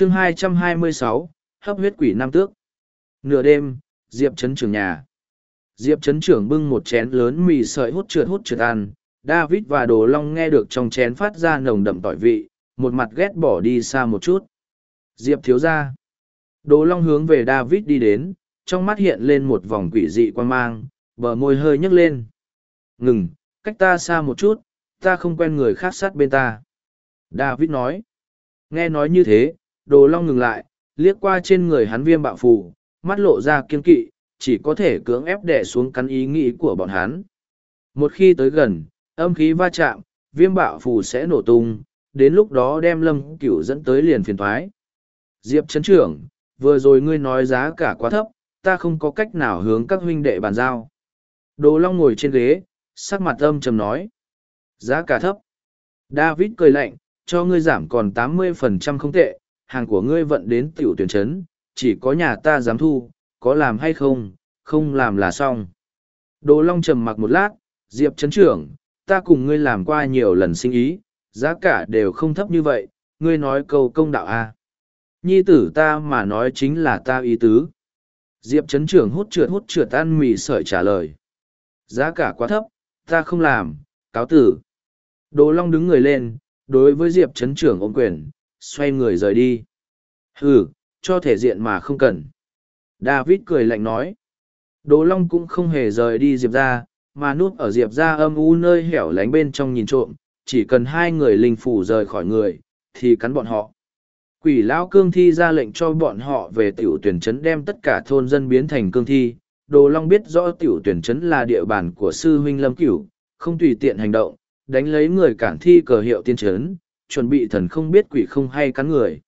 chương 226, hấp huyết quỷ nam tước. Nửa đêm, Diệp Trấn trưởng nhà. Diệp Trấn trưởng bưng một chén lớn mì sợi hút trượt hút trượt ăn. David và Đồ Long nghe được trong chén phát ra nồng đậm tỏi vị, một mặt ghét bỏ đi xa một chút. Diệp thiếu ra. Đồ Long hướng về David đi đến, trong mắt hiện lên một vòng quỷ dị quan mang, bờ môi hơi nhấc lên. Ngừng, cách ta xa một chút, ta không quen người khác sát bên ta. David nói. Nghe nói như thế, Đồ Long ngừng lại, liếc qua trên người hắn viêm bạo phù, mắt lộ ra kiên kỵ, chỉ có thể cưỡng ép đè xuống cắn ý nghĩ của bọn hắn. Một khi tới gần, âm khí va chạm, viêm bạo phù sẽ nổ tung, đến lúc đó đem lâm cửu dẫn tới liền phiền thoái. Diệp Trấn Trưởng, vừa rồi ngươi nói giá cả quá thấp, ta không có cách nào hướng các huynh đệ bàn giao. Đồ Long ngồi trên ghế, sắc mặt âm trầm nói. Giá cả thấp. David cười lạnh, cho ngươi giảm còn tám mươi phần trăm không tệ, hàng của ngươi vận đến tiểu tuyển trấn, chỉ có nhà ta dám thu, có làm hay không, không làm là xong. Đồ Long trầm mặc một lát, Diệp Trấn Trưởng, ta cùng ngươi làm qua nhiều lần sinh ý, giá cả đều không thấp như vậy, ngươi nói câu công đạo a à. Nhi tử ta mà nói chính là ta ý tứ. Diệp Trấn Trưởng hút trượt hút trượt ăn mì sợi trả lời. Giá cả quá thấp, ta không làm, cáo tử. Đồ Long đứng người lên, đối với Diệp Trấn Trưởng ôm quyền, xoay người rời đi. Hừ, cho thể diện mà không cần. David cười lạnh nói. Đồ Long cũng không hề rời đi Diệp ra, mà núp ở Diệp ra âm u nơi hẻo lánh bên trong nhìn trộm, chỉ cần hai người linh phủ rời khỏi người, thì cắn bọn họ. Quỷ lão cương thi ra lệnh cho bọn họ về tiểu tuyển trấn đem tất cả thôn dân biến thành cương thi. Đồ Long biết rõ tiểu tuyển trấn là địa bàn của sư huynh Lâm Cửu, không tùy tiện hành động, đánh lấy người cản thi cờ hiệu tiên trấn, chuẩn bị thần không biết quỷ không hay cắn người.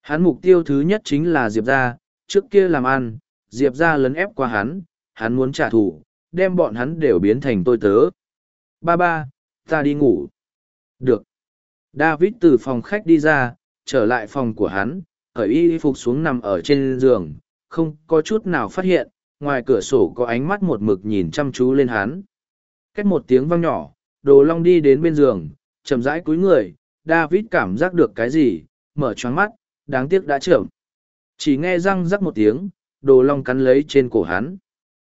Hắn mục tiêu thứ nhất chính là Diệp gia trước kia làm ăn, Diệp gia lấn ép qua hắn, hắn muốn trả thù, đem bọn hắn đều biến thành tôi tớ. Ba ba, ta đi ngủ. Được. David từ phòng khách đi ra, trở lại phòng của hắn, cởi y phục xuống nằm ở trên giường, không có chút nào phát hiện, ngoài cửa sổ có ánh mắt một mực nhìn chăm chú lên hắn. Cách một tiếng vang nhỏ, đồ long đi đến bên giường, chậm rãi cúi người, David cảm giác được cái gì, mở choáng mắt, đáng tiếc đã trưởng. Chỉ nghe răng rắc một tiếng, đồ long cắn lấy trên cổ hắn.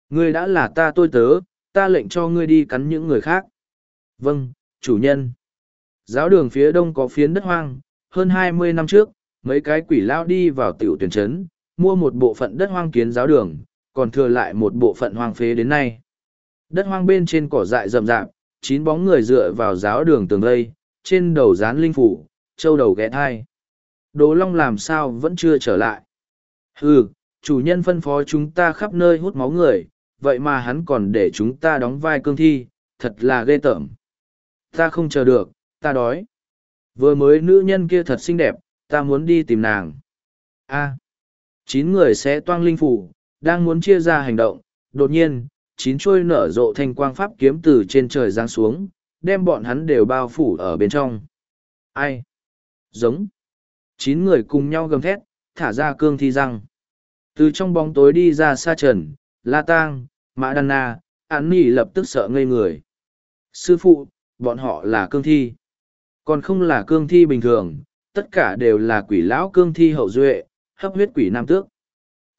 Ngươi đã là ta tôi tớ, ta lệnh cho ngươi đi cắn những người khác. Vâng, chủ nhân. Giáo đường phía đông có phiến đất hoang, hơn hai mươi năm trước, mấy cái quỷ lao đi vào tiểu tuyển trấn, mua một bộ phận đất hoang kiến giáo đường, còn thừa lại một bộ phận hoang phế đến nay. Đất hoang bên trên cỏ dại rậm rạp, chín bóng người dựa vào giáo đường tường lây, trên đầu dán linh phủ, châu đầu ghé thai. Đồ Long làm sao vẫn chưa trở lại. Hừ, chủ nhân phân phó chúng ta khắp nơi hút máu người, vậy mà hắn còn để chúng ta đóng vai cương thi, thật là ghê tởm. Ta không chờ được, ta đói. Vừa mới nữ nhân kia thật xinh đẹp, ta muốn đi tìm nàng. A. chín người sẽ toang linh phủ, đang muốn chia ra hành động, đột nhiên, chín trôi nở rộ thanh quang pháp kiếm từ trên trời giáng xuống, đem bọn hắn đều bao phủ ở bên trong. Ai? Giống. Chín người cùng nhau gầm thét, thả ra cương thi răng. Từ trong bóng tối đi ra sa trần, La Tang, Mã Đan Na, Án Nhi lập tức sợ ngây người. Sư phụ, bọn họ là cương thi. Còn không là cương thi bình thường, tất cả đều là quỷ lão cương thi hậu duệ, hấp huyết quỷ nam tước.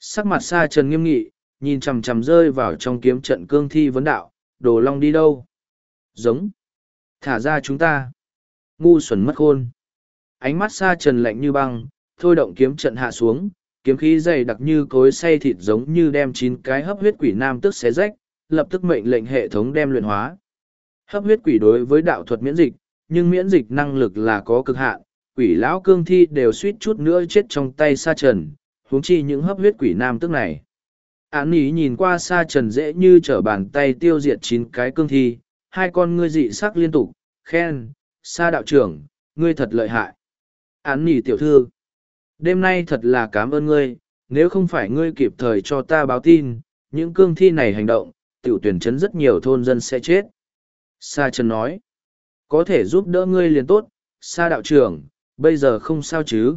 Sắc mặt sa trần nghiêm nghị, nhìn chằm chằm rơi vào trong kiếm trận cương thi vấn đạo, đồ long đi đâu? Giống. Thả ra chúng ta. Ngu xuẩn mất khôn. Ánh mắt sa trần lạnh như băng, thôi động kiếm trận hạ xuống, kiếm khí dày đặc như cối xay thịt giống như đem chín cái hấp huyết quỷ nam tức xé rách, lập tức mệnh lệnh hệ thống đem luyện hóa. Hấp huyết quỷ đối với đạo thuật miễn dịch, nhưng miễn dịch năng lực là có cực hạn, quỷ lão cương thi đều suýt chút nữa chết trong tay sa trần, huống chi những hấp huyết quỷ nam tức này. Án ý nhìn qua sa trần dễ như trở bàn tay tiêu diệt chín cái cương thi, hai con ngươi dị sắc liên tục, khen, sa đạo trưởng, ngươi thật lợi hại. Án nỉ tiểu thư, đêm nay thật là cảm ơn ngươi, nếu không phải ngươi kịp thời cho ta báo tin, những cương thi này hành động, tiểu tuyển chấn rất nhiều thôn dân sẽ chết. Sa trần nói, có thể giúp đỡ ngươi liền tốt, Sa đạo trưởng, bây giờ không sao chứ.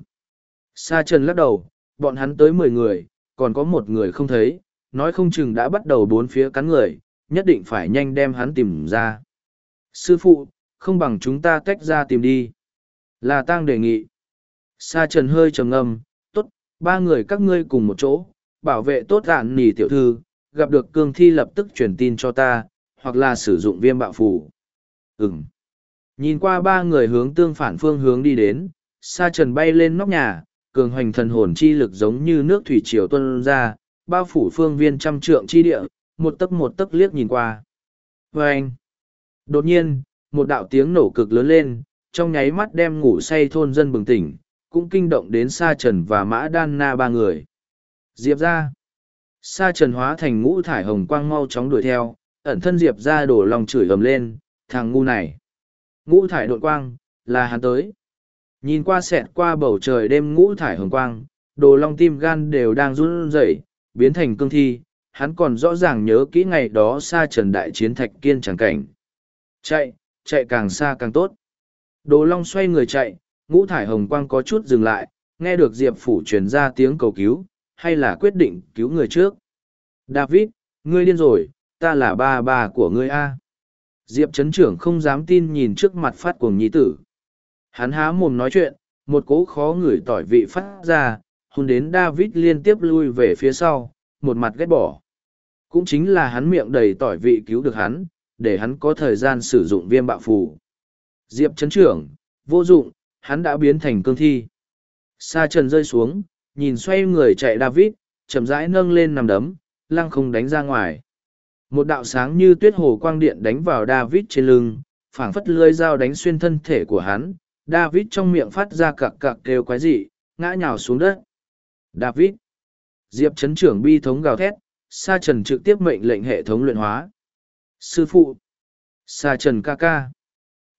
Sa trần lắc đầu, bọn hắn tới mười người, còn có một người không thấy, nói không chừng đã bắt đầu bốn phía cắn người, nhất định phải nhanh đem hắn tìm ra. Sư phụ, không bằng chúng ta tách ra tìm đi. Là tang đề nghị. Sa trần hơi trầm ngâm, tốt, ba người các ngươi cùng một chỗ, bảo vệ tốt ạn nỉ tiểu thư, gặp được cương thi lập tức truyền tin cho ta, hoặc là sử dụng viêm bạo phủ. Ừm. Nhìn qua ba người hướng tương phản phương hướng đi đến, sa trần bay lên nóc nhà, cường hoành thần hồn chi lực giống như nước thủy triều tuân ra, bao phủ phương viên trăm trượng chi địa, một tấc một tấc liếc nhìn qua. Và anh, đột nhiên, một đạo tiếng nổ cực lớn lên, trong nháy mắt đem ngủ say thôn dân bừng tỉnh, cũng kinh động đến Sa Trần và Mã Đan Na ba người. Diệp ra. Sa Trần hóa thành ngũ thải hồng quang mau chóng đuổi theo, ẩn thân Diệp ra đổ lòng chửi ầm lên, thằng ngu này. Ngũ thải đột quang, là hắn tới. Nhìn qua sẹt qua bầu trời đêm ngũ thải hồng quang, đồ long tim gan đều đang run rẩy, biến thành cương thi, hắn còn rõ ràng nhớ kỹ ngày đó xa trần đại chiến thạch kiên Tràng cảnh. Chạy, chạy càng xa càng tốt. Đồ long xoay người chạy, ngũ thải hồng quang có chút dừng lại, nghe được Diệp Phủ truyền ra tiếng cầu cứu, hay là quyết định cứu người trước. David, ngươi điên rồi, ta là ba bà của ngươi A. Diệp Trấn trưởng không dám tin nhìn trước mặt phát cuồng nhi tử. Hắn há mồm nói chuyện, một cố khó ngửi tỏi vị phát ra, hôn đến David liên tiếp lui về phía sau, một mặt ghét bỏ. Cũng chính là hắn miệng đầy tỏi vị cứu được hắn, để hắn có thời gian sử dụng viêm bạo phù. Diệp chấn trưởng, vô dụng, hắn đã biến thành cương thi. Sa trần rơi xuống, nhìn xoay người chạy David, chậm rãi nâng lên nằm đấm, lăng không đánh ra ngoài. Một đạo sáng như tuyết hồ quang điện đánh vào David trên lưng, phảng phất lưỡi dao đánh xuyên thân thể của hắn. David trong miệng phát ra cặc cặc kêu quái dị, ngã nhào xuống đất. David! Diệp chấn trưởng bi thống gào thét, Sa Trần trực tiếp mệnh lệnh hệ thống luyện hóa. Sư phụ! Sa Trần ca ca!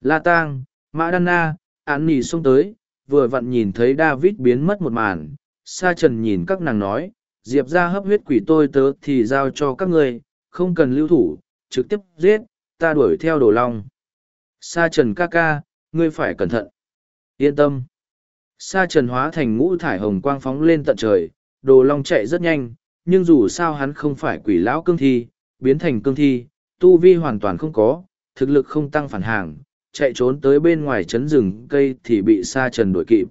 La Tang, Mã Đan Na, án nỉ xông tới, vừa vặn nhìn thấy David biến mất một màn. Sa Trần nhìn các nàng nói, Diệp ra hấp huyết quỷ tôi tớ thì giao cho các ngươi, không cần lưu thủ, trực tiếp giết, ta đuổi theo đồ long. Sa trần ca ca, ngươi phải cẩn thận. Yên tâm. Sa trần hóa thành ngũ thải hồng quang phóng lên tận trời, đồ long chạy rất nhanh, nhưng dù sao hắn không phải quỷ lão cương thi, biến thành cương thi, tu vi hoàn toàn không có, thực lực không tăng phản hàng, chạy trốn tới bên ngoài trấn rừng cây thì bị sa trần đuổi kịp.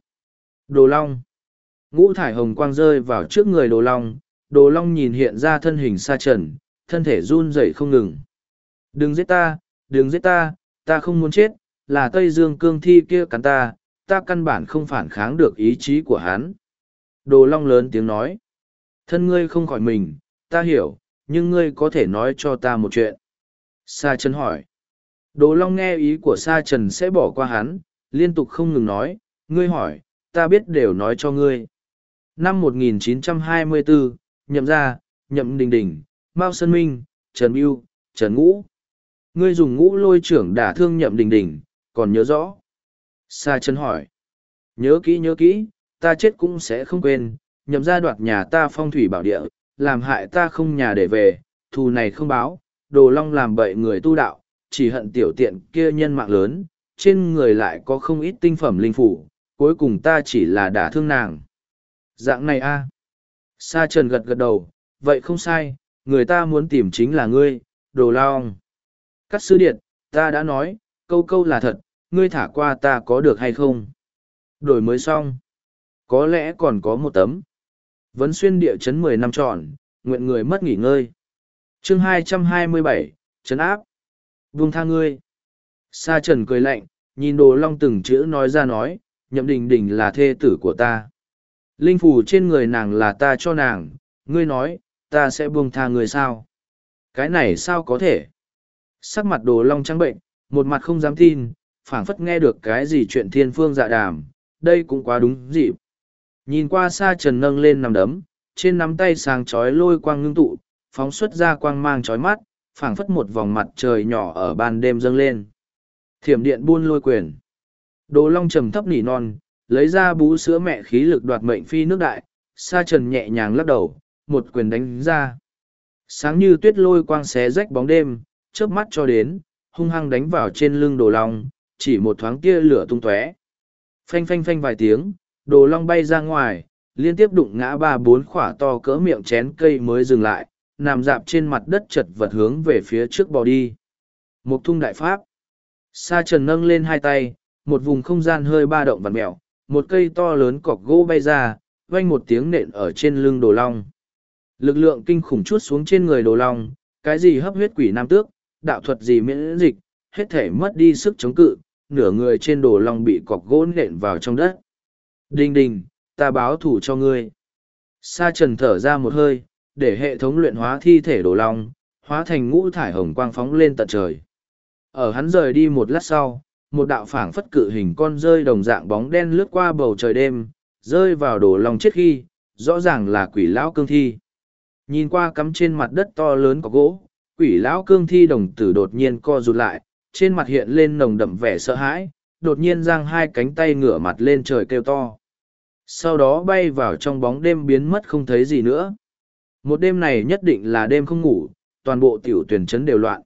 Đồ long. Ngũ thải hồng quang rơi vào trước người đồ long, đồ long nhìn hiện ra thân hình sa trần, thân thể run rẩy không ngừng. Đừng giết ta, đừng giết ta, ta không muốn chết, là Tây Dương cương thi kia cắn ta, ta căn bản không phản kháng được ý chí của hắn. Đồ Long lớn tiếng nói. Thân ngươi không khỏi mình, ta hiểu, nhưng ngươi có thể nói cho ta một chuyện. Sa Trần hỏi. Đồ Long nghe ý của Sa Trần sẽ bỏ qua hắn, liên tục không ngừng nói, ngươi hỏi, ta biết đều nói cho ngươi. Năm 1924, nhậm Gia, nhậm đình đình, Mao Sơn Minh, Trần Biêu, Trần Ngũ. Ngươi dùng ngũ lôi trưởng đả thương nhậm đình đình, còn nhớ rõ. Sa chân hỏi. Nhớ kỹ nhớ kỹ, ta chết cũng sẽ không quên, nhậm ra đoạt nhà ta phong thủy bảo địa, làm hại ta không nhà để về, thù này không báo, đồ long làm bậy người tu đạo, chỉ hận tiểu tiện kia nhân mạng lớn, trên người lại có không ít tinh phẩm linh phủ, cuối cùng ta chỉ là đả thương nàng. Dạng này a Sa trần gật gật đầu, vậy không sai, người ta muốn tìm chính là ngươi, đồ long. Cắt sư điện, ta đã nói, câu câu là thật, ngươi thả qua ta có được hay không? Đổi mới xong. Có lẽ còn có một tấm. Vấn xuyên địa chấn mười năm tròn, nguyện người mất nghỉ ngơi. chương hai trăm hai mươi bảy chấn áp. Vung tha ngươi. Sa trần cười lạnh, nhìn đồ long từng chữ nói ra nói, nhậm đình đình là thê tử của ta. Linh phù trên người nàng là ta cho nàng, ngươi nói, ta sẽ buông tha người sao? Cái này sao có thể? Sắc mặt đồ long trắng bệnh, một mặt không dám tin, phảng phất nghe được cái gì chuyện thiên phương dạ đàm, đây cũng quá đúng dịp. Nhìn qua xa trần nâng lên nằm đấm, trên nắm tay sáng chói lôi quang ngưng tụ, phóng xuất ra quang mang chói mắt, phảng phất một vòng mặt trời nhỏ ở ban đêm dâng lên. Thiểm điện buôn lôi quyền. Đồ long trầm thấp nỉ non, lấy ra bú sữa mẹ khí lực đoạt mệnh phi nước đại, sa trần nhẹ nhàng lắc đầu, một quyền đánh ra. Sáng như tuyết lôi quang xé rách bóng đêm, chớp mắt cho đến, hung hăng đánh vào trên lưng đồ long, chỉ một thoáng kia lửa tung tóe. Phanh phanh phanh vài tiếng, đồ long bay ra ngoài, liên tiếp đụng ngã ba bốn khỏa to cỡ miệng chén cây mới dừng lại, nằm dạp trên mặt đất chật vật hướng về phía trước bò đi. Một thung đại pháp. Sa trần nâng lên hai tay, một vùng không gian hơi ba động vật mẹo, một cây to lớn cọc gỗ bay ra, vang một tiếng nện ở trên lưng đồ long. Lực lượng kinh khủng chút xuống trên người đồ long, cái gì hấp huyết quỷ nam tước, đạo thuật gì miễn dịch, hết thể mất đi sức chống cự, nửa người trên đồ long bị cọc gỗ nện vào trong đất. Đinh đình, ta báo thủ cho ngươi. Sa trần thở ra một hơi, để hệ thống luyện hóa thi thể đồ long, hóa thành ngũ thải hồng quang phóng lên tận trời. Ở hắn rời đi một lát sau, một đạo phảng phất cự hình con rơi đồng dạng bóng đen lướt qua bầu trời đêm, rơi vào đồ long chết khi, rõ ràng là quỷ lão cương thi. Nhìn qua cắm trên mặt đất to lớn có gỗ, quỷ lão cương thi đồng tử đột nhiên co rụt lại, trên mặt hiện lên nồng đậm vẻ sợ hãi, đột nhiên giang hai cánh tay ngửa mặt lên trời kêu to. Sau đó bay vào trong bóng đêm biến mất không thấy gì nữa. Một đêm này nhất định là đêm không ngủ, toàn bộ tiểu tuyển trấn đều loạn.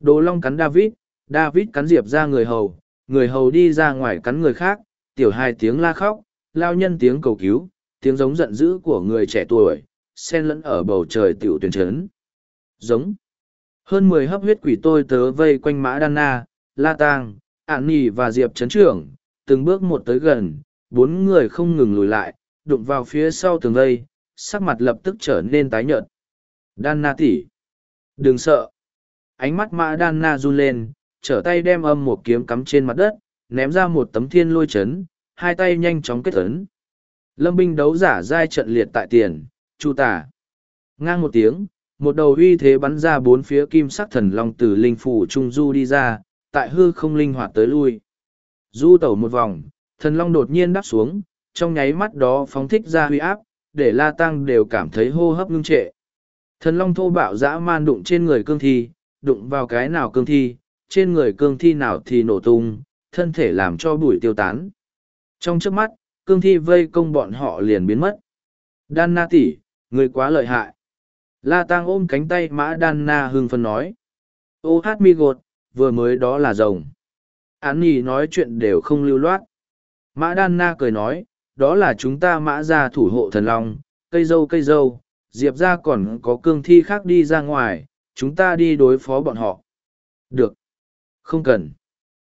Đồ Long cắn David, David cắn Diệp ra người hầu, người hầu đi ra ngoài cắn người khác, tiểu hai tiếng la khóc, lao nhân tiếng cầu cứu, tiếng giống giận dữ của người trẻ tuổi, xen lẫn ở bầu trời tiểu tuyển trấn. Giống. Hơn mười hấp huyết quỷ tôi tớ vây quanh mã đan na, la tang, Ản nì và diệp trấn trưởng, từng bước một tới gần, bốn người không ngừng lùi lại, đụng vào phía sau tường vây, sắc mặt lập tức trở nên tái nhợt. Đan na tỉ. Đừng sợ. Ánh mắt mã đan na run lên, trở tay đem âm một kiếm cắm trên mặt đất, ném ra một tấm thiên lôi chấn, hai tay nhanh chóng kết ấn. Lâm binh đấu giả giai trận liệt tại tiền, chu tả. Ngang một tiếng, một đầu uy thế bắn ra bốn phía kim sắc thần long từ linh phủ trung du đi ra, tại hư không linh hoạt tới lui. Du tẩu một vòng, thần long đột nhiên đáp xuống, trong nháy mắt đó phóng thích ra huy áp, để la tăng đều cảm thấy hô hấp ngưng trệ. Thần long thô bạo dã man đụng trên người cương thi, đụng vào cái nào cương thi, trên người cương thi nào thì nổ tung, thân thể làm cho bụi tiêu tán. Trong trước mắt, cương thi vây công bọn họ liền biến mất. Đan na tỷ, người quá lợi hại. La Tăng ôm cánh tay mã đan na hưng phân nói. Ô hát mi gột, vừa mới đó là rồng. Án nhì nói chuyện đều không lưu loát. Mã đan na cười nói, đó là chúng ta mã ra thủ hộ thần long, cây dâu cây dâu, diệp ra còn có cương thi khác đi ra ngoài, chúng ta đi đối phó bọn họ. Được. Không cần.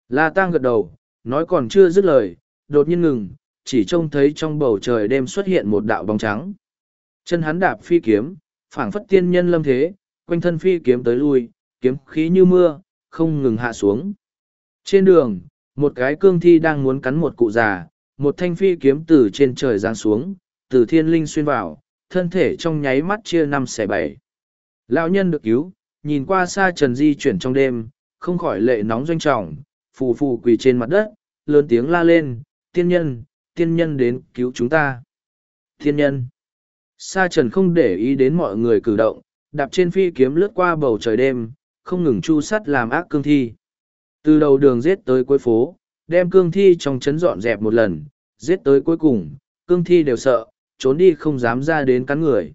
La Tăng gật đầu, nói còn chưa dứt lời, đột nhiên ngừng, chỉ trông thấy trong bầu trời đêm xuất hiện một đạo bóng trắng. Chân hắn đạp phi kiếm, phảng phất tiên nhân lâm thế, quanh thân phi kiếm tới lui, kiếm khí như mưa, không ngừng hạ xuống. Trên đường, một cái cương thi đang muốn cắn một cụ già, một thanh phi kiếm từ trên trời giáng xuống, từ thiên linh xuyên vào, thân thể trong nháy mắt chia năm xẻ bảy. Lão nhân được cứu, nhìn qua xa trần di chuyển trong đêm, không khỏi lệ nóng doanh trọng, phù phù quỳ trên mặt đất, lớn tiếng la lên, tiên nhân, tiên nhân đến cứu chúng ta. Tiên nhân. Sa trần không để ý đến mọi người cử động, đạp trên phi kiếm lướt qua bầu trời đêm, không ngừng chu sắt làm ác cương thi. Từ đầu đường giết tới cuối phố, đem cương thi trong chấn dọn dẹp một lần, giết tới cuối cùng, cương thi đều sợ, trốn đi không dám ra đến cắn người.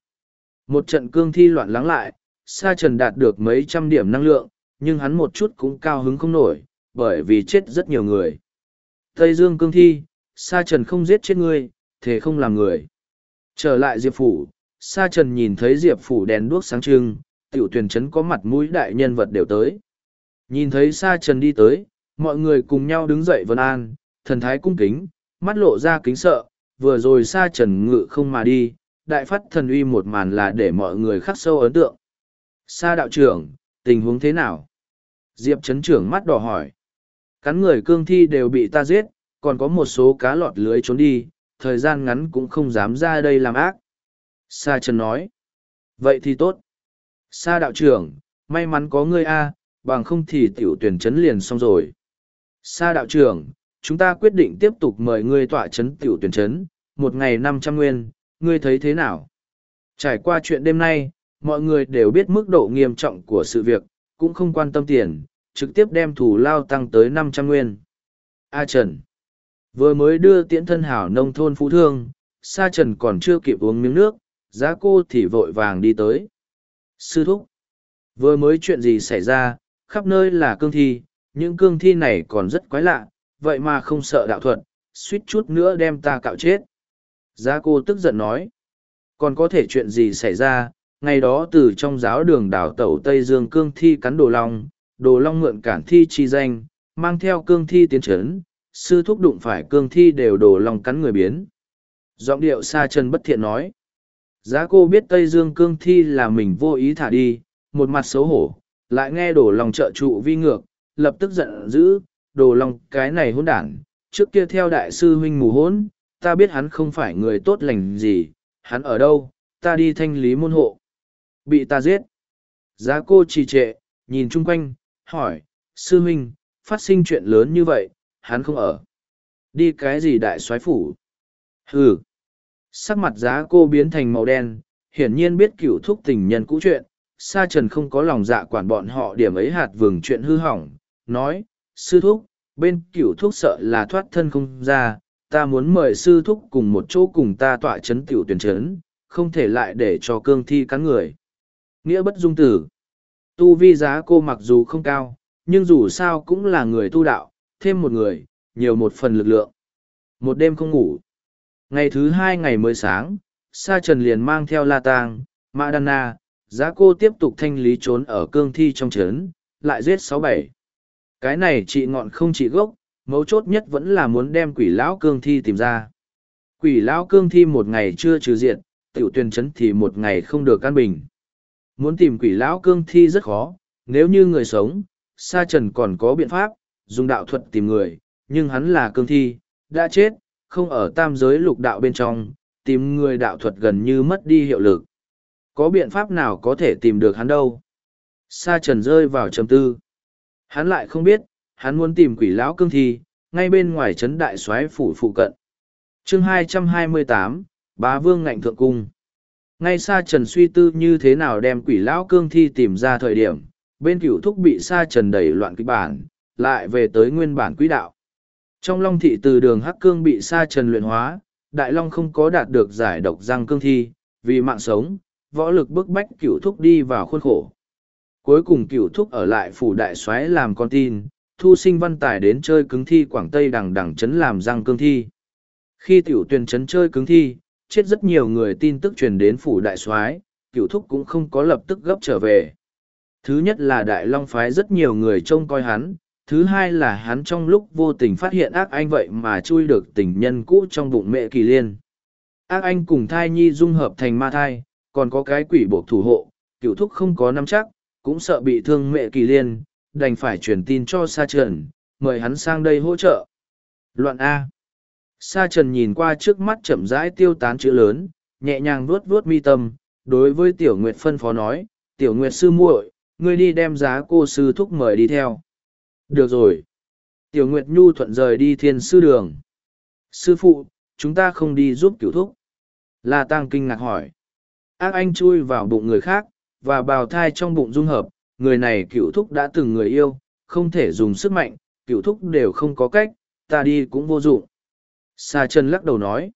Một trận cương thi loạn lắng lại, Sa Trần đạt được mấy trăm điểm năng lượng, nhưng hắn một chút cũng cao hứng không nổi, bởi vì chết rất nhiều người. Tây Dương cương thi, Sa Trần không giết chết ngươi, thế không làm người. Trở lại Diệp Phủ, Sa Trần nhìn thấy Diệp Phủ đèn đuốc sáng trưng, tiểu tuyển trấn có mặt mũi đại nhân vật đều tới. Nhìn thấy Sa Trần đi tới, mọi người cùng nhau đứng dậy vân an, thần thái cung kính, mắt lộ ra kính sợ, vừa rồi Sa Trần ngự không mà đi, đại phát thần uy một màn là để mọi người khắc sâu ấn tượng. Sa đạo trưởng, tình huống thế nào? Diệp chấn trưởng mắt đỏ hỏi. Cắn người cương thi đều bị ta giết, còn có một số cá lọt lưới trốn đi, thời gian ngắn cũng không dám ra đây làm ác. Sa Trần nói. Vậy thì tốt. Sa đạo trưởng, may mắn có ngươi a, bằng không thì tiểu tuyển chấn liền xong rồi. Sa đạo trưởng, chúng ta quyết định tiếp tục mời ngươi tọa chấn tiểu tuyển chấn, một ngày năm trăm nguyên, ngươi thấy thế nào? Trải qua chuyện đêm nay, mọi người đều biết mức độ nghiêm trọng của sự việc, cũng không quan tâm tiền, trực tiếp đem thủ lao tăng tới năm trăm nguyên. A Trần Vừa mới đưa tiễn thân hảo nông thôn phú thương, Sa Trần còn chưa kịp uống miếng nước, giá cô thì vội vàng đi tới. Sư thúc, vừa mới chuyện gì xảy ra, khắp nơi là cương thi, những cương thi này còn rất quái lạ, vậy mà không sợ đạo thuật, suýt chút nữa đem ta cạo chết. Giá cô tức giận nói, còn có thể chuyện gì xảy ra, ngày đó từ trong giáo đường đảo tẩu Tây Dương cương thi cắn đồ long, đồ long mượn cản thi chi danh, mang theo cương thi tiến trấn, sư thúc đụng phải cương thi đều đổ lòng cắn người biến. Giọng điệu xa chân bất thiện nói. Giá cô biết Tây Dương cương thi là mình vô ý thả đi, một mặt xấu hổ, lại nghe đổ lòng trợ trụ vi ngược, lập tức giận dữ, đổ lòng cái này hỗn đản, trước kia theo đại sư huynh mù hỗn, ta biết hắn không phải người tốt lành gì, hắn ở đâu, ta đi thanh lý môn hộ. Bị ta giết. Giá cô trì trệ, nhìn chung quanh, hỏi, sư huynh, phát sinh chuyện lớn như vậy, hắn không ở. Đi cái gì đại soái phủ? Hừ. Sắc mặt giá cô biến thành màu đen, hiển nhiên biết cửu thúc tình nhân cũ chuyện. Sa trần không có lòng dạ quản bọn họ điểm ấy hạt vừng chuyện hư hỏng, nói, sư thúc, bên cửu thúc sợ là thoát thân không ra, ta muốn mời sư thúc cùng một chỗ cùng ta tọa chấn tiểu tuyển chấn, không thể lại để cho cương thi cắn người. Nghĩa bất dung tử. Tu vi giá cô mặc dù không cao, nhưng dù sao cũng là người tu đạo, thêm một người, nhiều một phần lực lượng. Một đêm không ngủ. Ngày thứ hai ngày mới sáng, Sa Trần liền mang theo La Tang, Mã Đan Na, giá cô tiếp tục thanh lý trốn ở cương thi trong trấn, lại giết sáu bảy. Cái này trị ngọn không trị gốc, mấu chốt nhất vẫn là muốn đem quỷ lão cương thi tìm ra. Quỷ lão cương thi một ngày chưa trừ diện, tiểu tuyên trấn thì một ngày không được căn bình. Muốn tìm quỷ lão cương thi rất khó, nếu như người sống, Sa Trần còn có biện pháp, dùng đạo thuật tìm người, nhưng hắn là cương thi, đã chết, không ở tam giới lục đạo bên trong, tìm người đạo thuật gần như mất đi hiệu lực. Có biện pháp nào có thể tìm được hắn đâu? Sa Trần rơi vào trầm tư. Hắn lại không biết, hắn muốn tìm quỷ lão cương thi, ngay bên ngoài trấn đại soái phủ phụ cận. chương 228, bá vương ngạnh thượng cung. Ngay Sa Trần suy tư như thế nào đem quỷ lão cương thi tìm ra thời điểm, bên cửu thúc bị Sa Trần đẩy loạn kịch bản, lại về tới nguyên bản quỹ đạo. Trong long thị từ đường hắc cương bị sa trần luyện hóa, đại long không có đạt được giải độc răng cương thi, vì mạng sống, võ lực bức bách cựu thúc đi vào khuôn khổ. Cuối cùng cựu thúc ở lại phủ đại soái làm con tin, thu sinh văn tài đến chơi cứng thi Quảng Tây đằng đằng chấn làm răng cương thi. Khi tiểu tuyển chấn chơi cứng thi, chết rất nhiều người tin tức truyền đến phủ đại soái, cựu thúc cũng không có lập tức gấp trở về. Thứ nhất là đại long phái rất nhiều người trông coi hắn, thứ hai là hắn trong lúc vô tình phát hiện ác anh vậy mà chui được tình nhân cũ trong bụng mẹ kỳ liên. Ác anh cùng thai nhi dung hợp thành ma thai, còn có cái quỷ buộc thủ hộ, cựu thúc không có nắm chắc, cũng sợ bị thương mẹ kỳ liên, đành phải truyền tin cho Sa Trần, mời hắn sang đây hỗ trợ. Loạn A. Sa Trần nhìn qua trước mắt chậm rãi tiêu tán chữ lớn, nhẹ nhàng vuốt vuốt mi tâm, đối với Tiểu Nguyệt phân phó nói, Tiểu Nguyệt sư muội, ngươi đi đem giá cô sư thúc mời đi theo. Được rồi. Tiểu Nguyệt Nhu thuận rời đi thiên sư đường. Sư phụ, chúng ta không đi giúp cửu thúc. La Tăng kinh ngạc hỏi. Ác anh chui vào bụng người khác, và bào thai trong bụng dung hợp, người này cựu thúc đã từng người yêu, không thể dùng sức mạnh, cựu thúc đều không có cách, ta đi cũng vô dụng. Sa chân lắc đầu nói.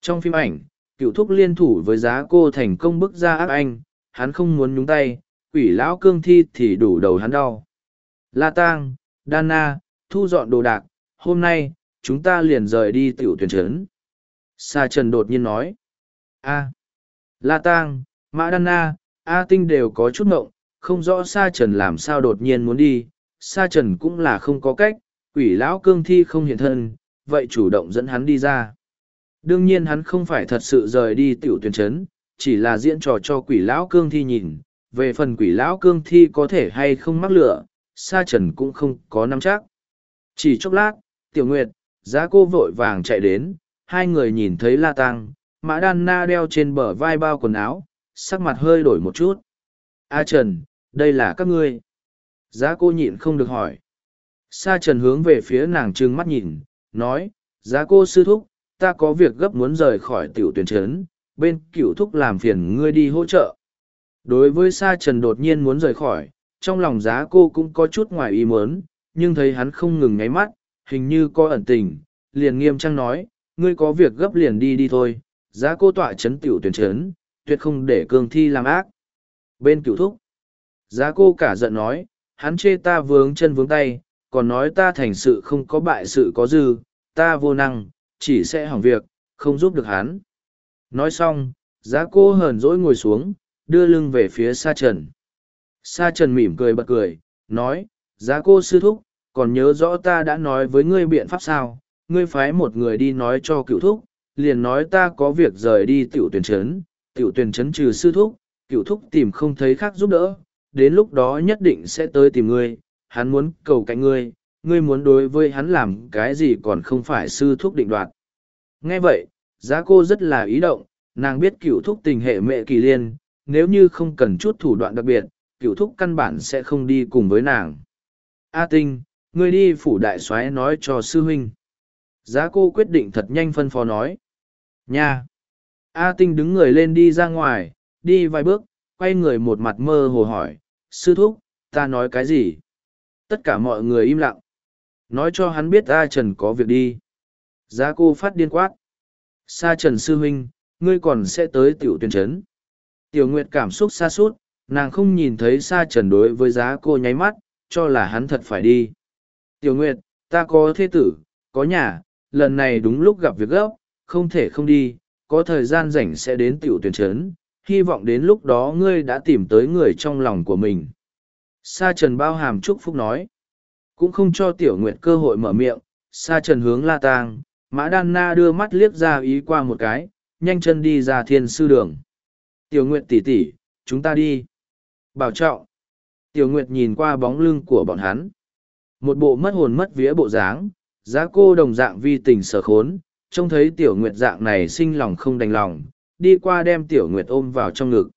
Trong phim ảnh, cựu thúc liên thủ với giá cô thành công bức ra ác anh, hắn không muốn nhúng tay, quỷ lão cương thi thì đủ đầu hắn đau. La Tang, Đana, thu dọn đồ đạc, hôm nay, chúng ta liền rời đi tiểu tuyển trấn. Sa Trần đột nhiên nói. A. La Tang, Mã Đan Na, A Tinh đều có chút mộng, không rõ Sa Trần làm sao đột nhiên muốn đi. Sa Trần cũng là không có cách, quỷ lão cương thi không hiện thân, vậy chủ động dẫn hắn đi ra. Đương nhiên hắn không phải thật sự rời đi tiểu tuyển chấn, chỉ là diễn trò cho quỷ lão cương thi nhìn. Về phần quỷ lão cương thi có thể hay không mắc lửa, sa trần cũng không có nắm chắc. Chỉ chốc lát, tiểu nguyệt, giá cô vội vàng chạy đến, hai người nhìn thấy la tăng, mã đan na đeo trên bờ vai bao quần áo, sắc mặt hơi đổi một chút. A Trần, đây là các ngươi. Giá cô nhịn không được hỏi. Sa Trần hướng về phía nàng trừng mắt nhìn, nói, giá cô sư thúc, ta có việc gấp muốn rời khỏi tiểu tuyển trấn, bên Cựu thúc làm phiền ngươi đi hỗ trợ. Đối với Sa Trần đột nhiên muốn rời khỏi, trong lòng giá cô cũng có chút ngoài ý muốn, nhưng thấy hắn không ngừng nháy mắt, hình như có ẩn tình, liền nghiêm trang nói, ngươi có việc gấp liền đi đi thôi, giá cô tọa chấn tiểu tuyển chấn, tuyệt không để cương thi làm ác. Bên cửu thúc, giá cô cả giận nói, hắn chê ta vướng chân vướng tay, còn nói ta thành sự không có bại sự có dư, ta vô năng, chỉ sẽ hỏng việc, không giúp được hắn. Nói xong, giá cô hờn dỗi ngồi xuống, đưa lưng về phía xa trần. Sa trần mỉm cười bật cười, nói, giá cô sư thúc, còn nhớ rõ ta đã nói với ngươi biện pháp sao, ngươi phái một người đi nói cho cựu thúc, liền nói ta có việc rời đi tiểu tuyển trấn, tiểu tuyển trấn trừ sư thúc, cựu thúc tìm không thấy khác giúp đỡ, đến lúc đó nhất định sẽ tới tìm ngươi, hắn muốn cầu cạnh ngươi, ngươi muốn đối với hắn làm cái gì còn không phải sư thúc định đoạt. Nghe vậy, giá cô rất là ý động, nàng biết cựu thúc tình hệ mẹ kỳ liên, nếu như không cần chút thủ đoạn đặc biệt, cựu thúc căn bản sẽ không đi cùng với nàng. A tinh, ngươi đi phủ đại soái nói cho sư huynh. Giá cô quyết định thật nhanh phân phó nói. Nha! A tinh đứng người lên đi ra ngoài, đi vài bước, quay người một mặt mơ hồ hỏi, sư thúc, ta nói cái gì? Tất cả mọi người im lặng. Nói cho hắn biết A Trần có việc đi. Giá cô phát điên quát. Sa Trần Sư Huynh, ngươi còn sẽ tới tiểu tuyển trấn. Tiểu Nguyệt cảm xúc xa suốt, nàng không nhìn thấy Sa Trần đối với giá cô nháy mắt, cho là hắn thật phải đi. Tiểu Nguyệt, ta có thế tử, có nhà, lần này đúng lúc gặp việc gấp, không thể không đi, có thời gian rảnh sẽ đến tiểu tuyển trấn, hy vọng đến lúc đó ngươi đã tìm tới người trong lòng của mình. Sa Trần bao hàm chúc phúc nói, cũng không cho Tiểu Nguyệt cơ hội mở miệng, Sa Trần hướng La Tang, Mã Đan Na đưa mắt liếc ra ý qua một cái, nhanh chân đi ra thiên sư đường. Tiểu Nguyệt tỷ tỷ, chúng ta đi. Bảo trọng. Tiểu Nguyệt nhìn qua bóng lưng của bọn hắn. Một bộ mất hồn mất vía bộ dáng, giá cô đồng dạng vi tình sở khốn, trông thấy Tiểu Nguyệt dạng này sinh lòng không đành lòng, đi qua đem Tiểu Nguyệt ôm vào trong ngực.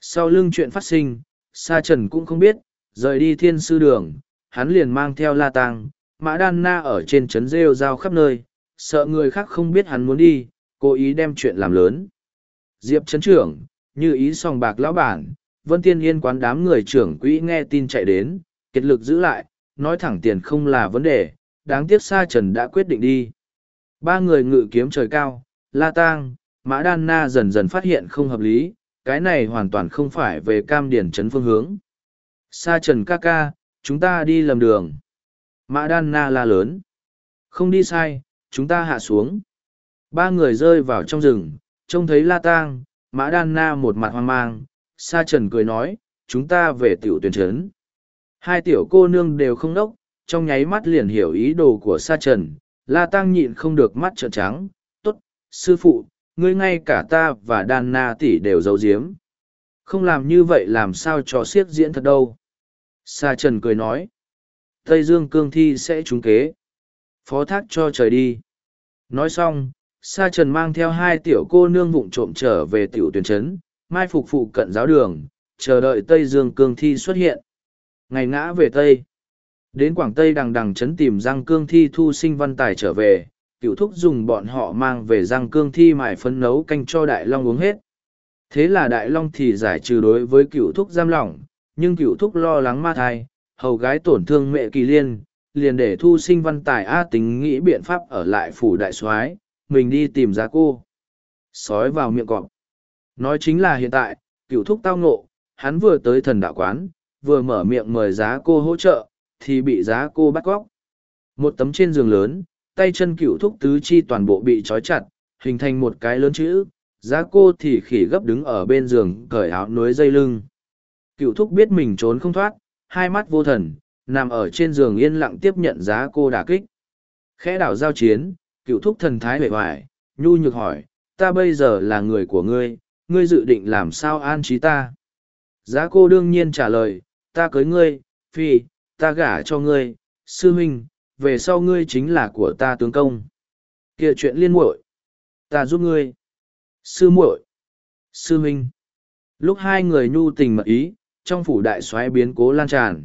Sau lưng chuyện phát sinh, Sa Trần cũng không biết, rời đi thiên sư đường, hắn liền mang theo La tang Mã Đan Na ở trên trấn rêu rao khắp nơi, sợ người khác không biết hắn muốn đi, cố ý đem chuyện làm lớn. Diệp Trấn Trưởng, như ý sòng bạc lão bản, Vân Tiên Yên quán đám người trưởng quỹ nghe tin chạy đến, kết lực giữ lại, nói thẳng tiền không là vấn đề, đáng tiếc Sa Trần đã quyết định đi. Ba người ngự kiếm trời cao, La Tang, Mã Đan Na dần dần phát hiện không hợp lý, cái này hoàn toàn không phải về cam điển trấn phương hướng. Sa Trần ca ca, chúng ta đi lầm đường. Mã Đan Na la lớn. Không đi sai, chúng ta hạ xuống. Ba người rơi vào trong rừng, trông thấy La Tang, Mã Đan Na một mặt hoang mang. Sa Trần cười nói, chúng ta về tiểu tuyển trấn. Hai tiểu cô nương đều không đốc, trong nháy mắt liền hiểu ý đồ của Sa Trần. La Tăng nhịn không được mắt trợn trắng. Tốt, sư phụ, ngươi ngay cả ta và Đan Na tỷ đều giấu giếm. Không làm như vậy làm sao cho siết diễn thật đâu. Sa Trần cười nói. Tây Dương cương thi sẽ trúng kế. Phó thác cho trời đi. Nói xong, Sa Trần mang theo hai tiểu cô nương vụng trộm trở về tiểu tuyển trấn, mai phục phụ cận giáo đường, chờ đợi Tây Dương cương thi xuất hiện. Ngày ngã về Tây. Đến Quảng Tây đằng đằng chấn tìm răng cương thi thu sinh văn tài trở về, cựu thúc dùng bọn họ mang về răng cương thi mài phấn nấu canh cho Đại Long uống hết. Thế là Đại Long thì giải trừ đối với cựu thúc giam lỏng, nhưng cựu thúc lo lắng ma thai, hầu gái tổn thương mẹ kỳ liên, liền để thu sinh văn tài A tính nghĩ biện pháp ở lại phủ đại soái mình đi tìm giá cô. Sói vào miệng cọp. Nói chính là hiện tại, cựu thúc tao ngộ, hắn vừa tới thần đạo quán, vừa mở miệng mời giá cô hỗ trợ, thì bị giá cô bắt cóc. Một tấm trên giường lớn, tay chân cựu thúc tứ chi toàn bộ bị trói chặt, hình thành một cái lớn chữ, giá cô thì khỉ gấp đứng ở bên giường cởi áo núi dây lưng. Cựu thúc biết mình trốn không thoát, hai mắt vô thần, nằm ở trên giường yên lặng tiếp nhận giá cô đả kích. Khẽ đảo giao chiến, cựu thúc thần thái huệ hoài, nhu nhược hỏi, ta bây giờ là người của ngươi, ngươi dự định làm sao an trí ta? Giá cô đương nhiên trả lời, ta cưới ngươi, phi, ta gả cho ngươi, sư huynh, về sau ngươi chính là của ta tướng công. kia chuyện liên muội ta giúp ngươi. Sư muội sư huynh. Lúc hai người nhu tình mật ý, trong phủ đại soái biến cố lan tràn.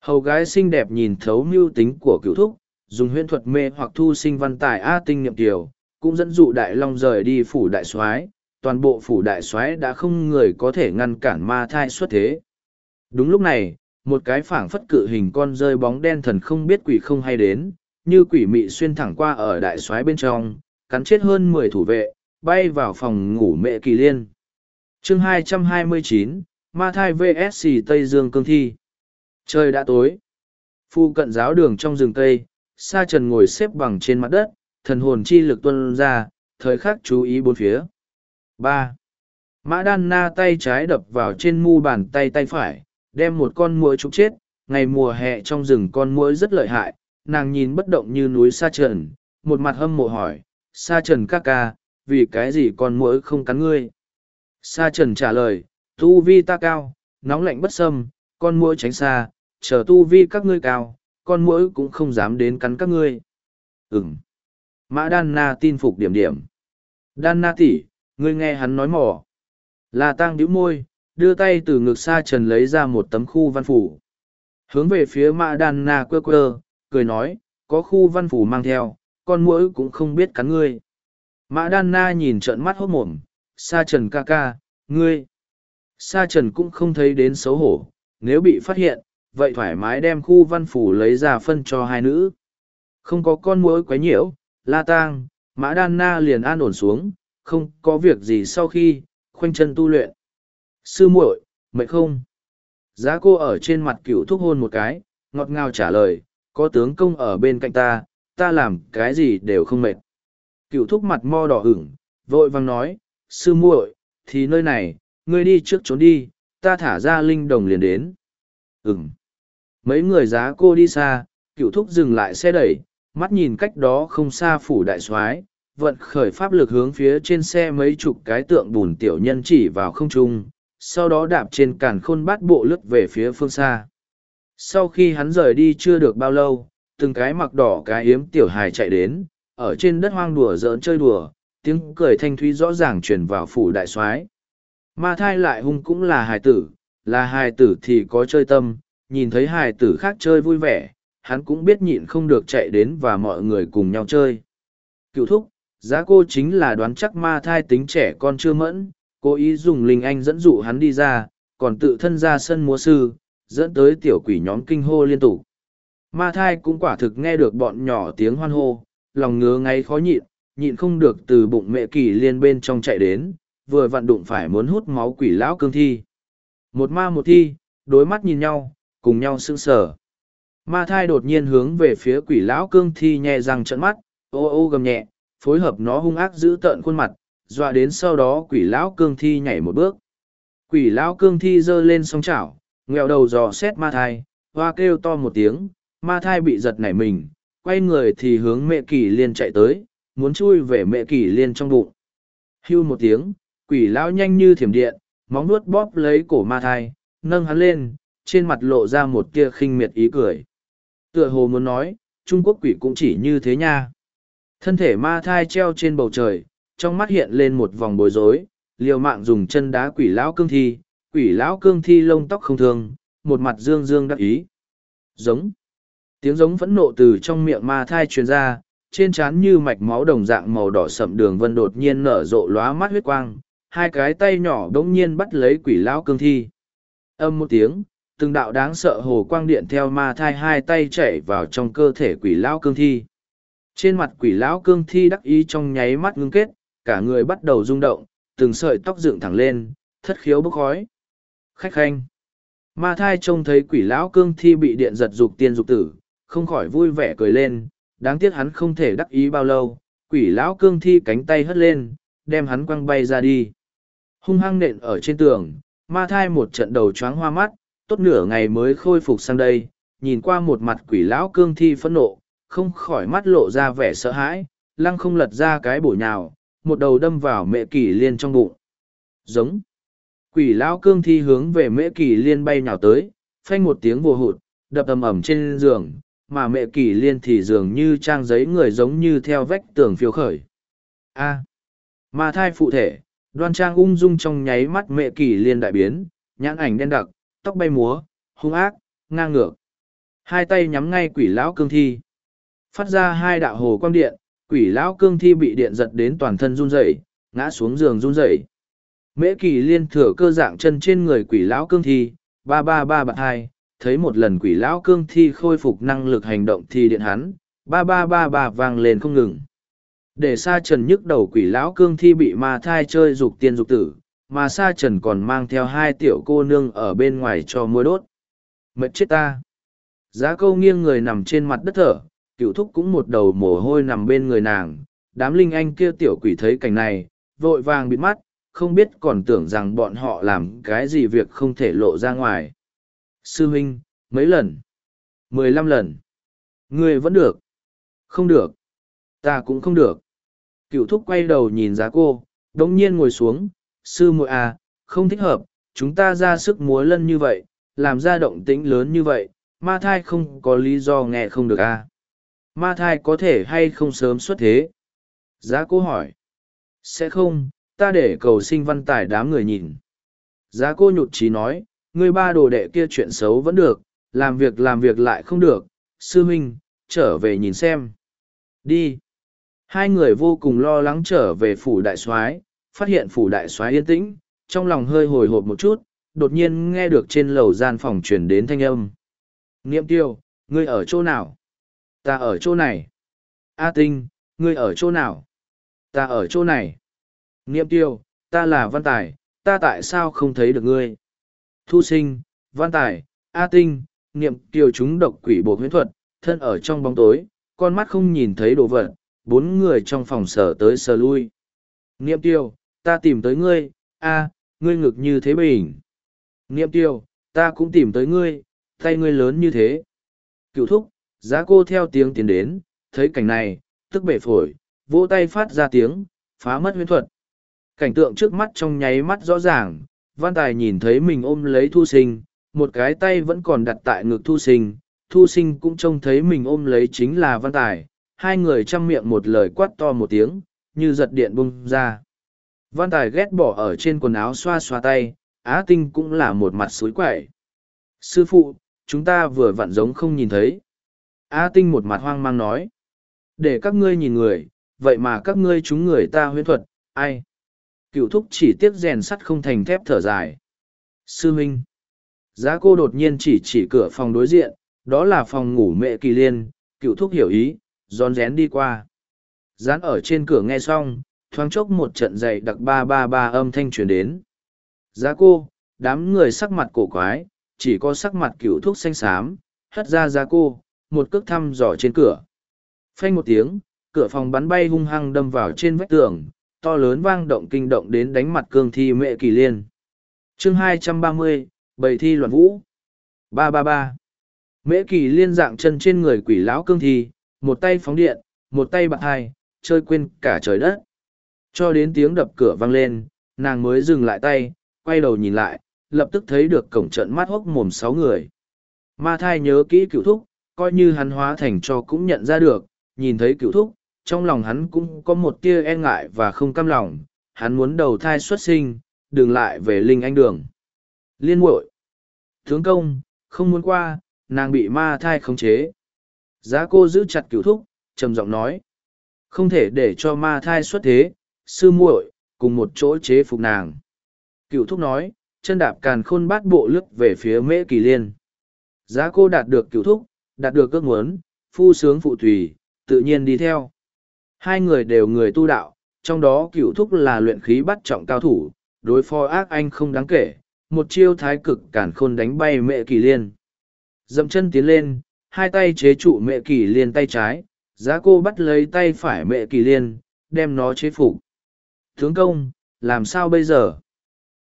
Hầu gái xinh đẹp nhìn thấu mưu tính của cựu thúc, dùng huyễn thuật mê hoặc thu sinh văn tài A tinh niệm tiểu, cũng dẫn dụ đại long rời đi phủ đại soái toàn bộ phủ đại soái đã không người có thể ngăn cản ma thai xuất thế. Đúng lúc này, một cái phảng phất cự hình con rơi bóng đen thần không biết quỷ không hay đến, như quỷ mị xuyên thẳng qua ở đại soái bên trong, cắn chết hơn mười thủ vệ, bay vào phòng ngủ mẹ kỳ liên. chương 229, Ma thai VSC Tây Dương Cương Thi. Trời đã tối. Phu cận giáo đường trong rừng Tây, Sa Trần ngồi xếp bằng trên mặt đất, thần hồn chi lực tuân ra, thời khắc chú ý bốn phía. ba Mã đan na tay trái đập vào trên mu bàn tay tay phải, đem một con muỗi trục chết, ngày mùa hè trong rừng con muỗi rất lợi hại, nàng nhìn bất động như núi sa trần, một mặt hâm mộ hỏi, sa trần ca ca, vì cái gì con muỗi không cắn ngươi? Sa trần trả lời, tu vi ta cao, nóng lạnh bất sâm, con muỗi tránh xa, chờ tu vi các ngươi cao, con muỗi cũng không dám đến cắn các ngươi. Ừm. Mã Đan Na tin phục điểm điểm. Đan Na tỷ, ngươi nghe hắn nói mỏ. Là tang điếu môi, đưa tay từ ngực xa trần lấy ra một tấm khu văn phủ. Hướng về phía Mã Đan Na quơ quơ, cười nói, có khu văn phủ mang theo, con muỗi cũng không biết cắn ngươi. Mã Đan Na nhìn trợn mắt hốt mồm, Sa Trần ca ca, ngươi. Sa Trần cũng không thấy đến xấu hổ, nếu bị phát hiện, vậy thoải mái đem khu văn phủ lấy ra phân cho hai nữ. Không có con muỗi quấy nhiễu, la tang, Mã Đan Na liền an ổn xuống, không có việc gì sau khi, khoanh chân tu luyện. Sư muội, mệt không? Giá cô ở trên mặt cựu thúc hôn một cái, ngọt ngào trả lời, có tướng công ở bên cạnh ta, ta làm cái gì đều không mệt. Cựu thúc mặt mo đỏ hửng, vội vàng nói, sư muội, thì nơi này, ngươi đi trước trốn đi, ta thả ra linh đồng liền đến. Ừm. Mấy người giá cô đi xa, cựu thúc dừng lại xe đẩy, mắt nhìn cách đó không xa phủ đại soái vận khởi pháp lực hướng phía trên xe mấy chục cái tượng bùn tiểu nhân chỉ vào không trung, sau đó đạp trên càn khôn bát bộ lướt về phía phương xa. Sau khi hắn rời đi chưa được bao lâu, từng cái mặc đỏ cái yếm tiểu hài chạy đến, ở trên đất hoang đùa giỡn chơi đùa, tiếng cười thanh thúy rõ ràng truyền vào phủ đại soái. Ma thai lại hung cũng là hài tử, là hài tử thì có chơi tâm, nhìn thấy hài tử khác chơi vui vẻ, hắn cũng biết nhịn không được chạy đến và mọi người cùng nhau chơi. Cựu thúc, giá cô chính là đoán chắc ma thai tính trẻ con chưa mẫn, cố ý dùng linh anh dẫn dụ hắn đi ra, còn tự thân ra sân múa sư, dẫn tới tiểu quỷ nhóm kinh hô liên tục. Ma thai cũng quả thực nghe được bọn nhỏ tiếng hoan hô, lòng ngứa ngay khó nhịn, nhịn không được từ bụng mẹ kỳ liên bên trong chạy đến, vừa vặn đụng phải muốn hút máu quỷ lão cương thi. Một ma một thi, đối mắt nhìn nhau, cùng nhau sững sờ. Ma thai đột nhiên hướng về phía quỷ lão cương thi nhẹ răng trận mắt, ô ô gầm nhẹ, phối hợp nó hung ác giữ tợn khuôn mặt, dọa đến sau đó quỷ lão cương thi nhảy một bước. Quỷ lão cương thi giơ lên song chảo, nghèo đầu dò xét ma thai, hoa kêu to một tiếng, ma thai bị giật nảy mình, quay người thì hướng mẹ kỳ liên chạy tới, muốn chui về mẹ kỳ liên trong bụng. Hưu một tiếng, quỷ lão nhanh như thiểm điện, móng nuốt bóp lấy cổ ma thai, nâng hắn lên, trên mặt lộ ra một tia khinh miệt ý cười. Tựa hồ muốn nói, Trung Quốc quỷ cũng chỉ như thế nha. Thân thể ma thai treo trên bầu trời, trong mắt hiện lên một vòng bối rối, liều mạng dùng chân đá quỷ lão cương thi, quỷ lão cương thi lông tóc không thương, một mặt dương dương đắc ý. Giống. Tiếng giống phẫn nộ từ trong miệng ma thai truyền ra, trên trán như mạch máu đồng dạng màu đỏ sậm đường vân đột nhiên nở rộ lóa mắt huyết quang, hai cái tay nhỏ đống nhiên bắt lấy quỷ lão cương thi. Âm một tiếng, từng đạo đáng sợ hồ quang điện theo ma thai hai tay chảy vào trong cơ thể quỷ lão cương thi. Trên mặt quỷ lão cương thi đắc ý trong nháy mắt ngưng kết, cả người bắt đầu rung động, từng sợi tóc dựng thẳng lên, thất khiếu bốc khói. Khách khanh. Ma thai trông thấy quỷ lão cương thi bị điện giật dục tiên dục tử, không khỏi vui vẻ cười lên, đáng tiếc hắn không thể đắc ý bao lâu, quỷ lão cương thi cánh tay hất lên, đem hắn quăng bay ra đi. Hung hăng nện ở trên tường, ma thai một trận đầu choáng hoa mắt, tốt nửa ngày mới khôi phục sang đây, nhìn qua một mặt quỷ lão cương thi phẫn nộ, không khỏi mắt lộ ra vẻ sợ hãi, lăng không lật ra cái bổ nhào, một đầu đâm vào mẹ kỳ liên trong bụng. Giống. Quỷ lão cương thi hướng về mẹ kỳ liên bay nhào tới, phanh một tiếng vồ hụt, đập ầm ầm trên giường, mà mẹ kỳ liên thì dường như trang giấy người giống như theo vách tường phiêu khởi. A. À. Ma thai phụ thể, đoan trang ung dung trong nháy mắt mẹ kỳ liên đại biến, nhãn ảnh đen đặc, tóc bay múa, hung ác, ngang ngược. Hai tay nhắm ngay quỷ lão cương thi. Phát ra hai đạo hồ quang điện, quỷ lão cương thi bị điện giật đến toàn thân run rẩy, ngã xuống giường run rẩy. Mễ kỳ liên thừa cơ dạng chân trên người quỷ lão cương thi, ba ba ba bạc hai, thấy một lần quỷ lão cương thi khôi phục năng lực hành động thì điện hắn, ba ba ba ba vang lên không ngừng. Để Sa trần nhức đầu quỷ lão cương thi bị ma thai chơi dục tiên dục tử, mà sa trần còn mang theo hai tiểu cô nương ở bên ngoài cho mua đốt. Mệt chết ta! Giá câu nghiêng người nằm trên mặt đất thở, cựu thúc cũng một đầu mồ hôi nằm bên người nàng. Đám linh anh kia tiểu quỷ thấy cảnh này, vội vàng bịt mắt, không biết còn tưởng rằng bọn họ làm cái gì việc không thể lộ ra ngoài. Sư huynh, mấy lần? Mười lăm lần. Ngươi vẫn được. Không được. Ta cũng không được. Cựu thúc quay đầu nhìn giá cô đ ỗ n g nhiên ngồi xuống. Sư muội à không thích hợp. Chúng ta ra sức múa lân như vậy làm ra động tĩnh lớn như vậy. Ma thai không có lý do nghe không được à ma thai có thể hay không sớm xuất thế? Giá cô hỏi. Sẽ không, ta để cầu sinh văn tài đám người nhìn. Giá cô nhụt trí nói, ngươi ba đồ đệ kia chuyện xấu vẫn được, làm việc làm việc lại không được. Sư huynh, trở về nhìn xem. Đi. Hai người vô cùng lo lắng trở về phủ đại soái, phát hiện phủ đại soái yên tĩnh, trong lòng hơi hồi hộp một chút, đột nhiên nghe được trên lầu gian phòng truyền đến thanh âm. Niệm tiêu, ngươi ở chỗ nào? Ta ở chỗ này a tinh ngươi ở chỗ nào ta ở chỗ này niệm tiêu ta là văn tài ta tại sao không thấy được ngươi thu sinh văn tài a tinh niệm tiêu chúng độc quỷ bộ huyễn thuật thân ở trong bóng tối con mắt không nhìn thấy đồ vật, bốn người trong phòng sở tới sờ lui. Niệm tiêu, ta tìm tới ngươi, a, ngươi ngực như thế bình. Niệm tiêu, ta cũng tìm tới ngươi, tay ngươi lớn như thế. Cựu thúc, giá cô theo tiếng tiến đến, thấy cảnh này, tức bể phổi, vỗ tay phát ra tiếng, phá mất huyễn thuật. Cảnh tượng trước mắt trong nháy mắt rõ ràng, văn tài nhìn thấy mình ôm lấy thu sinh, một cái tay vẫn còn đặt tại ngực thu sinh, thu sinh cũng trông thấy mình ôm lấy chính là văn tài hai người chăm miệng một lời quát to một tiếng như giật điện bung ra văn tài ghét bỏ ở trên quần áo xoa xoa tay á tinh cũng là một mặt xối quậy sư phụ chúng ta vừa vặn giống không nhìn thấy A tinh một mặt hoang mang nói. Để các ngươi nhìn người vậy mà các ngươi chúng người ta huyễn thuật ai? Cựu thúc chỉ tiếc rèn sắt không thành thép thở dài. Sư Minh, giá cô đột nhiên chỉ chỉ cửa phòng đối diện đó là phòng ngủ mẹ kỳ liên cựu thúc hiểu ý rón rén đi qua. Dán ở trên cửa nghe xong thoáng chốc một trận dậy đặc ba ba ba âm thanh truyền đến. Giá cô đám người sắc mặt cổ quái chỉ có sắc mặt cựu thúc xanh xám hất ra giá cô một cước thăm dò trên cửa phanh một tiếng cửa phòng bắn bay hung hăng đâm vào trên vách tường to lớn vang động kinh động đến đánh mặt cương thi mẹ kỳ liên chương hai trăm ba mươi bầy thi loạn vũ ba ba ba Mễ kỳ liên dạng chân trên người quỷ lão cương thi, một tay phóng điện, một tay bạc hai, chơi quên cả trời đất. Cho đến tiếng đập cửa vang lên, nàng mới dừng lại tay, quay đầu nhìn lại, lập tức thấy được cổng trận mắt hốc mồm sáu người. Ma thai nhớ kỹ cựu thúc, coi như hắn hóa thành cho cũng nhận ra được, nhìn thấy cựu thúc, trong lòng hắn cũng có một tia e ngại và không cam lòng, hắn muốn đầu thai xuất sinh, đường lại về linh anh đường. Liên muội Tướng công, không muốn qua, nàng bị ma thai khống chế. Giá cô giữ chặt cửu thúc, trầm giọng nói. Không thể để cho ma thai xuất thế, sư muội cùng một chỗ chế phục nàng. Cửu thúc nói, chân đạp càn khôn bát bộ lướt về phía mễ kỳ liên. Giá cô đạt được cửu thúc, đạt được ước muốn, phu sướng phụ tùy, tự nhiên đi theo. Hai người đều người tu đạo, trong đó cửu thúc là luyện khí bắt trọng cao thủ, đối phó ác anh không đáng kể, một chiêu thái cực cản khôn đánh bay mẹ kỳ liên. Dậm chân tiến lên, hai tay chế trụ mẹ kỳ liên tay trái, giá cô bắt lấy tay phải mẹ kỳ liên, đem nó chế phục. Tướng công, làm sao bây giờ?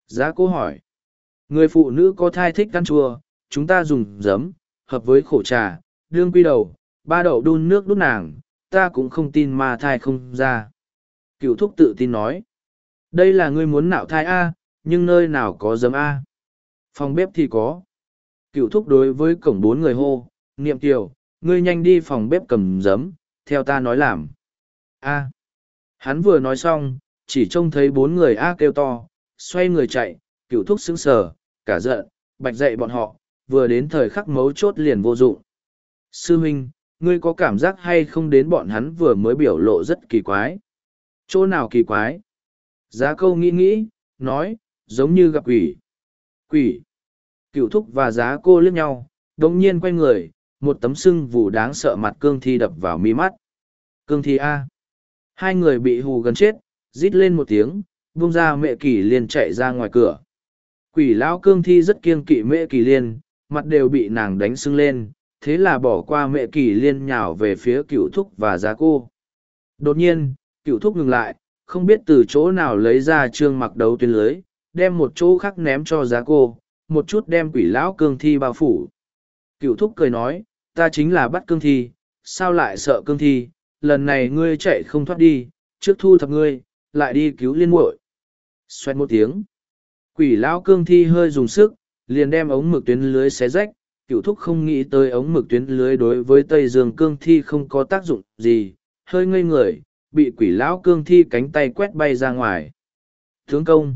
Giá cô hỏi. Người phụ nữ có thai thích ăn chua, chúng ta dùng giấm, hợp với khổ trà, đương quy đầu, ba đậu đun nước đút nàng, ta cũng không tin ma thai không ra. Cựu thúc tự tin nói. Đây là ngươi muốn nạo thai A, nhưng nơi nào có giấm A. Phòng bếp thì có cựu thúc đối với cổng bốn người hô niệm tiểu, ngươi nhanh đi phòng bếp cầm giấm theo ta nói làm a hắn vừa nói xong chỉ trông thấy bốn người a kêu to xoay người chạy cựu thúc sững sờ cả giận bạch dậy bọn họ vừa đến thời khắc mấu chốt liền vô dụng. Sư huynh ngươi có cảm giác hay không đến bọn hắn vừa mới biểu lộ rất kỳ quái? Chỗ nào kỳ quái? Giá câu nghĩ nghĩ, nói, giống như gặp quỷ. Quỷ. Cựu thúc và giá cô liếc nhau đồng nhiên quay người, một tấm sưng vù đáng sợ mặt cương thi đập vào mi mắt. Cương thi a. Hai người bị hù gần chết, rít lên một tiếng vung ra mẹ kỳ liên chạy ra ngoài cửa. Quỷ lão cương thi rất kiêng kỵ mẹ kỳ liên mặt đều bị nàng đánh sưng lên thế là bỏ qua mẹ kỳ liên nhào về phía cựu thúc và giá cô đột nhiên cựu thúc ngừng lại không biết từ chỗ nào lấy ra trương mặc đấu tuyến lưới đem một chỗ khác ném cho giá cô một chút đem quỷ lão cương thi bao phủ. Cựu thúc cười nói, ta chính là bắt cương thi, sao lại sợ cương thi, lần này ngươi chạy không thoát đi, trước thu thập ngươi, lại đi cứu liên muội. Xoẹt một tiếng. Quỷ lão cương thi hơi dùng sức, liền đem ống mực tuyến lưới xé rách, cựu thúc không nghĩ tới ống mực tuyến lưới đối với Tây Dương cương thi không có tác dụng gì, hơi ngây người, bị quỷ lão cương thi cánh tay quét bay ra ngoài. Tướng công.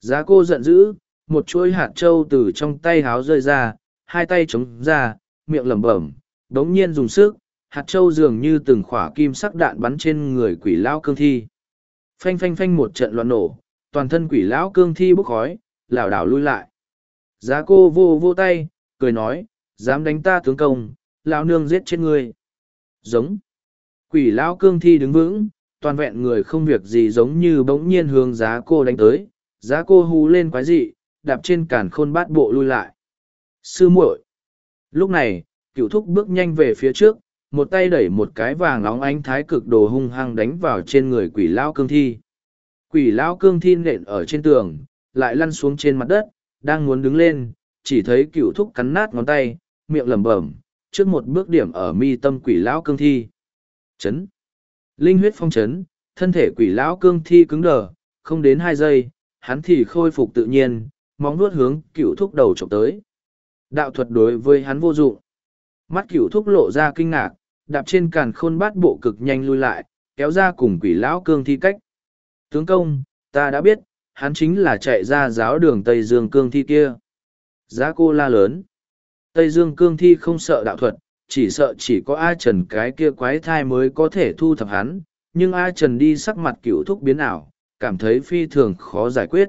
Giá cô giận dữ, một chuỗi hạt trâu từ trong tay háo rơi ra, hai tay chống ra, miệng lẩm bẩm, đống nhiên dùng sức, hạt trâu dường như từng khỏa kim sắc đạn bắn trên người quỷ lão cương thi. Phanh phanh phanh một trận loạn nổ, toàn thân quỷ lão cương thi bốc khói, lảo đảo lui lại. Giá cô vô vô tay, cười nói, dám đánh ta tướng công, lão nương giết chết ngươi. Giống. Quỷ lão cương thi đứng vững, toàn vẹn người không việc gì giống như bỗng nhiên hướng giá cô đánh tới, giá cô hú lên quái dị, đạp trên cản khôn bát bộ lui lại. Sư muội. Lúc này, cựu thúc bước nhanh về phía trước, một tay đẩy một cái vàng nóng ánh thái cực đồ hung hăng đánh vào trên người quỷ lão cương thi. Quỷ lão cương thi nện ở trên tường, lại lăn xuống trên mặt đất, đang muốn đứng lên, chỉ thấy cựu thúc cắn nát ngón tay, miệng lẩm bẩm, trước một bước điểm ở mi tâm quỷ lão cương thi. Chấn. Linh huyết phong chấn, thân thể quỷ lão cương thi cứng đờ, không đến hai giây, hắn thì khôi phục tự nhiên, móng nuốt hướng cựu thúc đầu chọc tới. Đạo thuật đối với hắn vô dụng. Mắt cựu thúc lộ ra kinh ngạc, đạp trên càn khôn bát bộ cực nhanh lui lại, kéo ra cùng quỷ lão cương thi cách. Tướng công, ta đã biết, hắn chính là chạy ra giáo đường Tây Dương cương thi kia. Giá cô la lớn. Tây Dương cương thi không sợ đạo thuật, chỉ sợ chỉ có A Trần cái kia quái thai mới có thể thu thập hắn, nhưng A Trần đi sắc mặt cựu thúc biến ảo, cảm thấy phi thường khó giải quyết.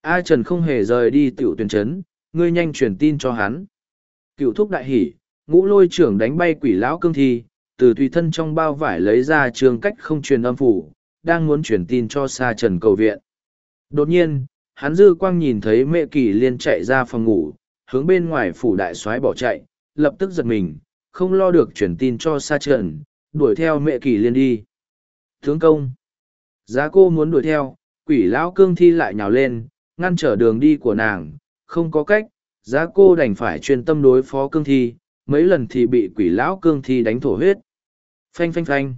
A Trần không hề rời đi tiểu tuyển chấn, ngươi nhanh truyền tin cho hắn. Cựu thúc đại hỉ, ngũ lôi trưởng đánh bay quỷ lão cương thi, từ tùy thân trong bao vải lấy ra trường cách không truyền âm phủ, đang muốn truyền tin cho Sa Trần cầu viện. Đột nhiên, hắn dư quang nhìn thấy mẹ kỳ liên chạy ra phòng ngủ, hướng bên ngoài phủ đại soái bỏ chạy, lập tức giật mình, không lo được truyền tin cho Sa Trần, đuổi theo mẹ kỳ liên đi. Tướng công, giá cô muốn đuổi theo, quỷ lão cương thi lại nhào lên, ngăn trở đường đi của nàng, không có cách, giá cô đành phải chuyên tâm đối phó cương thi, mấy lần thì bị quỷ lão cương thi đánh thổ huyết. Phanh phanh phanh.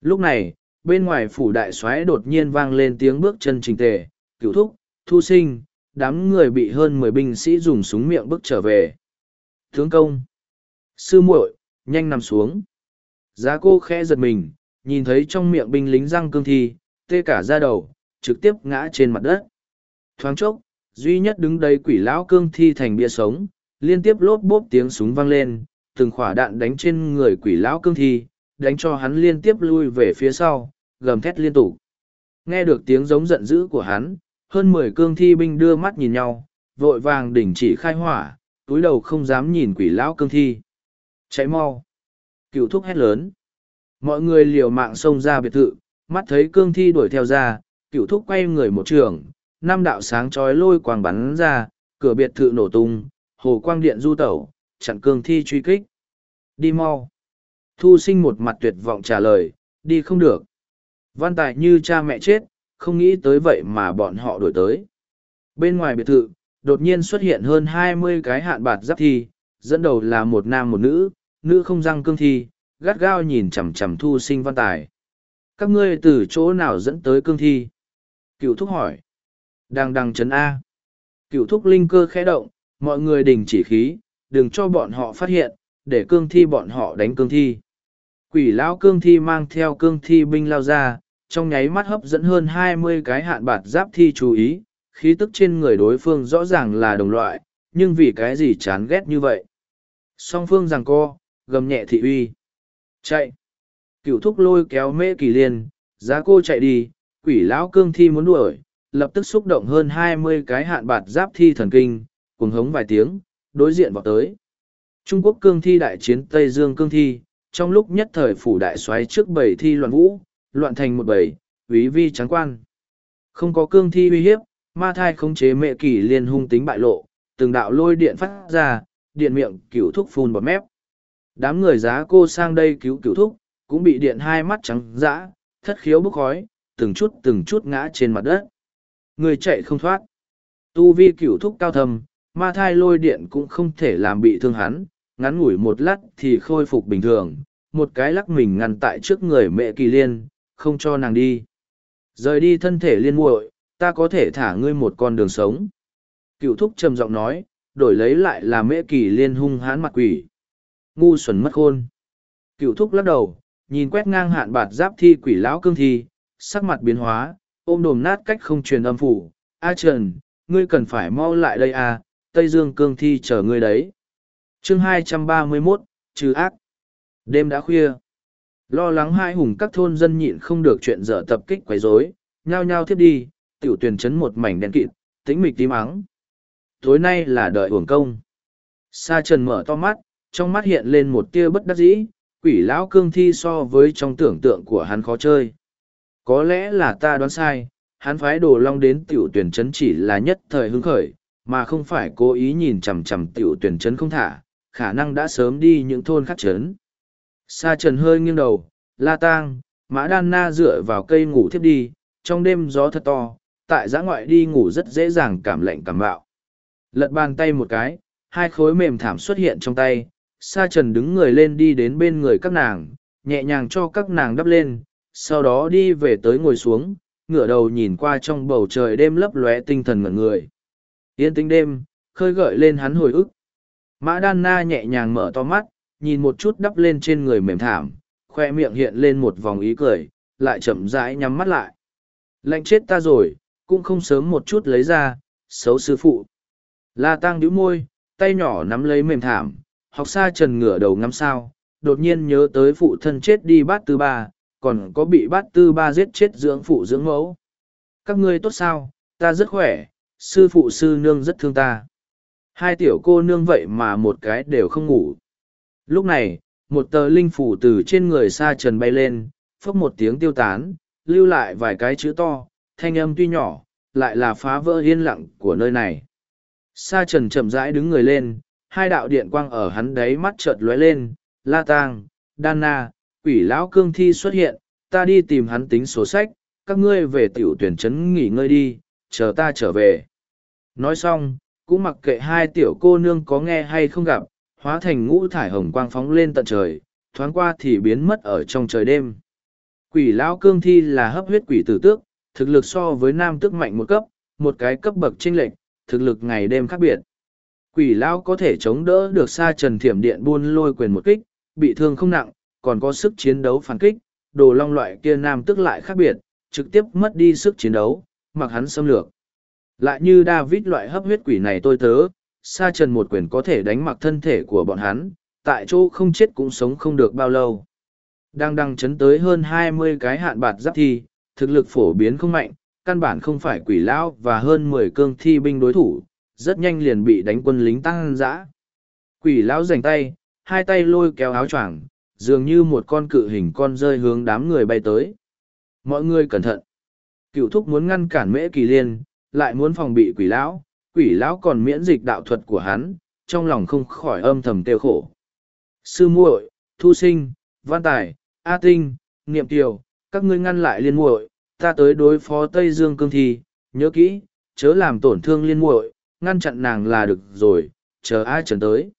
Lúc này, bên ngoài phủ đại soái đột nhiên vang lên tiếng bước chân trình tề, cửu thúc, thu sinh, đám người bị hơn mười binh sĩ dùng súng miệng bước trở về. Tướng công. Sư muội, nhanh nằm xuống. Giá cô khẽ giật mình, nhìn thấy trong miệng binh lính răng cương thi, tê cả ra đầu, trực tiếp ngã trên mặt đất. Thoáng chốc, duy nhất đứng đây quỷ lão cương thi thành bia sống, liên tiếp lốp bốp tiếng súng vang lên, từng khỏa đạn đánh trên người quỷ lão cương thi, đánh cho hắn liên tiếp lui về phía sau, gầm thét liên tục. Nghe được tiếng giống giận dữ của hắn, hơn mười cương thi binh đưa mắt nhìn nhau, vội vàng đỉnh chỉ khai hỏa, túi đầu không dám nhìn quỷ lão cương thi. Cháy mau! Cựu thúc hét lớn. Mọi người liều mạng xông ra biệt thự, mắt thấy cương thi đuổi theo ra, cựu thúc quay người một trường, năm đạo sáng chói lôi quang bắn ra, cửa biệt thự nổ tung, hồ quang điện du tẩu, chặn cương thi truy kích. Đi mau. Thu sinh một mặt tuyệt vọng trả lời, đi không được. Văn tài như cha mẹ chết, không nghĩ tới vậy mà bọn họ đổi tới. Bên ngoài biệt thự, đột nhiên xuất hiện hơn hai mươi cái hạn bạt giáp thi, dẫn đầu là một nam một nữ, nữ không răng cương thi, gắt gao nhìn chằm chằm thu sinh văn tài. Các ngươi từ chỗ nào dẫn tới cương thi? Cựu thúc hỏi. Đang đằng chấn A. Cựu thúc linh cơ khẽ động, mọi người đình chỉ khí, đừng cho bọn họ phát hiện, để cương thi bọn họ đánh cương thi. Quỷ lão cương thi mang theo cương thi binh lao ra, trong nháy mắt hấp dẫn hơn hai mươi cái hạn bạt giáp thi chú ý, khí tức trên người đối phương rõ ràng là đồng loại, nhưng vì cái gì chán ghét như vậy. Song phương rằng co, gầm nhẹ thị uy. Chạy. Cựu thúc lôi kéo mễ kỳ liên, giá cô chạy đi, quỷ lão cương thi muốn đuổi, lập tức xúc động hơn hai mươi cái hạn bạt giáp thi thần kinh, cùng hống vài tiếng, đối diện vào tới. Trung Quốc cương thi đại chiến Tây Dương cương thi, trong lúc nhất thời phủ đại xoáy trước bảy thi loạn vũ, loạn thành một bầy, quý vi trắng quan. Không có cương thi uy hiếp, ma thai khống chế mẹ kỳ liên hung tính bại lộ, từng đạo lôi điện phát ra, điện miệng cửu thúc phun bọt mép. Đám người giá cô sang đây cứu cửu thúc, cũng bị điện hai mắt trắng dã, thất khiếu bốc khói, từng chút từng chút ngã trên mặt đất. Người chạy không thoát. Tu vi cửu thúc cao thầm, ma thai lôi điện cũng không thể làm bị thương hắn, ngắn ngủi một lát thì khôi phục bình thường, một cái lắc mình ngăn tại trước người mẹ kỳ liên, không cho nàng đi. Rời đi thân thể liên muội, ta có thể thả ngươi một con đường sống. Cựu thúc trầm giọng nói, đổi lấy lại là mẹ kỳ liên hung hãn mặt quỷ. Ngu xuẩn mất khôn. Cựu thúc lắc đầu, nhìn quét ngang hạn bạt giáp thi quỷ lão cương thi, sắc mặt biến hóa, ôm đồm nát cách không truyền âm phủ. A Trần, ngươi cần phải mau lại đây à, Tây Dương cương thi chờ ngươi đấy. chương 231, trừ ác. Đêm đã khuya. Lo lắng hai hùng các thôn dân nhịn không được chuyện dở tập kích quấy rối, nhao nhao thiết đi, tiểu tuyển chấn một mảnh đen kịt, tĩnh mịch tím ắng. Tối nay là đợi hưởng công. Sa trần mở to mắt, trong mắt hiện lên một tia bất đắc dĩ, quỷ lão cương thi so với trong tưởng tượng của hắn khó chơi. Có lẽ là ta đoán sai, hắn phái đồ long đến tiểu tuyển chấn chỉ là nhất thời hứng khởi, mà không phải cố ý nhìn chằm chằm tiểu tuyển chấn không thả, khả năng đã sớm đi những thôn khác chấn. Sa trần hơi nghiêng đầu, la tang, mã đan na dựa vào cây ngủ thiếp đi, trong đêm gió thật to, tại giã ngoại đi ngủ rất dễ dàng cảm lạnh cảm bạo. Lật bàn tay một cái, hai khối mềm thảm xuất hiện trong tay, sa trần đứng người lên đi đến bên người các nàng, nhẹ nhàng cho các nàng đắp lên, sau đó đi về tới ngồi xuống, ngửa đầu nhìn qua trong bầu trời đêm lấp lóe tinh thần ngẩn người. Yên tĩnh đêm, khơi gợi lên hắn hồi ức. Mã Đan Na nhẹ nhàng mở to mắt, nhìn một chút đắp lên trên người mềm thảm, khoe miệng hiện lên một vòng ý cười, lại chậm rãi nhắm mắt lại. Lạnh chết ta rồi, cũng không sớm một chút lấy ra, xấu sư phụ. La Tăng đĩu môi, tay nhỏ nắm lấy mềm thảm, học xa trần ngửa đầu ngắm sao, đột nhiên nhớ tới phụ thân chết đi bát tư ba, còn có bị bát tư ba giết chết dưỡng phụ dưỡng mẫu. Các ngươi tốt sao, ta rất khỏe, sư phụ sư nương rất thương ta. Hai tiểu cô nương vậy mà một cái đều không ngủ. Lúc này, một tờ linh phủ từ trên người sa trần bay lên, phốc một tiếng tiêu tán, lưu lại vài cái chữ to, thanh âm tuy nhỏ, lại là phá vỡ yên lặng của nơi này. Sa trần chậm rãi đứng người lên, hai đạo điện quang ở hắn đấy mắt chợt lóe lên, la tang, đan na, quỷ lão cương thi xuất hiện, ta đi tìm hắn tính sổ sách, các ngươi về tiểu tuyển trấn nghỉ ngơi đi, chờ ta trở về. Nói xong, cũng mặc kệ hai tiểu cô nương có nghe hay không gặp, hóa thành ngũ thải hồng quang phóng lên tận trời, thoáng qua thì biến mất ở trong trời đêm. Quỷ lão cương thi là hấp huyết quỷ tử tước, thực lực so với nam tước mạnh một cấp, một cái cấp bậc chênh lệch, thực lực ngày đêm khác biệt. Quỷ lão có thể chống đỡ được xa trần thiểm điện buôn lôi quyền một kích, bị thương không nặng, còn có sức chiến đấu phản kích, đồ long loại kia nam tức lại khác biệt, trực tiếp mất đi sức chiến đấu, mặc hắn xâm lược. Lại như David loại hấp huyết quỷ này tôi tớ, sa trần một quyền có thể đánh mặc thân thể của bọn hắn, tại chỗ không chết cũng sống không được bao lâu. Đang đăng chấn tới hơn hai mươi cái hạn bạt giáp thi, thực lực phổ biến không mạnh, căn bản không phải quỷ lão và hơn mười cương thi binh đối thủ, rất nhanh liền bị đánh quân lính tăng dã. Quỷ lão giành tay, hai tay lôi kéo áo choàng, dường như một con cự hình con rơi hướng đám người bay tới. Mọi người cẩn thận. Cựu thúc muốn ngăn cản mễ kỳ liên, lại muốn phòng bị quỷ lão, quỷ lão còn miễn dịch đạo thuật của hắn, trong lòng không khỏi âm thầm tiêu khổ. Sư muội, thu sinh, văn tài, a tinh, niệm tiều, các ngươi ngăn lại liên muội, ta tới đối phó Tây Dương cương thi, nhớ kỹ, chớ làm tổn thương liên muội, ngăn chặn nàng là được rồi, chờ ai trần tới.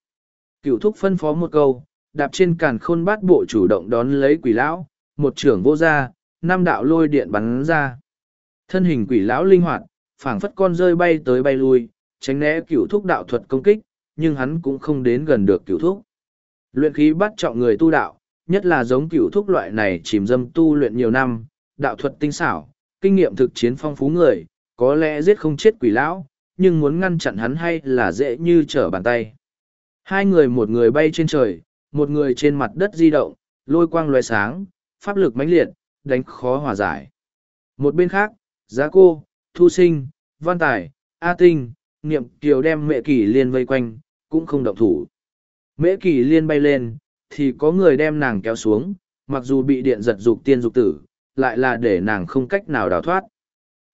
Cựu thúc phân phó một câu, đạp trên càn khôn bát bộ chủ động đón lấy quỷ lão, một trưởng vô ra, năm đạo lôi điện bắn ra. Thân hình quỷ lão linh hoạt, phảng phất con rơi bay tới bay lui, tránh né cửu thúc đạo thuật công kích, nhưng hắn cũng không đến gần được cửu thúc. Luyện khí bắt trọng người tu đạo, nhất là giống cửu thúc loại này chìm dâm tu luyện nhiều năm, đạo thuật tinh xảo, kinh nghiệm thực chiến phong phú người, có lẽ giết không chết quỷ lão, nhưng muốn ngăn chặn hắn hay là dễ như trở bàn tay. Hai người một người bay trên trời, một người trên mặt đất di động, lôi quang loài sáng, pháp lực mãnh liệt, đánh khó hòa giải. Một bên khác, giá cô, thu sinh, văn tài, a tinh, niệm kiều đem mẹ kỳ liên vây quanh, cũng không động thủ. Mễ kỳ liên bay lên, thì có người đem nàng kéo xuống, mặc dù bị điện giật dục tiên dục tử, lại là để nàng không cách nào đào thoát.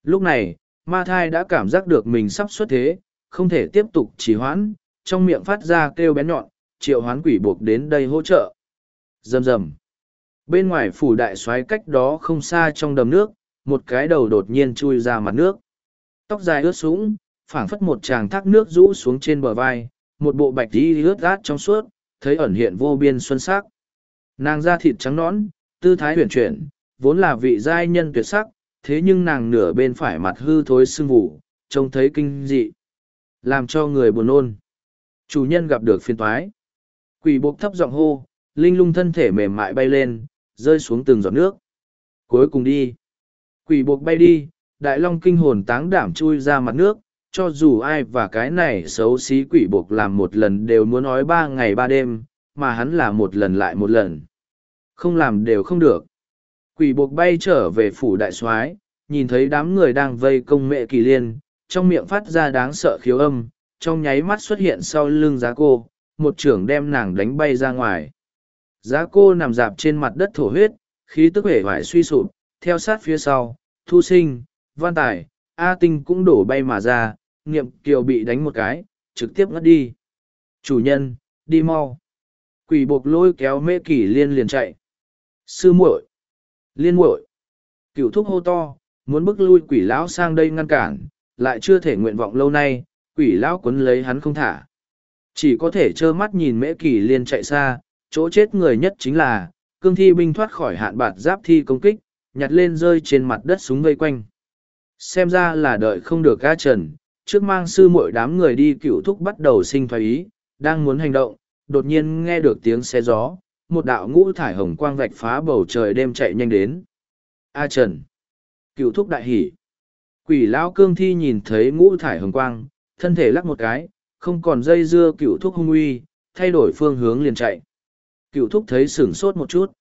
Lúc này, ma thai đã cảm giác được mình sắp xuất thế, không thể tiếp tục trì hoãn, trong miệng phát ra kêu bén nhọn, triệu hoán quỷ buộc đến đây hỗ trợ. Dầm dầm. Bên ngoài phủ đại xoáy cách đó không xa trong đầm nước, một cái đầu đột nhiên chui ra mặt nước. Tóc dài ướt sũng, phảng phất một tràng thác nước rũ xuống trên bờ vai, một bộ bạch đi ướt át trong suốt, thấy ẩn hiện vô biên xuân sắc. Nàng da thịt trắng nõn, tư thái huyền chuyển, vốn là vị giai nhân tuyệt sắc, thế nhưng nàng nửa bên phải mặt hư thối sưng vụ, trông thấy kinh dị. Làm cho người buồn nôn. Chủ nhân gặp được phiên toái. Quỷ buộc thấp giọng hô, linh lung thân thể mềm mại bay lên, rơi xuống từng giọt nước. Cuối cùng đi. Quỷ buộc bay đi, đại long kinh hồn táng đảm chui ra mặt nước, cho dù ai và cái này xấu xí quỷ buộc làm một lần đều muốn nói ba ngày ba đêm, mà hắn là một lần lại một lần. Không làm đều không được. Quỷ buộc bay trở về phủ đại soái nhìn thấy đám người đang vây công mẹ kỳ liên, trong miệng phát ra đáng sợ khiếu âm, trong nháy mắt xuất hiện sau lưng giá cô, một trưởng đem nàng đánh bay ra ngoài. Giá cô nằm dạp trên mặt đất thổ huyết, khí tức hể vải suy sụp, theo sát phía sau, thu sinh, văn tài, A tinh cũng đổ bay mà ra, niệm kiều bị đánh một cái, trực tiếp ngất đi. Chủ nhân, đi mau. Quỷ buộc lôi kéo mê kỷ liên liền chạy. Sư muội, liên muội, cựu thúc hô to, muốn bức lui quỷ lão sang đây ngăn cản, lại chưa thể nguyện vọng lâu nay, quỷ lão quấn lấy hắn không thả. Chỉ có thể trơ mắt nhìn mễ kỳ liên chạy xa, chỗ chết người nhất chính là, cương thi binh thoát khỏi hạn bạt giáp thi công kích, nhặt lên rơi trên mặt đất súng vây quanh. Xem ra là đợi không được ca trần, trước mang sư muội đám người đi cựu thúc bắt đầu sinh thoái ý, đang muốn hành động, đột nhiên nghe được tiếng xe gió, một đạo ngũ thải hồng quang vạch phá bầu trời đêm chạy nhanh đến. A Trần! Cựu thúc đại hỉ! Quỷ lão cương thi nhìn thấy ngũ thải hồng quang, thân thể lắc một cái, không còn dây dưa cựu thúc hung uy, thay đổi phương hướng liền chạy. Cựu thúc thấy sửng sốt một chút.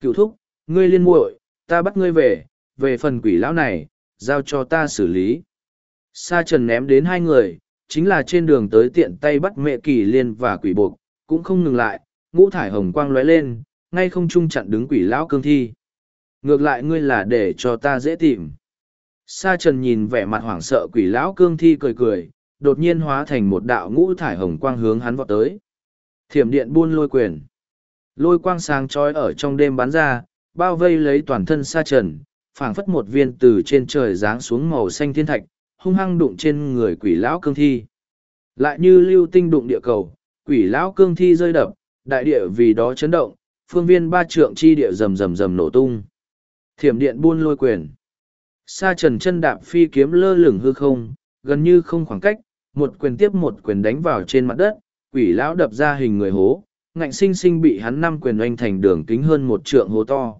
Cựu thúc, ngươi liên muội, ta bắt ngươi về, về phần quỷ lão này, giao cho ta xử lý. Sa trần ném đến hai người, chính là trên đường tới tiện tay bắt mẹ kỳ liên và quỷ buộc, cũng không ngừng lại, ngũ thải hồng quang lóe lên, ngay không trung chặn đứng quỷ lão cương thi. Ngược lại ngươi là để cho ta dễ tìm. Sa trần nhìn vẻ mặt hoảng sợ quỷ lão cương thi cười cười, đột nhiên hóa thành một đạo ngũ thải hồng quang hướng hắn vọt tới. Thiểm điện buôn lôi quyền. Lôi quang sáng chói ở trong đêm bắn ra, bao vây lấy toàn thân sa trần, phảng phất một viên từ trên trời giáng xuống màu xanh thiên thạch, hung hăng đụng trên người quỷ lão cương thi. Lại như lưu tinh đụng địa cầu, quỷ lão cương thi rơi đập, đại địa vì đó chấn động, phương viên ba trượng chi địa rầm rầm rầm nổ tung. Thiểm điện buôn lôi quyền. Sa trần chân đạp phi kiếm lơ lửng hư không, gần như không khoảng cách, một quyền tiếp một quyền đánh vào trên mặt đất, quỷ lão đập ra hình người hố, ngạnh sinh sinh bị hắn năm quyền oanh thành đường kính hơn một trượng hố to.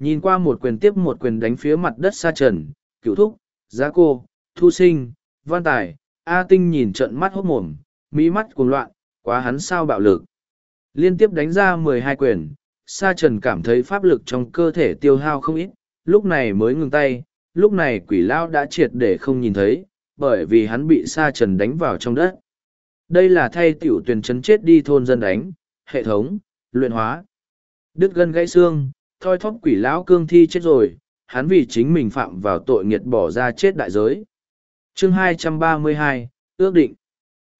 Nhìn qua một quyền tiếp một quyền đánh phía mặt đất sa trần, cựu thúc, giá cô, thu sinh, văn tài, A tinh nhìn trận mắt hốt mồm, mỹ mắt cuồng loạn, quá hắn sao bạo lực. Liên tiếp đánh ra mười hai quyền, sa trần cảm thấy pháp lực trong cơ thể tiêu hao không ít, lúc này mới ngừng tay, lúc này quỷ lao đã triệt để không nhìn thấy, bởi vì hắn bị sa trần đánh vào trong đất. Đây là thay tiểu tuyển chấn chết đi thôn dân đánh, hệ thống, luyện hóa. Đứt gân gãy xương, thoi thóp quỷ lão cương thi chết rồi, hắn vì chính mình phạm vào tội nghiệt bỏ ra chết đại giới. Chương 232, ước định.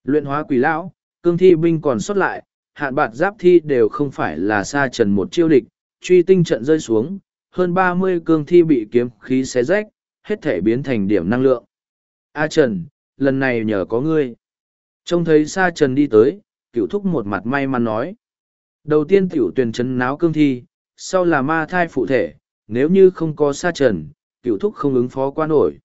Luyện hóa quỷ lão, cương thi binh còn sót lại, hạn bạt giáp thi đều không phải là xa trần một chiêu địch, truy tinh trận rơi xuống, hơn ba mươi cương thi bị kiếm khí xé rách, hết thể biến thành điểm năng lượng. A Trần, lần này nhờ có ngươi. Trông thấy xa Trần đi tới, cựu thúc một mặt may mắn nói. Đầu tiên tiểu tuyển chấn náo cương thi, sau là ma thai phụ thể, nếu như không có Sa Trần, cựu thúc không ứng phó qua nổi.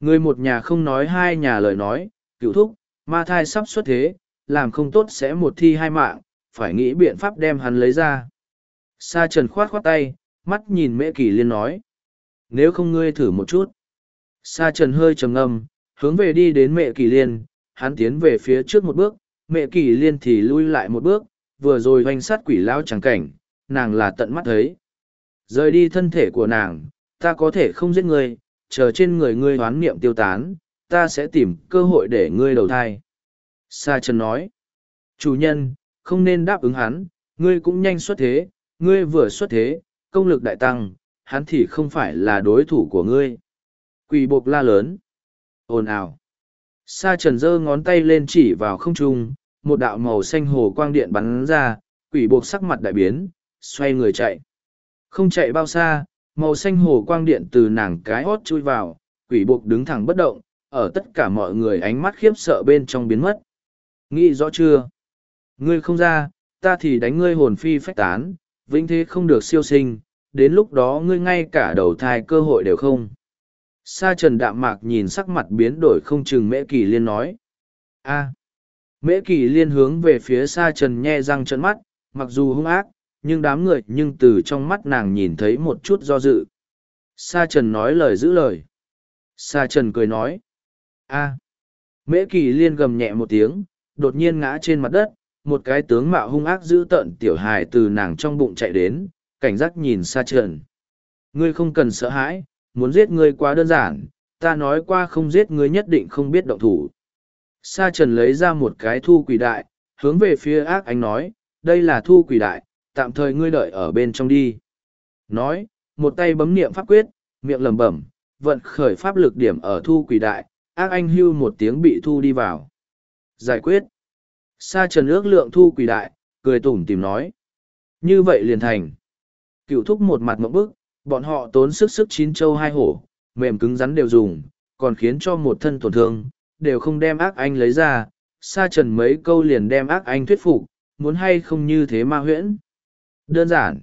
Người một nhà không nói hai nhà lời nói, cựu thúc, ma thai sắp xuất thế, làm không tốt sẽ một thi hai mạng, phải nghĩ biện pháp đem hắn lấy ra. Sa Trần khoát khoát tay, mắt nhìn Mễ Kỳ Liên nói. Nếu không ngươi thử một chút. Sa Trần hơi trầm ngâm, hướng về đi đến Mẹ Kỳ Liên, hắn tiến về phía trước một bước, Mẹ Kỳ Liên thì lui lại một bước, vừa rồi hoành sát quỷ lao chẳng cảnh, nàng là tận mắt thấy. Rời đi thân thể của nàng, ta có thể không giết ngươi, chờ trên người ngươi hoán niệm tiêu tán, ta sẽ tìm cơ hội để ngươi đầu thai. Sa Trần nói, chủ nhân, không nên đáp ứng hắn, ngươi cũng nhanh xuất thế, ngươi vừa xuất thế, công lực đại tăng, hắn thì không phải là đối thủ của ngươi. Quỷ bộc la lớn. ồn ào. Sa trần giơ ngón tay lên chỉ vào không trung, một đạo màu xanh hồ quang điện bắn ra, quỷ bộc sắc mặt đại biến, xoay người chạy. Không chạy bao xa, màu xanh hồ quang điện từ nàng cái hót chui vào, quỷ buộc đứng thẳng bất động, ở tất cả mọi người ánh mắt khiếp sợ bên trong biến mất. Nghĩ rõ chưa? Ngươi không ra, ta thì đánh ngươi hồn phi phách tán, vĩnh thế không được siêu sinh, đến lúc đó ngươi ngay cả đầu thai cơ hội đều không. Sa trần đạm mạc nhìn sắc mặt biến đổi không chừng mễ kỳ liên nói. a mễ kỳ liên hướng về phía sa trần nhe răng trận mắt, mặc dù hung ác, nhưng đám người nhưng từ trong mắt nàng nhìn thấy một chút do dự. Sa trần nói lời giữ lời. Sa trần cười nói. a mễ kỳ liên gầm nhẹ một tiếng, đột nhiên ngã trên mặt đất, một cái tướng mạo hung ác dữ tợn tiểu hài từ nàng trong bụng chạy đến, cảnh giác nhìn Sa trần. Ngươi không cần sợ hãi, muốn giết ngươi quá đơn giản, ta nói qua không giết ngươi nhất định không biết động thủ. Sa trần lấy ra một cái thu quỷ đại, hướng về phía ác anh nói, đây là thu quỷ đại, tạm thời ngươi đợi ở bên trong đi. Nói, một tay bấm niệm pháp quyết, miệng lẩm bẩm, vận khởi pháp lực điểm ở thu quỷ đại, ác anh hưu một tiếng bị thu đi vào. Giải quyết. Sa trần ước lượng thu quỷ đại, cười tủm tìm nói. Như vậy liền thành. Cựu thúc một mặt mộng bức, bọn họ tốn sức sức chín châu hai hổ, mềm cứng rắn đều dùng, còn khiến cho một thân tổn thương, đều không đem ác anh lấy ra. Sa trần mấy câu liền đem ác anh thuyết phục, muốn hay không như thế ma huyễn. Đơn giản.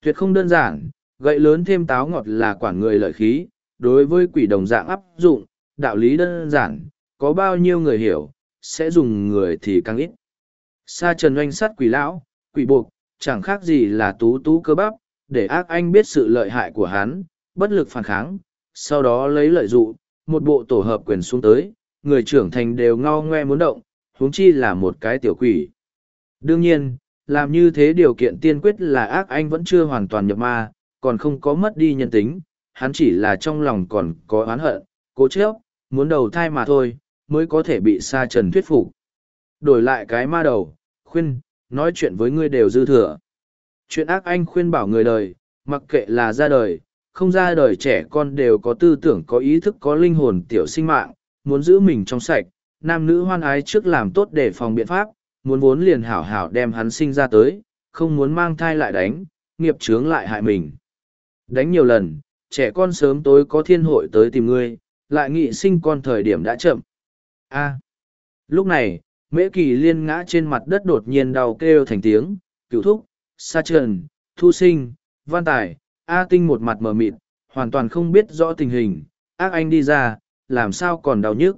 Tuyệt không đơn giản, gậy lớn thêm táo ngọt là quản người lợi khí, đối với quỷ đồng dạng áp dụng, đạo lý đơn giản, có bao nhiêu người hiểu, sẽ dùng người thì càng ít. Sa trần oanh sắt quỷ lão, quỷ buộc, chẳng khác gì là tú tú cơ bắp, để ác anh biết sự lợi hại của hắn, bất lực phản kháng, sau đó lấy lợi dụ, một bộ tổ hợp quyền xuống tới, người trưởng thành đều ngao ngoe muốn động, huống chi là một cái tiểu quỷ. Đương nhiên, làm như thế điều kiện tiên quyết là ác anh vẫn chưa hoàn toàn nhập ma, còn không có mất đi nhân tính, hắn chỉ là trong lòng còn có oán hận, cố chấp, muốn đầu thai mà thôi, mới có thể bị sa trần thuyết phục. Đổi lại cái ma đầu, khuyên, nói chuyện với ngươi đều dư thừa. Chuyện ác anh khuyên bảo người đời, mặc kệ là ra đời, không ra đời trẻ con đều có tư tưởng có ý thức có linh hồn tiểu sinh mạng, muốn giữ mình trong sạch, nam nữ hoan ái trước làm tốt để phòng biện pháp, muốn vốn liền hảo hảo đem hắn sinh ra tới, không muốn mang thai lại đánh, nghiệp chướng lại hại mình. Đánh nhiều lần, trẻ con sớm tối có thiên hội tới tìm ngươi, lại nghị sinh con thời điểm đã chậm. A. lúc này, mễ kỳ liên ngã trên mặt đất đột nhiên đau kêu thành tiếng, cựu thúc, sa trần, thu sinh, văn tài, A tinh một mặt mờ mịt, hoàn toàn không biết rõ tình hình, ác anh đi ra, làm sao còn đau nhức.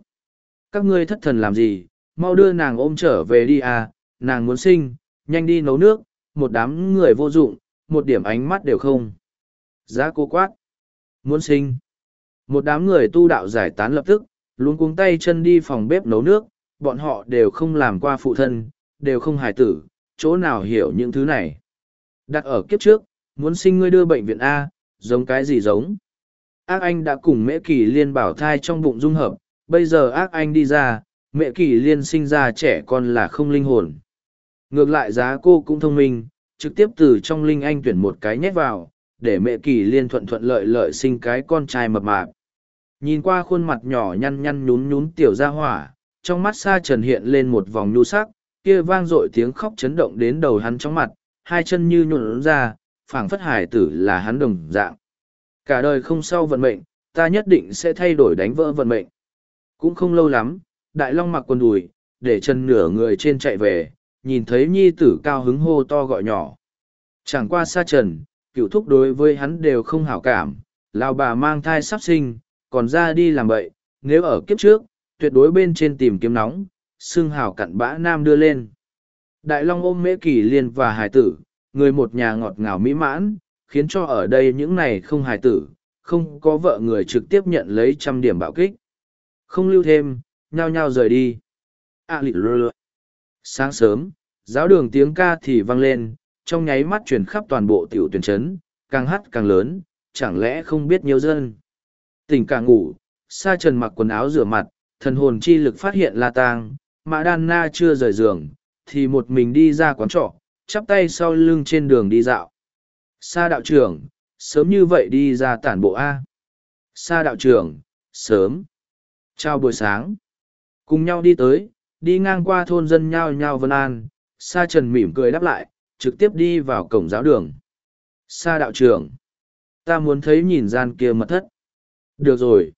Các ngươi thất thần làm gì, mau đưa nàng ôm trở về đi à, nàng muốn sinh, nhanh đi nấu nước, một đám người vô dụng, một điểm ánh mắt đều không. Giá cô quát. Muốn sinh. Một đám người tu đạo giải tán lập tức, luôn cuống tay chân đi phòng bếp nấu nước, bọn họ đều không làm qua phụ thân, đều không hài tử, chỗ nào hiểu những thứ này. Đặt ở kiếp trước, muốn sinh ngươi đưa bệnh viện A, giống cái gì giống. Ác anh đã cùng mễ kỳ liên bảo thai trong bụng dung hợp, bây giờ ác anh đi ra, mẹ kỳ liên sinh ra trẻ con là không linh hồn. Ngược lại giá cô cũng thông minh, trực tiếp từ trong linh anh tuyển một cái nhét vào, để mẹ kỳ liên thuận thuận lợi lợi sinh cái con trai mập mạp. Nhìn qua khuôn mặt nhỏ nhăn nhăn nhún nhún tiểu ra hỏa, trong mắt xa trần hiện lên một vòng nhu sắc, kia vang dội tiếng khóc chấn động đến đầu hắn trong mặt, hai chân như nhuộn ra, phảng phất hải tử là hắn đồng dạng. Cả đời không sau vận mệnh, ta nhất định sẽ thay đổi đánh vỡ vận mệnh. Cũng không lâu lắm, đại long mặc quần đùi, để chân nửa người trên chạy về, nhìn thấy nhi tử cao hứng hô to gọi nhỏ. Chẳng qua xa trần, cựu thúc đối với hắn đều không hảo cảm, lao bà mang thai sắp sinh, còn ra đi làm vậy, nếu ở kiếp trước, tuyệt đối bên trên tìm kiếm nóng, xương hảo cặn bã nam đưa lên. Đại long ôm mễ kỳ liên và hải tử, người một nhà ngọt ngào mỹ mãn, khiến cho ở đây những này không hài tử, không có vợ người trực tiếp nhận lấy trăm điểm bạo kích. Không lưu thêm, nhao nhao rời đi. À lị lơ Sáng sớm, giáo đường tiếng ca thì vang lên, trong nháy mắt truyền khắp toàn bộ tiểu tuyển trấn, càng hát càng lớn, chẳng lẽ không biết nhiều dân. Tỉnh cả ngủ, sa trần mặc quần áo rửa mặt, thần hồn chi lực phát hiện la tang, mà đan na chưa rời giường, thì một mình đi ra quán trọ, chắp tay sau lưng trên đường đi dạo. Sa đạo trưởng, sớm như vậy đi ra tản bộ A. Sa đạo trưởng, sớm. Chào buổi sáng. Cùng nhau đi tới, đi ngang qua thôn dân nhao nhao vân an, Sa Trần mỉm cười đáp lại, trực tiếp đi vào cổng giáo đường. Sa đạo trưởng, ta muốn thấy nhìn gian kia mật thất. Được rồi.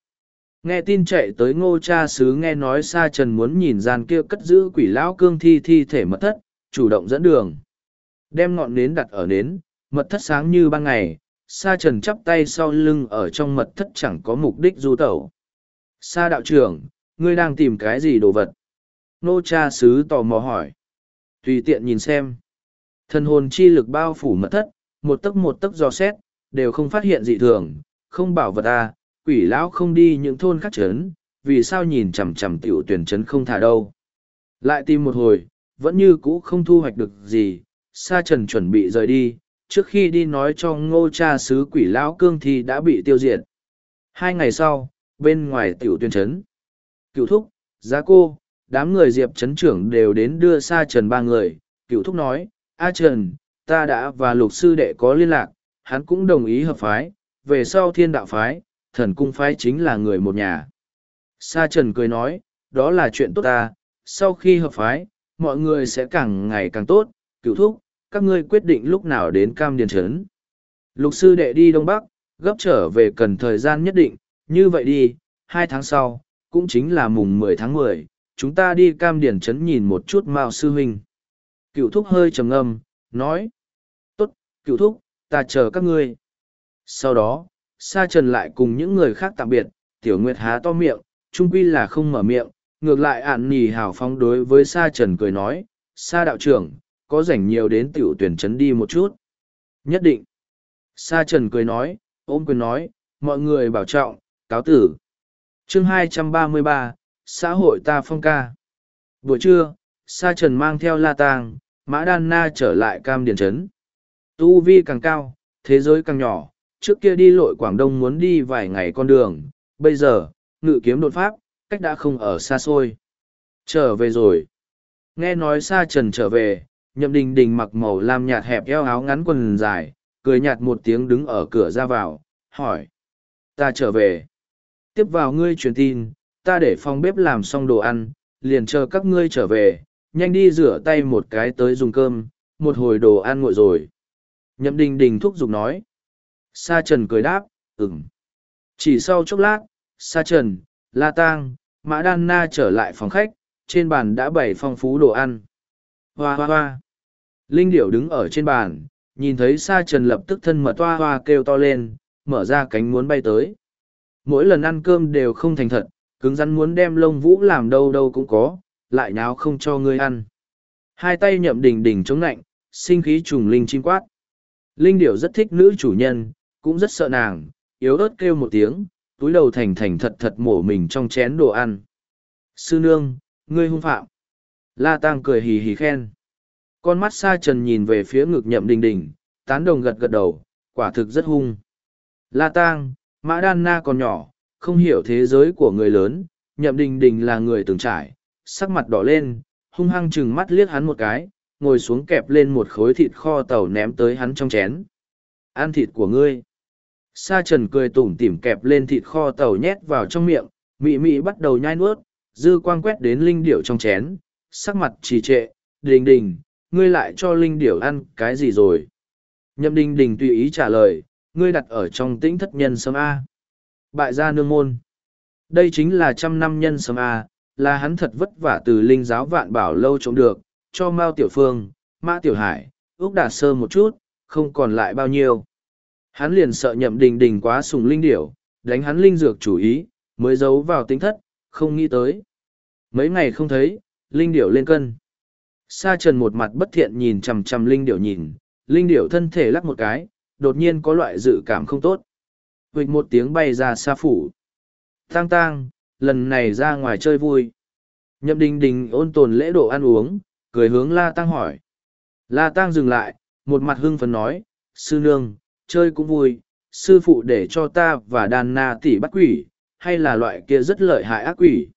Nghe tin chạy tới ngô cha sứ nghe nói Sa Trần muốn nhìn gian kia cất giữ quỷ lão cương thi thi thể mật thất, chủ động dẫn đường. Đem ngọn nến đặt ở nến, mật thất sáng như ban ngày, sa trần chắp tay sau lưng ở trong mật thất chẳng có mục đích du tẩu. Sa đạo trưởng, ngươi đang tìm cái gì đồ vật? Nô cha sứ tò mò hỏi. Tùy tiện nhìn xem. Thần hồn chi lực bao phủ mật thất, một tấc một tấc dò xét, đều không phát hiện dị thường, không bảo vật à, quỷ lão không đi những thôn khác trấn, vì sao nhìn chằm chằm tiểu tuyển trấn không thả đâu. Lại tìm một hồi, vẫn như cũ không thu hoạch được gì, sa trần chuẩn bị rời đi, trước khi đi nói cho ngô cha sứ quỷ lão cương thì đã bị tiêu diệt. Hai ngày sau, bên ngoài tiểu tuyển trấn, cựu thúc, giá cô, đám người diệp trấn trưởng đều đến đưa sa trần ba người, cựu thúc nói, A Trần, ta đã và lục sư đệ có liên lạc, hắn cũng đồng ý hợp phái, về sau thiên đạo phái, thần cung phái chính là người một nhà. Sa Trần cười nói, đó là chuyện tốt ta, sau khi hợp phái, mọi người sẽ càng ngày càng tốt, cựu thúc, các ngươi quyết định lúc nào đến Cam Điền Trấn. Lục sư đệ đi Đông Bắc, gấp trở về cần thời gian nhất định, như vậy đi, hai tháng sau, cũng chính là mùng mười tháng mười, chúng ta đi Cam điển Trấn nhìn một chút Mao Sư Huynh. Cựu thúc hơi trầm ngâm, nói, tốt, cựu thúc, ta chờ các ngươi. Sau đó, Sa Trần lại cùng những người khác tạm biệt, Tiểu Nguyệt há to miệng, trung quy là không mở miệng, ngược lại ạn nì hào phóng đối với Sa Trần cười nói, Sa đạo trưởng, có rảnh nhiều đến tiểu tuyển trấn đi một chút. Nhất định. Sa Trần cười nói, ôm quyền nói, mọi người bảo trọng, cáo tử chương 233, xã hội ta phong ca. Buổi trưa, Sa Trần mang theo La Tang, Mã Đan Na trở lại Cam Điền Trấn. Tu vi càng cao, thế giới càng nhỏ, trước kia đi lội Quảng Đông muốn đi vài ngày con đường, bây giờ, ngự kiếm đột pháp, cách đã không ở xa xôi. Trở về rồi. Nghe nói Sa Trần trở về, nhậm đình đình mặc màu lam nhạt hẹp eo áo ngắn quần dài, cười nhạt một tiếng đứng ở cửa ra vào, hỏi. Ta trở về. Tiếp vào ngươi truyền tin, ta để phòng bếp làm xong đồ ăn, liền chờ các ngươi trở về, nhanh đi rửa tay một cái tới dùng cơm, một hồi đồ ăn nguội rồi. Nhậm đình đình thúc giục nói. Sa trần cười đáp, ừm. Chỉ sau chốc lát, Sa trần, La Tang, Mã Đan Na trở lại phòng khách, trên bàn đã bày phong phú đồ ăn. Hoa hoa hoa. Linh điểu đứng ở trên bàn, nhìn thấy Sa trần lập tức thân mật hoa hoa kêu to lên, mở ra cánh muốn bay tới. Mỗi lần ăn cơm đều không thành thật, cứng rắn muốn đem lông vũ làm đâu đâu cũng có, lại nháo không cho ngươi ăn. Hai tay nhậm đình đình chống lạnh, sinh khí trùng linh chim quát. Linh điểu rất thích nữ chủ nhân, cũng rất sợ nàng, yếu ớt kêu một tiếng, túi đầu thành thành thật thật mổ mình trong chén đồ ăn. Sư nương, ngươi hung phạm. La Tăng cười hì hì khen. Con mắt xa trần nhìn về phía ngực nhậm đình đình, tán đồng gật gật đầu, quả thực rất hung. La Tăng, Mã Đan Na còn nhỏ, không hiểu thế giới của người lớn, nhậm đình đình là người từng trải, sắc mặt đỏ lên, hung hăng chừng mắt liếc hắn một cái, ngồi xuống kẹp lên một khối thịt kho tàu ném tới hắn trong chén. Ăn thịt của ngươi. Sa trần cười tủm tỉm kẹp lên thịt kho tàu nhét vào trong miệng, mị mị bắt đầu nhai nuốt, dư quang quét đến linh điểu trong chén, sắc mặt trì trệ, đình đình, ngươi lại cho linh điểu ăn cái gì rồi? Nhậm đình đình tùy ý trả lời, ngươi đặt ở trong tĩnh thất nhân sâm A. Bại gia nương môn. Đây chính là trăm năm nhân sâm A, là hắn thật vất vả từ linh giáo vạn bảo lâu trộm được, cho Mao Tiểu Phương, Mã Tiểu Hải, Úc Đạt Sơ một chút, không còn lại bao nhiêu. Hắn liền sợ nhậm đình đình quá sùng linh điểu, đánh hắn linh dược chủ ý, mới giấu vào tính thất, không nghĩ tới. Mấy ngày không thấy, linh điểu lên cân. Sa trần một mặt bất thiện nhìn chằm chằm linh điểu nhìn, linh điểu thân thể lắc một cái, đột nhiên có loại dự cảm không tốt. Vịch một tiếng bay ra xa phủ. Tang tang, lần này ra ngoài chơi vui. Nhậm đình đình ôn tồn lễ độ ăn uống, cười hướng La Tăng hỏi. La Tăng dừng lại, một mặt hưng phấn nói, sư nương, chơi cũng vui, sư phụ để cho ta và đàn na tỷ bắt quỷ, hay là loại kia rất lợi hại ác quỷ.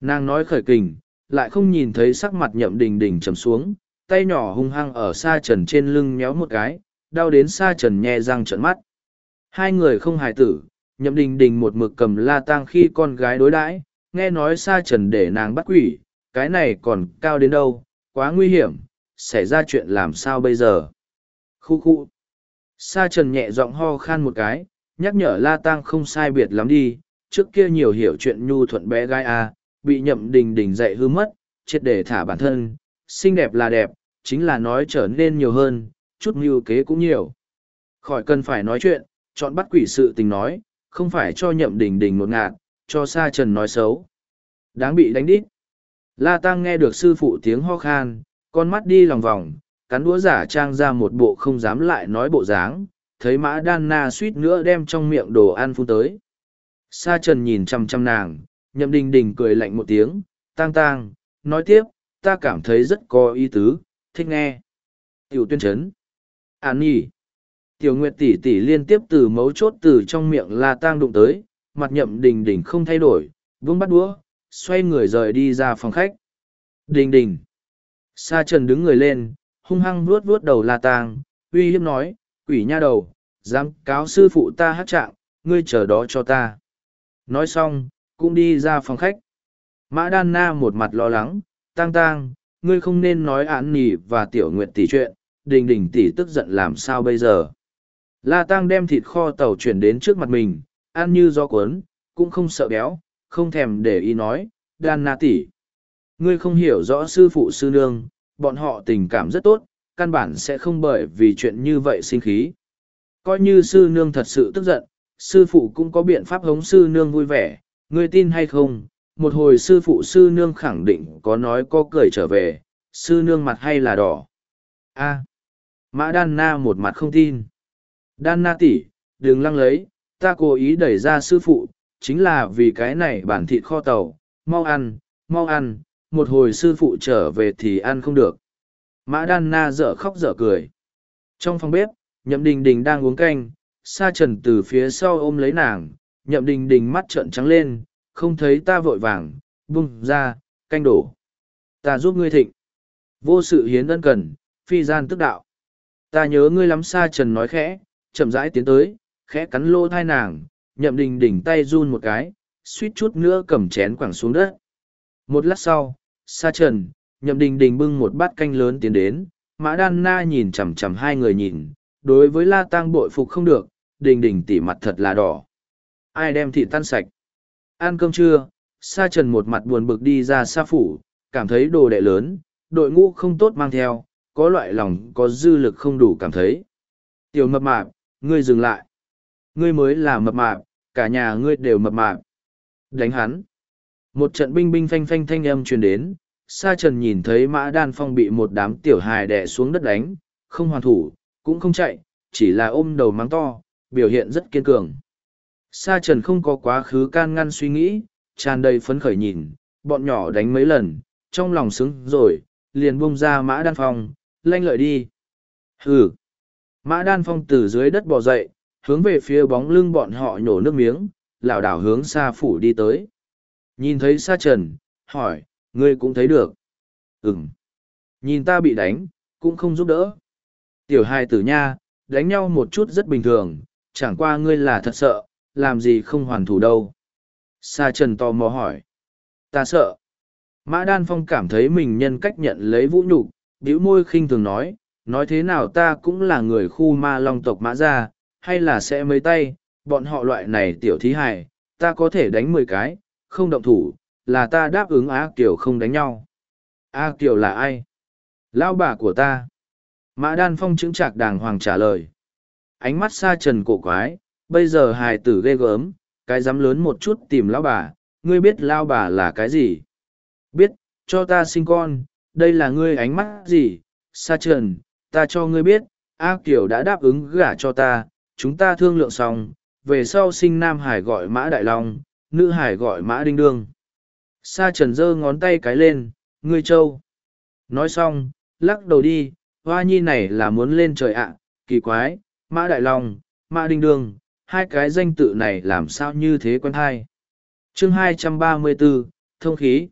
Nàng nói khởi kình, lại không nhìn thấy sắc mặt nhậm đình đình trầm xuống, tay nhỏ hung hăng ở xa trần trên lưng méo một cái, đau đến xa trần nhe răng trợn mắt. Hai người không hài tử, nhậm đình đình một mực cầm la tang khi con gái đối đãi nghe nói xa trần để nàng bắt quỷ cái này còn cao đến đâu quá nguy hiểm xảy ra chuyện làm sao bây giờ khu khu sa trần nhẹ giọng ho khan một cái nhắc nhở la tang không sai biệt lắm đi trước kia nhiều hiểu chuyện nhu thuận bé gái à, bị nhậm đình đình dạy hư mất triệt để thả bản thân xinh đẹp là đẹp chính là nói trở nên nhiều hơn, chút mưu kế cũng nhiều. Khỏi cần phải nói chuyện, chọn bắt quỷ sự tình nói, không phải cho nhậm đình đình một ngạt, cho sa trần nói xấu. Đáng bị đánh đít. La Tăng nghe được sư phụ tiếng ho khan, con mắt đi lòng vòng, cắn đũa giả trang ra một bộ không dám lại nói bộ dáng, thấy mã đan na suýt nữa đem trong miệng đồ ăn phun tới. Sa trần nhìn chăm chăm nàng, nhậm đình đình cười lạnh một tiếng, tang tang, nói tiếp, ta cảm thấy rất có ý tứ, thích nghe. Tiểu tuyên chấn an nhỉ. Tiểu Nguyệt tỷ tỷ liên tiếp từ mấu chốt từ trong miệng La Tang đụng tới, mặt nhậm đình đình không thay đổi, vương bắt đũa, xoay người rời đi ra phòng khách. Đình đình. Sa trần đứng người lên, hung hăng vuốt vuốt đầu La Tang, uy hiếp nói, quỷ nha đầu, dám cáo sư phụ ta hát trạng, ngươi chờ đó cho ta. Nói xong, cũng đi ra phòng khách. Mã Đan Na một mặt lo lắng, tang tang, ngươi không nên nói án nỉ và tiểu nguyện tỷ chuyện, đình đình tỷ tức giận làm sao bây giờ. La Tăng đem thịt kho tàu chuyển đến trước mặt mình, ăn như do cuốn, cũng không sợ béo, không thèm để ý nói, đan na tỷ. Ngươi không hiểu rõ sư phụ sư nương, bọn họ tình cảm rất tốt, căn bản sẽ không bởi vì chuyện như vậy sinh khí. Coi như sư nương thật sự tức giận, sư phụ cũng có biện pháp hống sư nương vui vẻ, ngươi tin hay không, một hồi sư phụ sư nương khẳng định có nói có cười trở về, sư nương mặt hay là đỏ. a Mã Đan Na một mặt không tin. Đan Na tỷ, đừng lăng lấy, ta cố ý đẩy ra sư phụ, chính là vì cái này bản thịt kho tàu, mau ăn, mau ăn, một hồi sư phụ trở về thì ăn không được. Mã Đan Na dở khóc dở cười. Trong phòng bếp, Nhậm Đình Đình đang uống canh, Sa Trần từ phía sau ôm lấy nàng, Nhậm Đình Đình mắt trợn trắng lên, không thấy ta vội vàng, bung ra, canh đổ. Ta giúp ngươi thịnh. Vô sự hiến ân cần, phi gian tức đạo. Ta nhớ ngươi lắm xa Trần nói khẽ, chậm rãi tiến tới, khẽ cắn lô thai nàng, Nhậm Đình Đình tay run một cái, suýt chút nữa cầm chén quẳng xuống đất. Một lát sau, xa Trần, Nhậm Đình Đình bưng một bát canh lớn tiến đến, Mã Đan Na nhìn chằm chằm hai người nhìn, đối với La Tăng bội phục không được, Đình Đình tỉ mặt thật là đỏ. Ai đem thịt tan sạch? Ăn cơm trưa, Sa Trần một mặt buồn bực đi ra Sa Phủ, cảm thấy đồ đệ lớn, đội ngũ không tốt mang theo, có loại lòng có dư lực không đủ cảm thấy. Tiểu mập mạp, ngươi dừng lại. Ngươi mới là mập mạp, cả nhà ngươi đều mập mạp. Đánh hắn. Một trận binh binh phanh phanh thanh âm truyền đến, Sa Trần nhìn thấy Mã Đan Phong bị một đám tiểu hài đè xuống đất đánh, không hoàn thủ, cũng không chạy, chỉ là ôm đầu mắng to, biểu hiện rất kiên cường. Sa Trần không có quá khứ can ngăn suy nghĩ, tràn đầy phấn khởi nhìn, bọn nhỏ đánh mấy lần, trong lòng sướng rồi, liền buông ra Mã Đan Phong, lanh lợi đi. Hừ. Mã Đan Phong từ dưới đất bò dậy, hướng về phía bóng lưng bọn họ nhổ nước miếng, lảo đảo hướng xa Phủ đi tới. Nhìn thấy xa Trần, hỏi, ngươi cũng thấy được. Ừm. Nhìn ta bị đánh, cũng không giúp đỡ. Tiểu hai tử nha, đánh nhau một chút rất bình thường, chẳng qua ngươi là thật sợ, làm gì không hoàn thủ đâu. Sa Trần tò mò hỏi. Ta sợ. Mã Đan Phong cảm thấy mình nhân cách nhận lấy vũ nhục, bĩu môi khinh thường nói, nói thế nào ta cũng là người khu ma long tộc mã gia, hay là sẽ mấy tay, bọn họ loại này tiểu thí hài, ta có thể đánh mười cái, không động thủ, là ta đáp ứng A Kiều không đánh nhau. A Kiều là ai? Lão bà của ta. Mã Đan Phong chứng trạc đàng hoàng trả lời. Ánh mắt xa trần cổ quái, bây giờ hài tử ghê gớm, cái dám lớn một chút tìm lão bà, ngươi biết lão bà là cái gì? Biết, cho ta sinh con, đây là ngươi ánh mắt gì? Sa trần, ta cho ngươi biết, A Kiều đã đáp ứng gả cho ta, chúng ta thương lượng xong, về sau sinh Nam Hải gọi Mã Đại Long, nữ Hải gọi Mã Đinh Đương. Sa trần giơ ngón tay cái lên, ngươi châu. Nói xong, lắc đầu đi, hoa nhi này là muốn lên trời ạ, kỳ quái, Mã Đại Long, Mã Đinh Đương, hai cái danh tự này làm sao như thế quen hai. chương 234, Thông khí.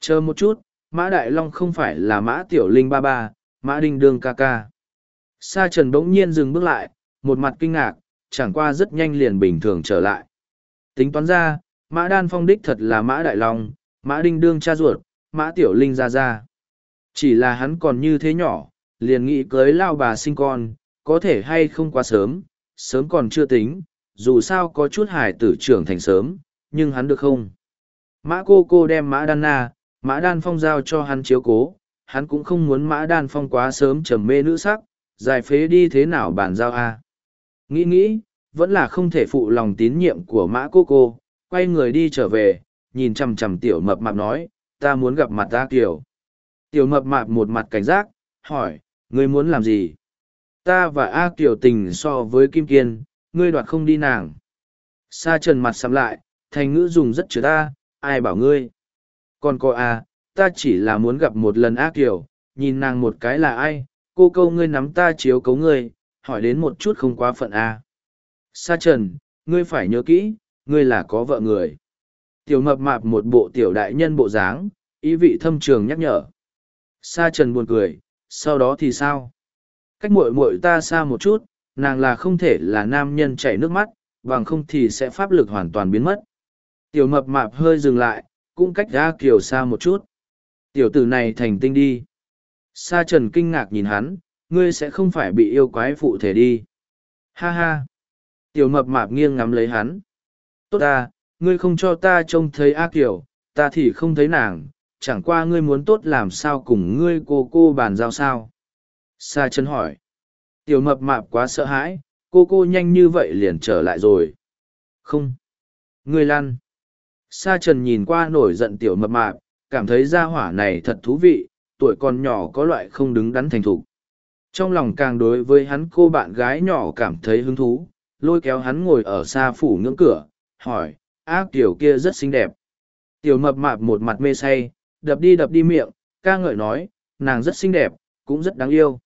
Chờ một chút, Mã Đại Long không phải là Mã Tiểu Linh ba ba, Mã Đinh Đương ca ca. Sa Trần bỗng nhiên dừng bước lại, một mặt kinh ngạc, chẳng qua rất nhanh liền bình thường trở lại. Tính toán ra, Mã Đan Phong đích thật là Mã Đại Long, Mã Đinh Đương cha ruột, Mã Tiểu Linh ra ra. Chỉ là hắn còn như thế nhỏ, liền nghĩ cưới lao bà sinh con, có thể hay không quá sớm, sớm còn chưa tính, dù sao có chút hải tử trưởng thành sớm, nhưng hắn được không? Mã cô cô đem Mã Đan Na, Mã Đan Phong giao cho hắn chiếu cố, hắn cũng không muốn mã đan phong quá sớm trầm mê nữ sắc, giải phế đi thế nào bàn giao a Nghĩ nghĩ, vẫn là không thể phụ lòng tín nhiệm của mã cô cô, quay người đi trở về, nhìn chằm chằm tiểu mập mạp nói, ta muốn gặp mặt ta kiểu. Tiểu mập mạp một mặt cảnh giác, hỏi, ngươi muốn làm gì? Ta và A Kiều tình so với Kim Kiên, ngươi đoạt không đi nàng. Sa trần mặt sắm lại, thành ngữ dùng rất chứa ta, ai bảo ngươi. Còn cô à, ta chỉ là muốn gặp một lần A Kiều, nhìn nàng một cái là ai, cô câu ngươi nắm ta chiếu cấu ngươi, hỏi đến một chút không quá phận A. Sa trần, ngươi phải nhớ kỹ, ngươi là có vợ người. Tiểu mập mạp một bộ tiểu đại nhân bộ dáng, ý vị thâm trường nhắc nhở. Sa trần buồn cười, sau đó thì sao? Cách muội muội ta xa một chút, nàng là không thể là nam nhân chảy nước mắt, bằng không thì sẽ pháp lực hoàn toàn biến mất. Tiểu mập mạp hơi dừng lại, cũng cách ra kiều xa một chút. Tiểu tử này thành tinh đi. Sa trần kinh ngạc nhìn hắn, ngươi sẽ không phải bị yêu quái phụ thể đi. Ha ha. Tiểu mập mạp nghiêng ngắm lấy hắn. Tốt ta, ngươi không cho ta trông thấy A Kiều, ta thì không thấy nàng, chẳng qua ngươi muốn tốt làm sao cùng ngươi cô cô bàn giao sao. Sa chân hỏi. Tiểu mập mạp quá sợ hãi, cô cô nhanh như vậy liền trở lại rồi. Không. Ngươi lăn. Sa trần nhìn qua nổi giận tiểu mập mạp, cảm thấy gia hỏa này thật thú vị, tuổi còn nhỏ có loại không đứng đắn thành thục. Trong lòng càng đối với hắn cô bạn gái nhỏ cảm thấy hứng thú, lôi kéo hắn ngồi ở xa phủ ngưỡng cửa, hỏi, ác tiểu kia rất xinh đẹp. Tiểu mập mạp một mặt mê say, đập đi đập đi miệng, ca ngợi nói, nàng rất xinh đẹp, cũng rất đáng yêu.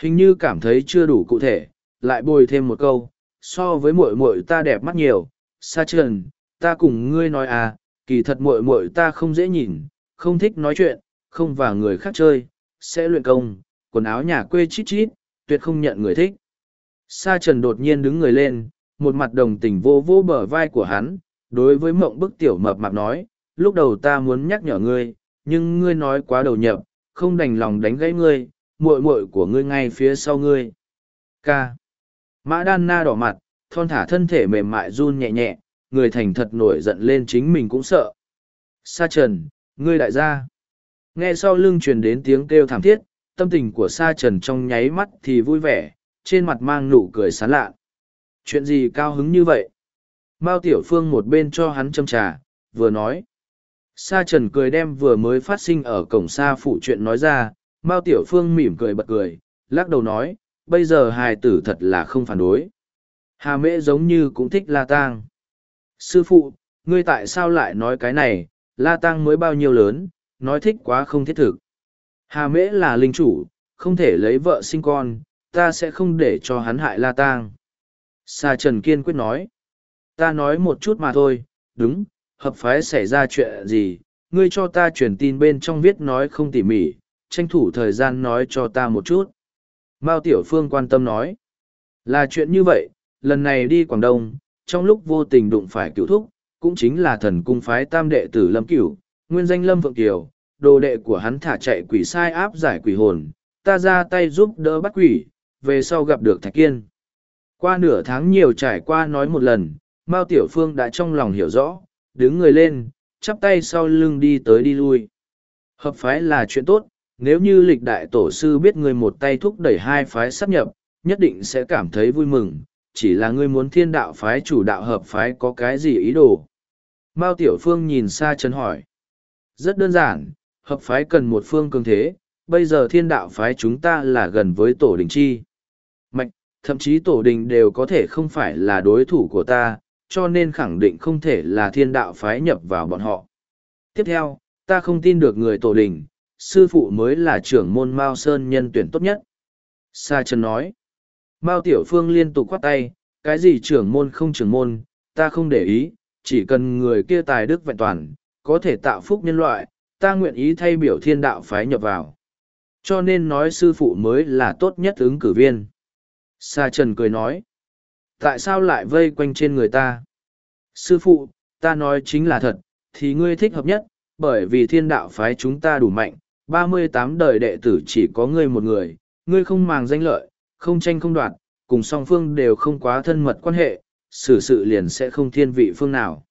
Hình như cảm thấy chưa đủ cụ thể, lại bồi thêm một câu, so với muội muội ta đẹp mắt nhiều, sa trần, ta cùng ngươi nói à, kỳ thật muội muội ta không dễ nhìn, không thích nói chuyện, không và người khác chơi, sẽ luyện công, quần áo nhà quê chít chít, tuyệt không nhận người thích. Sa trần đột nhiên đứng người lên, một mặt đồng tình vô vô bờ vai của hắn, đối với mộng bức tiểu mập mạp nói, lúc đầu ta muốn nhắc nhở ngươi, nhưng ngươi nói quá đầu nhập, không đành lòng đánh gãy ngươi, muội muội của ngươi ngay phía sau ngươi. Ca. Mã đan na đỏ mặt, thon thả thân thể mềm mại run nhẹ nhẹ, người thành thật nổi giận lên chính mình cũng sợ. Sa trần, ngươi đại gia. Nghe sau lưng truyền đến tiếng kêu thảm thiết, tâm tình của sa trần trong nháy mắt thì vui vẻ, trên mặt mang nụ cười sán lạ. Chuyện gì cao hứng như vậy? Mao Tiểu Phương một bên cho hắn châm trà, vừa nói. Sa Trần cười đem vừa mới phát sinh ở cổng Sa phụ chuyện nói ra, Mao Tiểu Phương mỉm cười bật cười, lắc đầu nói, bây giờ hài tử thật là không phản đối. Hà mễ giống như cũng thích La Tang. Sư phụ, ngươi tại sao lại nói cái này, La Tăng mới bao nhiêu lớn, nói thích quá không thiết thực. Hà mễ là linh chủ, không thể lấy vợ sinh con, ta sẽ không để cho hắn hại La Tăng. Sa Trần kiên quyết nói, ta nói một chút mà thôi, đúng, hợp phái xảy ra chuyện gì, ngươi cho ta truyền tin bên trong viết nói không tỉ mỉ, tranh thủ thời gian nói cho ta một chút. Mao Tiểu Phương quan tâm nói, là chuyện như vậy, lần này đi Quảng Đông, trong lúc vô tình đụng phải cựu thúc, cũng chính là thần cung phái tam đệ tử Lâm Cửu, nguyên danh Lâm Phượng Kiều, đồ đệ của hắn thả chạy quỷ sai áp giải quỷ hồn, ta ra tay giúp đỡ bắt quỷ, về sau gặp được Thạch Kiên. Qua nửa tháng nhiều trải qua nói một lần, Mao Tiểu Phương đã trong lòng hiểu rõ, đứng người lên, chắp tay sau lưng đi tới đi lui. Hợp phái là chuyện tốt, nếu như lịch đại tổ sư biết người một tay thúc đẩy hai phái sắp nhập, nhất định sẽ cảm thấy vui mừng, chỉ là ngươi muốn thiên đạo phái chủ đạo hợp phái có cái gì ý đồ. Mao Tiểu Phương nhìn xa chân hỏi. Rất đơn giản, hợp phái cần một phương cường thế, bây giờ thiên đạo phái chúng ta là gần với tổ đình chi. Mạch, thậm chí tổ đình đều có thể không phải là đối thủ của ta, cho nên khẳng định không thể là thiên đạo phái nhập vào bọn họ. Tiếp theo, ta không tin được người tổ đình, sư phụ mới là trưởng môn Mao Sơn nhân tuyển tốt nhất. Sa Trần nói, Mao Tiểu Phương liên tục khoát tay, cái gì trưởng môn không trưởng môn, ta không để ý, chỉ cần người kia tài đức vẹn toàn, có thể tạo phúc nhân loại, ta nguyện ý thay biểu thiên đạo phái nhập vào. Cho nên nói sư phụ mới là tốt nhất ứng cử viên. Sa Trần cười nói, tại sao lại vây quanh trên người ta? Sư phụ, ta nói chính là thật, thì ngươi thích hợp nhất, bởi vì thiên đạo phái chúng ta đủ mạnh, ba mươi tám đời đệ tử chỉ có ngươi một người, ngươi không màng danh lợi, không tranh không đoạt, cùng song phương đều không quá thân mật quan hệ, xử sự liền sẽ không thiên vị phương nào.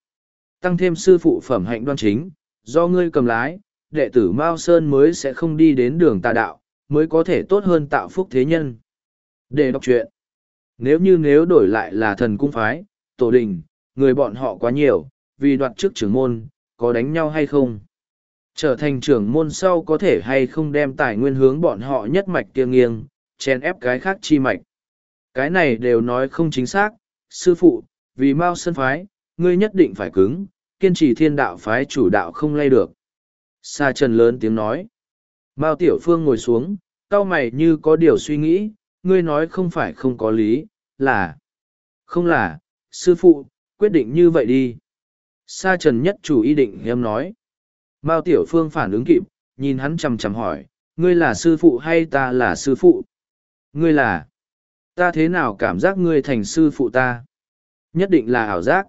Tăng thêm sư phụ phẩm hạnh đoan chính, do ngươi cầm lái, đệ tử Mao Sơn mới sẽ không đi đến đường tà đạo, mới có thể tốt hơn tạo phúc thế nhân. Để đọc truyện. Nếu như nếu đổi lại là thần cung phái, tổ đình, người bọn họ quá nhiều, vì đoạt chức trưởng môn, có đánh nhau hay không? Trở thành trưởng môn sau có thể hay không đem tài nguyên hướng bọn họ nhất mạch tiêu nghiêng, chèn ép cái khác chi mạch. Cái này đều nói không chính xác, sư phụ, vì Mao Sơn phái, ngươi nhất định phải cứng, kiên trì thiên đạo phái chủ đạo không lay được. Sa trần lớn tiếng nói. Mao Tiểu Phương ngồi xuống, cau mày như có điều suy nghĩ, ngươi nói không phải không có lý, là... Không là, sư phụ, quyết định như vậy đi. Sa trần nhất chủ ý định em nói. Mao Tiểu Phương phản ứng kịp, nhìn hắn chầm chầm hỏi, ngươi là sư phụ hay ta là sư phụ? Ngươi là... Ta thế nào cảm giác ngươi thành sư phụ ta? Nhất định là ảo giác.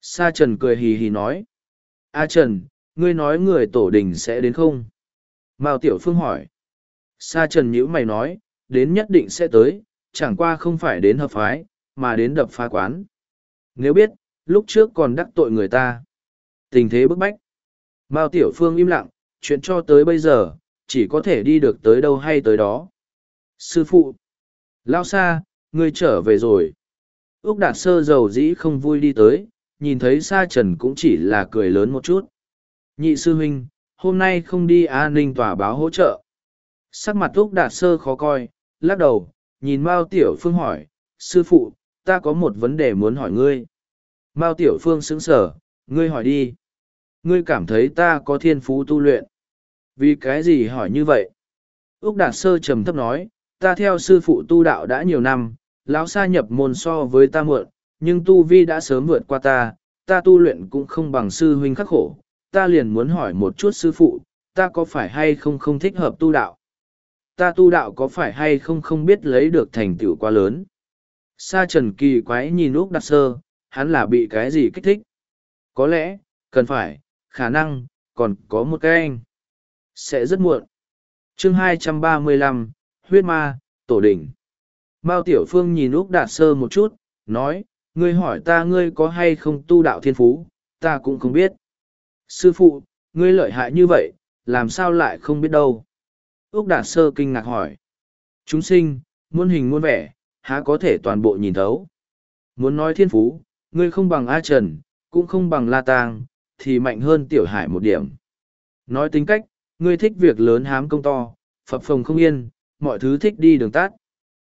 Sa Trần cười hì hì nói. A Trần, ngươi nói người tổ đình sẽ đến không? Mao Tiểu Phương hỏi. Sa Trần nhữ mày nói, đến nhất định sẽ tới, chẳng qua không phải đến hợp phái, mà đến đập phá quán. Nếu biết, lúc trước còn đắc tội người ta. Tình thế bức bách. Mao Tiểu Phương im lặng, chuyện cho tới bây giờ, chỉ có thể đi được tới đâu hay tới đó. Sư phụ. Lao xa, ngươi trở về rồi. ước Đạt Sơ dầu dĩ không vui đi tới, nhìn thấy Sa Trần cũng chỉ là cười lớn một chút. Nhị sư huynh, hôm nay không đi an ninh tòa báo hỗ trợ. Sắc mặt ước Đạt Sơ khó coi, lắc đầu, nhìn Mao Tiểu Phương hỏi, sư phụ, ta có một vấn đề muốn hỏi ngươi. Mao Tiểu Phương sững sở, ngươi hỏi đi. Ngươi cảm thấy ta có thiên phú tu luyện. Vì cái gì hỏi như vậy? ước Đạt Sơ trầm thấp nói, ta theo sư phụ tu đạo đã nhiều năm, lão sa nhập môn so với ta muộn, nhưng tu vi đã sớm vượt qua ta, ta tu luyện cũng không bằng sư huynh khắc khổ, ta liền muốn hỏi một chút sư phụ, ta có phải hay không không thích hợp tu đạo? Ta tu đạo có phải hay không không biết lấy được thành tựu quá lớn? Sa trần kỳ quái nhìn Úc Đặc Sơ, hắn là bị cái gì kích thích? Có lẽ, cần phải, khả năng, còn có một cái anh. Sẽ rất muộn. chương 235, huyết ma, tổ đỉnh. Mao Tiểu Phương nhìn Úc Đạt Sơ một chút, nói, ngươi hỏi ta ngươi có hay không tu đạo thiên phú, ta cũng không biết. Sư phụ, ngươi lợi hại như vậy, làm sao lại không biết đâu. Úc Đạt Sơ kinh ngạc hỏi. Chúng sinh, muôn hình muôn vẻ, há có thể toàn bộ nhìn thấu. Muốn nói thiên phú, ngươi không bằng A Trần, cũng không bằng La Tang, thì mạnh hơn Tiểu Hải một điểm. Nói tính cách, ngươi thích việc lớn hám công to, phập phồng không yên, mọi thứ thích đi đường tắt.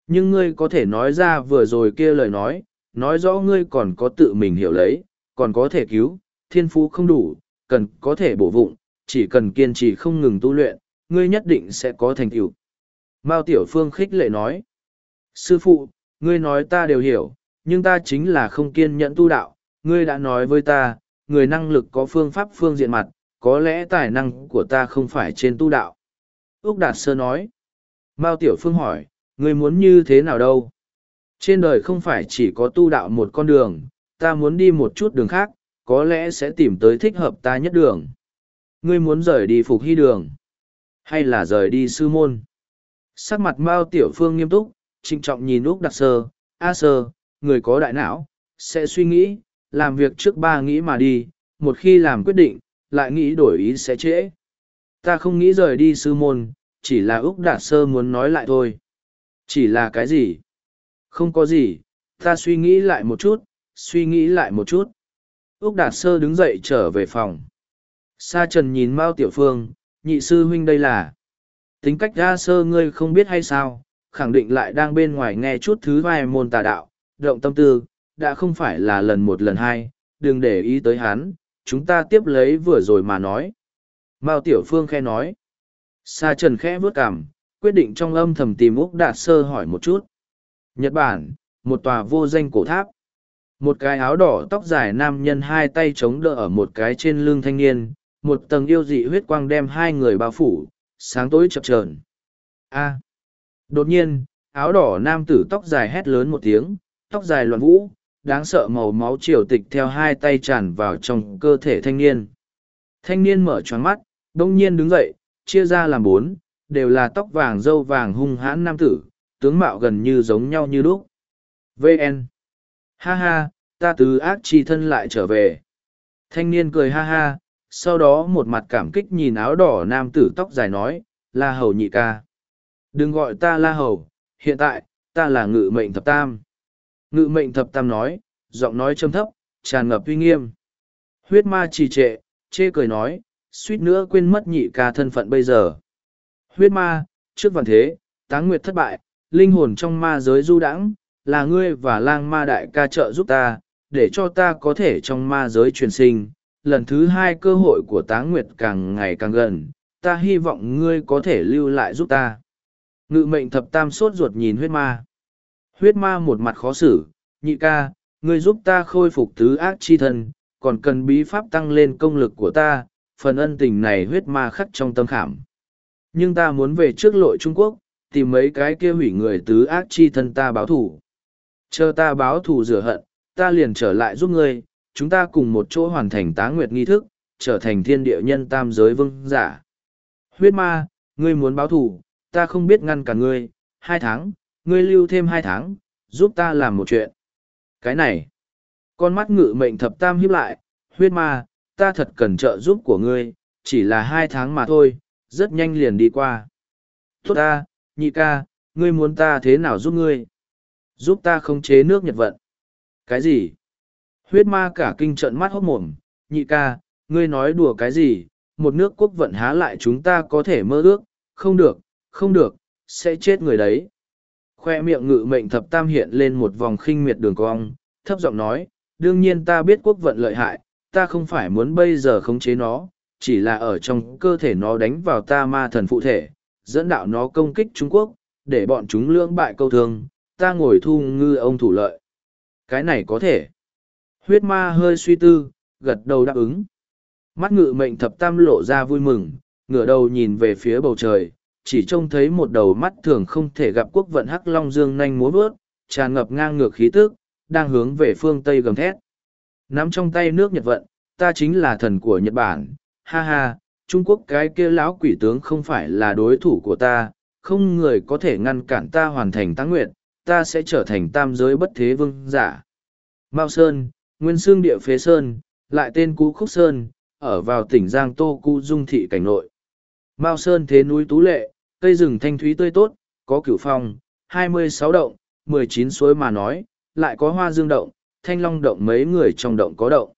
Nhưng ngươi có thể nói ra vừa rồi kia lời nói, nói rõ ngươi còn có tự mình hiểu lấy, còn có thể cứu, thiên phú không đủ, cần có thể bổ vụng, chỉ cần kiên trì không ngừng tu luyện, ngươi nhất định sẽ có thành tựu. Mao Tiểu Phương khích lệ nói, Sư phụ, ngươi nói ta đều hiểu, nhưng ta chính là không kiên nhẫn tu đạo, ngươi đã nói với ta, người năng lực có phương pháp phương diện mặt, có lẽ tài năng của ta không phải trên tu đạo. Úc Đạt Sơ nói, Mao Tiểu Phương hỏi, ngươi muốn như thế nào đâu? Trên đời không phải chỉ có tu đạo một con đường, ta muốn đi một chút đường khác, có lẽ sẽ tìm tới thích hợp ta nhất đường. Ngươi muốn rời đi phục hy đường, hay là rời đi sư môn? Sắc mặt Mao Tiểu Phương nghiêm túc, trinh trọng nhìn Úc Đặc Sơ, A Sơ, người có đại não, sẽ suy nghĩ, làm việc trước ba nghĩ mà đi, một khi làm quyết định, lại nghĩ đổi ý sẽ trễ. Ta không nghĩ rời đi sư môn, chỉ là Úc Đạt Sơ muốn nói lại thôi. Chỉ là cái gì? Không có gì, ta suy nghĩ lại một chút, suy nghĩ lại một chút. Úc Đạt Sơ đứng dậy trở về phòng. Sa Trần nhìn Mao Tiểu Phương, nhị sư huynh đây là. Tính cách ra sơ ngươi không biết hay sao, khẳng định lại đang bên ngoài nghe chút thứ vài môn tà đạo, động tâm tư, đã không phải là lần một lần hai, đừng để ý tới hắn, chúng ta tiếp lấy vừa rồi mà nói. Mao Tiểu Phương khe nói. Sa Trần khẽ vướt cảm, quyết định trong âm thầm tìm Úc Đạt Sơ hỏi một chút. Nhật Bản, một tòa vô danh cổ tháp. Một cái áo đỏ tóc dài nam nhân hai tay chống đỡ ở một cái trên lưng thanh niên, một tầng yêu dị huyết quang đem hai người bao phủ, sáng tối chập chờn. A. Đột nhiên, áo đỏ nam tử tóc dài hét lớn một tiếng, tóc dài loạn vũ, đáng sợ màu máu triều tịch theo hai tay tràn vào trong cơ thể thanh niên. Thanh niên mở choáng mắt, đông nhiên đứng dậy, chia ra làm bốn, đều là tóc vàng dâu vàng hung hãn nam tử, tướng mạo gần như giống nhau như lúc. VN. Ha ha, ta từ ác chi thân lại trở về. Thanh niên cười ha ha, sau đó một mặt cảm kích nhìn áo đỏ nam tử tóc dài nói, La Hầu nhị ca. Đừng gọi ta La Hầu, hiện tại, ta là ngự mệnh thập tam. Ngự mệnh thập tam nói, giọng nói trầm thấp, tràn ngập uy nghiêm. Huyết ma trì trệ, chê cười nói, suýt nữa quên mất nhị ca thân phận bây giờ. Huyết ma, trước vạn thế, táng nguyệt thất bại, linh hồn trong ma giới du đãng là ngươi và lang ma đại ca trợ giúp ta, để cho ta có thể trong ma giới truyền sinh. Lần thứ hai cơ hội của táng nguyệt càng ngày càng gần, ta hy vọng ngươi có thể lưu lại giúp ta. Ngự mệnh thập tam sốt ruột nhìn huyết ma. Huyết ma một mặt khó xử, nhị ca, ngươi giúp ta khôi phục tứ ác chi thân, còn cần bí pháp tăng lên công lực của ta, phần ân tình này huyết ma khắc trong tâm khảm. Nhưng ta muốn về trước lội Trung Quốc, tìm mấy cái kia hủy người tứ ác chi thân ta báo thủ. Chờ ta báo thù rửa hận, ta liền trở lại giúp ngươi, chúng ta cùng một chỗ hoàn thành tá nguyệt nghi thức, trở thành thiên địa nhân tam giới vương giả. Huyết ma, ngươi muốn báo thù, ta không biết ngăn cả ngươi, hai tháng, ngươi lưu thêm hai tháng, giúp ta làm một chuyện. Cái này, con mắt ngự mệnh thập tam hiếp lại, huyết ma, ta thật cần trợ giúp của ngươi, chỉ là hai tháng mà thôi, rất nhanh liền đi qua. Tốt ta, nhị ca, ngươi muốn ta thế nào giúp ngươi? Giúp ta khống chế nước Nhật vận. Cái gì? Huyết ma cả kinh trận mắt hốt mồm, nhị ca, ngươi nói đùa cái gì? Một nước quốc vận há lại chúng ta có thể mơ ước, không được, không được, sẽ chết người đấy. Khoe miệng ngự mệnh thập tam hiện lên một vòng khinh miệt đường cong, thấp giọng nói, đương nhiên ta biết quốc vận lợi hại, ta không phải muốn bây giờ khống chế nó, chỉ là ở trong cơ thể nó đánh vào ta ma thần phụ thể, dẫn đạo nó công kích Trung Quốc, để bọn chúng lưỡng bại câu thương, ta ngồi thu ngư ông thủ lợi. Cái này có thể. Huyết ma hơi suy tư, gật đầu đáp ứng. Mắt ngự mệnh thập tam lộ ra vui mừng, ngửa đầu nhìn về phía bầu trời, chỉ trông thấy một đầu mắt thường không thể gặp quốc vận hắc long dương nhanh múa vớt, tràn ngập ngang ngược khí tức, đang hướng về phương Tây gầm thét. Nắm trong tay nước Nhật vận, ta chính là thần của Nhật Bản, ha ha, Trung Quốc cái kia lão quỷ tướng không phải là đối thủ của ta, không người có thể ngăn cản ta hoàn thành tăng nguyện, ta sẽ trở thành tam giới bất thế vương giả. Mao Sơn, Nguyên Sương Địa Phế Sơn, lại tên Cú Khúc Sơn, ở vào tỉnh Giang Tô Cú Dung Thị Cảnh Nội. Mao Sơn thế núi Tú Lệ, cây rừng thanh thúy tươi tốt, có cửu phong, 26 động, 19 suối mà nói, lại có hoa dương động, thanh long động mấy người trong động có động.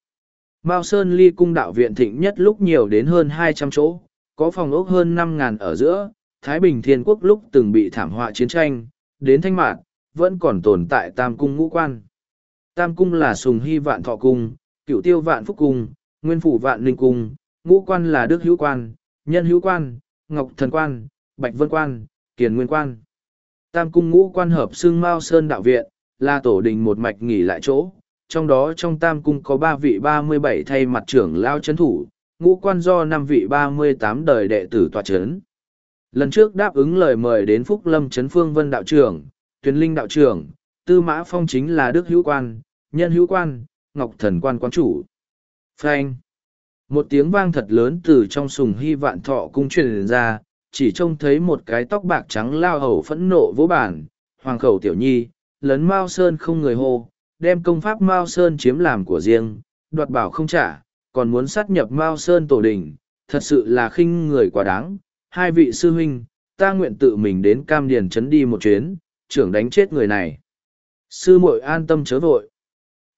Mao Sơn ly cung đạo viện thịnh nhất lúc nhiều đến hơn 200 chỗ, có phòng ốc hơn 5.000 ở giữa, Thái Bình Thiên Quốc lúc từng bị thảm họa chiến tranh, đến thanh mạn, vẫn còn tồn tại Tam Cung ngũ quan. Tam Cung là Sùng Hy Vạn Thọ Cung, Cựu Tiêu Vạn Phúc Cung, Nguyên Phủ Vạn Linh Cung, ngũ quan là Đức Hữu Quan, Nhân Hữu Quan, Ngọc Thần Quan, Bạch Vân Quan, Kiền Nguyên Quan. Tam Cung ngũ quan hợp xương Mao Sơn Đạo Viện, là tổ đình một mạch nghỉ lại chỗ, trong đó trong tam cung có ba vị ba mươi bảy thay mặt trưởng lao chấn thủ, ngũ quan do năm vị ba mươi tám đời đệ tử tòa chấn. Lần trước đáp ứng lời mời đến Phúc Lâm Trấn Phương Vân đạo trưởng, Tuyền Linh đạo trưởng, Tư Mã Phong chính là Đức Hữu Quan, Nhân Hữu Quan, Ngọc Thần Quan Quan Chủ. Frank! Một tiếng vang thật lớn từ trong sùng hy vạn thọ cung truyền ra, chỉ trông thấy một cái tóc bạc trắng lao hầu phẫn nộ vỗ bản, hoàng khẩu tiểu nhi, lấn Mao Sơn không người hô, đem công pháp Mao Sơn chiếm làm của riêng, đoạt bảo không trả, còn muốn sát nhập Mao Sơn tổ đình, thật sự là khinh người quá đáng. Hai vị sư huynh, ta nguyện tự mình đến Cam Điền chấn đi một chuyến, trưởng đánh chết người này. Sư muội an tâm chớ vội.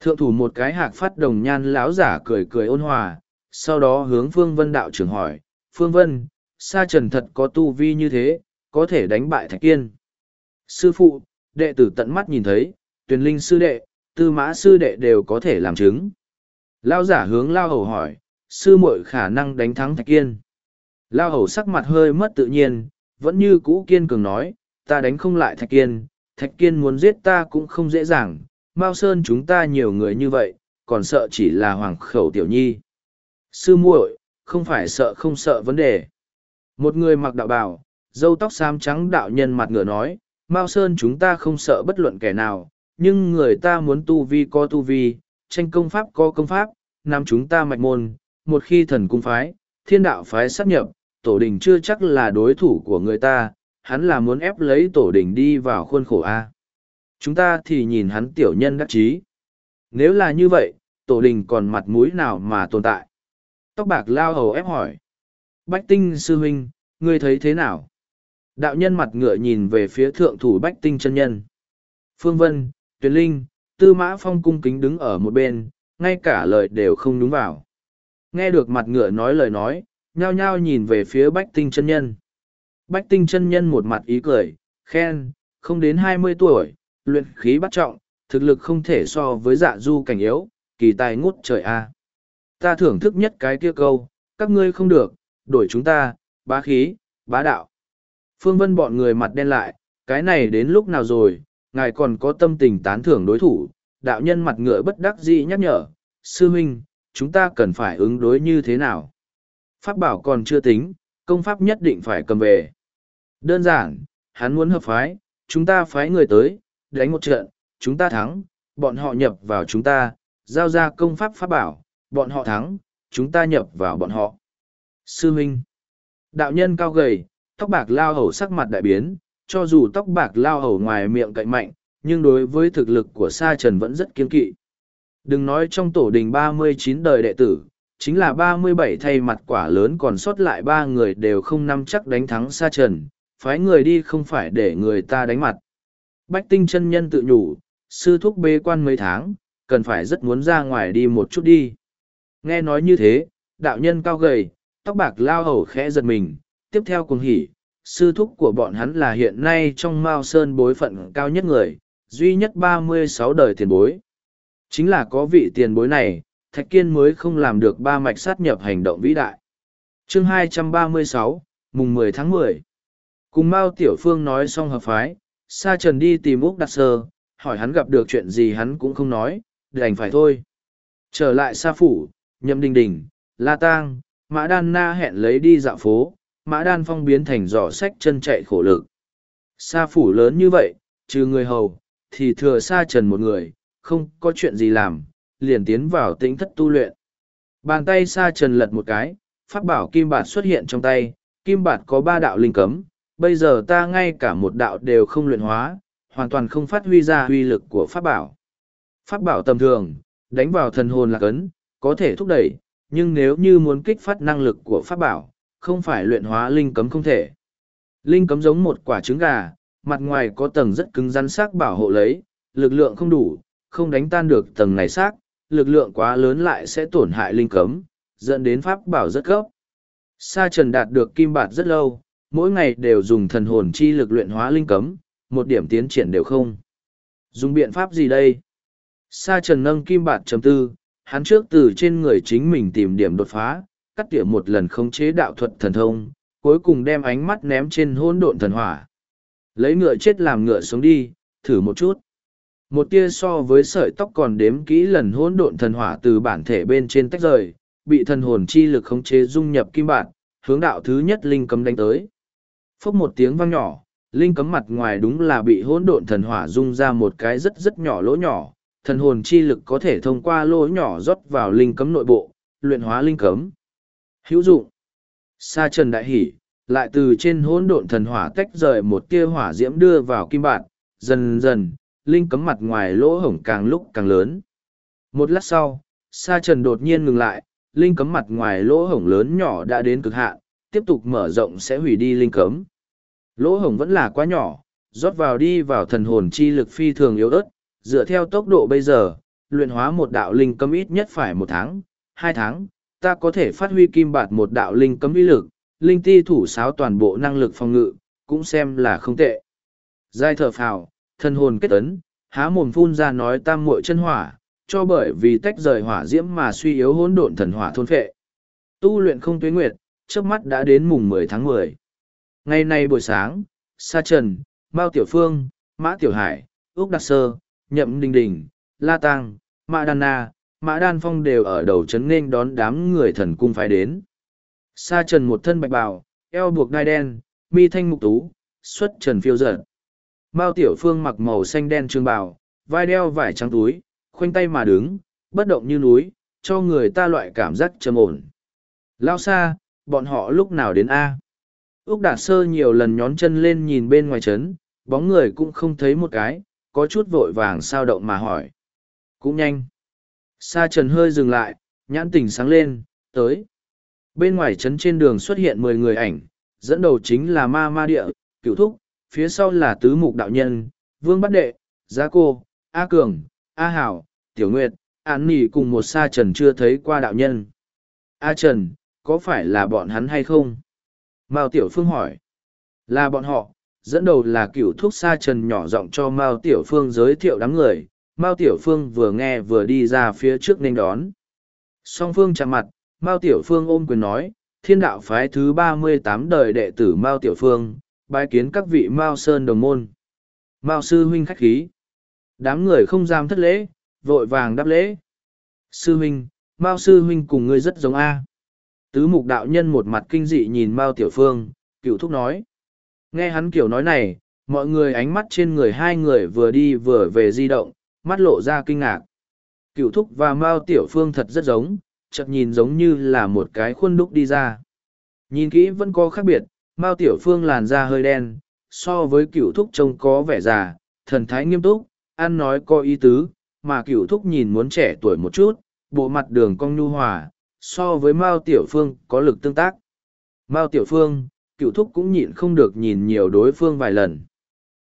Thượng thủ một cái hạc phát đồng nhan láo giả cười cười ôn hòa, sau đó hướng Phương Vân đạo trưởng hỏi, Phương Vân, sa trần thật có tu vi như thế, có thể đánh bại Thạch Kiên. Sư phụ, đệ tử tận mắt nhìn thấy, tuyển linh sư đệ, tư mã sư đệ đều có thể làm chứng. Lao giả hướng Lao Hầu hỏi, sư muội khả năng đánh thắng Thạch Kiên. Lao Hầu sắc mặt hơi mất tự nhiên, vẫn như cũ kiên cường nói, ta đánh không lại Thạch Kiên, Thạch Kiên muốn giết ta cũng không dễ dàng, Mao Sơn chúng ta nhiều người như vậy, còn sợ chỉ là hoàng khẩu tiểu nhi. Sư muội, không phải sợ không sợ vấn đề. Một người mặc đạo bào, dâu tóc xám trắng đạo nhân mặt ngựa nói, Mao Sơn chúng ta không sợ bất luận kẻ nào, nhưng người ta muốn tu vi có tu vi, tranh công pháp có công pháp, nam chúng ta mạch môn, một khi thần cung phái, thiên đạo phái sát nhập, tổ đình chưa chắc là đối thủ của người ta, hắn là muốn ép lấy tổ đình đi vào khuôn khổ A. Chúng ta thì nhìn hắn tiểu nhân đắc chí. Nếu là như vậy, tổ đình còn mặt mũi nào mà tồn tại. Tóc bạc lao hầu ép hỏi. Bách tinh sư huynh, ngươi thấy thế nào? Đạo nhân mặt ngựa nhìn về phía thượng thủ bách tinh chân nhân. Phương Vân, Tuyền Linh, Tư Mã Phong cung kính đứng ở một bên, ngay cả lời đều không đúng vào. Nghe được mặt ngựa nói lời nói, nhao nhao nhìn về phía bách tinh chân nhân. Bách tinh chân nhân một mặt ý cười, khen, không đến hai mươi tuổi, luyện khí bắt trọng, thực lực không thể so với dạ du cảnh yếu, kỳ tài ngút trời a. Ta thưởng thức nhất cái kia câu, các ngươi không được, đổi chúng ta, bá khí, bá đạo. Phương Vân bọn người mặt đen lại, cái này đến lúc nào rồi, ngài còn có tâm tình tán thưởng đối thủ, đạo nhân mặt ngựa bất đắc dĩ nhắc nhở, sư huynh, chúng ta cần phải ứng đối như thế nào. Pháp bảo còn chưa tính, công pháp nhất định phải cầm về. Đơn giản, hắn muốn hợp phái, chúng ta phái người tới, đánh một trận, chúng ta thắng, bọn họ nhập vào chúng ta, giao ra công pháp pháp bảo, bọn họ thắng, chúng ta nhập vào bọn họ. Sư huynh, Đạo nhân cao gầy, tóc bạc lao hầu sắc mặt đại biến, cho dù tóc bạc lao hầu ngoài miệng cậy mạnh, nhưng đối với thực lực của Sa Trần vẫn rất kiên kỵ. Đừng nói trong tổ đình ba mươi chín đời đệ tử, chính là ba mươi bảy thay mặt quả lớn còn sót lại ba người đều không nắm chắc đánh thắng Sa Trần, phái người đi không phải để người ta đánh mặt. Bách tinh chân nhân tự nhủ, sư thúc bế quan mấy tháng, cần phải rất muốn ra ngoài đi một chút đi. Nghe nói như thế, đạo nhân cao gầy, tóc bạc lao hầu khẽ giật mình, tiếp theo cùng hỉ, sư thúc của bọn hắn là hiện nay trong Mao Sơn bối phận cao nhất người, duy nhất ba mươi sáu đời tiền bối. Chính là có vị tiền bối này, Thạch Kiên mới không làm được ba mạch sát nhập hành động vĩ đại. chương hai trăm ba mươi sáu, mùng mười tháng mười, Cùng Mao Tiểu Phương nói xong hợp phái, Sa Trần đi tìm Úc Đặc Sơ, hỏi hắn gặp được chuyện gì hắn cũng không nói, đành phải thôi. Trở lại Sa Phủ, Nhậm Đình Đình, La Tang, Mã Đan Na hẹn lấy đi dạo phố, Mã Đan Phong biến thành giỏ sách chân chạy khổ lực. Sa Phủ lớn như vậy, trừ người hầu, thì thừa Sa Trần một người, không có chuyện gì làm, liền tiến vào tĩnh thất tu luyện. Bàn tay Sa Trần lật một cái, pháp bảo kim bạt xuất hiện trong tay, kim bạt có ba đạo linh cấm, bây giờ ta ngay cả một đạo đều không luyện hóa, hoàn toàn không phát huy ra uy lực của pháp bảo. Pháp bảo tầm thường, đánh vào thần hồn là cấn, có thể thúc đẩy, nhưng nếu như muốn kích phát năng lực của pháp bảo, không phải luyện hóa linh cấm không thể. Linh cấm giống một quả trứng gà, mặt ngoài có tầng rất cứng rắn sắc bảo hộ lấy, lực lượng không đủ, không đánh tan được tầng này xác, lực lượng quá lớn lại sẽ tổn hại linh cấm, dẫn đến pháp bảo rất gấp. Sa trần đạt được kim bạt rất lâu, mỗi ngày đều dùng thần hồn chi lực luyện hóa linh cấm, một điểm tiến triển đều không. Dùng biện pháp gì đây? Sa trần nâng kim bạt chấm tư, hắn trước từ trên người chính mình tìm điểm đột phá, cắt tỉa một lần khống chế đạo thuật thần thông, cuối cùng đem ánh mắt ném trên hỗn độn thần hỏa. Lấy ngựa chết làm ngựa sống đi, thử một chút. Một tia so với sợi tóc còn đếm kỹ lần hỗn độn thần hỏa từ bản thể bên trên tách rời, bị thần hồn chi lực khống chế dung nhập kim bản, hướng đạo thứ nhất linh cấm đánh tới. Phốc một tiếng vang nhỏ, linh cấm mặt ngoài đúng là bị hỗn độn thần hỏa dung ra một cái rất rất nhỏ lỗ nhỏ, thần hồn chi lực có thể thông qua lỗ nhỏ rót vào linh cấm nội bộ, luyện hóa linh cấm. Hữu dụng. Sa Trần đại hỉ, lại từ trên hỗn độn thần hỏa tách rời một tia hỏa diễm đưa vào kim bản, dần dần, linh cấm mặt ngoài lỗ hổng càng lúc càng lớn. Một lát sau, Sa Trần đột nhiên ngừng lại, linh cấm mặt ngoài lỗ hổng lớn nhỏ đã đến cực hạn, tiếp tục mở rộng sẽ hủy đi linh cấm. Lỗ hổng vẫn là quá nhỏ, rót vào đi vào thần hồn chi lực phi thường yếu ớt, dựa theo tốc độ bây giờ, luyện hóa một đạo linh cấm ít nhất phải một tháng, hai tháng, ta có thể phát huy kim bạt một đạo linh cấm uy lực, linh ti thủ sáo toàn bộ năng lực phòng ngự, cũng xem là không tệ. Giai thở phào, thân hồn kết ấn, há mồm phun ra nói tam muội chân hỏa, cho bởi vì tách rời hỏa diễm mà suy yếu hỗn độn thần hỏa thôn phệ. Tu luyện không tuế nguyệt, trước mắt đã đến mùng mười tháng mười. Ngày nay buổi sáng, Sa Trần, Mao Tiểu Phương, Mã Tiểu Hải, Úc Đặc Sơ, Nhậm Đình Đình, La Tăng, Mã Đan Na, Mã Đan Phong đều ở đầu trấn nên đón đám người thần cung phái đến. Sa Trần một thân bạch bào, eo buộc đai đen, mi thanh mục tú, xuất trần phiêu dở. Mao Tiểu Phương mặc màu xanh đen trương bào, vai đeo vải trắng túi, khoanh tay mà đứng, bất động như núi, cho người ta loại cảm giác trầm ổn. Lao xa, bọn họ lúc nào đến A. Úc Đạt Sơ nhiều lần nhón chân lên nhìn bên ngoài trấn, bóng người cũng không thấy một cái, có chút vội vàng sao động mà hỏi. Cũng nhanh. Sa Trần hơi dừng lại, nhãn tỉnh sáng lên, tới. Bên ngoài trấn trên đường xuất hiện mười người ảnh, dẫn đầu chính là ma ma địa, cựu thúc, phía sau là tứ mục đạo nhân, vương bát đệ, giá cô, A Cường, A Hảo, Tiểu Nguyệt, An Nỉ cùng một sa trần chưa thấy qua đạo nhân. A Trần, có phải là bọn hắn hay không? Mao Tiểu Phương hỏi. Là bọn họ, dẫn đầu là cựu thuốc sa trần nhỏ giọng cho Mao Tiểu Phương giới thiệu đám người. Mao Tiểu Phương vừa nghe vừa đi ra phía trước nên đón. Song Phương chạm mặt, Mao Tiểu Phương ôm quyền nói, thiên đạo phái thứ ba mươi tám đời đệ tử Mao Tiểu Phương, bái kiến các vị Mao Sơn đồng môn. Mao Sư Huynh khách khí. Đám người không dám thất lễ, vội vàng đáp lễ. Sư Huynh, Mao Sư Huynh cùng ngươi rất giống A. Tứ mục đạo nhân một mặt kinh dị nhìn Mao Tiểu Phương, cựu thúc nói. Nghe hắn kiểu nói này, mọi người ánh mắt trên người hai người vừa đi vừa về di động, mắt lộ ra kinh ngạc. Cựu thúc và Mao Tiểu Phương thật rất giống, chợt nhìn giống như là một cái khuôn đúc đi ra. Nhìn kỹ vẫn có khác biệt, Mao Tiểu Phương làn da hơi đen, so với cựu thúc trông có vẻ già, thần thái nghiêm túc, ăn nói có ý tứ, mà cựu thúc nhìn muốn trẻ tuổi một chút, bộ mặt đường cong nhu hòa, so với Mao Tiểu Phương có lực tương tác. Mao Tiểu Phương, cựu thúc cũng nhịn không được nhìn nhiều đối phương vài lần.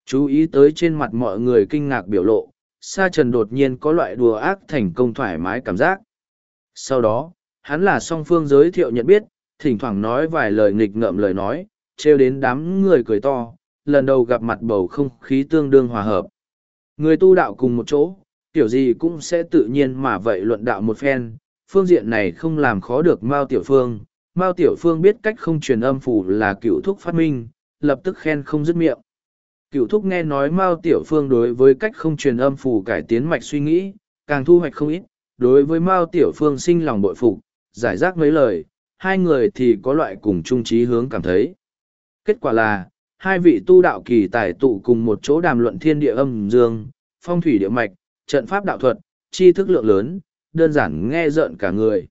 Chú ý tới trên mặt mọi người kinh ngạc biểu lộ, Sa Trần đột nhiên có loại đùa ác thành công thoải mái cảm giác. Sau đó, hắn là song phương giới thiệu nhận biết, thỉnh thoảng nói vài lời nghịch ngợm lời nói, trêu đến đám người cười to, lần đầu gặp mặt bầu không khí tương đương hòa hợp. Người tu đạo cùng một chỗ, kiểu gì cũng sẽ tự nhiên mà vậy luận đạo một phen, phương diện này không làm khó được Mao Tiểu Phương. Mao Tiểu Phương biết cách không truyền âm phủ là cựu thúc phát minh, lập tức khen không dứt miệng. Cựu thúc nghe nói Mao Tiểu Phương đối với cách không truyền âm phủ cải tiến mạch suy nghĩ, càng thu hoạch không ít, đối với Mao Tiểu Phương sinh lòng bội phục, giải rác mấy lời, hai người thì có loại cùng trung trí hướng cảm thấy. Kết quả là, hai vị tu đạo kỳ tài tụ cùng một chỗ đàm luận thiên địa âm dương, phong thủy địa mạch, trận pháp đạo thuật, tri thức lượng lớn, đơn giản nghe rợn cả người.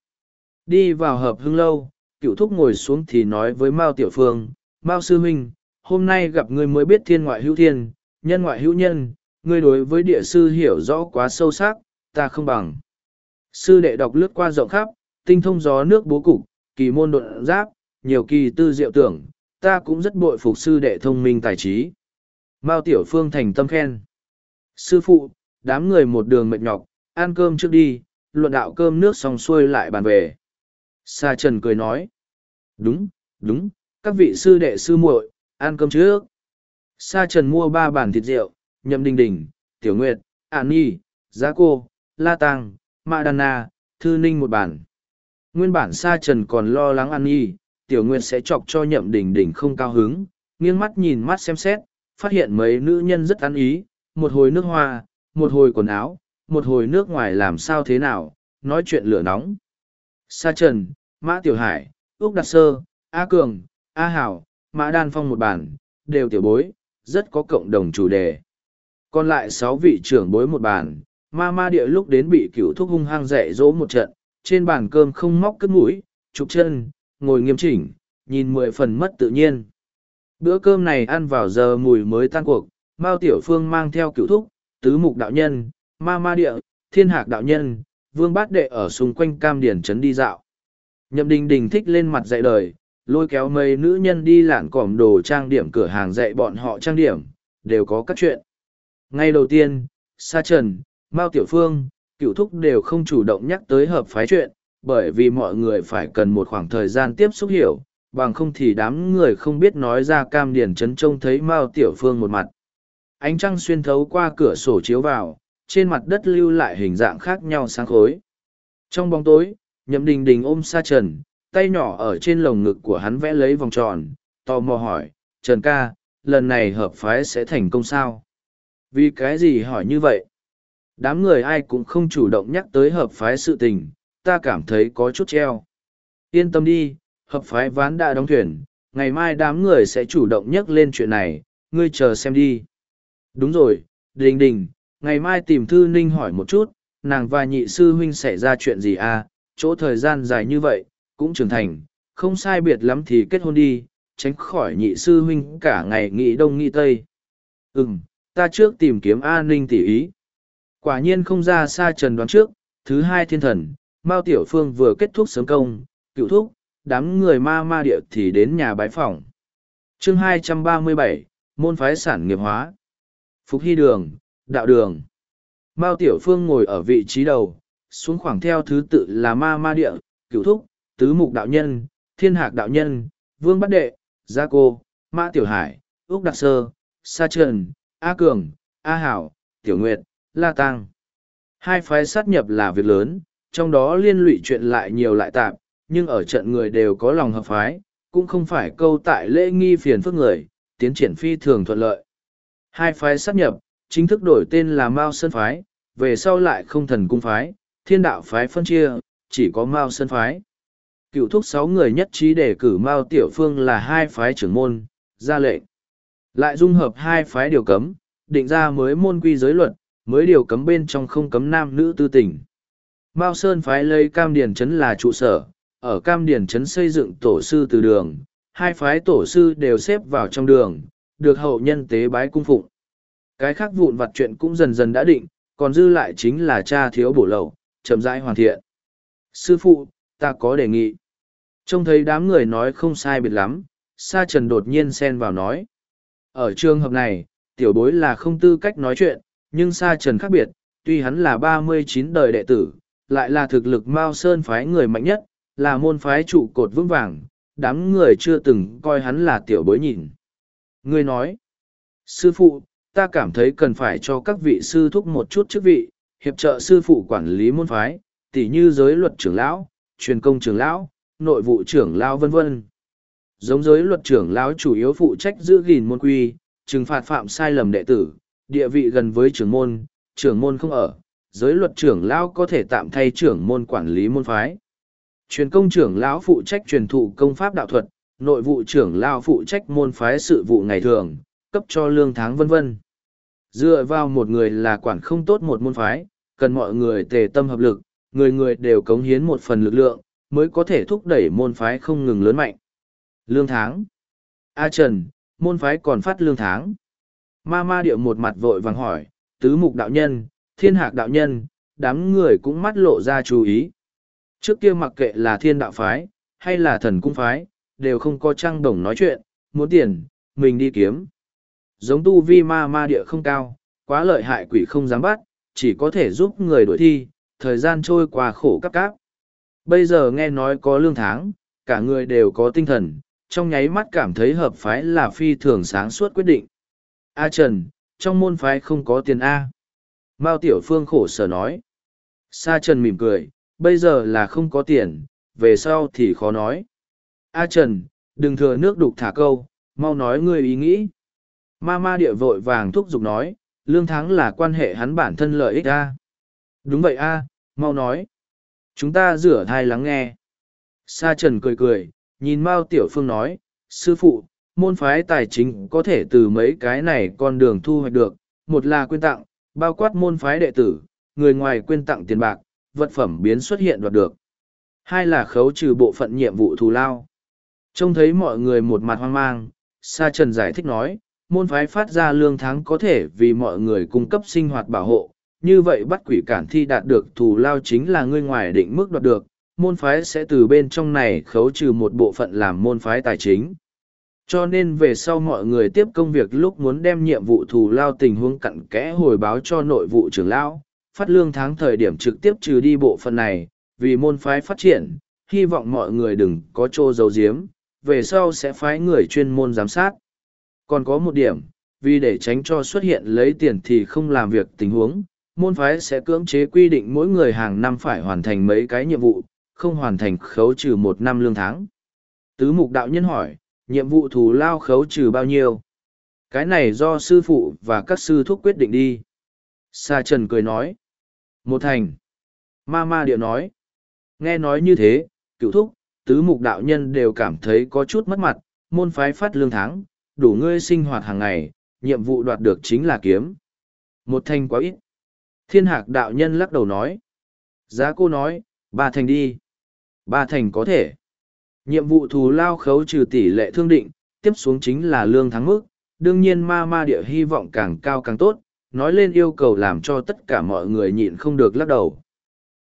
Đi vào hợp hưng lâu, cựu thúc ngồi xuống thì nói với Mao Tiểu Phương, Mao Sư huynh hôm nay gặp ngươi mới biết thiên ngoại hữu thiên, nhân ngoại hữu nhân, ngươi đối với địa sư hiểu rõ quá sâu sắc, ta không bằng. Sư đệ đọc lướt qua rộng khắp, tinh thông gió nước bố cục, kỳ môn độn giáp, nhiều kỳ tư diệu tưởng, ta cũng rất bội phục sư đệ thông minh tài trí. Mao Tiểu Phương thành tâm khen. Sư phụ, đám người một đường mệt nhọc, ăn cơm trước đi, luận đạo cơm nước xong xuôi lại bàn về. Sa Trần cười nói. Đúng, đúng, các vị sư đệ sư muội, ăn cơm trước. Sa Trần mua ba bàn thịt rượu, nhậm đình đình, tiểu nguyệt, an nhi, giá cô, la tăng, mạ đàn na, thư ninh một bàn. Nguyên bản Sa Trần còn lo lắng an nhi, tiểu nguyệt sẽ chọc cho nhậm đình đình không cao hứng, nghiêng mắt nhìn mắt xem xét, phát hiện mấy nữ nhân rất ăn ý, một hồi nước hoa, một hồi quần áo, một hồi nước ngoài làm sao thế nào, nói chuyện lửa nóng. Sa Trần, Mã Tiểu Hải, Úc Đạt Sơ, A Cường, A Hảo, Mã Đan Phong một bản, đều tiểu bối, rất có cộng đồng chủ đề. Còn lại sáu vị trưởng bối một bàn, ma ma địa lúc đến bị cửu thúc hung hăng dạy dỗ một trận, trên bàn cơm không móc cất mũi, trục chân, ngồi nghiêm chỉnh, nhìn mười phần mất tự nhiên. Bữa cơm này ăn vào giờ mùi mới tan cuộc, Mao Tiểu Phương mang theo cửu thúc, tứ mục đạo nhân, ma ma địa, thiên hạc đạo nhân, vương bát đệ ở xung quanh cam điển trấn đi dạo. Nhậm đình đình thích lên mặt dạy đời, lôi kéo mấy nữ nhân đi lạn cỏm đồ trang điểm cửa hàng dạy bọn họ trang điểm, đều có các chuyện. Ngay đầu tiên, Sa Trần, Mao Tiểu Phương, cựu thúc đều không chủ động nhắc tới hợp phái chuyện, bởi vì mọi người phải cần một khoảng thời gian tiếp xúc hiểu, bằng không thì đám người không biết nói ra cam điển chấn trông thấy Mao Tiểu Phương một mặt. Ánh trăng xuyên thấu qua cửa sổ chiếu vào, trên mặt đất lưu lại hình dạng khác nhau sáng khối. Trong bóng tối, nhậm đình đình ôm sa trần, tay nhỏ ở trên lồng ngực của hắn vẽ lấy vòng tròn, tò mò hỏi, Trần ca, lần này hợp phái sẽ thành công sao? Vì cái gì hỏi như vậy? Đám người ai cũng không chủ động nhắc tới hợp phái sự tình, ta cảm thấy có chút treo. Yên tâm đi, hợp phái ván đã đóng thuyền, ngày mai đám người sẽ chủ động nhắc lên chuyện này, ngươi chờ xem đi. Đúng rồi, đình đình, ngày mai tìm thư ninh hỏi một chút nàng và nhị sư huynh xảy ra chuyện gì à chỗ thời gian dài như vậy cũng trưởng thành không sai biệt lắm thì kết hôn đi tránh khỏi nhị sư huynh cả ngày nghĩ đông nghĩ tây ừ ta trước tìm kiếm an ninh tỉ ý quả nhiên không ra xa trần đoán trước thứ hai thiên thần mao tiểu phương vừa kết thúc sớm công cựu thúc đám người ma ma địa thì đến nhà bái phỏng. chương 237, môn phái sản nghiệp hóa. Phục Hy Đường, Đạo Đường. Mao Tiểu Phương ngồi ở vị trí đầu, xuống khoảng theo thứ tự là ma ma địa, cửu thúc, tứ mục đạo nhân, thiên hạc đạo nhân, vương bát đệ, gia cô, mã tiểu hải, úc đặc sơ, sa trần, a cường, a hảo, tiểu nguyệt, la tăng. Hai phái sát nhập là việc lớn, trong đó liên lụy chuyện lại nhiều lại tạp, nhưng ở trận người đều có lòng hợp phái, cũng không phải câu tại lễ nghi phiền phức người, tiến triển phi thường thuận lợi. Hai phái sát nhập, chính thức đổi tên là Mao Sơn Phái, về sau lại không thần cung phái, thiên đạo phái phân chia, chỉ có Mao Sơn Phái. Cựu thúc sáu người nhất trí đề cử Mao Tiểu Phương là hai phái trưởng môn, ra lệnh. Lại dung hợp hai phái điều cấm, định ra mới môn quy giới luật, mới điều cấm bên trong không cấm nam nữ tư tình. Mao Sơn phái lấy Cam Điền Trấn là trụ sở, ở Cam Điền Trấn xây dựng tổ sư từ đường, hai phái tổ sư đều xếp vào trong đường, được hậu nhân tế bái cung phụng. Cái khác vụn vặt chuyện cũng dần dần đã định, còn dư lại chính là cha thiếu bổ lậu, chậm rãi hoàn thiện. Sư phụ, ta có đề nghị. Trông thấy đám người nói không sai biệt lắm, Sa Trần đột nhiên xen vào nói. Ở trường hợp này, tiểu bối là không tư cách nói chuyện, nhưng Sa Trần khác biệt, tuy hắn là ba mươi chín đời đệ tử, lại là thực lực Mao Sơn phái người mạnh nhất, là môn phái trụ cột vững vàng, đám người chưa từng coi hắn là tiểu bối nhìn. Ngươi nói, sư phụ, ta cảm thấy cần phải cho các vị sư thúc một chút chức vị, hiệp trợ sư phụ quản lý môn phái, tỉ như giới luật trưởng lão, truyền công trưởng lão, nội vụ trưởng lão vân vân. Giống giới luật trưởng lão chủ yếu phụ trách giữ gìn môn quy, trừng phạt phạm sai lầm đệ tử, địa vị gần với trưởng môn, trưởng môn không ở, giới luật trưởng lão có thể tạm thay trưởng môn quản lý môn phái. Truyền công trưởng lão phụ trách truyền thụ công pháp đạo thuật, nội vụ trưởng lão phụ trách môn phái sự vụ ngày thường, cấp cho lương tháng vân vân. Dựa vào một người là quản không tốt một môn phái, cần mọi người tề tâm hợp lực, người người đều cống hiến một phần lực lượng, mới có thể thúc đẩy môn phái không ngừng lớn mạnh. Lương tháng. A Trần, môn phái còn phát lương tháng. Ma ma điệu một mặt vội vàng hỏi, tứ mục đạo nhân, thiên hạc đạo nhân, đám người cũng mắt lộ ra chú ý. Trước kia mặc kệ là thiên đạo phái, hay là thần cung phái, đều không có trăng đồng nói chuyện, muốn tiền, mình đi kiếm. Giống tu vi ma ma địa không cao, quá lợi hại quỷ không dám bắt, chỉ có thể giúp người đổi thi, thời gian trôi qua khổ cấp cáp. Bây giờ nghe nói có lương tháng, cả người đều có tinh thần, trong nháy mắt cảm thấy hợp phái là phi thường sáng suốt quyết định. A Trần, trong môn phái không có tiền A. Mao Tiểu Phương khổ sở nói. Sa Trần mỉm cười, bây giờ là không có tiền, về sau thì khó nói. A Trần, đừng thừa nước đục thả câu, mau nói ngươi ý nghĩ. Ma ma địa vội vàng thúc giục nói, lương tháng là quan hệ hắn bản thân lợi ích A. Đúng vậy A, mau nói. Chúng ta rửa thai lắng nghe. Sa Trần cười cười, nhìn Mao Tiểu Phương nói, sư phụ, môn phái tài chính có thể từ mấy cái này con đường thu hoạch được, một là quyên tặng, bao quát môn phái đệ tử, người ngoài quyên tặng tiền bạc, vật phẩm biến xuất hiện đoạt được. Hai là khấu trừ bộ phận nhiệm vụ thù lao. Trông thấy mọi người một mặt hoang mang, Sa Trần giải thích nói, môn phái phát ra lương tháng có thể vì mọi người cung cấp sinh hoạt bảo hộ, như vậy bắt quỷ cản thi đạt được thù lao chính là người ngoài định mức đoạt được, môn phái sẽ từ bên trong này khấu trừ một bộ phận làm môn phái tài chính. Cho nên về sau mọi người tiếp công việc lúc muốn đem nhiệm vụ thù lao tình huống cặn kẽ hồi báo cho nội vụ trưởng lão, phát lương tháng thời điểm trực tiếp trừ đi bộ phận này, vì môn phái phát triển, hy vọng mọi người đừng có trô dấu diếm, về sau sẽ phái người chuyên môn giám sát. Còn có một điểm, vì để tránh cho xuất hiện lấy tiền thì không làm việc tình huống, môn phái sẽ cưỡng chế quy định mỗi người hàng năm phải hoàn thành mấy cái nhiệm vụ, không hoàn thành khấu trừ một năm lương tháng. Tứ mục đạo nhân hỏi, nhiệm vụ thù lao khấu trừ bao nhiêu? Cái này do sư phụ và các sư thúc quyết định đi. Sa Trần cười nói. Một thành. Ma ma điệu nói. Nghe nói như thế, cựu thúc, tứ mục đạo nhân đều cảm thấy có chút mất mặt, môn phái phát lương tháng, đủ ngươi sinh hoạt hàng ngày, nhiệm vụ đoạt được chính là kiếm. Một thành quá ít. Thiên hạc đạo nhân lắc đầu nói. Giá cô nói, ba thành đi. Ba thành có thể. Nhiệm vụ thù lao khấu trừ tỷ lệ thương định, tiếp xuống chính là lương thắng mức. Đương nhiên ma ma địa hy vọng càng cao càng tốt, nói lên yêu cầu làm cho tất cả mọi người nhịn không được lắc đầu.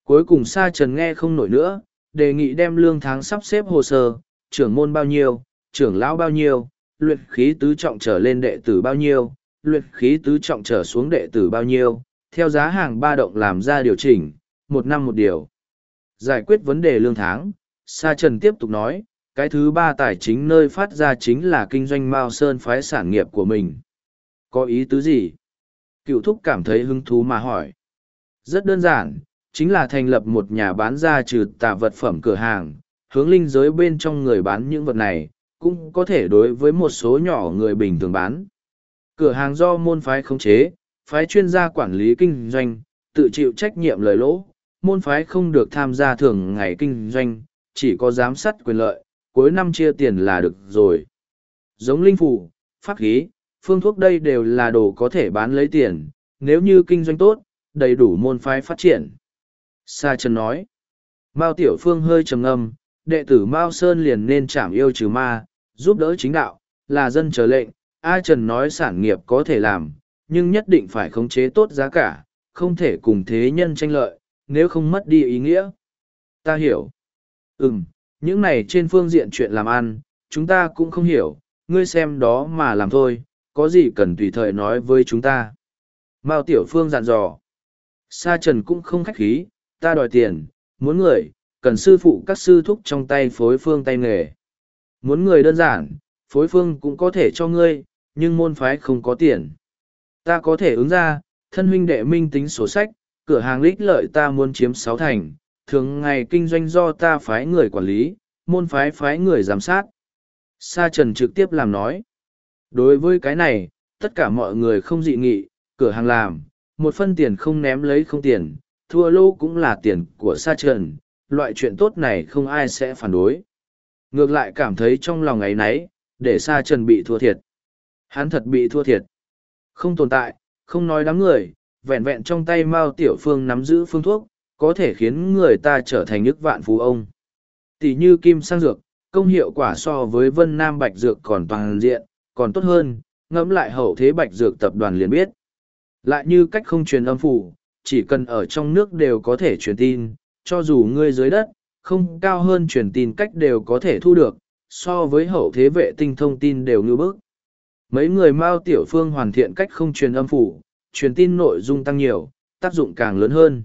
Cuối cùng Sa Trần nghe không nổi nữa, đề nghị đem lương tháng sắp xếp hồ sơ, trưởng môn bao nhiêu, trưởng lão bao nhiêu, luyện khí tứ trọng trở lên đệ tử bao nhiêu, luyện khí tứ trọng trở xuống đệ tử bao nhiêu, theo giá hàng ba động làm ra điều chỉnh, một năm một điều. Giải quyết vấn đề lương tháng, Sa Trần tiếp tục nói, cái thứ ba tài chính nơi phát ra chính là kinh doanh Mao Sơn phái sản nghiệp của mình. Có ý tứ gì? Cựu thúc cảm thấy hứng thú mà hỏi. Rất đơn giản, chính là thành lập một nhà bán ra trừ tà vật phẩm cửa hàng, hướng linh giới bên trong người bán những vật này, cũng có thể đối với một số nhỏ người bình thường bán. Cửa hàng do môn phái khống chế, phái chuyên gia quản lý kinh doanh, tự chịu trách nhiệm lời lỗ, môn phái không được tham gia thường ngày kinh doanh, chỉ có giám sát quyền lợi, cuối năm chia tiền là được rồi. Giống linh phủ, pháp khí, phương thuốc đây đều là đồ có thể bán lấy tiền, nếu như kinh doanh tốt, đầy đủ môn phái phát triển. Sa Trần nói, Mao Tiểu Phương hơi trầm ngâm, đệ tử Mao Sơn liền nên chảm yêu trừ ma, giúp đỡ chính đạo, là dân chờ lệnh, A Trần nói sản nghiệp có thể làm, nhưng nhất định phải khống chế tốt giá cả, không thể cùng thế nhân tranh lợi, nếu không mất đi ý nghĩa. Ta hiểu. Ừm, những này trên phương diện chuyện làm ăn, chúng ta cũng không hiểu, ngươi xem đó mà làm thôi, có gì cần tùy thời nói với chúng ta. Mao Tiểu Phương dặn dò. Sa Trần cũng không khách khí, ta đòi tiền, muốn người, cần sư phụ các sư thúc trong tay phối phương tay nghề. Muốn người đơn giản, phối phương cũng có thể cho ngươi, nhưng môn phái không có tiền. Ta có thể ứng ra, thân huynh đệ minh tính sổ sách, cửa hàng lích lợi ta muốn chiếm sáu thành, thường ngày kinh doanh do ta phái người quản lý, môn phái phái người giám sát. Sa Trần trực tiếp làm nói. Đối với cái này, tất cả mọi người không dị nghị, cửa hàng làm, một phân tiền không ném lấy không tiền, thua lô cũng là tiền của Sa Trần, loại chuyện tốt này không ai sẽ phản đối. Ngược lại cảm thấy trong lòng ấy nấy, để Sa Trần bị thua thiệt. Hắn thật bị thua thiệt. Không tồn tại, không nói đám người, vẹn vẹn trong tay Mao Tiểu Phương nắm giữ phương thuốc, có thể khiến người ta trở thành nước vạn phú ông. Tỷ như kim sang dược, công hiệu quả so với Vân Nam Bạch Dược còn toàn diện, còn tốt hơn, ngẫm lại hậu thế Bạch Dược tập đoàn liền biết. Lại như cách không truyền âm phủ, chỉ cần ở trong nước đều có thể truyền tin, cho dù ngươi dưới đất, không cao hơn truyền tin cách đều có thể thu được, so với hậu thế vệ tinh thông tin đều như bước. Mấy người Mao Tiểu Phương hoàn thiện cách không truyền âm phủ, truyền tin nội dung tăng nhiều, tác dụng càng lớn hơn.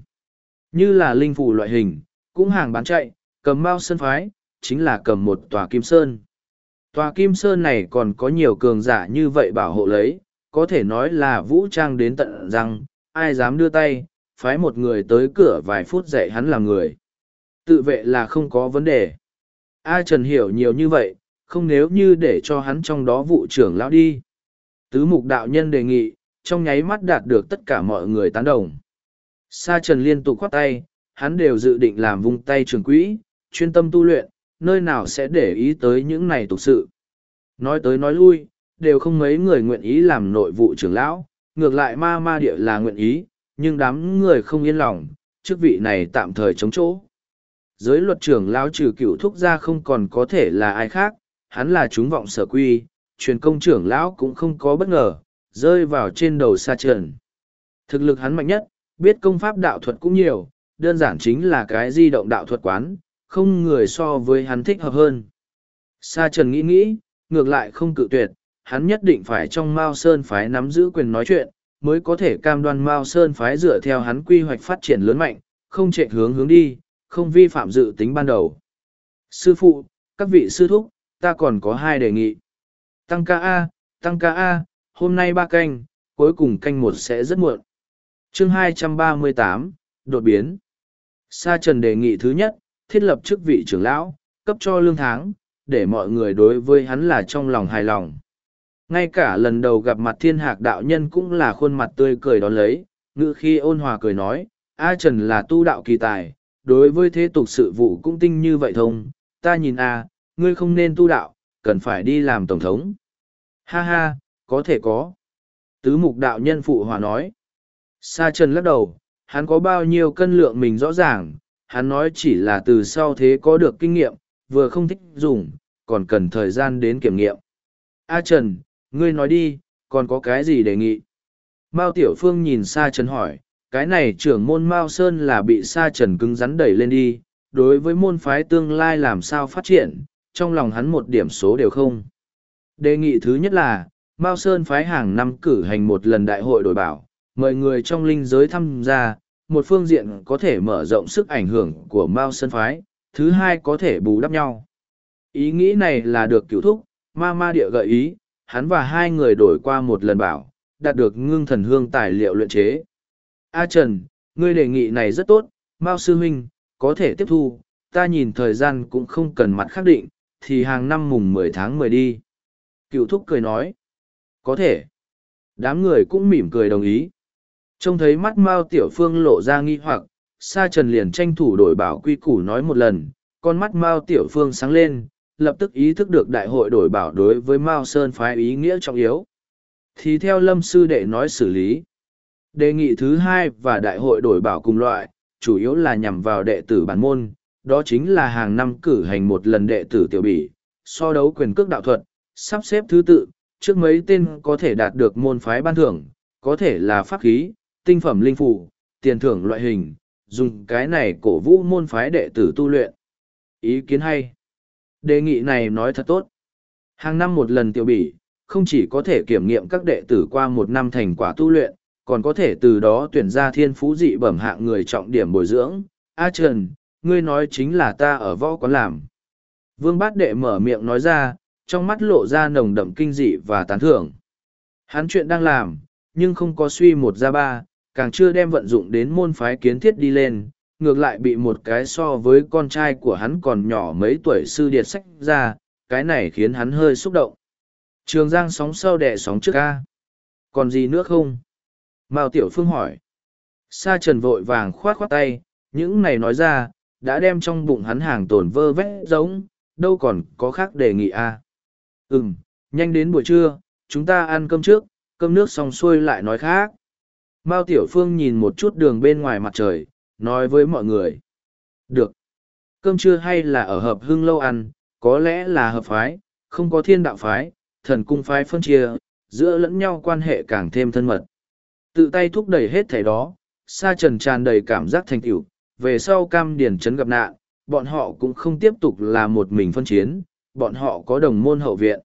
Như là linh phủ loại hình, cũng hàng bán chạy, cầm Mao sân Phái, chính là cầm một tòa Kim Sơn. Tòa Kim Sơn này còn có nhiều cường giả như vậy bảo hộ lấy, có thể nói là vũ trang đến tận rằng ai dám đưa tay, phái một người tới cửa vài phút dạy hắn làm người. Tự vệ là không có vấn đề. A Trần hiểu nhiều như vậy, không nếu như để cho hắn trong đó vụ trưởng lão đi. Tứ mục đạo nhân đề nghị, trong nháy mắt đạt được tất cả mọi người tán đồng. Sa Trần liên tục khoát tay, hắn đều dự định làm vung tay trường quỹ, chuyên tâm tu luyện, nơi nào sẽ để ý tới những này tục sự. Nói tới nói lui, đều không mấy người nguyện ý làm nội vụ trưởng lão, ngược lại ma ma địa là nguyện ý, nhưng đám người không yên lòng, chức vị này tạm thời chống chỗ. Giới luật trưởng lão trừ cựu thúc ra không còn có thể là ai khác, hắn là chúng vọng sở quy, truyền công trưởng lão cũng không có bất ngờ, rơi vào trên đầu sa trần. Thực lực hắn mạnh nhất, biết công pháp đạo thuật cũng nhiều, đơn giản chính là cái di động đạo thuật quán, không người so với hắn thích hợp hơn. Sa trần nghĩ nghĩ, ngược lại không cự tuyệt, hắn nhất định phải trong Mao Sơn phái nắm giữ quyền nói chuyện, mới có thể cam đoan Mao Sơn phái dựa theo hắn quy hoạch phát triển lớn mạnh, không chạy hướng hướng đi, không vi phạm dự tính ban đầu. Sư phụ, các vị sư thúc, ta còn có hai đề nghị. Tăng ca A, tăng ca A, hôm nay ba canh, cuối cùng canh một sẽ rất muộn. chương 238, đột biến. Sa Trần đề nghị thứ nhất, thiết lập chức vị trưởng lão, cấp cho lương tháng, để mọi người đối với hắn là trong lòng hài lòng. Ngay cả lần đầu gặp mặt thiên hạc đạo nhân cũng là khuôn mặt tươi cười đón lấy, ngự khi ôn hòa cười nói, A Trần là tu đạo kỳ tài, đối với thế tục sự vụ cũng tinh như vậy thông, ta nhìn A, ngươi không nên tu đạo, cần phải đi làm tổng thống. Ha ha, có thể có. Tứ mục đạo nhân phụ hòa nói. Sa Trần lắc đầu, hắn có bao nhiêu cân lượng mình rõ ràng, hắn nói chỉ là từ sau thế có được kinh nghiệm, vừa không thích dùng, còn cần thời gian đến kiểm nghiệm. A Trần, ngươi nói đi, còn có cái gì đề nghị? Mao Tiểu Phương nhìn Sa Trần hỏi, cái này trưởng môn Mao Sơn là bị Sa Trần cứng rắn đẩy lên đi, đối với môn phái tương lai làm sao phát triển, trong lòng hắn một điểm số đều không. Đề nghị thứ nhất là, Mao Sơn phái hàng năm cử hành một lần đại hội đổi bảo, mời người trong linh giới tham gia, một phương diện có thể mở rộng sức ảnh hưởng của Mao Sơn phái, thứ hai có thể bù đắp nhau. Ý nghĩ này là được cựu thúc, ma ma địa gợi ý, hắn và hai người đổi qua một lần bảo, đạt được ngưng thần hương tài liệu luyện chế. A Trần, ngươi đề nghị này rất tốt, Mao Sư Huynh, có thể tiếp thu, ta nhìn thời gian cũng không cần mặt khắc định, thì hàng năm mùng mười tháng mười đi. Cựu thúc cười nói, có thể. Đám người cũng mỉm cười đồng ý. Trông thấy mắt Mao Tiểu Phương lộ ra nghi hoặc, Sa Trần liền tranh thủ đổi bảo quy củ nói một lần, con mắt Mao Tiểu Phương sáng lên, lập tức ý thức được đại hội đổi bảo đối với Mao Sơn phái ý nghĩa trọng yếu. Thì theo Lâm Sư Đệ nói xử lý. Đề nghị thứ hai và đại hội đổi bảo cùng loại, chủ yếu là nhằm vào đệ tử bản môn, đó chính là hàng năm cử hành một lần đệ tử tiểu bỉ, so đấu quyền cước đạo thuật, sắp xếp thứ tự, trước mấy tên có thể đạt được môn phái ban thưởng, có thể là pháp khí, tinh phẩm linh phủ, tiền thưởng loại hình, dùng cái này cổ vũ môn phái đệ tử tu luyện. Ý kiến hay. Đề nghị này nói thật tốt. Hàng năm một lần tiểu bỉ, không chỉ có thể kiểm nghiệm các đệ tử qua một năm thành quả tu luyện, còn có thể từ đó tuyển ra thiên phú dị bẩm hạng người trọng điểm bồi dưỡng. A Trần, ngươi nói chính là ta ở võ quán làm. Vương Bát Đệ mở miệng nói ra, trong mắt lộ ra nồng đậm kinh dị và tán thưởng. Hắn chuyện đang làm, nhưng không có suy một ra ba, càng chưa đem vận dụng đến môn phái kiến thiết đi lên, ngược lại bị một cái so với con trai của hắn còn nhỏ mấy tuổi sư điệt sách ra, cái này khiến hắn hơi xúc động. Trường Giang sóng sau đẻ sóng trước ca. Còn gì nữa không? Mao Tiểu Phương hỏi. Sa Trần vội vàng khoát khoát tay, những này nói ra, đã đem trong bụng hắn hàng tồn vơ vét giống, đâu còn có khác đề nghị à. Ừm, nhanh đến buổi trưa, chúng ta ăn cơm trước, cơm nước xong xuôi lại nói khác. Mao Tiểu Phương nhìn một chút đường bên ngoài mặt trời, nói với mọi người. Được. Cơm trưa hay là ở hợp hưng lâu ăn, có lẽ là hợp phái, không có thiên đạo phái, thần cung phái phân chia, giữa lẫn nhau quan hệ càng thêm thân mật. Tự tay thúc đẩy hết thảy đó, sa trần tràn đầy cảm giác thành tựu về sau cam Điền chấn gặp nạn, bọn họ cũng không tiếp tục là một mình phân chiến, bọn họ có đồng môn hậu viện.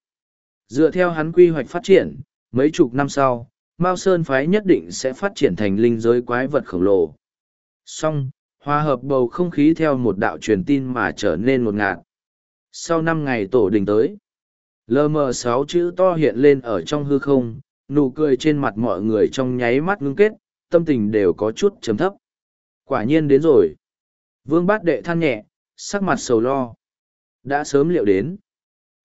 Dựa theo hắn quy hoạch phát triển, mấy chục năm sau, Mao Sơn phái nhất định sẽ phát triển thành linh giới quái vật khổng lồ. Song, hòa hợp bầu không khí theo một đạo truyền tin mà trở nên một ngạt. Sau năm ngày tổ đình tới, lm sáu chữ to hiện lên ở trong hư không, nụ cười trên mặt mọi người trong nháy mắt ngưng kết, tâm tình đều có chút chấm thấp. Quả nhiên đến rồi. Vương bát đệ than nhẹ, sắc mặt sầu lo. Đã sớm liệu đến.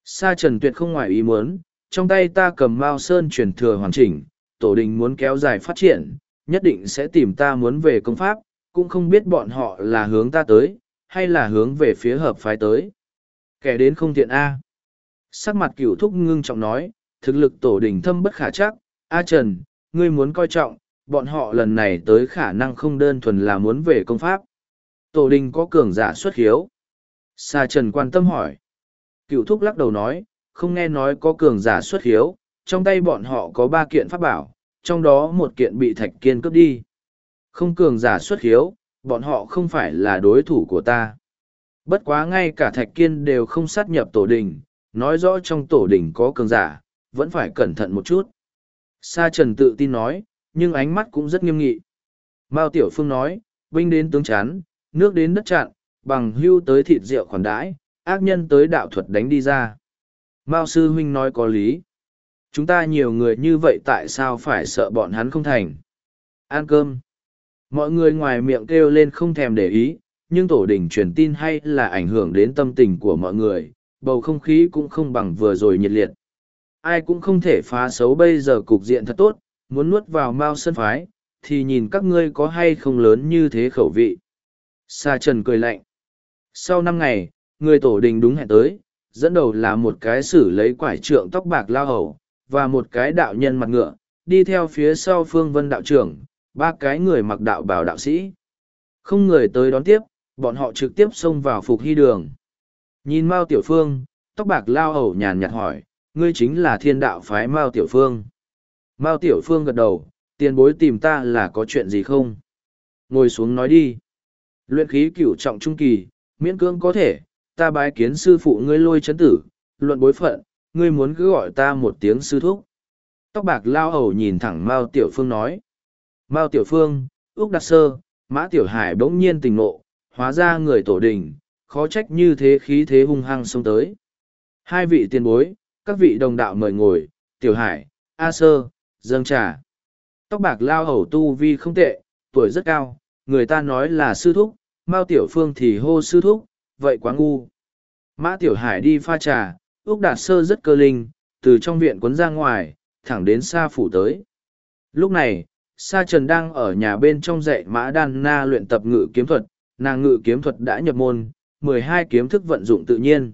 Sa trần tuyệt không ngoài ý muốn, trong tay ta cầm Mao Sơn truyền thừa hoàn chỉnh, tổ đình muốn kéo dài phát triển, nhất định sẽ tìm ta muốn về công pháp, cũng không biết bọn họ là hướng ta tới, hay là hướng về phía hợp phái tới. Kẻ đến không tiện A. Sắc mặt cửu thúc ngưng trọng nói, thực lực tổ đình thâm bất khả chắc, A Trần, ngươi muốn coi trọng, bọn họ lần này tới khả năng không đơn thuần là muốn về công pháp. Tổ đình có cường giả xuất hiếu. Sa Trần quan tâm hỏi. Cựu thúc lắc đầu nói, không nghe nói có cường giả xuất hiếu, trong tay bọn họ có ba kiện pháp bảo, trong đó một kiện bị thạch kiên cướp đi. Không cường giả xuất hiếu, bọn họ không phải là đối thủ của ta. Bất quá ngay cả thạch kiên đều không sát nhập tổ đình, nói rõ trong tổ đình có cường giả, vẫn phải cẩn thận một chút. Sa Trần tự tin nói, nhưng ánh mắt cũng rất nghiêm nghị. Mao Tiểu Phương nói, binh đến tướng chán, nước đến đất chặn, bằng hưu tới thịt rượu khoản đãi, ác nhân tới đạo thuật đánh đi ra. Mao Sư Huynh nói có lý. Chúng ta nhiều người như vậy tại sao phải sợ bọn hắn không thành? Ăn cơm. Mọi người ngoài miệng kêu lên không thèm để ý, nhưng tổ đình truyền tin hay là ảnh hưởng đến tâm tình của mọi người, bầu không khí cũng không bằng vừa rồi nhiệt liệt. Ai cũng không thể phá xấu bây giờ cục diện thật tốt, muốn nuốt vào mao sân phái, thì nhìn các ngươi có hay không lớn như thế khẩu vị. Sa Trần cười lạnh. Sau năm ngày, người tổ đình đúng hẹn tới, dẫn đầu là một cái sử lấy quải trượng tóc bạc lao hầu, và một cái đạo nhân mặt ngựa, đi theo phía sau phương vân đạo trưởng, ba cái người mặc đạo bảo đạo sĩ. Không người tới đón tiếp, bọn họ trực tiếp xông vào phục hy đường. Nhìn Mao Tiểu Phương, tóc bạc lao hầu nhàn nhạt hỏi, ngươi chính là thiên đạo phái Mao Tiểu Phương. Mao Tiểu Phương gật đầu, tiền bối tìm ta là có chuyện gì không? Ngồi xuống nói đi. Luyện khí cửu trọng trung kỳ, miễn cưỡng có thể, ta bái kiến sư phụ ngươi lôi chấn tử, luận bối phận, ngươi muốn cứ gọi ta một tiếng sư thúc. Tóc bạc lao hầu nhìn thẳng Mao Tiểu Phương nói. Mao Tiểu Phương, Úc Đặc Sơ, Mã Tiểu Hải bỗng nhiên tình nộ, hóa ra người tổ đình, khó trách như thế khí thế hung hăng xông tới. Hai vị tiền bối, các vị đồng đạo mời ngồi, Tiểu Hải, A Sơ, dâng trà. Tóc bạc lao hầu tu vi không tệ, tuổi rất cao, người ta nói là sư thúc, Mao Tiểu Phương thì hô sư thúc, vậy quá ngu. Mã Tiểu Hải đi pha trà, Úc Đạt Sơ rất cơ linh, từ trong viện quấn ra ngoài, thẳng đến xa phủ tới. Lúc này, Sa Trần đang ở nhà bên trong dạy Mã Đan Na luyện tập ngự kiếm thuật, nàng ngự kiếm thuật đã nhập môn, mười hai kiếm thức vận dụng tự nhiên.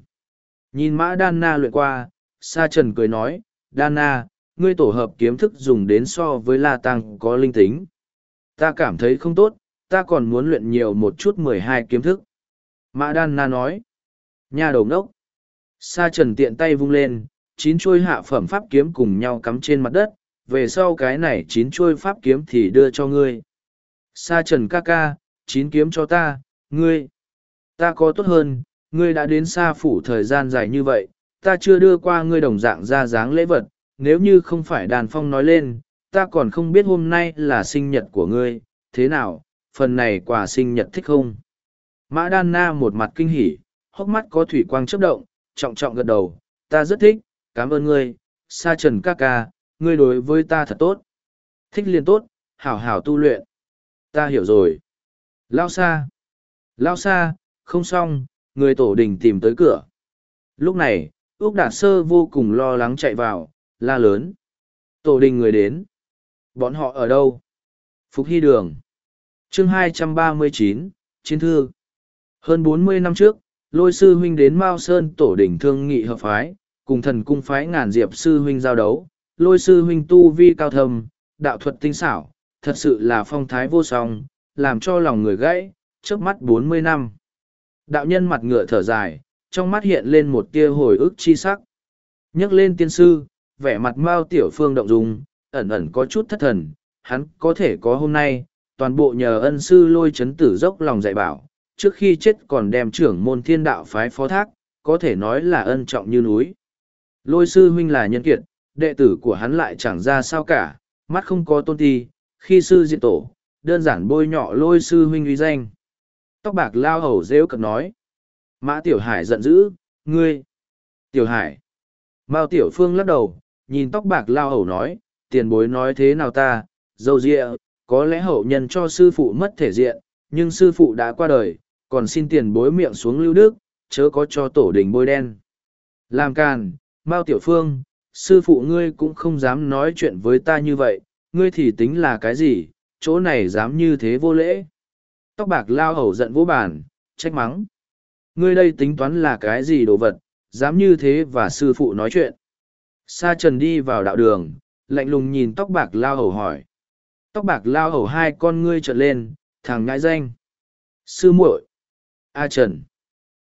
Nhìn Mã Đan Na luyện qua, Sa Trần cười nói, Đan Na, ngươi tổ hợp kiếm thức dùng đến so với La Tăng có linh tính. Ta cảm thấy không tốt, ta còn muốn luyện nhiều một chút mười hai kiếm thức. Mã Đan Na nói, nhà đầu ngốc. Sa Trần tiện tay vung lên, chín chuôi hạ phẩm pháp kiếm cùng nhau cắm trên mặt đất, về sau cái này chín chuôi pháp kiếm thì đưa cho ngươi. Sa Trần ca ca, chín kiếm cho ta, ngươi. Ta có tốt hơn, ngươi đã đến xa phủ thời gian dài như vậy, ta chưa đưa qua ngươi đồng dạng ra dáng lễ vật, nếu như không phải đàn phong nói lên, ta còn không biết hôm nay là sinh nhật của ngươi, thế nào, phần này quà sinh nhật thích không? Mã Đan Na một mặt kinh hỉ, hốc mắt có thủy quang chớp động, trọng trọng gật đầu, ta rất thích, cảm ơn ngươi, sa trần ca ca, ngươi đối với ta thật tốt. Thích liền tốt, hảo hảo tu luyện. Ta hiểu rồi. Lao xa. Lao xa, không xong, người tổ đình tìm tới cửa. Lúc này, ước Đạt Sơ vô cùng lo lắng chạy vào, la lớn. Tổ đình người đến. Bọn họ ở đâu? Phục Hy Đường. chương 239, Chiến Thư. Hơn bốn mươi năm trước, lôi sư huynh đến Mao Sơn tổ đình thương nghị hợp phái, cùng thần cung phái ngàn diệp sư huynh giao đấu, lôi sư huynh tu vi cao thâm, đạo thuật tinh xảo, thật sự là phong thái vô song, làm cho lòng người gãy, trước mắt bốn mươi năm. Đạo nhân mặt ngựa thở dài, trong mắt hiện lên một tia hồi ức chi sắc. nhấc lên tiên sư, vẻ mặt Mao Tiểu Phương động dung, ẩn ẩn có chút thất thần, hắn có thể có hôm nay, toàn bộ nhờ ân sư lôi chấn tử dốc lòng dạy bảo, trước khi chết còn đem trưởng môn thiên đạo phái phó thác, có thể nói là ân trọng như núi. Lôi sư huynh là nhân kiệt, đệ tử của hắn lại chẳng ra sao cả, mắt không có tôn ti, khi sư diệt tổ, đơn giản bôi nhọ lôi sư huynh uy danh. Tóc bạc lao hầu rêu cực nói. Mã Tiểu Hải giận dữ, ngươi. Tiểu Hải. Mao Tiểu Phương lắc đầu, nhìn tóc bạc lao hầu nói, tiền bối nói thế nào ta, dâu dịa, có lẽ hậu nhân cho sư phụ mất thể diện, nhưng sư phụ đã qua đời, còn xin tiền bối miệng xuống lưu đức, chớ có cho tổ đình bôi đen. Làm càn, Mao Tiểu Phương, sư phụ ngươi cũng không dám nói chuyện với ta như vậy, ngươi thì tính là cái gì, chỗ này dám như thế vô lễ. Tóc bạc lao hầu giận vô bản, trách mắng. Ngươi đây tính toán là cái gì đồ vật, dám như thế và sư phụ nói chuyện. Sa trần đi vào đạo đường, lạnh lùng nhìn tóc bạc lao hầu hỏi. Tóc bạc lao hầu hai con ngươi trợn lên, thằng ngãi danh. Sư muội, A Trần.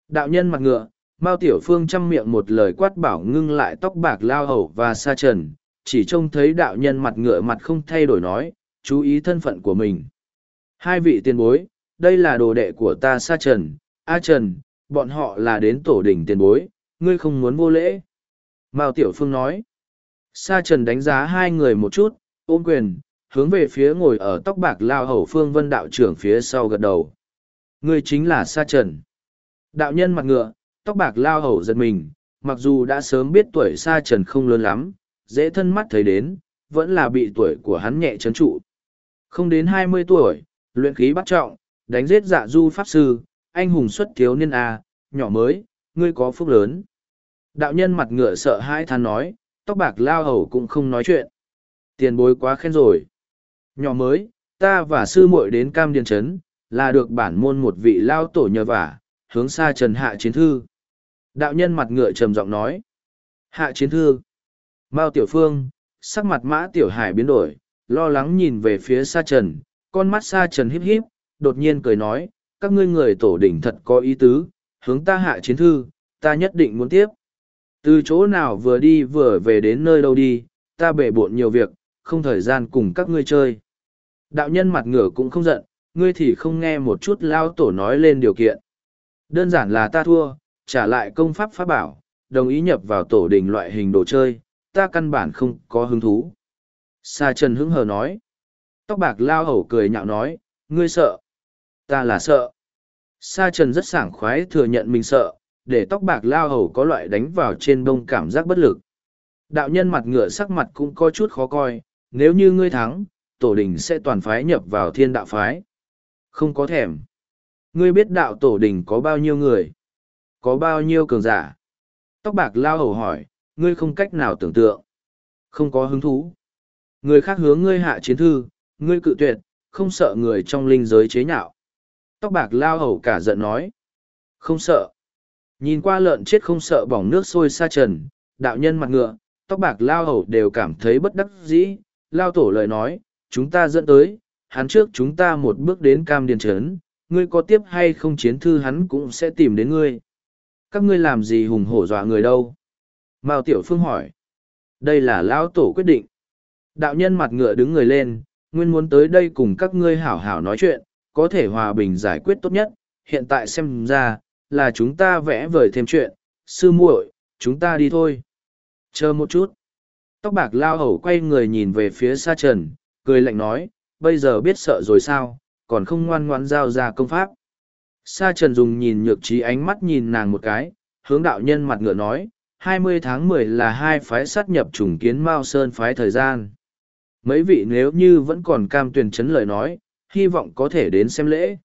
Đạo nhân mặt ngựa, Mao Tiểu Phương chăm miệng một lời quát bảo ngưng lại tóc bạc lao hầu và sa trần, chỉ trông thấy đạo nhân mặt ngựa mặt không thay đổi nói, chú ý thân phận của mình. Hai vị tiền bối, đây là đồ đệ của ta sa trần, A Trần, bọn họ là đến tổ đình tiền bối, ngươi không muốn vô lễ. Mao Tiểu Phương nói, sa trần đánh giá hai người một chút, ôm quyền, hướng về phía ngồi ở tóc bạc lao hầu phương vân đạo trưởng phía sau gật đầu. người chính là sa trần. Đạo nhân mặt ngựa, tóc bạc lao hầu giật mình, mặc dù đã sớm biết tuổi sa trần không lớn lắm, dễ thân mắt thấy đến, vẫn là bị tuổi của hắn nhẹ chấn trụ. Không đến hai mươi tuổi, luyện khí bắt trọng, đánh giết dạ du pháp sư, anh hùng xuất thiếu niên A, nhỏ mới, ngươi có phúc lớn. Đạo nhân mặt ngựa sợ hãi than nói, tóc bạc lao hầu cũng không nói chuyện. Tiền bối quá khen rồi. Nhỏ mới, ta và sư muội đến cam điền trấn, là được bản môn một vị lao tổ nhờ vả, hướng xa trần hạ chiến thư. Đạo nhân mặt ngựa trầm giọng nói. Hạ chiến thư. Mao Tiểu Phương, sắc mặt mã Tiểu Hải biến đổi, lo lắng nhìn về phía xa Trần, con mắt xa Trần híp híp, đột nhiên cười nói, các ngươi người tổ đỉnh thật có ý tứ, hướng ta hạ chiến thư, ta nhất định muốn tiếp. Từ chỗ nào vừa đi vừa về đến nơi đâu đi, ta bể bộn nhiều việc, không thời gian cùng các ngươi chơi. Đạo nhân mặt ngửa cũng không giận, ngươi thì không nghe một chút lao tổ nói lên điều kiện. Đơn giản là ta thua, trả lại công pháp pháp bảo, đồng ý nhập vào tổ đình loại hình đồ chơi, ta căn bản không có hứng thú. Sa Trần hứng hờ nói. Tóc bạc lao hầu cười nhạo nói, ngươi sợ. Ta là sợ. Sa Trần rất sảng khoái thừa nhận mình sợ, để tóc bạc lao hầu có loại đánh vào trên bông cảm giác bất lực. Đạo nhân mặt ngựa sắc mặt cũng có chút khó coi, nếu như ngươi thắng, tổ đình sẽ toàn phái nhập vào thiên đạo phái. Không có thèm. Ngươi biết đạo tổ đình có bao nhiêu người? Có bao nhiêu cường giả? Tóc bạc lao hầu hỏi, ngươi không cách nào tưởng tượng. Không có hứng thú. Người khác hướng ngươi hạ chiến thư, ngươi cự tuyệt, không sợ người trong linh giới chế nhạo. Tóc bạc lao hầu cả giận nói. Không sợ. Nhìn qua lợn chết không sợ bỏng nước sôi xa trần, đạo nhân mặt ngựa, tóc bạc lao hầu đều cảm thấy bất đắc dĩ. Lao tổ lời nói, chúng ta dẫn tới, hắn trước chúng ta một bước đến cam điền trấn, ngươi có tiếp hay không chiến thư hắn cũng sẽ tìm đến ngươi. Các ngươi làm gì hùng hổ dọa người đâu? Mao Tiểu Phương hỏi. Đây là lao Tổ quyết định. Đạo nhân mặt ngựa đứng người lên, nguyên muốn tới đây cùng các ngươi hảo hảo nói chuyện, có thể hòa bình giải quyết tốt nhất. Hiện tại xem ra, là chúng ta vẽ vời thêm chuyện. Sư muội, chúng ta đi thôi. Chờ một chút. Tóc bạc lao hầu quay người nhìn về phía xa trần, cười lạnh nói, bây giờ biết sợ rồi sao, còn không ngoan ngoãn giao ra công pháp. Sa trần dùng nhìn nhược trí ánh mắt nhìn nàng một cái, hướng đạo nhân mặt ngựa nói, 20 tháng 10 là hai phái sát nhập trùng kiến Mao Sơn phái thời gian. Mấy vị nếu như vẫn còn cam tuyển chấn lời nói, hy vọng có thể đến xem lễ.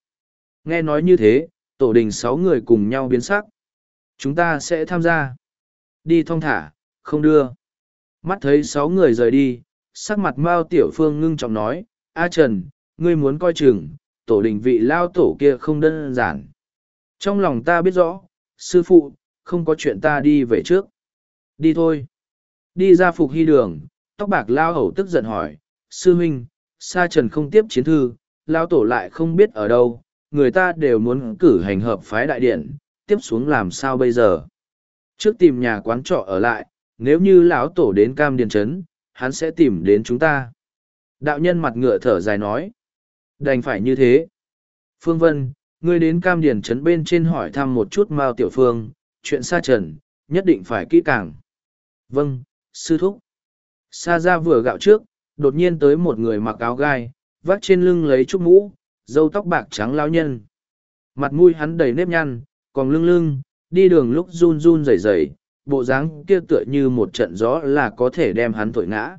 Nghe nói như thế, tổ đình sáu người cùng nhau biến sắc. Chúng ta sẽ tham gia. Đi thong thả, không đưa. Mắt thấy sáu người rời đi, sắc mặt Mao Tiểu Phương ngưng trọng nói, A Trần, ngươi muốn coi chừng, tổ đình vị lao tổ kia không đơn giản. Trong lòng ta biết rõ, sư phụ, không có chuyện ta đi về trước. Đi thôi. Đi ra phục hy đường, tóc bạc lao hầu tức giận hỏi, sư huynh, sa trần không tiếp chiến thư, lao tổ lại không biết ở đâu, người ta đều muốn cử hành hợp phái đại điện, tiếp xuống làm sao bây giờ. Trước tìm nhà quán trọ ở lại, nếu như lão tổ đến cam điền trấn, hắn sẽ tìm đến chúng ta. Đạo nhân mặt ngựa thở dài nói, đành phải như thế. Phương Vân, ngươi đến cam điền trấn bên trên hỏi thăm một chút Mao Tiểu Phương, chuyện xa trần, nhất định phải kỹ càng. Vâng, sư thúc. Sa ra vừa gạo trước, đột nhiên tới một người mặc áo gai, vác trên lưng lấy chút mũ, dâu tóc bạc trắng lao nhân. Mặt mũi hắn đầy nếp nhăn, còn lưng lưng, đi đường lúc run run rẩy rẩy, bộ dáng kia tựa như một trận gió là có thể đem hắn thổi ngã.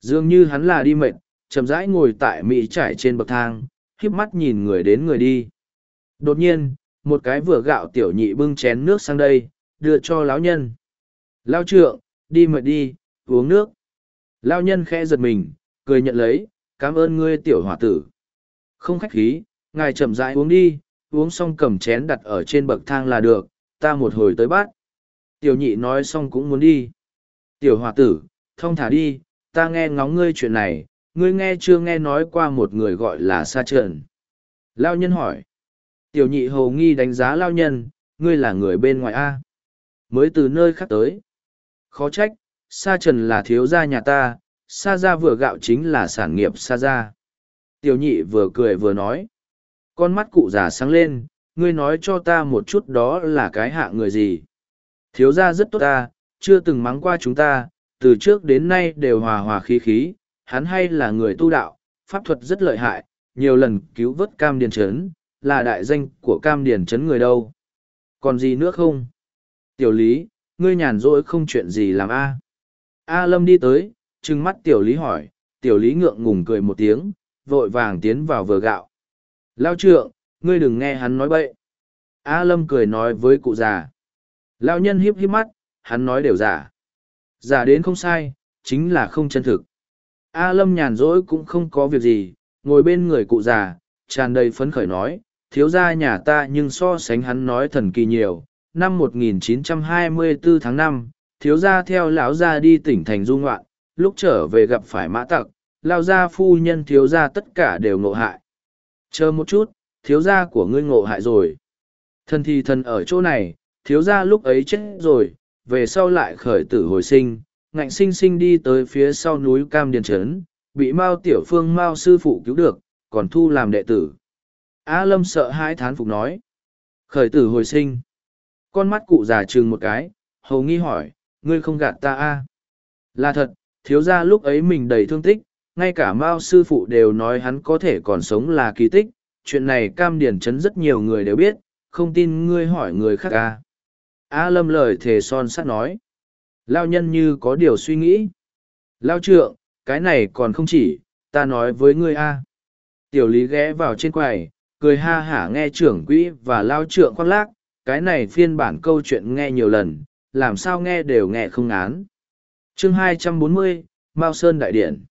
Dường như hắn là đi mệt, chậm rãi ngồi tại mỹ trải trên bậc thang, híp mắt nhìn người đến người đi. Đột nhiên, một cái vừa gạo tiểu nhị bưng chén nước sang đây, đưa cho lão nhân. Lao trượng, đi mệt đi, uống nước. Lao nhân khẽ giật mình, cười nhận lấy, cảm ơn ngươi tiểu hỏa tử. Không khách khí, ngài chậm rãi uống đi, uống xong cầm chén đặt ở trên bậc thang là được, ta một hồi tới bát. Tiểu nhị nói xong cũng muốn đi. Tiểu hỏa tử, thông thả đi, ta nghe ngóng ngươi chuyện này, ngươi nghe chưa nghe nói qua một người gọi là Sa Trần. Lao nhân hỏi. Tiểu nhị hầu nghi đánh giá Lao nhân, ngươi là người bên ngoài A. Mới từ nơi khác tới. Khó trách, Sa Trần là thiếu gia nhà ta, Sa gia vừa gạo chính là sản nghiệp Sa gia. Tiểu nhị vừa cười vừa nói. Con mắt cụ già sáng lên, ngươi nói cho ta một chút đó là cái hạ người gì. Thiếu gia rất tốt ta, chưa từng mắng qua chúng ta, từ trước đến nay đều hòa hòa khí khí, hắn hay là người tu đạo, pháp thuật rất lợi hại, nhiều lần cứu vớt cam điền trấn, là đại danh của cam điền trấn người đâu. Còn gì nữa không? Tiểu lý, ngươi nhàn rỗi không chuyện gì làm a A Lâm đi tới, trừng mắt tiểu lý hỏi, tiểu lý ngượng ngùng cười một tiếng, vội vàng tiến vào vừa gạo. Lao trượng, ngươi đừng nghe hắn nói bậy. A Lâm cười nói với cụ già. Lao nhân hiếp hiếp mắt, hắn nói đều giả. Giả đến không sai, chính là không chân thực. A Lâm nhàn rỗi cũng không có việc gì, ngồi bên người cụ già, tràn đầy phấn khởi nói, thiếu gia nhà ta nhưng so sánh hắn nói thần kỳ nhiều. Năm 1924 tháng 5, thiếu gia theo lão gia đi tỉnh thành du ngoạn, lúc trở về gặp phải mã tặc, lao gia phu nhân thiếu gia tất cả đều ngộ hại. Chờ một chút, thiếu gia của ngươi ngộ hại rồi. Thần thì thần ở chỗ này, thiếu gia lúc ấy chết rồi, về sau lại khởi tử hồi sinh, ngạnh sinh sinh đi tới phía sau núi Cam Điền Trấn, bị Mao Tiểu Phương Mao sư phụ cứu được, còn thu làm đệ tử. A Lâm sợ hãi thán phục nói. Khởi tử hồi sinh. Con mắt cụ già trừng một cái, hầu nghi hỏi, ngươi không gạt ta a à? Là thật, thiếu gia lúc ấy mình đầy thương tích, ngay cả Mao sư phụ đều nói hắn có thể còn sống là kỳ tích, chuyện này cam điển chấn rất nhiều người đều biết, không tin ngươi hỏi người khác a A lâm lời thề son sắt nói. Lao nhân như có điều suy nghĩ. Lao trượng, cái này còn không chỉ, ta nói với ngươi a Tiểu lý ghé vào trên quầy, cười ha hả nghe trưởng quỹ và lao trượng khoác lác, cái này phiên bản câu chuyện nghe nhiều lần, làm sao nghe đều nghe không án. chương 240, Mao Sơn Đại Điển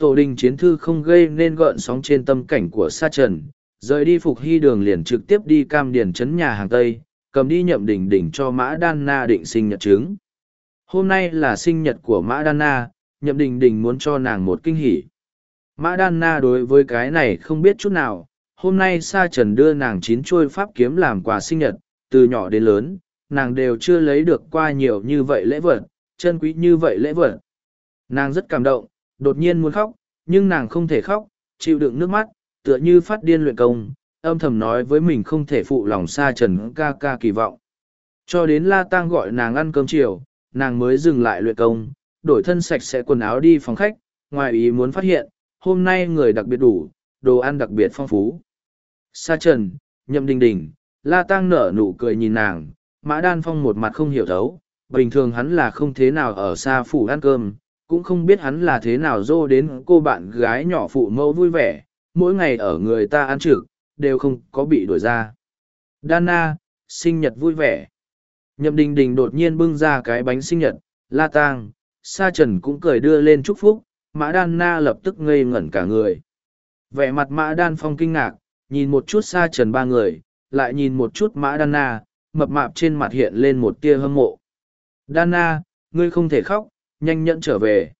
Tổ đình chiến thư không gây nên gợn sóng trên tâm cảnh của Sa Trần, rời đi phục hy đường liền trực tiếp đi cam điền chấn nhà hàng Tây, cầm đi nhậm đỉnh đỉnh cho Mã Đan Na định sinh nhật trứng. Hôm nay là sinh nhật của Mã Đan Na, nhậm đình đình muốn cho nàng một kinh hỉ. Mã Đan Na đối với cái này không biết chút nào, hôm nay Sa Trần đưa nàng chín chuôi pháp kiếm làm quà sinh nhật, từ nhỏ đến lớn, nàng đều chưa lấy được qua nhiều như vậy lễ vật, chân quý như vậy lễ vật. Nàng rất cảm động, đột nhiên muốn khóc, nhưng nàng không thể khóc, chịu đựng nước mắt, tựa như phát điên luyện công, âm thầm nói với mình không thể phụ lòng Sa Trần ca ca kỳ vọng. Cho đến La Tăng gọi nàng ăn cơm chiều, nàng mới dừng lại luyện công, đổi thân sạch sẽ quần áo đi phòng khách, ngoài ý muốn phát hiện, hôm nay người đặc biệt đủ, đồ ăn đặc biệt phong phú. Sa Trần, Nhậm Đình Đình, La Tăng nở nụ cười nhìn nàng, Mã Đan Phong một mặt không hiểu thấu, bình thường hắn là không thế nào ở xa phủ ăn cơm, cũng không biết hắn là thế nào dô đến cô bạn gái nhỏ phụ mẫu vui vẻ, mỗi ngày ở người ta ăn trực, đều không có bị đuổi ra. dana sinh nhật vui vẻ. Nhậm Đình Đình đột nhiên bưng ra cái bánh sinh nhật, La Tang, Sa Trần cũng cười đưa lên chúc phúc, Mã Đan Na lập tức ngây ngẩn cả người. Vẻ mặt Mã Đan Phong kinh ngạc, nhìn một chút Sa Trần ba người, lại nhìn một chút Mã Đan Na, mập mạp trên mặt hiện lên một tia hâm mộ. Đan Na, ngươi không thể khóc, nhanh nhẫn trở về.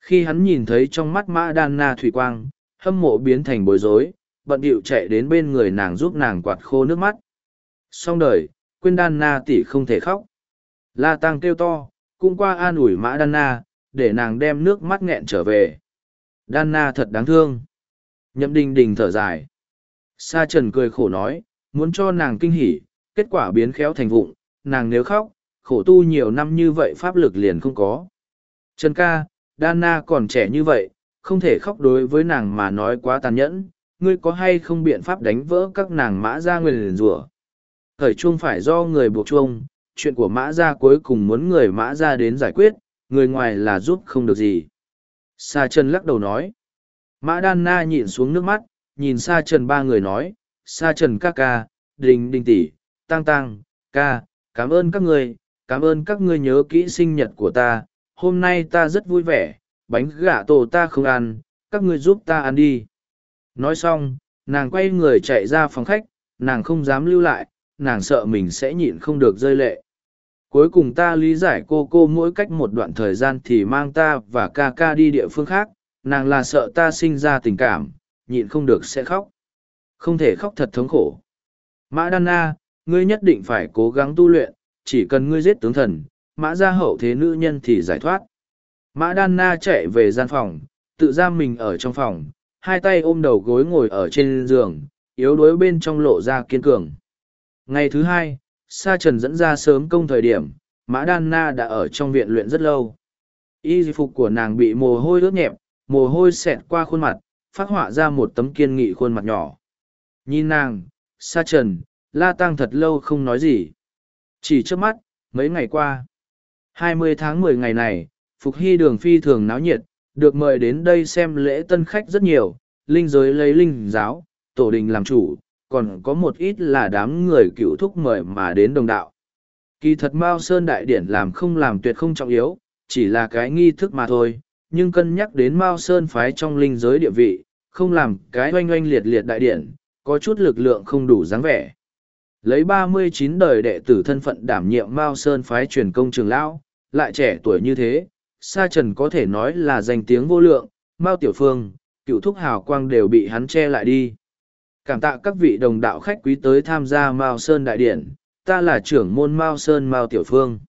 Khi hắn nhìn thấy trong mắt Mã Đan Na thủy quang, hâm mộ biến thành bối rối, bận điệu chạy đến bên người nàng giúp nàng quạt khô nước mắt. Xong đời, quên Đan Na tỷ không thể khóc. La Tăng kêu to, cũng qua an ủi Mã Đan Na, để nàng đem nước mắt nghẹn trở về. Đan Na thật đáng thương. Nhậm đình đình thở dài. Sa Trần cười khổ nói, muốn cho nàng kinh hỉ, kết quả biến khéo thành vụng, nàng nếu khóc, khổ tu nhiều năm như vậy pháp lực liền không có. Trần ca, Đan Na còn trẻ như vậy, không thể khóc đối với nàng mà nói quá tàn nhẫn, ngươi có hay không biện pháp đánh vỡ các nàng mã ra người liền rủa Thời chuông phải do người buộc chuông, chuyện của mã ra cuối cùng muốn người mã ra đến giải quyết, người ngoài là giúp không được gì. Sa Trần lắc đầu nói. Mã Đan Na nhịn xuống nước mắt, nhìn Sa Trần ba người nói, Sa Trần ca ca, đình đình tỷ, tăng tăng, ca, cảm ơn các người, cảm ơn các ngươi nhớ kỹ sinh nhật của ta, hôm nay ta rất vui vẻ, bánh gà tổ ta không ăn, các ngươi giúp ta ăn đi. Nói xong, nàng quay người chạy ra phòng khách, nàng không dám lưu lại, nàng sợ mình sẽ nhịn không được rơi lệ. Cuối cùng ta lý giải cô cô mỗi cách một đoạn thời gian thì mang ta và ca ca đi địa phương khác, nàng là sợ ta sinh ra tình cảm, nhịn không được sẽ khóc. Không thể khóc thật thống khổ. Mã Đan Na, ngươi nhất định phải cố gắng tu luyện, chỉ cần ngươi giết tướng thần, mã gia hậu thế nữ nhân thì giải thoát. Mã Đan Na chạy về gian phòng, tự giam mình ở trong phòng, hai tay ôm đầu gối ngồi ở trên giường, yếu đuối bên trong lộ ra kiên cường. Ngày thứ hai, Sa Trần dẫn ra sớm công thời điểm, Mã Đan Na đã ở trong viện luyện rất lâu. Y phục của nàng bị mồ hôi ướt nhẹp, mồ hôi xẹt qua khuôn mặt, phát họa ra một tấm kiên nghị khuôn mặt nhỏ. Nhìn nàng, Sa Trần, La Tăng thật lâu không nói gì. Chỉ trước mắt, mấy ngày qua. 20 tháng 10 ngày này, Phục Hy đường phi thường náo nhiệt, được mời đến đây xem lễ tân khách rất nhiều, linh giới lấy linh giáo, tổ đình làm chủ, còn có một ít là đám người cựu thúc mời mà đến đồng đạo. Kỳ thật Mao Sơn Đại Điển làm không làm tuyệt không trọng yếu, chỉ là cái nghi thức mà thôi, nhưng cân nhắc đến Mao Sơn phái trong linh giới địa vị, không làm cái oanh oanh liệt liệt đại điển, có chút lực lượng không đủ dáng vẻ. Lấy ba mươi chín đời đệ tử thân phận đảm nhiệm Mao Sơn phái truyền công trường lão, lại trẻ tuổi như thế, Sa Trần có thể nói là danh tiếng vô lượng, Mao Tiểu Phương, cựu thúc hào quang đều bị hắn che lại đi. Cảm tạ các vị đồng đạo khách quý tới tham gia Mao Sơn Đại Điển, ta là trưởng môn Mao Sơn Mao Tiểu Phương.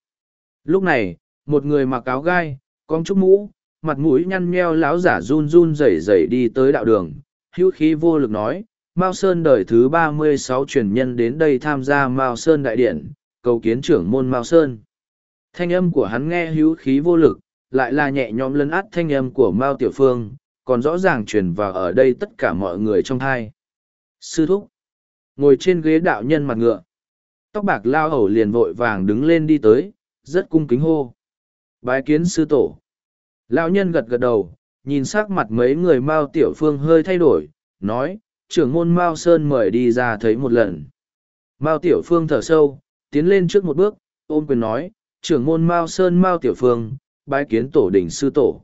Lúc này, một người mặc áo gai, con trúc mũ, mặt mũi nhăn nheo láo giả run run rẩy rẩy đi tới đạo đường, hữu khí vô lực nói, Mao Sơn đời thứ ba mươi sáu truyền nhân đến đây tham gia Mao Sơn đại Điển, cầu kiến trưởng môn Mao Sơn. Thanh âm của hắn nghe hữu khí vô lực, lại là nhẹ nhõm lấn át thanh âm của Mao Tiểu Phương, còn rõ ràng truyền vào ở đây tất cả mọi người trong hai. Sư thúc, ngồi trên ghế đạo nhân mặt ngựa. Tóc bạc lao hầu liền vội vàng đứng lên đi tới, rất cung kính hô. Bái kiến sư tổ. Lão nhân gật gật đầu, nhìn sắc mặt mấy người Mao Tiểu Phương hơi thay đổi, nói, trưởng môn Mao Sơn mời đi ra thấy một lần. Mao Tiểu Phương thở sâu, tiến lên trước một bước, ôm quyền nói, trưởng môn Mao Sơn Mao Tiểu Phương, bái kiến tổ đỉnh sư tổ.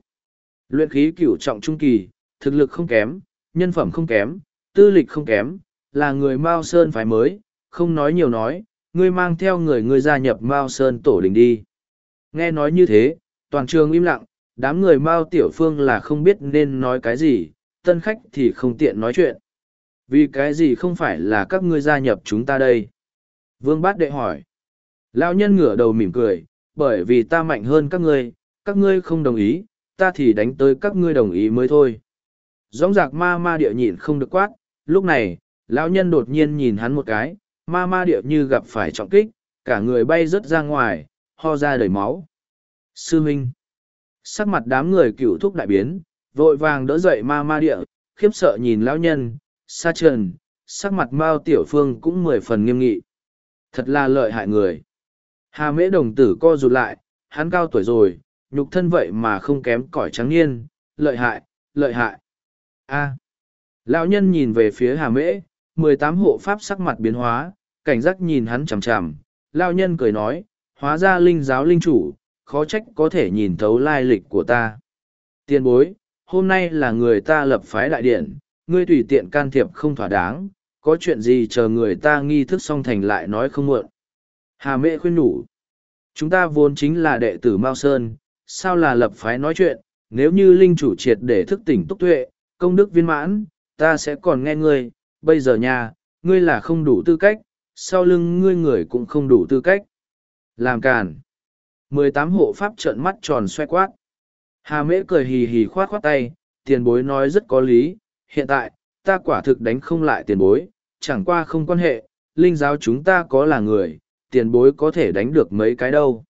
Luyện khí cửu trọng trung kỳ, thực lực không kém, nhân phẩm không kém, tư lịch không kém, là người Mao Sơn phải mới, không nói nhiều nói, ngươi mang theo người ngươi gia nhập Mao Sơn tổ đình đi. Nghe nói như thế, toàn trường im lặng, đám người Mao Tiểu Phương là không biết nên nói cái gì, tân khách thì không tiện nói chuyện. Vì cái gì không phải là các ngươi gia nhập chúng ta đây? Vương Bát Đệ hỏi. Lão nhân ngửa đầu mỉm cười, bởi vì ta mạnh hơn các ngươi, các ngươi không đồng ý, ta thì đánh tới các ngươi đồng ý mới thôi. Gióng giạc ma ma địa nhịn không được quát, lúc này, lão nhân đột nhiên nhìn hắn một cái, ma ma địa như gặp phải trọng kích, cả người bay rớt ra ngoài, ho ra đầy máu. Sư Minh Sắc mặt đám người cựu thúc đại biến, vội vàng đỡ dậy ma ma địa, khiếp sợ nhìn lão nhân, sa trần, sắc mặt mao tiểu phương cũng mười phần nghiêm nghị. Thật là lợi hại người. Hà mễ đồng tử co rụt lại, hắn cao tuổi rồi, nhục thân vậy mà không kém cỏi trắng niên, lợi hại, lợi hại. A. Lão nhân nhìn về phía Hà Mễ, mười tám hộ pháp sắc mặt biến hóa, cảnh giác nhìn hắn chằm chằm. Lão nhân cười nói, hóa ra linh giáo linh chủ, khó trách có thể nhìn thấu lai lịch của ta. Tiên bối, hôm nay là người ta lập phái đại điện, ngươi tùy tiện can thiệp không thỏa đáng, có chuyện gì chờ người ta nghi thức xong thành lại nói không muộn. Hà Mễ khuyên nhủ, chúng ta vốn chính là đệ tử Mao Sơn, sao là lập phái nói chuyện, nếu như linh chủ triệt để thức tỉnh túc tuệ, công đức viên mãn, ta sẽ còn nghe ngươi, bây giờ nhà, ngươi là không đủ tư cách, sau lưng ngươi người cũng không đủ tư cách. Làm càn. mười tám hộ pháp trợn mắt tròn xoay quát. Hà mễ cười hì hì khoát khoát tay, tiền bối nói rất có lý, hiện tại, ta quả thực đánh không lại tiền bối, chẳng qua không quan hệ, linh giáo chúng ta có là người, tiền bối có thể đánh được mấy cái đâu.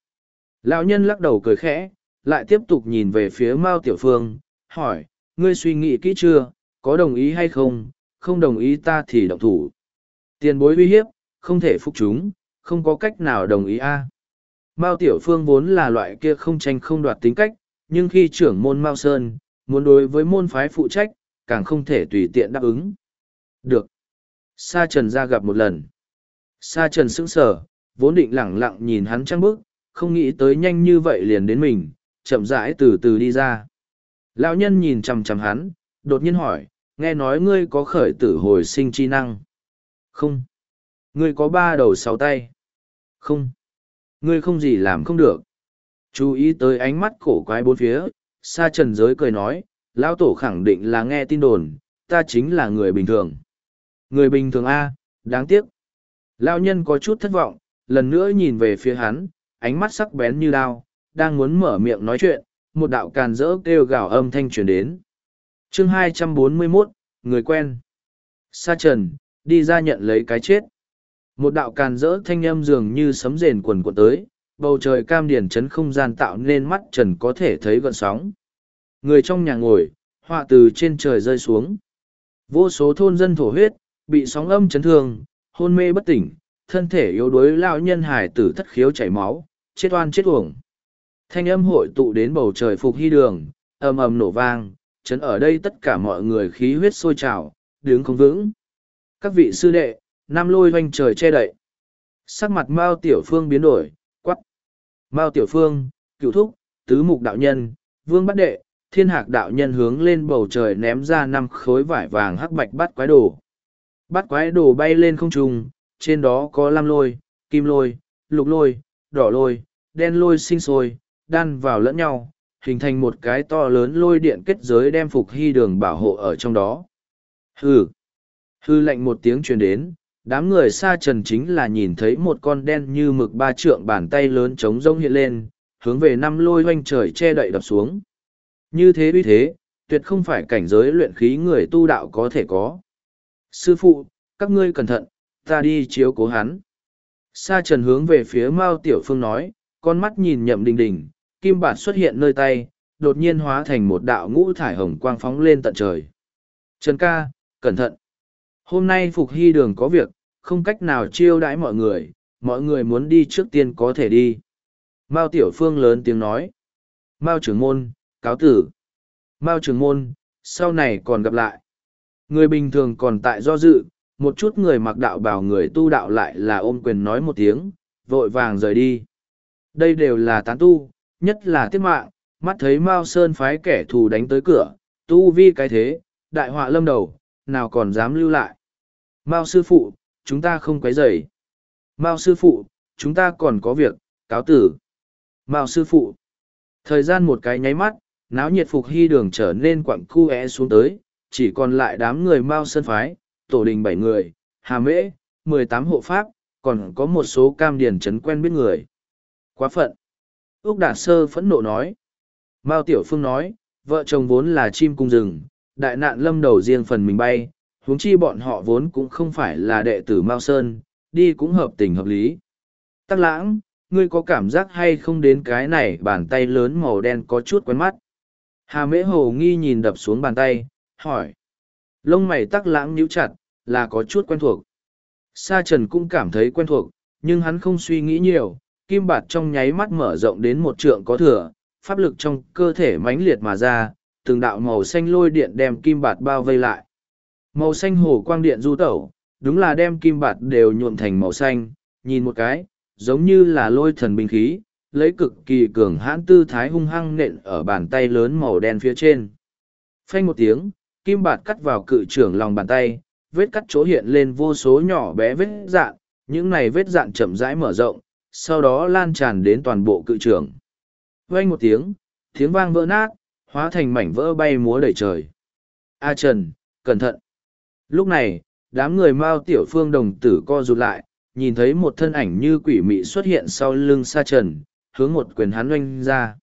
Lão nhân lắc đầu cười khẽ, lại tiếp tục nhìn về phía Mao Tiểu Phương, hỏi, ngươi suy nghĩ kỹ chưa, có đồng ý hay không, không đồng ý ta thì động thủ. Tiền bối uy hiếp, không thể phục chúng, không có cách nào đồng ý a. Mao Tiểu Phương vốn là loại kia không tranh không đoạt tính cách, nhưng khi trưởng môn Mao Sơn, muốn đối với môn phái phụ trách, càng không thể tùy tiện đáp ứng. Được. Sa Trần ra gặp một lần. Sa Trần sững sờ, vốn định lẳng lặng nhìn hắn trăng bước, không nghĩ tới nhanh như vậy liền đến mình, chậm rãi từ từ đi ra. Lão nhân nhìn chằm chằm hắn, đột nhiên hỏi, nghe nói ngươi có khởi tử hồi sinh chi năng. Không. Ngươi có ba đầu sáu tay. Không. Ngươi không gì làm không được. Chú ý tới ánh mắt cổ quái bốn phía, sa trần giới cười nói, lão tổ khẳng định là nghe tin đồn, ta chính là người bình thường. Người bình thường A, đáng tiếc. Lão nhân có chút thất vọng, lần nữa nhìn về phía hắn, ánh mắt sắc bén như đao, đang muốn mở miệng nói chuyện, một đạo càn rỡ kêu gào âm thanh truyền đến. chương 241, người quen. Sa trần, đi ra nhận lấy cái chết. Một đạo càn rỡ thanh âm dường như sấm rền quần cuộn tới, bầu trời cam điển chấn không gian tạo nên mắt trần có thể thấy gợn sóng. Người trong nhà ngồi, họa từ trên trời rơi xuống. Vô số thôn dân thổ huyết, bị sóng âm chấn thương, hôn mê bất tỉnh, thân thể yếu đuối lao nhân hải tử thất khiếu chảy máu, chết oan chết uổng. Thanh âm hội tụ đến bầu trời phục hy đường, ầm ầm nổ vang, chấn ở đây tất cả mọi người khí huyết sôi trào, đứng không vững. Các vị sư đệ, nam lôi hoanh trời che đậy. Sắc mặt Mao Tiểu Phương biến đổi, quắc. Mao Tiểu Phương, cựu thúc, tứ mục đạo nhân, vương bắt đệ, thiên hạc đạo nhân hướng lên bầu trời ném ra năm khối vải vàng hắc bạch bắt quái đồ. Bắt quái đồ bay lên không trung, trên đó có lam lôi, kim lôi, lục lôi, đỏ lôi, đen lôi sinh sôi, đan vào lẫn nhau, hình thành một cái to lớn lôi điện kết giới đem phục hy đường bảo hộ ở trong đó. Hừ! Hư lệnh một tiếng truyền đến, đám người xa trần chính là nhìn thấy một con đen như mực ba trượng bàn tay lớn trống rông hiện lên, hướng về năm lôi hoanh trời che đậy đập xuống. Như thế uy thế, tuyệt không phải cảnh giới luyện khí người tu đạo có thể có. Sư phụ, các ngươi cẩn thận, ta đi chiếu cố hắn. Sa trần hướng về phía Mao Tiểu Phương nói, con mắt nhìn nhậm đình đình, kim bản xuất hiện nơi tay, đột nhiên hóa thành một đạo ngũ thải hồng quang phóng lên tận trời. Trần ca, cẩn thận. Hôm nay Phục Hy đường có việc, không cách nào chiêu đãi mọi người, mọi người muốn đi trước tiên có thể đi. Mao Tiểu Phương lớn tiếng nói. Mao trưởng môn, cáo tử. Mao trưởng môn, sau này còn gặp lại. Người bình thường còn tại do dự, một chút người mặc đạo bảo người tu đạo lại là ôm quyền nói một tiếng, vội vàng rời đi. Đây đều là tán tu, nhất là tiết mạng, mắt thấy Mao Sơn phái kẻ thù đánh tới cửa, tu vi cái thế, đại họa lâm đầu, nào còn dám lưu lại. Mao sư phụ, chúng ta không quấy rầy. Mao sư phụ, chúng ta còn có việc, cáo tử. Mao sư phụ. Thời gian một cái nháy mắt, náo nhiệt phục hy đường trở nên quặng khu é xuống tới, chỉ còn lại đám người Mao Sơn phái, tổ đình bảy người, Hà Mễ, mười tám hộ pháp, còn có một số cam điền chấn quen biết người. Quá phận. Úc Đạt Sơ phẫn nộ nói. Mao Tiểu Phương nói, vợ chồng vốn là chim cung rừng, đại nạn lâm đầu riêng phần mình bay, huống chi bọn họ vốn cũng không phải là đệ tử Mao Sơn, đi cũng hợp tình hợp lý. Tắc lãng, ngươi có cảm giác hay không đến cái này bàn tay lớn màu đen có chút quen mắt. Hà mễ hồ nghi nhìn đập xuống bàn tay, hỏi. Lông mày tắc lãng nhíu chặt, là có chút quen thuộc. Sa trần cũng cảm thấy quen thuộc, nhưng hắn không suy nghĩ nhiều, kim bạt trong nháy mắt mở rộng đến một trượng có thừa, pháp lực trong cơ thể mãnh liệt mà ra, từng đạo màu xanh lôi điện đem kim bạt bao vây lại. Màu xanh hồ quang điện du tẩu, đúng là đem kim bạt đều nhuộm thành màu xanh, nhìn một cái, giống như là lôi thần binh khí, lấy cực kỳ cường hãn tư thái hung hăng nện ở bàn tay lớn màu đen phía trên. Phanh một tiếng, kim bạt cắt vào cự trưởng lòng bàn tay, vết cắt chỗ hiện lên vô số nhỏ bé vết dạn, những này vết dạn chậm rãi mở rộng, sau đó lan tràn đến toàn bộ cự trưởng. Vang một tiếng, tiếng vang vỡ nát, hóa thành mảnh vỡ bay múa đầy trời. A Trần, cẩn thận. Lúc này, đám người Mao Tiểu Phương đồng tử co rụt lại, nhìn thấy một thân ảnh như quỷ mị xuất hiện sau lưng Sa Trần, hướng một quyền hắn oanh ra.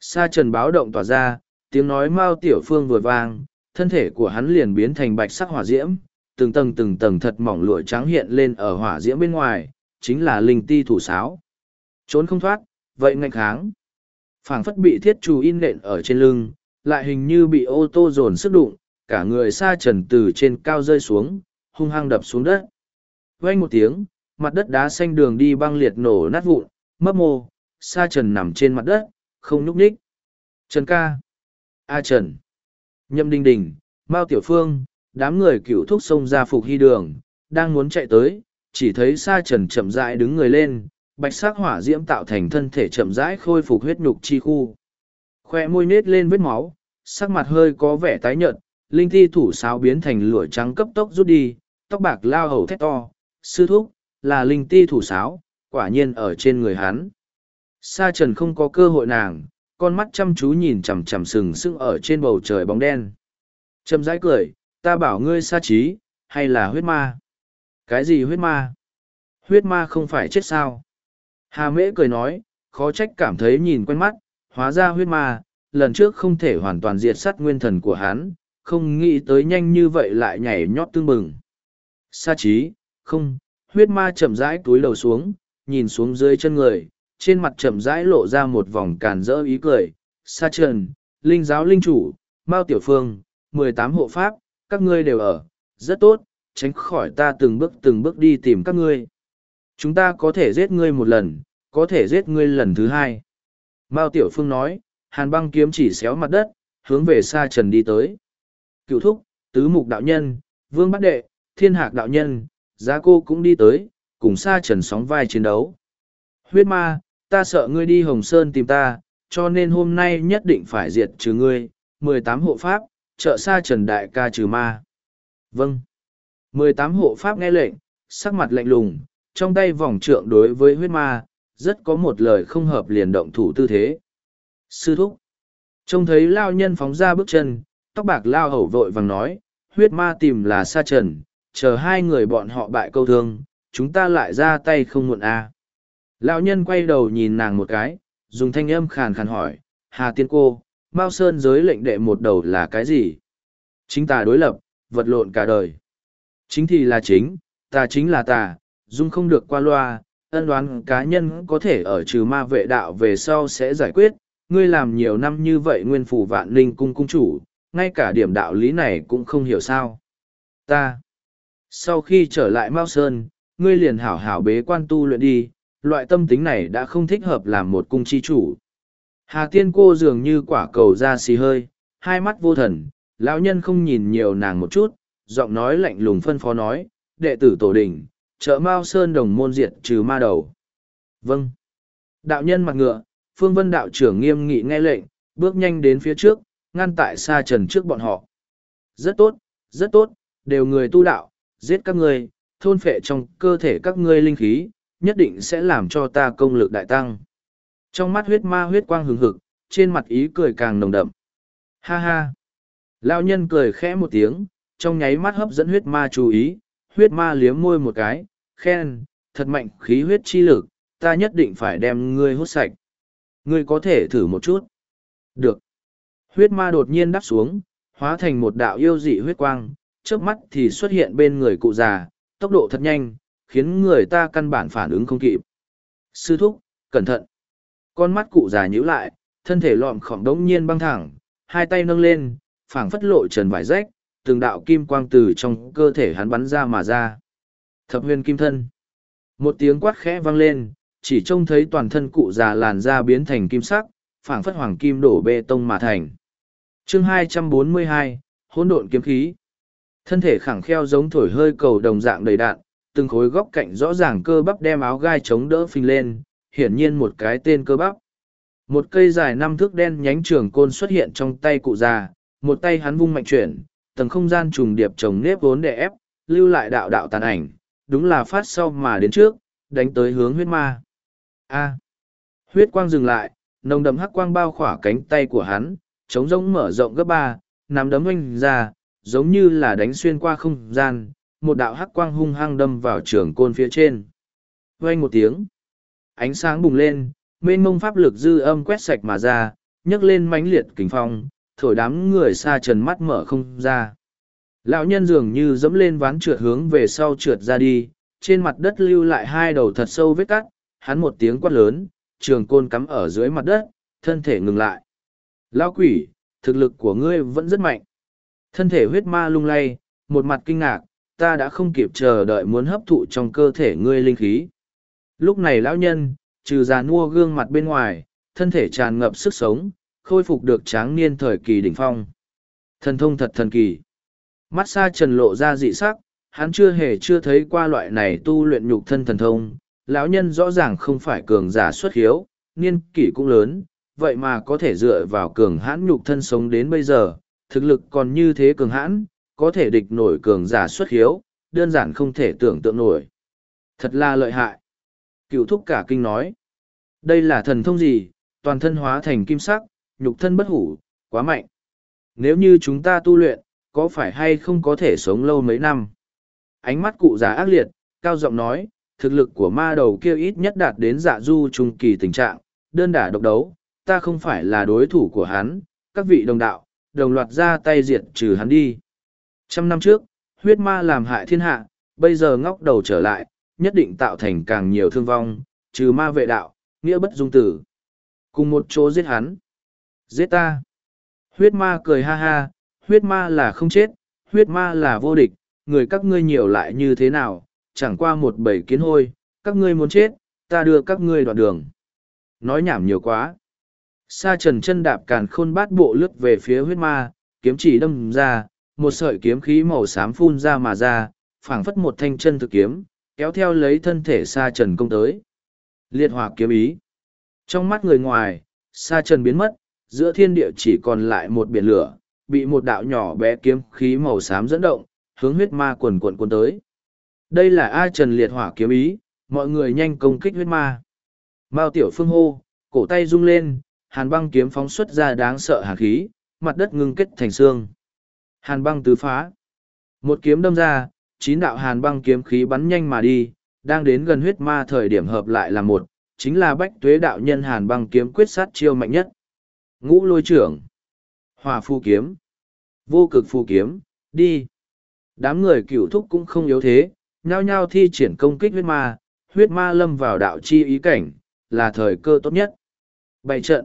Sa Trần báo động tỏa ra, tiếng nói Mao Tiểu Phương vừa vang, thân thể của hắn liền biến thành bạch sắc hỏa diễm, từng tầng từng tầng thật mỏng lụa trắng hiện lên ở hỏa diễm bên ngoài, chính là linh ti thủ sáo. Trốn không thoát, vậy ngạnh kháng. phảng phất bị thiết chú in nện ở trên lưng, lại hình như bị ô tô dồn sức đụng, cả người xa Trần từ trên cao rơi xuống, hung hăng đập xuống đất. Vang một tiếng, mặt đất đá xanh đường đi băng liệt nổ nát vụn, mấp mô, xa trần nằm trên mặt đất, không nhúc nhích. Trần ca. A Trần. Nhâm Đinh Đình, Mao Tiểu Phương, đám người cựu thúc xông ra phục hy đường, đang muốn chạy tới, chỉ thấy sa trần chậm rãi đứng người lên, bạch sắc hỏa diễm tạo thành thân thể chậm rãi khôi phục huyết nhục chi khu. Khoe môi nết lên vết máu, sắc mặt hơi có vẻ tái nhợt, linh thi thủ sáo biến thành lụa trắng cấp tốc rút đi, tóc bạc lao hầu thét to, sư thúc, là linh ti thủ sáo, quả nhiên ở trên người hắn. Sa trần không có cơ hội nàng, con mắt chăm chú nhìn chằm chằm sừng sững ở trên bầu trời bóng đen. Châm rãi cười, ta bảo ngươi sa trí, hay là huyết ma? Cái gì huyết ma? Huyết ma không phải chết sao? Hà mễ cười nói, khó trách cảm thấy nhìn quen mắt, hóa ra huyết ma, lần trước không thể hoàn toàn diệt sát nguyên thần của hắn, không nghĩ tới nhanh như vậy lại nhảy nhót tương bừng. Sa trí, không, huyết ma chậm rãi túi đầu xuống, nhìn xuống dưới chân người, trên mặt chậm rãi lộ ra một vòng càn rỡ ý cười. Sa trần, linh giáo linh chủ, Mao Tiểu Phương, mười tám hộ pháp, các ngươi đều ở, rất tốt, tránh khỏi ta từng bước từng bước đi tìm các ngươi. Chúng ta có thể giết ngươi một lần, có thể giết ngươi lần thứ hai. Mao Tiểu Phương nói, hàn băng kiếm chỉ xéo mặt đất, hướng về Sa Trần đi tới. Cựu thúc, tứ mục đạo nhân, vương bát đệ, thiên hạc đạo nhân, giá cô cũng đi tới, cùng Sa Trần sóng vai chiến đấu. Huyết ma, ta sợ ngươi đi Hồng Sơn tìm ta, cho nên hôm nay nhất định phải diệt trừ ngươi, mười tám hộ pháp, trợ Sa Trần đại ca trừ ma. Vâng. mười tám hộ pháp nghe lệnh, sắc mặt lạnh lùng, trong tay vòng trượng đối với huyết ma, rất có một lời không hợp liền động thủ tư thế. Sư thúc. Trông thấy lao nhân phóng ra bước chân, tóc bạc lao hầu vội vàng nói, huyết ma tìm là sa trần, chờ hai người bọn họ bại câu thương, chúng ta lại ra tay không muộn à. Lão nhân quay đầu nhìn nàng một cái, dùng thanh âm khàn khàn hỏi, Hà tiên cô, Mao Sơn giới lệnh đệ một đầu là cái gì? Chính tà đối lập, vật lộn cả đời. Chính thì là chính, ta chính là ta, dung không được qua loa, ân đoán cá nhân có thể ở trừ ma vệ đạo về sau sẽ giải quyết. Ngươi làm nhiều năm như vậy nguyên phủ vạn linh cung cung chủ, ngay cả điểm đạo lý này cũng không hiểu sao. Ta, sau khi trở lại Mao Sơn, ngươi liền hảo hảo bế quan tu luyện đi, loại tâm tính này đã không thích hợp làm một cung chi chủ. Hà tiên cô dường như quả cầu ra xì hơi, hai mắt vô thần, lão nhân không nhìn nhiều nàng một chút, giọng nói lạnh lùng phân phó nói, đệ tử tổ đình, trợ Mao Sơn đồng môn diệt trừ ma đầu. Vâng. Đạo nhân mặt ngựa, phương vân đạo trưởng nghiêm nghị nghe lệnh, bước nhanh đến phía trước, ngăn tại xa trần trước bọn họ. Rất tốt, rất tốt, đều người tu đạo, giết các ngươi, thôn phệ trong cơ thể các ngươi linh khí, nhất định sẽ làm cho ta công lực đại tăng. Trong mắt huyết ma huyết quang hừng hực, trên mặt ý cười càng nồng đậm. Ha ha! Lao nhân cười khẽ một tiếng, trong nháy mắt hấp dẫn huyết ma chú ý, huyết ma liếm môi một cái, khen, thật mạnh khí huyết chi lực, ta nhất định phải đem ngươi hút sạch. Ngươi có thể thử một chút. Được. Huyết ma đột nhiên đắp xuống, hóa thành một đạo yêu dị huyết quang, trước mắt thì xuất hiện bên người cụ già, tốc độ thật nhanh, khiến người ta căn bản phản ứng không kịp. Sư thúc, cẩn thận. Con mắt cụ già nhíu lại, thân thể lọm khỏng đống nhiên băng thẳng, hai tay nâng lên, phảng phất lộ trần vải rách, từng đạo kim quang từ trong cơ thể hắn bắn ra mà ra. Thập huyền kim thân. Một tiếng quát khẽ vang lên, chỉ trông thấy toàn thân cụ già làn da biến thành kim sắc, phảng phất hoàng kim đổ bê tông mà thành. Chương 242, hỗn độn kiếm khí. Thân thể khẳng kheo giống thổi hơi cầu đồng dạng đầy đạn, từng khối góc cạnh rõ ràng cơ bắp đem áo gai chống đỡ phình lên, hiển nhiên một cái tên cơ bắp. Một cây dài năm thước đen nhánh trường côn xuất hiện trong tay cụ già, một tay hắn vung mạnh chuyển, tầng không gian trùng điệp trồng nếp vốn để ép, lưu lại đạo đạo tàn ảnh, đúng là phát sau mà đến trước, đánh tới hướng huyết ma. A. huyết quang dừng lại, nồng đậm hắc quang bao khỏa cánh tay của hắn, chống rỗng mở rộng gấp ba, nắm đấm oanh ra, giống như là đánh xuyên qua không gian, một đạo hắc quang hung hăng đâm vào trường côn phía trên. vang một tiếng, ánh sáng bùng lên, mênh mông pháp lực dư âm quét sạch mà ra, nhấc lên mãnh liệt kình phong, thổi đám người xa trần mắt mở không ra. Lão nhân dường như dẫm lên ván trượt hướng về sau trượt ra đi, trên mặt đất lưu lại hai đầu thật sâu vết cắt, hắn một tiếng quát lớn, trường côn cắm ở dưới mặt đất, thân thể ngừng lại. Lão quỷ, thực lực của ngươi vẫn rất mạnh. Thân thể huyết ma lung lay, một mặt kinh ngạc, ta đã không kịp chờ đợi muốn hấp thụ trong cơ thể ngươi linh khí. Lúc này lão nhân, trừ già nua gương mặt bên ngoài, thân thể tràn ngập sức sống, khôi phục được tráng niên thời kỳ đỉnh phong. Thần thông thật thần kỳ. Mắt xa trần lộ ra dị sắc, hắn chưa hề chưa thấy qua loại này tu luyện nhục thân thần thông. Lão nhân rõ ràng không phải cường giả xuất hiếu, niên kỷ cũng lớn, vậy mà có thể dựa vào cường hãn nhục thân sống đến bây giờ, thực lực còn như thế cường hãn, có thể địch nổi cường giả xuất hiếu, đơn giản không thể tưởng tượng nổi. Thật là lợi hại. Cựu thúc cả kinh nói. Đây là thần thông gì, toàn thân hóa thành kim sắc, nhục thân bất hủ, quá mạnh. Nếu như chúng ta tu luyện, có phải hay không có thể sống lâu mấy năm? Ánh mắt cụ già ác liệt, cao giọng nói, thực lực của ma đầu kia ít nhất đạt đến dạ du trung kỳ tình trạng, đơn đả độc đấu, ta không phải là đối thủ của hắn, các vị đồng đạo, đồng loạt ra tay diệt trừ hắn đi. Trăm năm trước, huyết ma làm hại thiên hạ, bây giờ ngóc đầu trở lại, nhất định tạo thành càng nhiều thương vong, trừ ma vệ đạo, nghĩa bất dung tử. Cùng một chỗ giết hắn. Giết ta. Huyết ma cười ha ha, huyết ma là không chết, huyết ma là vô địch, người các ngươi nhiều lại như thế nào, chẳng qua một bầy kiến hôi, các ngươi muốn chết, ta đưa các ngươi đoạn đường. Nói nhảm nhiều quá. Sa trần chân đạp càn khôn bát bộ lướt về phía huyết ma, kiếm chỉ đâm ra, một sợi kiếm khí màu xám phun ra mà ra, phảng phất một thanh chân thực kiếm, kéo theo lấy thân thể sa trần công tới. Liệt hỏa kiếm ý. Trong mắt người ngoài, sa trần biến mất, giữa thiên địa chỉ còn lại một biển lửa, bị một đạo nhỏ bé kiếm khí màu xám dẫn động, hướng huyết ma quần quần quần tới. Đây là A Trần liệt hỏa kiếm ý, mọi người nhanh công kích huyết ma. Mao tiểu phương hô, cổ tay rung lên, hàn băng kiếm phóng xuất ra đáng sợ hàn khí, mặt đất ngưng kết thành xương. Hàn băng tứ phá. Một kiếm đâm ra, chín đạo hàn băng kiếm khí bắn nhanh mà đi, đang đến gần huyết ma thời điểm hợp lại là một, chính là bách tuế đạo nhân hàn băng kiếm quyết sát chiêu mạnh nhất. Ngũ lôi trưởng. Hòa phu kiếm. Vô cực phu kiếm, đi. Đám người cửu thúc cũng không yếu thế, nhao nhao thi triển công kích huyết ma, huyết ma lâm vào đạo chi ý cảnh, là thời cơ tốt nhất. Bảy trận.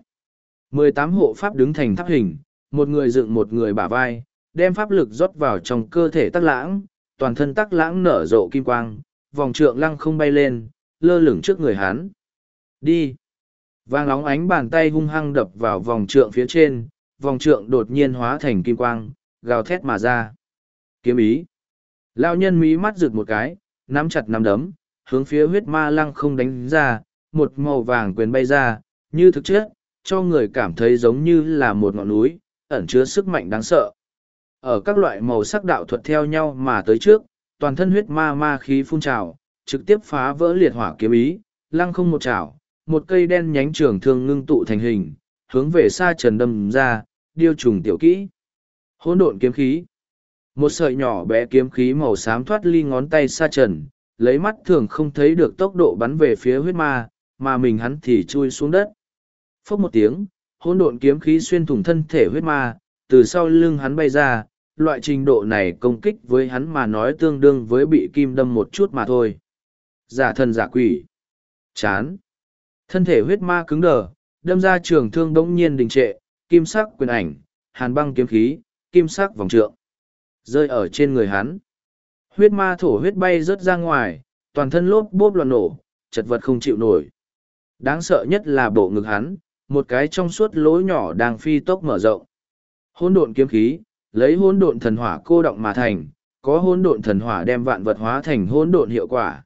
mười tám hộ pháp đứng thành tháp hình, một người dựng một người bả vai, đem pháp lực rót vào trong cơ thể tắc lãng, toàn thân tắc lãng nở rộ kim quang, vòng trượng lăng không bay lên, lơ lửng trước người hắn. Đi! Vàng óng ánh bàn tay hung hăng đập vào vòng trượng phía trên, vòng trượng đột nhiên hóa thành kim quang, gào thét mà ra. Kiếm ý! Lao nhân mí mắt rực một cái, nắm chặt nắm đấm, hướng phía huyết ma lăng không đánh ra, một màu vàng quyền bay ra, như thực chất, cho người cảm thấy giống như là một ngọn núi, ẩn chứa sức mạnh đáng sợ. Ở các loại màu sắc đạo thuật theo nhau mà tới trước, toàn thân huyết ma ma khí phun trào, trực tiếp phá vỡ liệt hỏa kiếm ý, lăng không một chảo, một cây đen nhánh trường thương ngưng tụ thành hình, hướng về xa trần đâm ra, điêu trùng tiểu kỹ. Hỗn độn kiếm khí. Một sợi nhỏ bé kiếm khí màu xám thoát ly ngón tay xa trần, lấy mắt thường không thấy được tốc độ bắn về phía huyết ma, mà mình hắn thì chui xuống đất. Phốc một tiếng, hỗn độn kiếm khí xuyên thủng thân thể huyết ma, từ sau lưng hắn bay ra, loại trình độ này công kích với hắn mà nói tương đương với bị kim đâm một chút mà thôi. Giả thần giả quỷ. Chán. Thân thể huyết ma cứng đờ, đâm ra trường thương đống nhiên đình trệ, kim sắc quyền ảnh, hàn băng kiếm khí, kim sắc vòng trượng. Rơi ở trên người hắn. Huyết ma thổ huyết bay rớt ra ngoài, toàn thân lốp bốp loạn nổ, chật vật không chịu nổi. Đáng sợ nhất là bộ ngực hắn, một cái trong suốt lỗ nhỏ đang phi tốc mở rộng. Hôn độn kiếm khí, lấy hỗn độn thần hỏa cô động mà thành, có hỗn độn thần hỏa đem vạn vật hóa thành hỗn độn hiệu quả.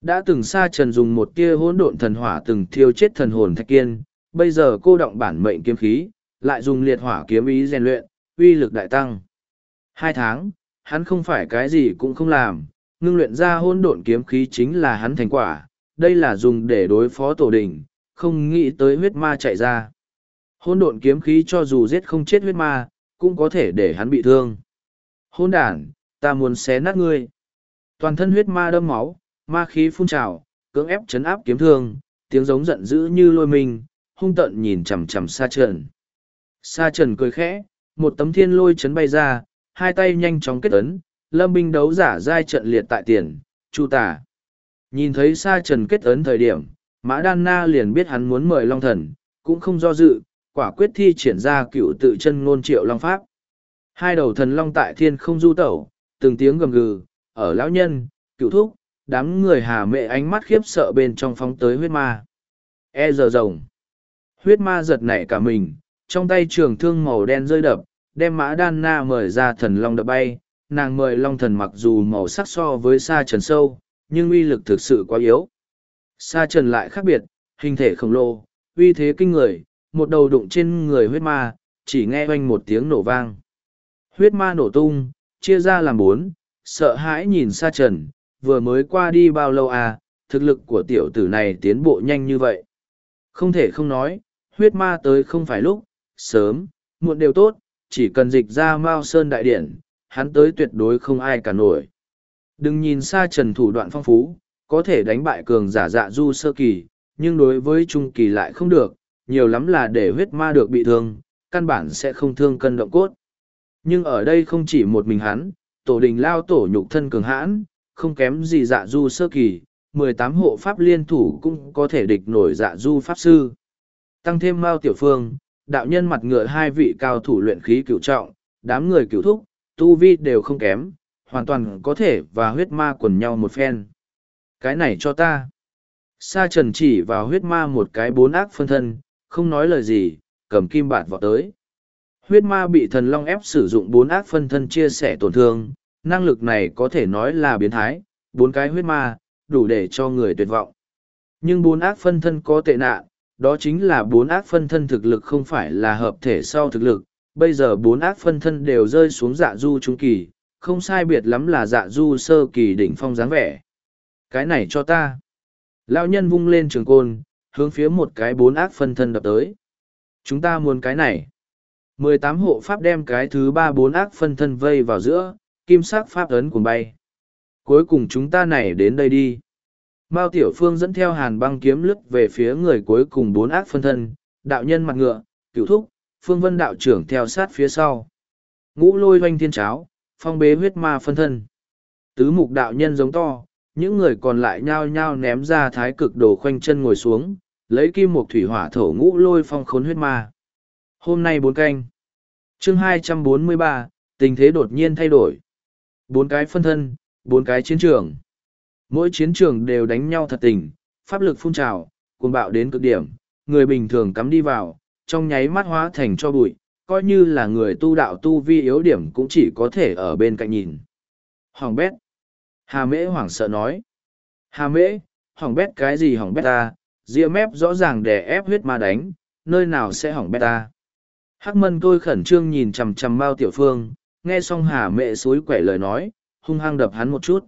Đã từng xa trần dùng một tia hỗn độn thần hỏa từng thiêu chết thần hồn thạch kiên, bây giờ cô động bản mệnh kiếm khí, lại dùng liệt hỏa kiếm ý rèn luyện, uy lực đại tăng. Hai tháng, hắn không phải cái gì cũng không làm, ngưng luyện ra hỗn độn kiếm khí chính là hắn thành quả, đây là dùng để đối phó tổ đình, không nghĩ tới huyết ma chạy ra. Hỗn độn kiếm khí cho dù giết không chết huyết ma, cũng có thể để hắn bị thương. Hôn đản, ta muốn xé nát ngươi. Toàn thân huyết ma đâm máu, ma khí phun trào, cưỡng ép chấn áp kiếm thương, tiếng giống giận dữ như lôi mình, hung tận nhìn chằm chằm sa trần. Sa trần cười khẽ, một tấm thiên lôi chấn bay ra, hai tay nhanh chóng kết ấn, lâm binh đấu giả giai trận liệt tại tiền, chu tả. Nhìn thấy sa trần kết ấn thời điểm, mã đan na liền biết hắn muốn mời long thần, cũng không do dự, quả quyết thi triển ra cựu tự chân ngôn triệu long pháp. Hai đầu thần long tại thiên không du tẩu, từng tiếng gầm gừ, ở lão nhân, cựu thúc, đám người hà mẹ ánh mắt khiếp sợ bên trong phóng tới huyết ma. E giờ rồng. Huyết ma giật nảy cả mình, trong tay trường thương màu đen rơi đập, đem mã đan na mời ra thần long đập bay. Nàng mời long thần mặc dù màu sắc so với sa trần sâu, nhưng uy lực thực sự quá yếu. Sa trần lại khác biệt, hình thể khổng lồ, uy thế kinh người, một đầu đụng trên người huyết ma, chỉ nghe oanh một tiếng nổ vang. Huyết ma nổ tung, chia ra làm bốn, sợ hãi nhìn xa trần, vừa mới qua đi bao lâu à, thực lực của tiểu tử này tiến bộ nhanh như vậy. Không thể không nói, huyết ma tới không phải lúc, sớm, muộn đều tốt, chỉ cần dịch ra Mao Sơn Đại Điển, hắn tới tuyệt đối không ai cả nổi. Đừng nhìn xa trần thủ đoạn phong phú, có thể đánh bại cường giả dạ du sơ kỳ, nhưng đối với trung kỳ lại không được, nhiều lắm là để huyết ma được bị thương, căn bản sẽ không thương cân động cốt. Nhưng ở đây không chỉ một mình hắn, tổ đình lao tổ nhục thân cường hãn, không kém gì dạ du sơ kỳ, mười tám hộ pháp liên thủ cũng có thể địch nổi dạ du pháp sư. Tăng thêm Mao Tiểu Phương, đạo nhân mặt ngựa hai vị cao thủ luyện khí cửu trọng, đám người cửu thúc, tu vi đều không kém, hoàn toàn có thể và huyết ma quần nhau một phen. Cái này cho ta. Sa trần chỉ vào huyết ma một cái bốn ác phân thân, không nói lời gì, cầm kim bạt vọt tới. Huyết ma bị thần long ép sử dụng bốn ác phân thân chia sẻ tổn thương, năng lực này có thể nói là biến thái, bốn cái huyết ma, đủ để cho người tuyệt vọng. Nhưng bốn ác phân thân có tệ nạn, đó chính là bốn ác phân thân thực lực không phải là hợp thể sau thực lực, bây giờ bốn ác phân thân đều rơi xuống dạ du trung kỳ, không sai biệt lắm là dạ du sơ kỳ đỉnh phong dáng vẻ. Cái này cho ta. Lão nhân vung lên trường côn, hướng phía một cái bốn ác phân thân đập tới. Chúng ta muốn cái này. mười tám hộ pháp đem cái thứ ba bốn ác phân thân vây vào giữa, kim sắc pháp ấn cùng bay. Cuối cùng chúng ta này đến đây đi. Mao Tiểu Phương dẫn theo hàn băng kiếm lướt về phía người cuối cùng bốn ác phân thân, đạo nhân mặt ngựa, cửu thúc, Phương Vân đạo trưởng theo sát phía sau. Ngũ lôi hoanh thiên cháo, phong bế huyết ma phân thân. Tứ mục đạo nhân giống to, những người còn lại nhao nhao ném ra thái cực đồ khoanh chân ngồi xuống, lấy kim mục thủy hỏa thổ ngũ lôi phong khốn huyết ma. Hôm nay bốn canh. chương hai trăm bốn mươi ba tình thế đột nhiên thay đổi. Bốn cái phân thân, bốn cái chiến trường. Mỗi chiến trường đều đánh nhau thật tình, pháp lực phun trào, cuồng bạo đến cực điểm, người bình thường cắm đi vào, trong nháy mắt hóa thành cho bụi, coi như là người tu đạo tu vi yếu điểm cũng chỉ có thể ở bên cạnh nhìn. Hoàng bét. Hà mễ hoảng sợ nói. Hà mễ, hỏng bét cái gì hỏng bét ta, ria mép rõ ràng để ép huyết ma đánh, nơi nào sẽ hỏng bét ta. Hắc mân tôi khẩn trương nhìn chằm chằm Mao Tiểu Phương, nghe xong Hà mễ suối quẻ lời nói, hung hăng đập hắn một chút.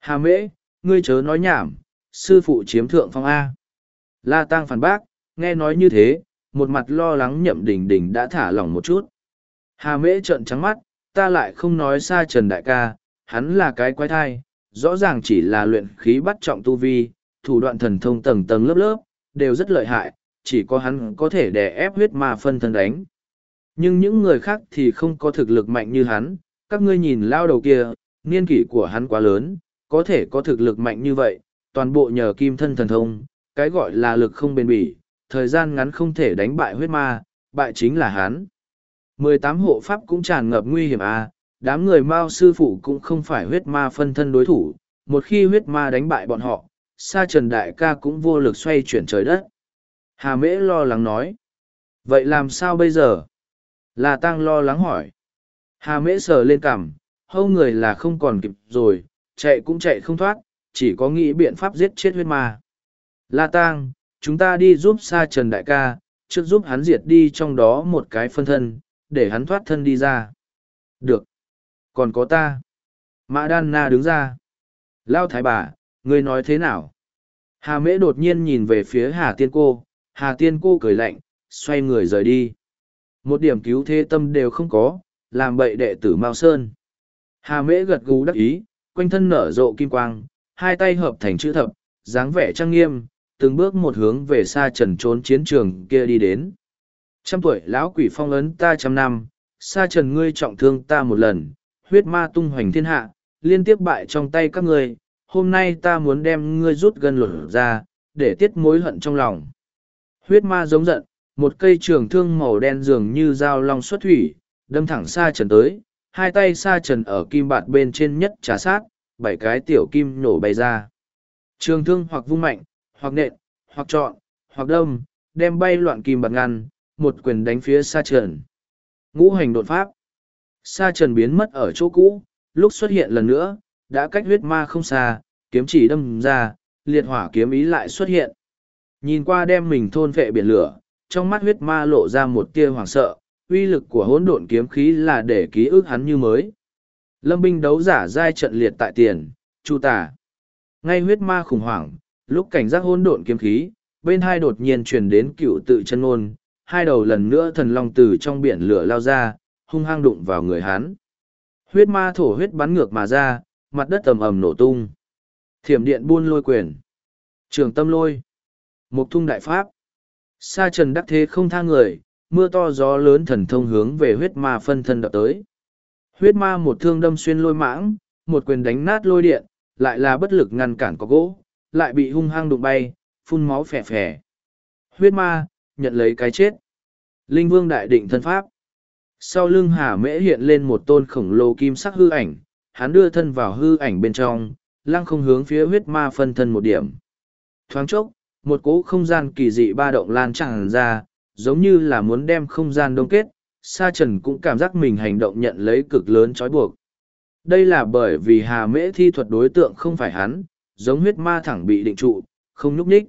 Hà mễ, ngươi chớ nói nhảm, sư phụ chiếm thượng phong A. La Tăng phản bác, nghe nói như thế, một mặt lo lắng nhậm đỉnh đỉnh đã thả lỏng một chút. Hà mễ trợn trắng mắt, ta lại không nói xa Trần Đại ca, hắn là cái quái thai, rõ ràng chỉ là luyện khí bắt trọng tu vi, thủ đoạn thần thông tầng tầng lớp lớp, đều rất lợi hại, chỉ có hắn có thể đè ép huyết ma phân thân đánh. Nhưng những người khác thì không có thực lực mạnh như hắn, các ngươi nhìn lao đầu kia, niên kỷ của hắn quá lớn, có thể có thực lực mạnh như vậy, toàn bộ nhờ kim thân thần thông, cái gọi là lực không bền bỉ, thời gian ngắn không thể đánh bại huyết ma, bại chính là hắn. mười tám hộ pháp cũng tràn ngập nguy hiểm à, đám người mao sư phụ cũng không phải huyết ma phân thân đối thủ, một khi huyết ma đánh bại bọn họ, sa trần đại ca cũng vô lực xoay chuyển trời đất. Hà mễ lo lắng nói. Vậy làm sao bây giờ? Là tăng lo lắng hỏi. Hà mễ sờ lên cằm, hâu người là không còn kịp rồi, chạy cũng chạy không thoát, chỉ có nghĩ biện pháp giết chết huyết ma. La Tang, chúng ta đi giúp Sa Trần Đại ca, trước giúp hắn diệt đi trong đó một cái phân thân, để hắn thoát thân đi ra. Được. Còn có ta. Mã Đan Na đứng ra. Lao thái bà, ngươi nói thế nào? Hà Mễ đột nhiên nhìn về phía Hà Tiên Cô, Hà Tiên Cô cười lạnh, xoay người rời đi. Một điểm cứu thế tâm đều không có, làm bậy đệ tử Mao Sơn. Hà Mễ gật gù đắc ý, quanh thân nở rộ kim quang, hai tay hợp thành chữ thập, dáng vẻ trang nghiêm, từng bước một hướng về xa trần trốn chiến trường kia đi đến. Trăm tuổi lão quỷ phong ấn ta trăm năm, xa trần ngươi trọng thương ta một lần, huyết ma tung hoành thiên hạ, liên tiếp bại trong tay các ngươi, hôm nay ta muốn đem ngươi rút gần lột ra, để tiết mối hận trong lòng. Huyết ma giống giận, một cây trường thương màu đen dường như dao long xuất thủy, đâm thẳng xa trần tới, hai tay xa trần ở kim bạt bên trên nhất trà sát, bảy cái tiểu kim nổ bay ra. Trường thương hoặc vung mạnh, hoặc nện, hoặc trọn, hoặc đâm, đem bay loạn kim bạt ngăn, một quyền đánh phía xa trần. Ngũ hành đột pháp. Sa trần biến mất ở chỗ cũ, lúc xuất hiện lần nữa, đã cách huyết ma không xa, kiếm chỉ đâm ra, liệt hỏa kiếm ý lại xuất hiện. Nhìn qua đem mình thôn vệ biển lửa, trong mắt huyết ma lộ ra một tia hoảng sợ, uy lực của hỗn độn kiếm khí là để ký ức hắn như mới. Lâm binh đấu giả giai trận liệt tại tiền, chu tả. Ngay huyết ma khủng hoảng, lúc cảnh giác hỗn độn kiếm khí, bên hai đột nhiên truyền đến cựu tự chân ngôn, hai đầu lần nữa thần long từ trong biển lửa lao ra, hung hăng đụng vào người hắn. Huyết ma thổ huyết bắn ngược mà ra, mặt đất ầm ầm nổ tung. Thiểm điện buôn lôi quyền. Trường tâm lôi. Mục thung đại pháp. Sa trần đắc thế không tha người, mưa to gió lớn thần thông hướng về huyết ma phân thân đập tới. Huyết ma một thương đâm xuyên lôi mãng, một quyền đánh nát lôi điện, lại là bất lực ngăn cản có gỗ, lại bị hung hăng đụng bay, phun máu phè phè. Huyết ma, nhận lấy cái chết. Linh vương đại định thân pháp. Sau lưng hà mễ hiện lên một tôn khổng lồ kim sắc hư ảnh, hắn đưa thân vào hư ảnh bên trong, lăng không hướng phía huyết ma phân thân một điểm. Thoáng chốc, một cỗ không gian kỳ dị ba động lan tràn ra, giống như là muốn đem không gian đông kết, Sa Trần cũng cảm giác mình hành động nhận lấy cực lớn trói buộc. Đây là bởi vì hà mễ thi thuật đối tượng không phải hắn, giống huyết ma thẳng bị định trụ, không nhúc nhích.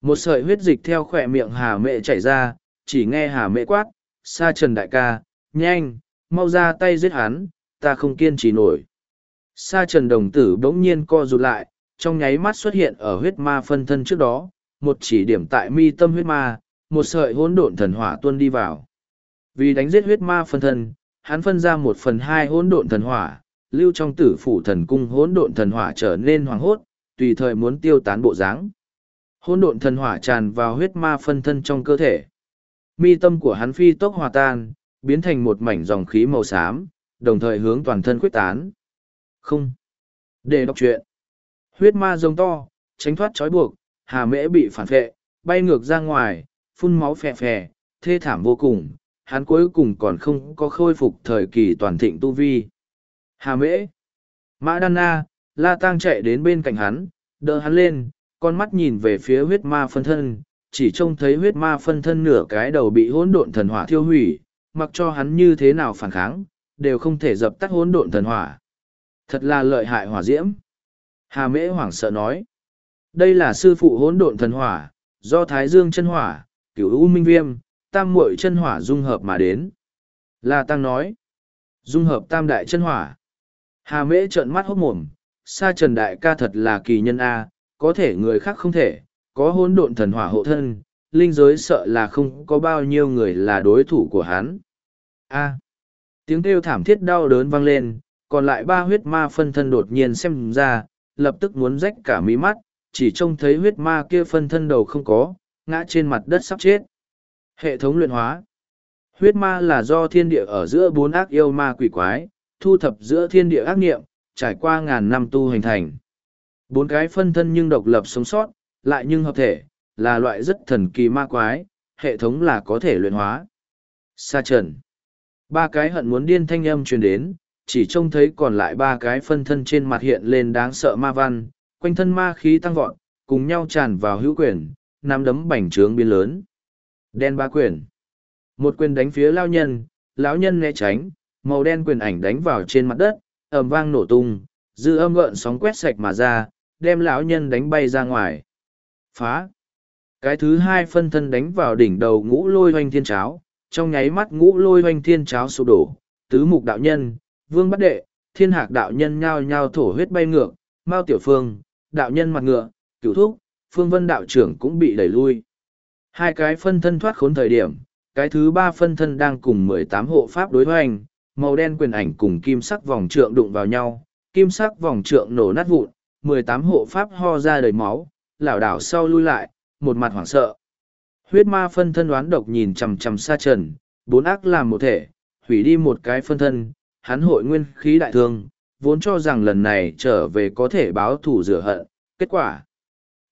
Một sợi huyết dịch theo khỏe miệng hà mễ chảy ra, chỉ nghe hà mễ quát, Sa Trần đại ca, nhanh, mau ra tay giết hắn, ta không kiên trì nổi. Sa Trần đồng tử bỗng nhiên co rụt lại, trong nháy mắt xuất hiện ở huyết ma phân thân trước đó, một chỉ điểm tại mi tâm huyết ma, một sợi hỗn độn thần hỏa tuôn đi vào. Vì đánh giết huyết ma phân thân, hắn phân ra một phần hai hỗn độn thần hỏa, lưu trong tử phủ thần cung hỗn độn thần hỏa trở nên hoàng hốt, tùy thời muốn tiêu tán bộ dáng. Hỗn độn thần hỏa tràn vào huyết ma phân thân trong cơ thể. Mi tâm của hắn phi tốc hòa tan, biến thành một mảnh dòng khí màu xám, đồng thời hướng toàn thân quyết tán. Không. Để đọc truyện. Huyết ma rồng to, tránh thoát trói buộc, hà mễ bị phản vệ, bay ngược ra ngoài, phun máu phè phè, thê thảm vô cùng, hắn cuối cùng còn không có khôi phục thời kỳ toàn thịnh tu vi. Hà mễ. Mã Đan Na, La tang chạy đến bên cạnh hắn, đỡ hắn lên, con mắt nhìn về phía huyết ma phân thân, chỉ trông thấy huyết ma phân thân nửa cái đầu bị hỗn độn thần hỏa thiêu hủy, mặc cho hắn như thế nào phản kháng, đều không thể dập tắt hỗn độn thần hỏa. Thật là lợi hại hỏa diễm. Hà Mễ hoảng sợ nói. Đây là sư phụ hỗn độn thần hỏa, do Thái Dương chân hỏa, cửu U Minh Viêm, tam muội chân hỏa dung hợp mà đến. La Tăng nói. Dung hợp tam đại chân hỏa. Hà Mễ trợn mắt hốt mồm, sa trần đại ca thật là kỳ nhân A, có thể người khác không thể, có hỗn độn thần hỏa hộ thân, linh giới sợ là không có bao nhiêu người là đối thủ của hắn. A. tiếng kêu thảm thiết đau đớn vang lên, còn lại ba huyết ma phân thân đột nhiên xem ra, lập tức muốn rách cả mí mắt, chỉ trông thấy huyết ma kia phân thân đầu không có, ngã trên mặt đất sắp chết. Hệ thống luyện hóa. Huyết ma là do thiên địa ở giữa bốn ác yêu ma quỷ quái, thu thập giữa thiên địa ác nghiệm, trải qua ngàn năm tu hình thành. Bốn cái phân thân nhưng độc lập sống sót, lại nhưng hợp thể, là loại rất thần kỳ ma quái, hệ thống là có thể luyện hóa. Sa trần. Ba cái hận muốn điên thanh âm truyền đến, chỉ trông thấy còn lại ba cái phân thân trên mặt hiện lên đáng sợ ma văn, quanh thân ma khí tăng vọt, cùng nhau tràn vào hữu quyền, nắm đấm bành trướng biến lớn. Đen ba quyền. Một quyền đánh phía lao nhân, lão nhân né tránh, màu đen quyền ảnh đánh vào trên mặt đất, ầm vang nổ tung, dư âm gợn sóng quét sạch mà ra, đem lão nhân đánh bay ra ngoài. Phá. Cái thứ hai phân thân đánh vào đỉnh đầu ngũ lôi hoanh thiên cháo, trong nháy mắt ngũ lôi hoanh thiên cháo sụp đổ, tứ mục đạo nhân, vương bắt đệ, thiên hạc đạo nhân nhao nhao thổ huyết bay ngược, mao tiểu phương, đạo nhân mặt ngựa, cửu thúc, phương vân đạo trưởng cũng bị đẩy lui. Hai cái phân thân thoát khốn thời điểm, cái thứ ba phân thân đang cùng mười tám hộ pháp đối hoành, màu đen quyền ảnh cùng kim sắc vòng trượng đụng vào nhau, kim sắc vòng trượng nổ nát vụn, mười tám hộ pháp ho ra đầy máu, lảo đảo sau lui lại, một mặt hoảng sợ. Huyết ma phân thân đoán độc nhìn chằm chằm xa trần, bốn ác làm một thể, hủy đi một cái phân thân, hắn hội nguyên khí đại thương, vốn cho rằng lần này trở về có thể báo thù rửa hận, kết quả.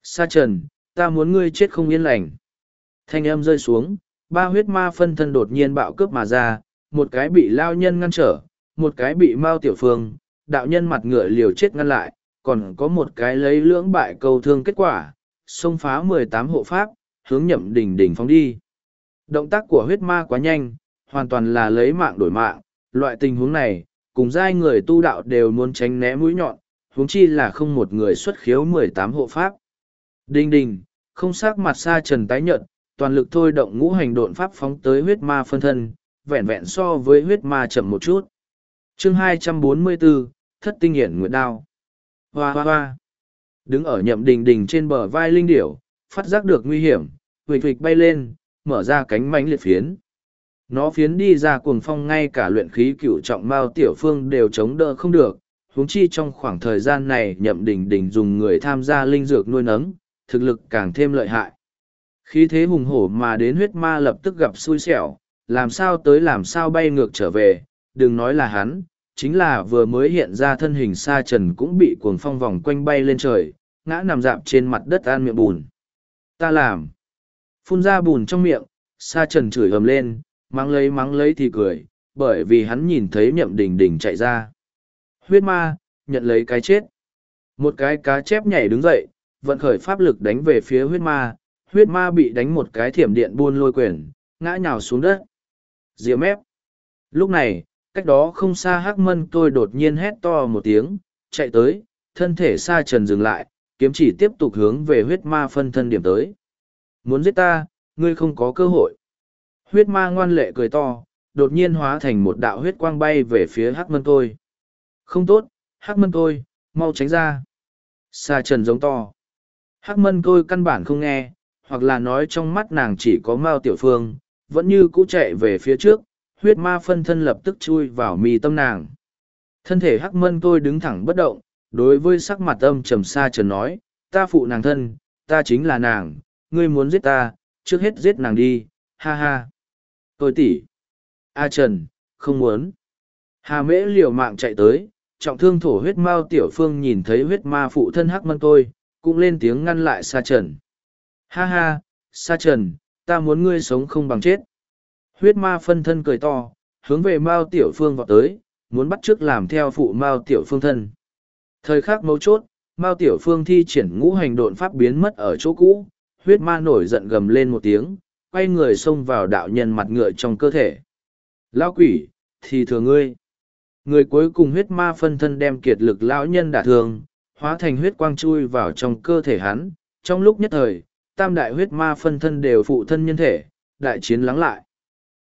Sa trần, ta muốn ngươi chết không yên lành. Thanh âm rơi xuống, ba huyết ma phân thân đột nhiên bạo cướp mà ra, một cái bị lao nhân ngăn trở, một cái bị mao tiểu phương, đạo nhân mặt ngựa liều chết ngăn lại, còn có một cái lấy lưỡng bại câu thương kết quả, xông phá mười tám hộ pháp, hướng nhậm đỉnh đỉnh phóng đi. Động tác của huyết ma quá nhanh, hoàn toàn là lấy mạng đổi mạng, loại tình huống này, cùng giai người tu đạo đều muốn tránh né mũi nhọn, huống chi là không một người xuất khiếu mười tám hộ pháp. Đình đình, không sắc mặt xa trần tái nhợt, toàn lực thôi động ngũ hành độn pháp phóng tới huyết ma phân thân, vẹn vẹn so với huyết ma chậm một chút. chương 244, Thất Tinh Hiển Nguyệt Đao. Hoa hoa hoa. Đứng ở nhậm đình đình trên bờ vai linh điểu, phát giác được nguy hiểm, huỵch huỵch bay lên, mở ra cánh mánh liệt phiến. Nó phiến đi ra cuồng phong ngay cả luyện khí cựu trọng mao tiểu phương đều chống đỡ không được, huống chi trong khoảng thời gian này nhậm đỉnh đỉnh dùng người tham gia linh dược nuôi nấng, thực lực càng thêm lợi hại. Khí thế hùng hổ mà đến huyết ma lập tức gặp xui xẻo, làm sao tới làm sao bay ngược trở về, đừng nói là hắn, chính là vừa mới hiện ra thân hình sa trần cũng bị cuồng phong vòng quanh bay lên trời, ngã nằm dạp trên mặt đất an miệng bùn. Ta làm. Phun ra bùn trong miệng, sa trần chửi ầm lên, mắng lấy mắng lấy thì cười, bởi vì hắn nhìn thấy nhậm đình đình chạy ra. Huyết ma, nhận lấy cái chết. Một cái cá chép nhảy đứng dậy, vận khởi pháp lực đánh về phía huyết ma, huyết ma bị đánh một cái thiểm điện buôn lôi quyển, ngã nhào xuống đất. Diệu mép. Lúc này, cách đó không xa hắc mân tôi đột nhiên hét to một tiếng, chạy tới, thân thể xa trần dừng lại, kiếm chỉ tiếp tục hướng về huyết ma phân thân điểm tới. Muốn giết ta, ngươi không có cơ hội. Huyết ma ngoan lệ cười to, đột nhiên hóa thành một đạo huyết quang bay về phía hắc mân tôi. Không tốt, hắc mân tôi, mau tránh ra. Sa trần giống to. Hắc mân tôi căn bản không nghe, hoặc là nói trong mắt nàng chỉ có Mao Tiểu Phương, vẫn như cũ chạy về phía trước, huyết ma phân thân lập tức chui vào mi tâm nàng. Thân thể hắc mân tôi đứng thẳng bất động, đối với sắc mặt âm trầm xa trần nói, ta phụ nàng thân, ta chính là nàng, ngươi muốn giết ta, trước hết giết nàng đi, ha ha. Tôi tỷ. A Trần, không muốn. Hà mễ liều mạng chạy tới, trọng thương thổ huyết mao tiểu phương nhìn thấy huyết ma phụ thân hắc mân tôi, cũng lên tiếng ngăn lại sa trần. Ha ha, sa trần, ta muốn ngươi sống không bằng chết. Huyết ma phân thân cười to, hướng về mao tiểu phương vọt tới, muốn bắt chước làm theo phụ mao tiểu phương thân. Thời khắc mấu chốt, mao tiểu phương thi triển ngũ hành độn pháp biến mất ở chỗ cũ, huyết ma nổi giận gầm lên một tiếng, quay người xông vào đạo nhân mặt ngựa trong cơ thể. Lão quỷ, thì thừa ngươi. Người cuối cùng huyết ma phân thân đem kiệt lực lão nhân đả thương, hóa thành huyết quang chui vào trong cơ thể hắn. Trong lúc nhất thời, tam đại huyết ma phân thân đều phụ thân nhân thể, đại chiến lắng lại.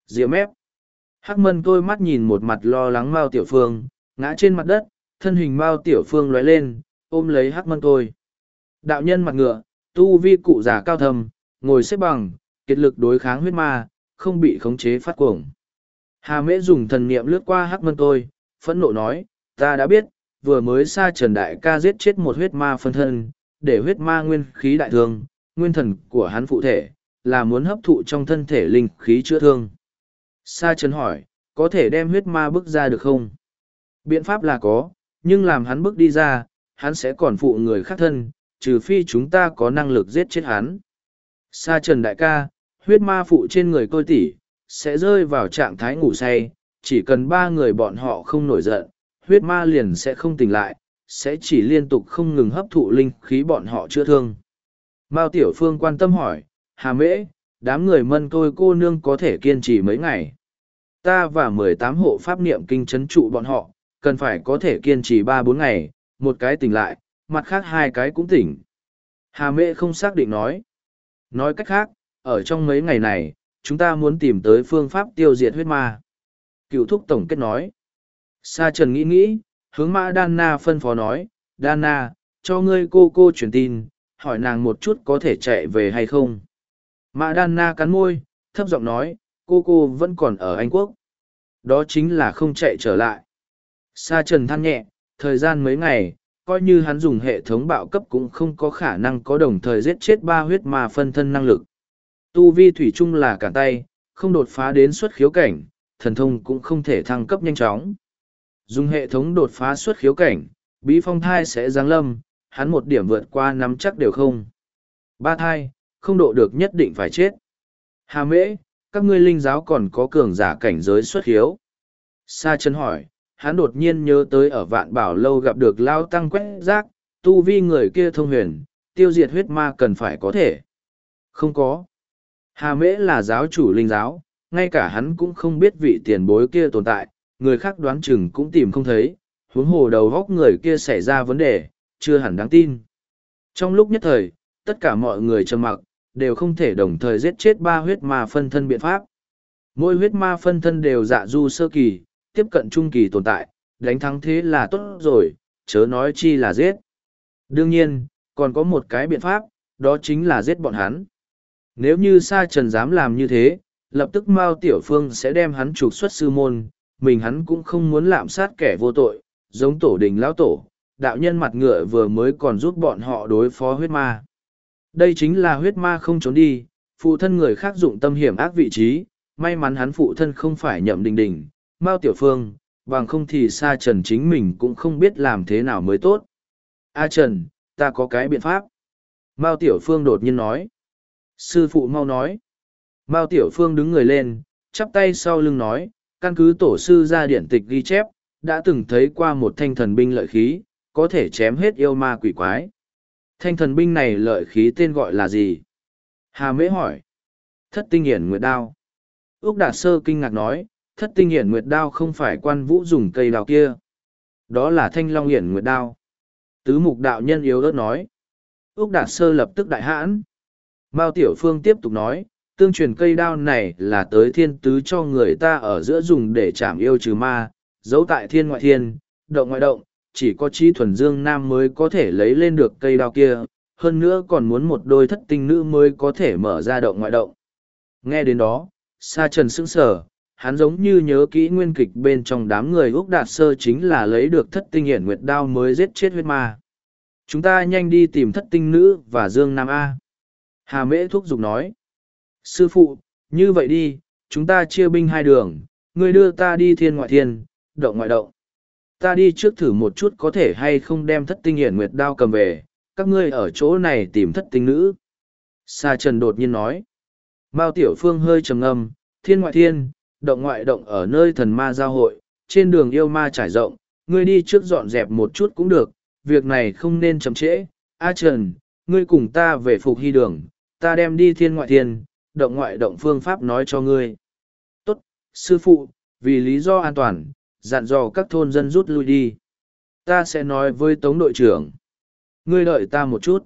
Diệu mép. Hắc mân tôi mắt nhìn một mặt lo lắng Mao Tiểu Phương, ngã trên mặt đất, thân hình Mao Tiểu Phương lóe lên, ôm lấy Hắc mân tôi. Đạo nhân mặt ngựa, tu vi cụ già cao thầm, ngồi xếp bằng, kiệt lực đối kháng huyết ma, không bị khống chế phát cuồng. Hà mễ dùng thần niệm lướt qua Hắc mân tôi, phẫn nộ nói, ta đã biết, vừa mới xa Trần Đại ca giết chết một huyết ma phân thân, để huyết ma nguyên khí đại thương, nguyên thần của hắn phụ thể, là muốn hấp thụ trong thân thể linh khí chữa thương. Sa Trần hỏi, có thể đem huyết ma bước ra được không? Biện pháp là có, nhưng làm hắn bước đi ra, hắn sẽ còn phụ người khác thân, trừ phi chúng ta có năng lực giết chết hắn. Sa Trần đại ca, huyết ma phụ trên người côi tỷ, sẽ rơi vào trạng thái ngủ say, chỉ cần ba người bọn họ không nổi giận, huyết ma liền sẽ không tỉnh lại, sẽ chỉ liên tục không ngừng hấp thụ linh khí bọn họ chữa thương. Mao Tiểu Phương quan tâm hỏi, Hà Mễ, đám người mân tôi cô nương có thể kiên trì mấy ngày. Ta và mười tám hộ pháp niệm kinh chấn trụ bọn họ, cần phải có thể kiên trì ba bốn ngày, một cái tỉnh lại, mặt khác hai cái cũng tỉnh. Hà Mễ không xác định nói. Nói cách khác, ở trong mấy ngày này, chúng ta muốn tìm tới phương pháp tiêu diệt huyết ma. Cựu thúc tổng kết nói. Sa Trần nghĩ nghĩ, hướng mã Đan Na phân phó nói, Đan Na, cho ngươi cô cô truyền tin, hỏi nàng một chút có thể chạy về hay không. Mã Đan Na cắn môi, thấp giọng nói, cô cô vẫn còn ở Anh Quốc. Đó chính là không chạy trở lại. Sa Trần than nhẹ, thời gian mấy ngày, coi như hắn dùng hệ thống bạo cấp cũng không có khả năng có đồng thời giết chết ba huyết ma phân thân năng lực. Tu vi thủy chung là cả tay, không đột phá đến xuất khiếu cảnh, thần thông cũng không thể thăng cấp nhanh chóng. Dùng hệ thống đột phá xuất khiếu cảnh, bí phong thai sẽ giáng lâm, hắn một điểm vượt qua nắm chắc đều không. Ba thai, không độ được nhất định phải chết. Hà mễ, các ngươi linh giáo còn có cường giả cảnh giới xuất khiếu. Sa chân hỏi, hắn đột nhiên nhớ tới ở vạn bảo lâu gặp được lao tăng quét rác, tu vi người kia thông huyền, tiêu diệt huyết ma cần phải có thể. Không có. Hà mễ là giáo chủ linh giáo, ngay cả hắn cũng không biết vị tiền bối kia tồn tại, người khác đoán chừng cũng tìm không thấy, huống hồ đầu góc người kia xảy ra vấn đề, chưa hẳn đáng tin. Trong lúc nhất thời, tất cả mọi người trầm mặc, đều không thể đồng thời giết chết ba huyết ma phân thân biện pháp. Mỗi huyết ma phân thân đều dạ du sơ kỳ, tiếp cận trung kỳ tồn tại, đánh thắng thế là tốt rồi, chớ nói chi là giết. Đương nhiên, còn có một cái biện pháp, đó chính là giết bọn hắn. Nếu như Sa Trần dám làm như thế, lập tức Mao Tiểu Phương sẽ đem hắn trục xuất sư môn, mình hắn cũng không muốn lạm sát kẻ vô tội, giống tổ đình lão tổ, đạo nhân mặt ngựa vừa mới còn giúp bọn họ đối phó huyết ma. Đây chính là huyết ma không trốn đi, phụ thân người khác dụng tâm hiểm ác vị trí, may mắn hắn phụ thân không phải nhậm đình đình, Mao Tiểu Phương, bằng không thì Sa Trần chính mình cũng không biết làm thế nào mới tốt. A Trần, ta có cái biện pháp. Mao Tiểu Phương đột nhiên nói. Sư phụ mau nói. Mao Tiểu Phương đứng người lên, chắp tay sau lưng nói, căn cứ tổ sư ra điển tịch ghi chép, đã từng thấy qua một thanh thần binh lợi khí, có thể chém hết yêu ma quỷ quái. Thanh thần binh này lợi khí tên gọi là gì? Hà Mễ hỏi. Thất tinh hiển nguyệt đao. Úc Đạt Sơ kinh ngạc nói, thất tinh hiển nguyệt đao không phải quan vũ dùng cây đào kia. Đó là thanh long hiển nguyệt đao. Tứ mục đạo nhân yếu ớt nói. Úc Đạt Sơ lập tức đại hãn. Mao Tiểu Phương tiếp tục nói, tương truyền cây đao này là tới thiên tứ cho người ta ở giữa dùng để chảm yêu trừ ma, giấu tại thiên ngoại thiên, động ngoại động, chỉ có chi thuần dương nam mới có thể lấy lên được cây đao kia, hơn nữa còn muốn một đôi thất tinh nữ mới có thể mở ra động ngoại động. Nghe đến đó, Sa Trần sững sờ, hắn giống như nhớ kỹ nguyên kịch bên trong đám người Úc Đạt Sơ chính là lấy được thất tinh hiển nguyệt đao mới giết chết huyết ma. Chúng ta nhanh đi tìm thất tinh nữ và Dương Nam A. Hà Mễ thúc giục nói. Sư phụ, như vậy đi, chúng ta chia binh hai đường, ngươi đưa ta đi thiên ngoại thiên, động ngoại động. Ta đi trước thử một chút có thể hay không đem thất tinh hiển nguyệt đao cầm về, các ngươi ở chỗ này tìm thất tinh nữ. Sa Trần đột nhiên nói. Mao Tiểu Phương hơi trầm ngâm, thiên ngoại thiên, động ngoại động ở nơi thần ma giao hội, trên đường yêu ma trải rộng, ngươi đi trước dọn dẹp một chút cũng được, việc này không nên chậm trễ. A Trần, ngươi cùng ta về phục hy đường, ta đem đi thiên ngoại thiên, động ngoại động phương pháp nói cho ngươi. Tốt, sư phụ, vì lý do an toàn, dặn dò các thôn dân rút lui đi. Ta sẽ nói với tống đội trưởng. Ngươi đợi ta một chút.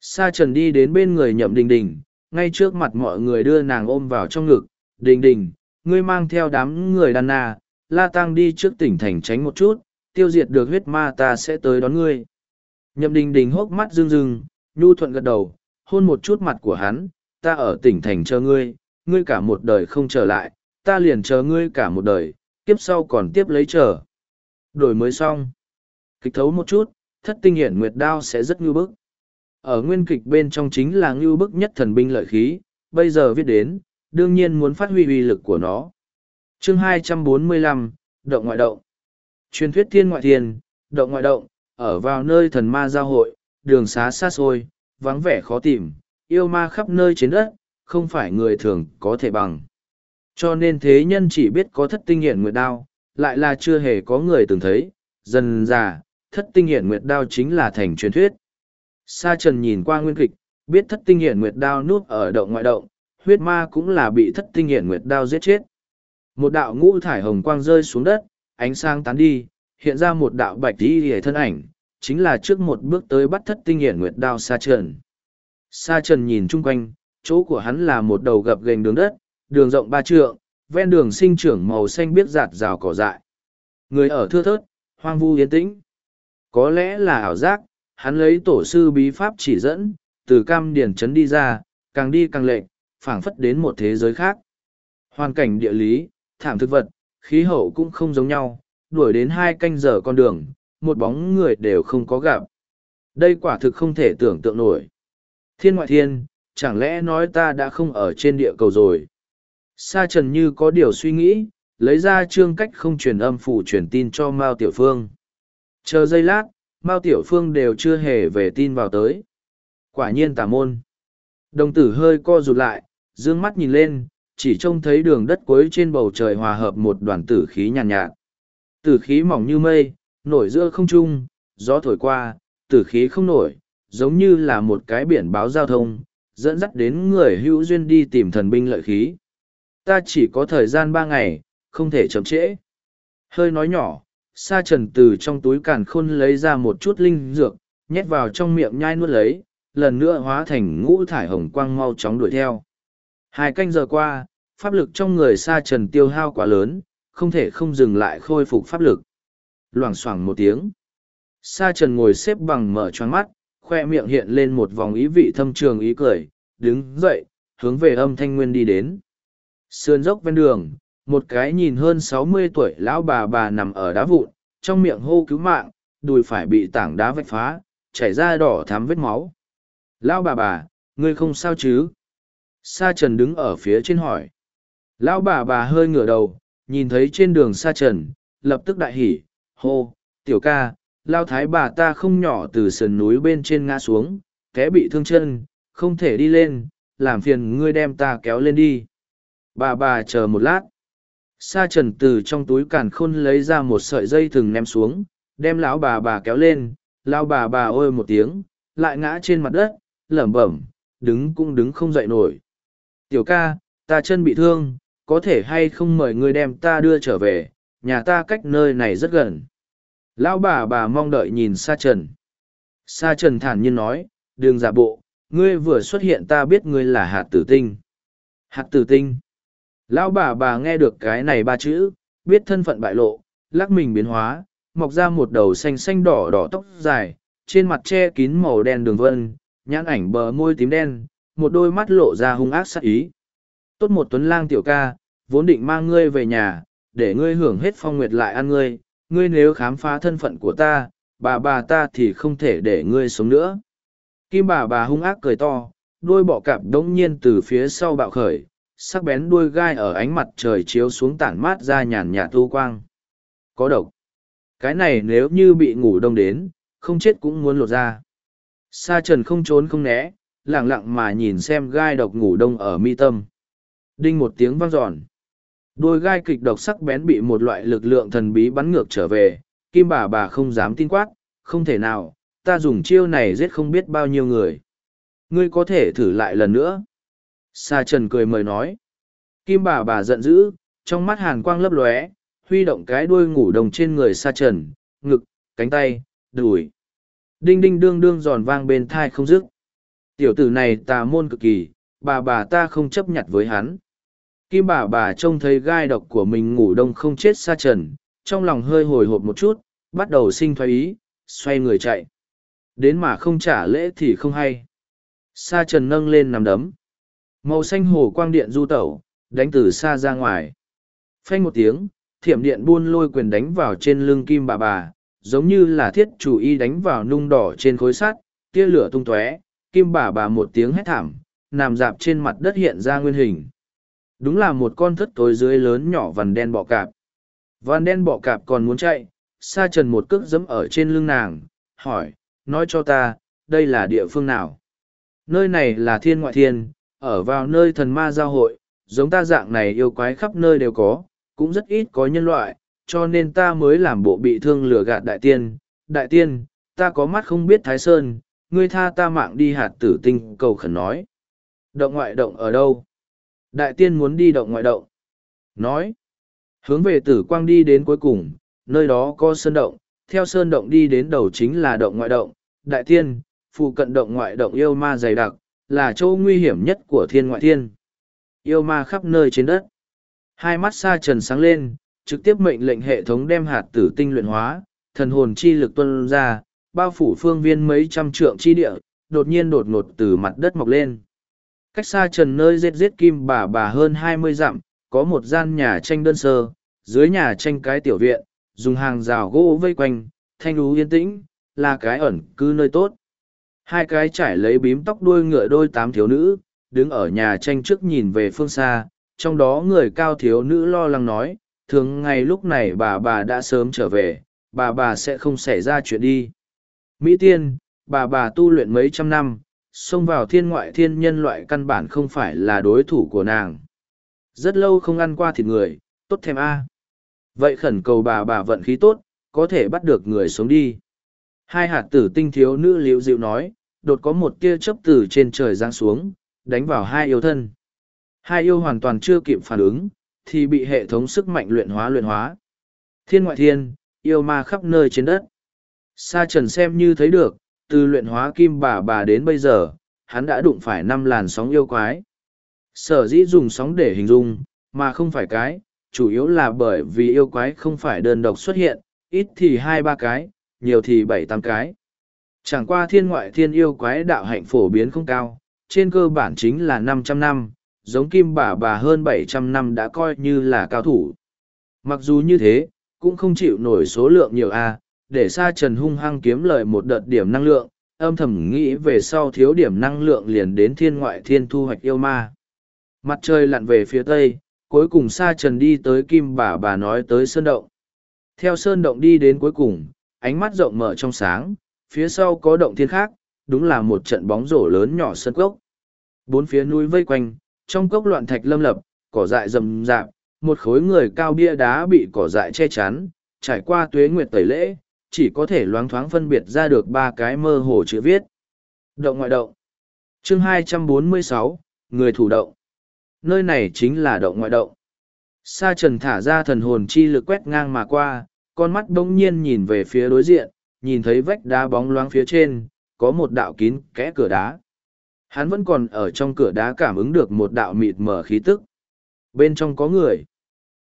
Sa trần đi đến bên người nhậm đình đình, ngay trước mặt mọi người đưa nàng ôm vào trong ngực. Đình đình, ngươi mang theo đám người đàn na, la tăng đi trước tỉnh thành tránh một chút, tiêu diệt được huyết ma ta sẽ tới đón ngươi. Nhậm đình đình hốc mắt rưng rưng, nhu thuận gật đầu, hôn một chút mặt của hắn, ta ở tỉnh thành chờ ngươi, ngươi cả một đời không trở lại, ta liền chờ ngươi cả một đời, tiếp sau còn tiếp lấy chờ. Đổi mới xong. Kịch thấu một chút, thất tinh hiển nguyệt đao sẽ rất ngưu bức. Ở nguyên kịch bên trong chính là ngưu bức nhất thần binh lợi khí, bây giờ viết đến, đương nhiên muốn phát huy uy lực của nó. chương 245, Động Ngoại Động Truyền thuyết thiên ngoại thiên, động ngoại động, ở vào nơi thần ma giao hội, đường xá xa xôi, vắng vẻ khó tìm, yêu ma khắp nơi trên đất, không phải người thường có thể bằng. Cho nên thế nhân chỉ biết có thất tinh hiển nguyệt đao, lại là chưa hề có người từng thấy, dần già, thất tinh hiển nguyệt đao chính là thành truyền thuyết. Sa trần nhìn qua nguyên kịch, biết thất tinh hiển nguyệt đao núp ở động ngoại động, huyết ma cũng là bị thất tinh hiển nguyệt đao giết chết. Một đạo ngũ thải hồng quang rơi xuống đất, ánh sáng tán đi, hiện ra một đạo bạch đi hề thân ảnh, chính là trước một bước tới bắt thất tinh hiển nguyệt đao Sa Trần. Sa Trần nhìn chung quanh, chỗ của hắn là một đầu gập gành đường đất, đường rộng ba trượng, ven đường sinh trưởng màu xanh biếc giạt rào cỏ dại. Người ở thưa thớt, hoang vu yên tĩnh. Có lẽ là ảo giác, hắn lấy tổ sư bí pháp chỉ dẫn, từ cam điển trấn đi ra, càng đi càng lệch, phảng phất đến một thế giới khác. Hoàn cảnh địa lý, thảm thực vật, khí hậu cũng không giống nhau, đuổi đến hai canh giờ con đường, một bóng người đều không có gặp. Đây quả thực không thể tưởng tượng nổi. Thiên ngoại thiên, chẳng lẽ nói ta đã không ở trên địa cầu rồi? Sa trần như có điều suy nghĩ, lấy ra chương cách không truyền âm phủ truyền tin cho Mao Tiểu Phương. Chờ giây lát, Mao Tiểu Phương đều chưa hề về tin vào tới. Quả nhiên tà môn. Đồng tử hơi co rụt lại, dương mắt nhìn lên, chỉ trông thấy đường đất cuối trên bầu trời hòa hợp một đoàn tử khí nhàn nhạt, nhạt. Tử khí mỏng như mây, nổi giữa không trung, gió thổi qua, tử khí không nổi, giống như là một cái biển báo giao thông, dẫn dắt đến người hữu duyên đi tìm thần binh lợi khí. Ta chỉ có thời gian ba ngày, không thể chậm trễ. Hơi nói nhỏ, sa trần từ trong túi càn khôn lấy ra một chút linh dược, nhét vào trong miệng nhai nuốt lấy, lần nữa hóa thành ngũ thải hồng quang mau chóng đuổi theo. Hai canh giờ qua, pháp lực trong người sa trần tiêu hao quá lớn, không thể không dừng lại khôi phục pháp lực. Loảng xoảng một tiếng. Sa trần ngồi xếp bằng mở choáng mắt, khoe miệng hiện lên một vòng ý vị thâm trường ý cười, đứng dậy, hướng về âm thanh nguyên đi đến. Sườn dốc ven đường, một cái nhìn hơn sáu mươi tuổi lão bà bà nằm ở đá vụn, trong miệng hô cứu mạng, đùi phải bị tảng đá vạch phá, chảy ra đỏ thắm vết máu. Lão bà bà, ngươi không sao chứ? Sa trần đứng ở phía trên hỏi. Lão bà bà hơi ngửa đầu, nhìn thấy trên đường sa trần, lập tức đại hỉ, hô, tiểu ca, lao thái bà ta không nhỏ từ sườn núi bên trên ngã xuống, té bị thương chân, không thể đi lên, làm phiền ngươi đem ta kéo lên đi. Bà bà chờ một lát. Sa trần từ trong túi càn khôn lấy ra một sợi dây thừng ném xuống, đem lão bà bà kéo lên, lão bà bà ôi một tiếng, lại ngã trên mặt đất, lẩm bẩm, đứng cũng đứng không dậy nổi. Tiểu ca, ta chân bị thương, có thể hay không mời ngươi đem ta đưa trở về, nhà ta cách nơi này rất gần. Lão bà bà mong đợi nhìn Sa Trần. Sa Trần thản nhiên nói, Đường giả bộ, ngươi vừa xuất hiện ta biết ngươi là hạt tử tinh. Hạt tử tinh. Lão bà bà nghe được cái này ba chữ, biết thân phận bại lộ, lắc mình biến hóa, mọc ra một đầu xanh xanh đỏ đỏ tóc dài, trên mặt che kín màu đen đường vân, nhãn ảnh bờ môi tím đen, một đôi mắt lộ ra hung ác sắc ý. Tốt một tuấn lang tiểu ca, vốn định mang ngươi về nhà, để ngươi hưởng hết phong nguyệt lại ăn ngươi, ngươi nếu khám phá thân phận của ta, bà bà ta thì không thể để ngươi sống nữa. Kim bà bà hung ác cười to, đôi bọ cạp đống nhiên từ phía sau bạo khởi, sắc bén đuôi gai ở ánh mặt trời chiếu xuống tản mát ra nhàn nhạt thu quang. Có độc. Cái này nếu như bị ngủ đông đến, không chết cũng muốn lột ra. Sa trần không trốn không né, lặng lặng mà nhìn xem gai độc ngủ đông ở mi tâm. Đinh một tiếng vang giòn. Đôi gai kịch độc sắc bén bị một loại lực lượng thần bí bắn ngược trở về, kim bà bà không dám tin quát, không thể nào, ta dùng chiêu này giết không biết bao nhiêu người. Ngươi có thể thử lại lần nữa. Sa trần cười mời nói. Kim bà bà giận dữ, trong mắt hàn quang lấp lóe, huy động cái đuôi ngủ đồng trên người sa trần, ngực, cánh tay, đùi. Đinh đinh đương đương giòn vang bên thai không dứt. Tiểu tử này tà môn cực kỳ, bà bà ta không chấp nhận với hắn. Kim bà bà trông thấy gai độc của mình ngủ đông không chết sa trần, trong lòng hơi hồi hộp một chút, bắt đầu sinh thoái ý, xoay người chạy. Đến mà không trả lễ thì không hay. Sa trần nâng lên nằm đấm. Màu xanh hồ quang điện du tẩu, đánh từ xa ra ngoài. Phanh một tiếng, thiểm điện buôn lôi quyền đánh vào trên lưng kim bà bà, giống như là thiết chủ y đánh vào nung đỏ trên khối sắt, tia lửa tung tóe, kim bà bà một tiếng hét thảm, nằm dạp trên mặt đất hiện ra nguyên hình. Đúng là một con thất tối dưới lớn nhỏ vằn đen bọ cạp. Vằn đen bọ cạp còn muốn chạy, sa trần một cước giẫm ở trên lưng nàng, hỏi, nói cho ta, đây là địa phương nào? Nơi này là thiên ngoại thiên, ở vào nơi thần ma giao hội, giống ta dạng này yêu quái khắp nơi đều có, cũng rất ít có nhân loại, cho nên ta mới làm bộ bị thương lừa gạt đại tiên. Đại tiên, ta có mắt không biết Thái Sơn, ngươi tha ta mạng đi hạt tử tinh cầu khẩn nói. Động ngoại động ở đâu? Đại tiên muốn đi động ngoại động. Nói. Hướng về tử quang đi đến cuối cùng, nơi đó có sơn động, theo sơn động đi đến đầu chính là động ngoại động. Đại tiên, phụ cận động ngoại động yêu ma dày đặc, là chỗ nguy hiểm nhất của thiên ngoại thiên. Yêu ma khắp nơi trên đất. Hai mắt sa trần sáng lên, trực tiếp mệnh lệnh hệ thống đem hạt tử tinh luyện hóa, thần hồn chi lực tuân ra, bao phủ phương viên mấy trăm trượng chi địa, đột nhiên đột ngột từ mặt đất mọc lên. Cách xa trần nơi giết giết kim bà bà hơn hai mươi dặm, có một gian nhà tranh đơn sơ, dưới nhà tranh cái tiểu viện, dùng hàng rào gỗ vây quanh, thanh lú yên tĩnh, là cái ẩn cư nơi tốt. Hai cái trải lấy bím tóc đuôi ngựa đôi tám thiếu nữ, đứng ở nhà tranh trước nhìn về phương xa, trong đó người cao thiếu nữ lo lắng nói, thường ngày lúc này bà bà đã sớm trở về, bà bà sẽ không xảy ra chuyện đi. Mỹ tiên, bà bà tu luyện mấy trăm năm, xông vào thiên ngoại thiên nhân loại căn bản không phải là đối thủ của nàng. Rất lâu không ăn qua thịt người, tốt thèm a. Vậy khẩn cầu bà bà vận khí tốt, có thể bắt được người sống đi. Hai hạt tử tinh thiếu nữ liễu dịu nói, đột có một tia chớp từ trên trời giáng xuống, đánh vào hai yêu thân. Hai yêu hoàn toàn chưa kịp phản ứng, thì bị hệ thống sức mạnh luyện hóa luyện hóa. Thiên ngoại thiên, yêu ma khắp nơi trên đất. Sa trần xem như thấy được, từ luyện hóa kim bà bà đến bây giờ, hắn đã đụng phải năm làn sóng yêu quái. Sở dĩ dùng sóng để hình dung, mà không phải cái, chủ yếu là bởi vì yêu quái không phải đơn độc xuất hiện, ít thì hai ba cái, nhiều thì bảy tám cái. Chẳng qua thiên ngoại thiên yêu quái đạo hạnh phổ biến không cao, trên cơ bản chính là năm trăm năm, giống kim bà bà hơn bảy trăm năm đã coi như là cao thủ. Mặc dù như thế, cũng không chịu nổi số lượng nhiều A, để sa trần hung hăng kiếm lợi một đợt điểm năng lượng, âm thầm nghĩ về sau thiếu điểm năng lượng liền đến thiên ngoại thiên thu hoạch yêu ma. Mặt trời lặn về phía tây, cuối cùng sa trần đi tới kim bà bà nói tới sơn động. Theo sơn động đi đến cuối cùng, ánh mắt rộng mở trong sáng, phía sau có động thiên khác, đúng là một trận bóng rổ lớn nhỏ sân cốc. Bốn phía núi vây quanh, trong cốc loạn thạch lâm lập, cỏ dại rầm rạp, một khối người cao bia đá bị cỏ dại che chắn, trải qua tuế nguyệt tẩy lễ, chỉ có thể loáng thoáng phân biệt ra được ba cái mơ hồ chữ viết. Động ngoại động. Chương 246, người thủ động. Nơi này chính là động ngoại động. Sa trần thả ra thần hồn chi lực quét ngang mà qua, con mắt bỗng nhiên nhìn về phía đối diện, nhìn thấy vách đá bóng loáng phía trên, có một đạo kín kẽ cửa đá. Hắn vẫn còn ở trong cửa đá cảm ứng được một đạo mịt mờ khí tức. Bên trong có người.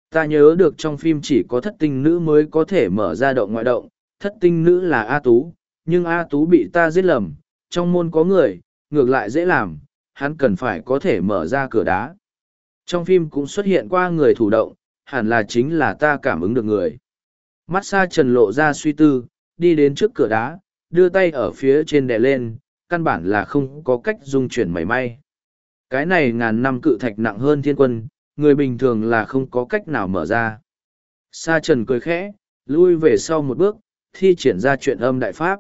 Ta nhớ được trong phim chỉ có thất tinh nữ mới có thể mở ra động ngoại động, thất tinh nữ là A Tú, nhưng A Tú bị ta giết lầm, trong môn có người, ngược lại dễ làm, hắn cần phải có thể mở ra cửa đá. Trong phim cũng xuất hiện qua người thủ động, hẳn là chính là ta cảm ứng được người. Mắt xa trần lộ ra suy tư, đi đến trước cửa đá, đưa tay ở phía trên đè lên, căn bản là không có cách dung chuyển mảy may. Cái này ngàn năm cự thạch nặng hơn thiên quân, người bình thường là không có cách nào mở ra. Sa trần cười khẽ, lui về sau một bước, thi triển ra chuyện âm đại pháp.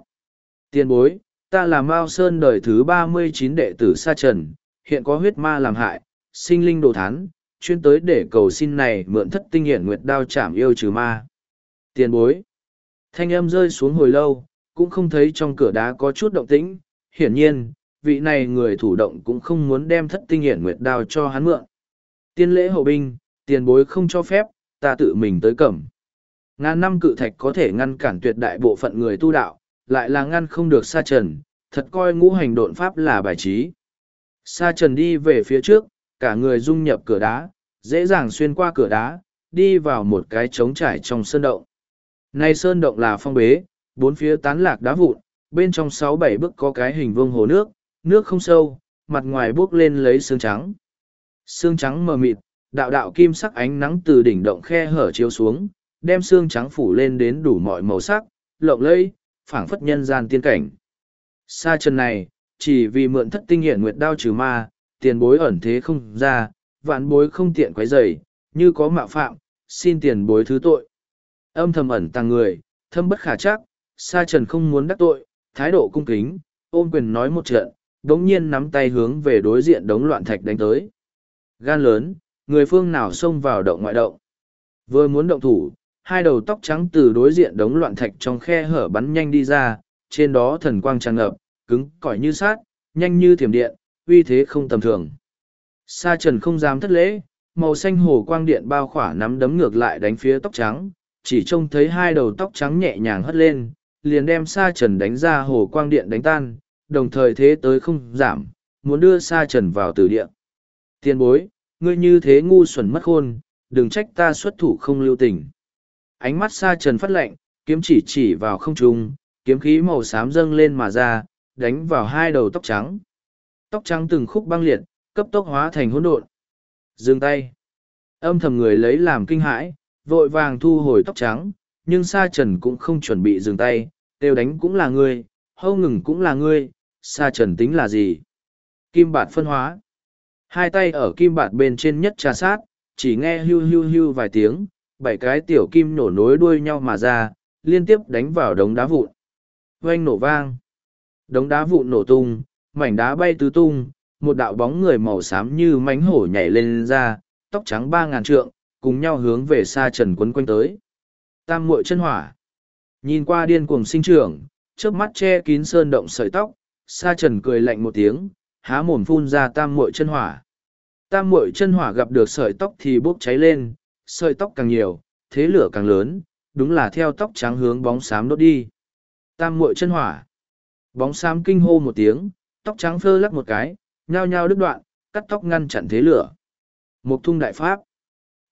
Tiền bối, ta là Mao Sơn đời thứ ba mươi chín đệ tử Sa Trần, hiện có huyết ma làm hại, sinh linh đồ thán, chuyên tới để cầu xin này mượn thất tinh hiển nguyệt đao chảm yêu trừ ma. Tiền bối. Thanh âm rơi xuống hồi lâu, cũng không thấy trong cửa đá có chút động tĩnh, hiển nhiên, vị này người thủ động cũng không muốn đem thất tinh hiển nguyệt đao cho hắn mượn. Tiên lễ hậu binh, tiền bối không cho phép, ta tự mình tới cẩm. Ngàn năm cự thạch có thể ngăn cản tuyệt đại bộ phận người tu đạo, lại là ngăn không được sa trần, thật coi ngũ hành độn pháp là bài trí. Sa trần đi về phía trước, cả người dung nhập cửa đá, dễ dàng xuyên qua cửa đá, đi vào một cái trống trải trong sơn động. Này sơn động là phong bế, bốn phía tán lạc đá vụn, bên trong sáu bảy bức có cái hình vuông hồ nước, nước không sâu, mặt ngoài bước lên lấy xương trắng. Xương trắng mờ mịt, đạo đạo kim sắc ánh nắng từ đỉnh động khe hở chiếu xuống, đem xương trắng phủ lên đến đủ mọi màu sắc, lộng lẫy, phảng phất nhân gian tiên cảnh. Sa trần này, chỉ vì mượn thất tinh hiển nguyệt đao trừ ma, tiền bối ẩn thế không ra, vạn bối không tiện quấy rầy, như có mạo phạm, xin tiền bối thứ tội. Âm thầm ẩn tàng người, thâm bất khả chắc, sa trần không muốn đắc tội, thái độ cung kính, ôm quyền nói một trận, đống nhiên nắm tay hướng về đối diện đống loạn thạch đánh tới. Gan lớn, người phương nào xông vào động ngoại động. Vừa muốn động thủ, hai đầu tóc trắng từ đối diện đống loạn thạch trong khe hở bắn nhanh đi ra, trên đó thần quang tràn ngập, cứng cỏi như sát, nhanh như thiểm điện, uy thế không tầm thường. Sa trần không dám thất lễ, màu xanh hồ quang điện bao khỏa nắm đấm ngược lại đánh phía tóc trắng, chỉ trông thấy hai đầu tóc trắng nhẹ nhàng hất lên, liền đem sa trần đánh ra hồ quang điện đánh tan, đồng thời thế tới không giảm, muốn đưa sa trần vào tử địa. Tiên bối, ngươi như thế ngu xuẩn mất khôn, đừng trách ta xuất thủ không lưu tình. Ánh mắt sa trần phát lệnh, kiếm chỉ chỉ vào không trung, kiếm khí màu xám dâng lên mà ra, đánh vào hai đầu tóc trắng. Tóc trắng từng khúc băng liệt, cấp tốc hóa thành hỗn độn. Dừng tay. Âm thầm người lấy làm kinh hãi, vội vàng thu hồi tóc trắng, nhưng sa trần cũng không chuẩn bị dừng tay, đều đánh cũng là ngươi, hâu ngừng cũng là ngươi, sa trần tính là gì? Kim bạt phân hóa. Hai tay ở kim bạt bên trên nhất trà sát, chỉ nghe hưu hưu hưu vài tiếng, bảy cái tiểu kim nổ nối đuôi nhau mà ra, liên tiếp đánh vào đống đá vụn. Oanh nổ vang. Đống đá vụn nổ tung, mảnh đá bay tứ tung, một đạo bóng người màu xám như mánh hổ nhảy lên ra, tóc trắng ba ngàn trượng, cùng nhau hướng về xa trần quấn quanh tới. Tam muội chân hỏa. Nhìn qua điên cuồng sinh trưởng, trước mắt che kín sơn động sợi tóc, sa trần cười lạnh một tiếng, há mồm phun ra tam muội chân hỏa. Tam muội chân hỏa gặp được sợi tóc thì bốc cháy lên, sợi tóc càng nhiều, thế lửa càng lớn, đúng là theo tóc trắng hướng bóng xám đốt đi. Tam muội chân hỏa. Bóng xám kinh hô một tiếng, tóc trắng phơ lắc một cái, nhao nhao đứt đoạn, cắt tóc ngăn chặn thế lửa. Một thung đại pháp.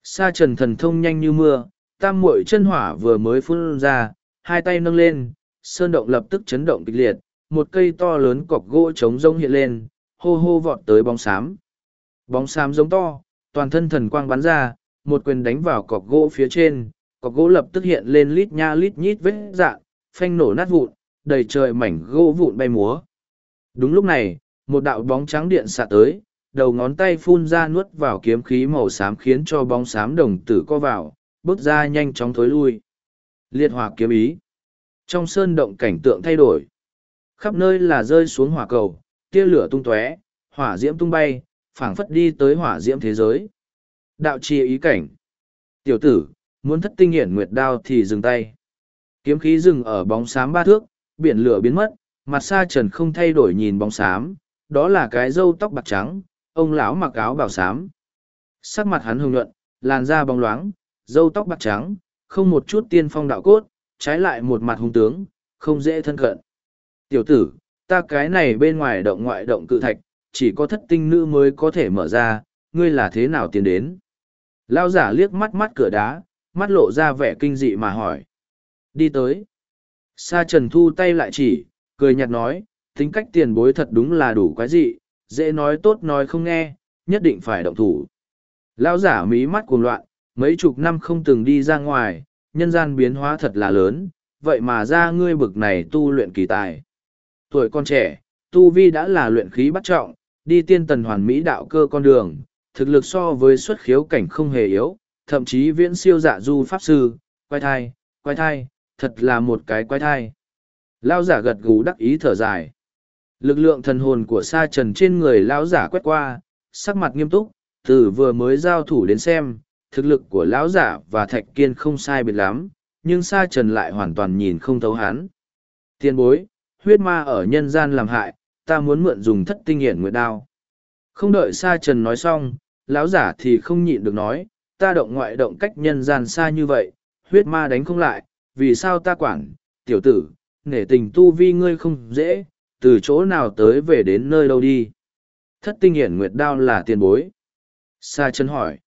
Sa trần thần thông nhanh như mưa, tam muội chân hỏa vừa mới phun ra, hai tay nâng lên, sơn động lập tức chấn động kịch liệt, một cây to lớn cọc gỗ trống rông hiện lên, hô hô vọt tới bóng xám. Bóng xám giống to, toàn thân thần quang bắn ra, một quyền đánh vào cọc gỗ phía trên, cọc gỗ lập tức hiện lên lít nha lít nhít vết dạ, phanh nổ nát vụn, đầy trời mảnh gỗ vụn bay múa. Đúng lúc này, một đạo bóng trắng điện xạ tới, đầu ngón tay phun ra nuốt vào kiếm khí màu xám khiến cho bóng xám đồng tử co vào, bước ra nhanh chóng thối lui. Liệt hỏa kiếm ý. Trong sơn động cảnh tượng thay đổi. Khắp nơi là rơi xuống hỏa cầu, tia lửa tung tóe, hỏa diễm tung bay, phảng phất đi tới hỏa diễm thế giới. Đạo chi ý cảnh. Tiểu tử, muốn thất tinh hiển nguyệt đao thì dừng tay. Kiếm khí dừng ở bóng xám ba thước, biển lửa biến mất, mặt xa trần không thay đổi nhìn bóng xám, đó là cái râu tóc bạc trắng, ông lão mặc áo bảo xám. Sắc mặt hắn hồng nhuận, làn da bóng loáng, râu tóc bạc trắng, không một chút tiên phong đạo cốt, trái lại một mặt hung tướng, không dễ thân cận. Tiểu tử, ta cái này bên ngoài động ngoại động cự thạch, chỉ có thất tinh nữ mới có thể mở ra, ngươi là thế nào tiến đến? Lao giả liếc mắt mắt cửa đá, mắt lộ ra vẻ kinh dị mà hỏi. Đi tới. Sa trần thu tay lại chỉ, cười nhạt nói, tính cách tiền bối thật đúng là đủ quái dị, dễ nói tốt nói không nghe, nhất định phải động thủ. Lao giả mí mắt cuồng loạn, mấy chục năm không từng đi ra ngoài, nhân gian biến hóa thật là lớn, vậy mà ra ngươi bực này tu luyện kỳ tài. Tuổi con trẻ, tu vi đã là luyện khí bắt trọng, đi tiên tần hoàn mỹ đạo cơ con đường, thực lực so với xuất khiếu cảnh không hề yếu, thậm chí viễn siêu dạ du pháp sư, quay thai, quái thai, thật là một cái quái thai. Lao giả gật gù đắc ý thở dài. Lực lượng thần hồn của sa trần trên người lão giả quét qua, sắc mặt nghiêm túc, từ vừa mới giao thủ đến xem, thực lực của lão giả và thạch kiên không sai biệt lắm, nhưng sa trần lại hoàn toàn nhìn không thấu hắn. Tiên bối, huyết ma ở nhân gian làm hại, ta muốn mượn dùng thất tinh hiển nguyệt đao. Không đợi sa trần nói xong, lão giả thì không nhịn được nói, ta động ngoại động cách nhân gian xa như vậy, huyết ma đánh không lại, vì sao ta quản, tiểu tử, nể tình tu vi ngươi không dễ, từ chỗ nào tới về đến nơi đâu đi. Thất tinh hiển nguyệt đao là tiền bối. Sa chân hỏi.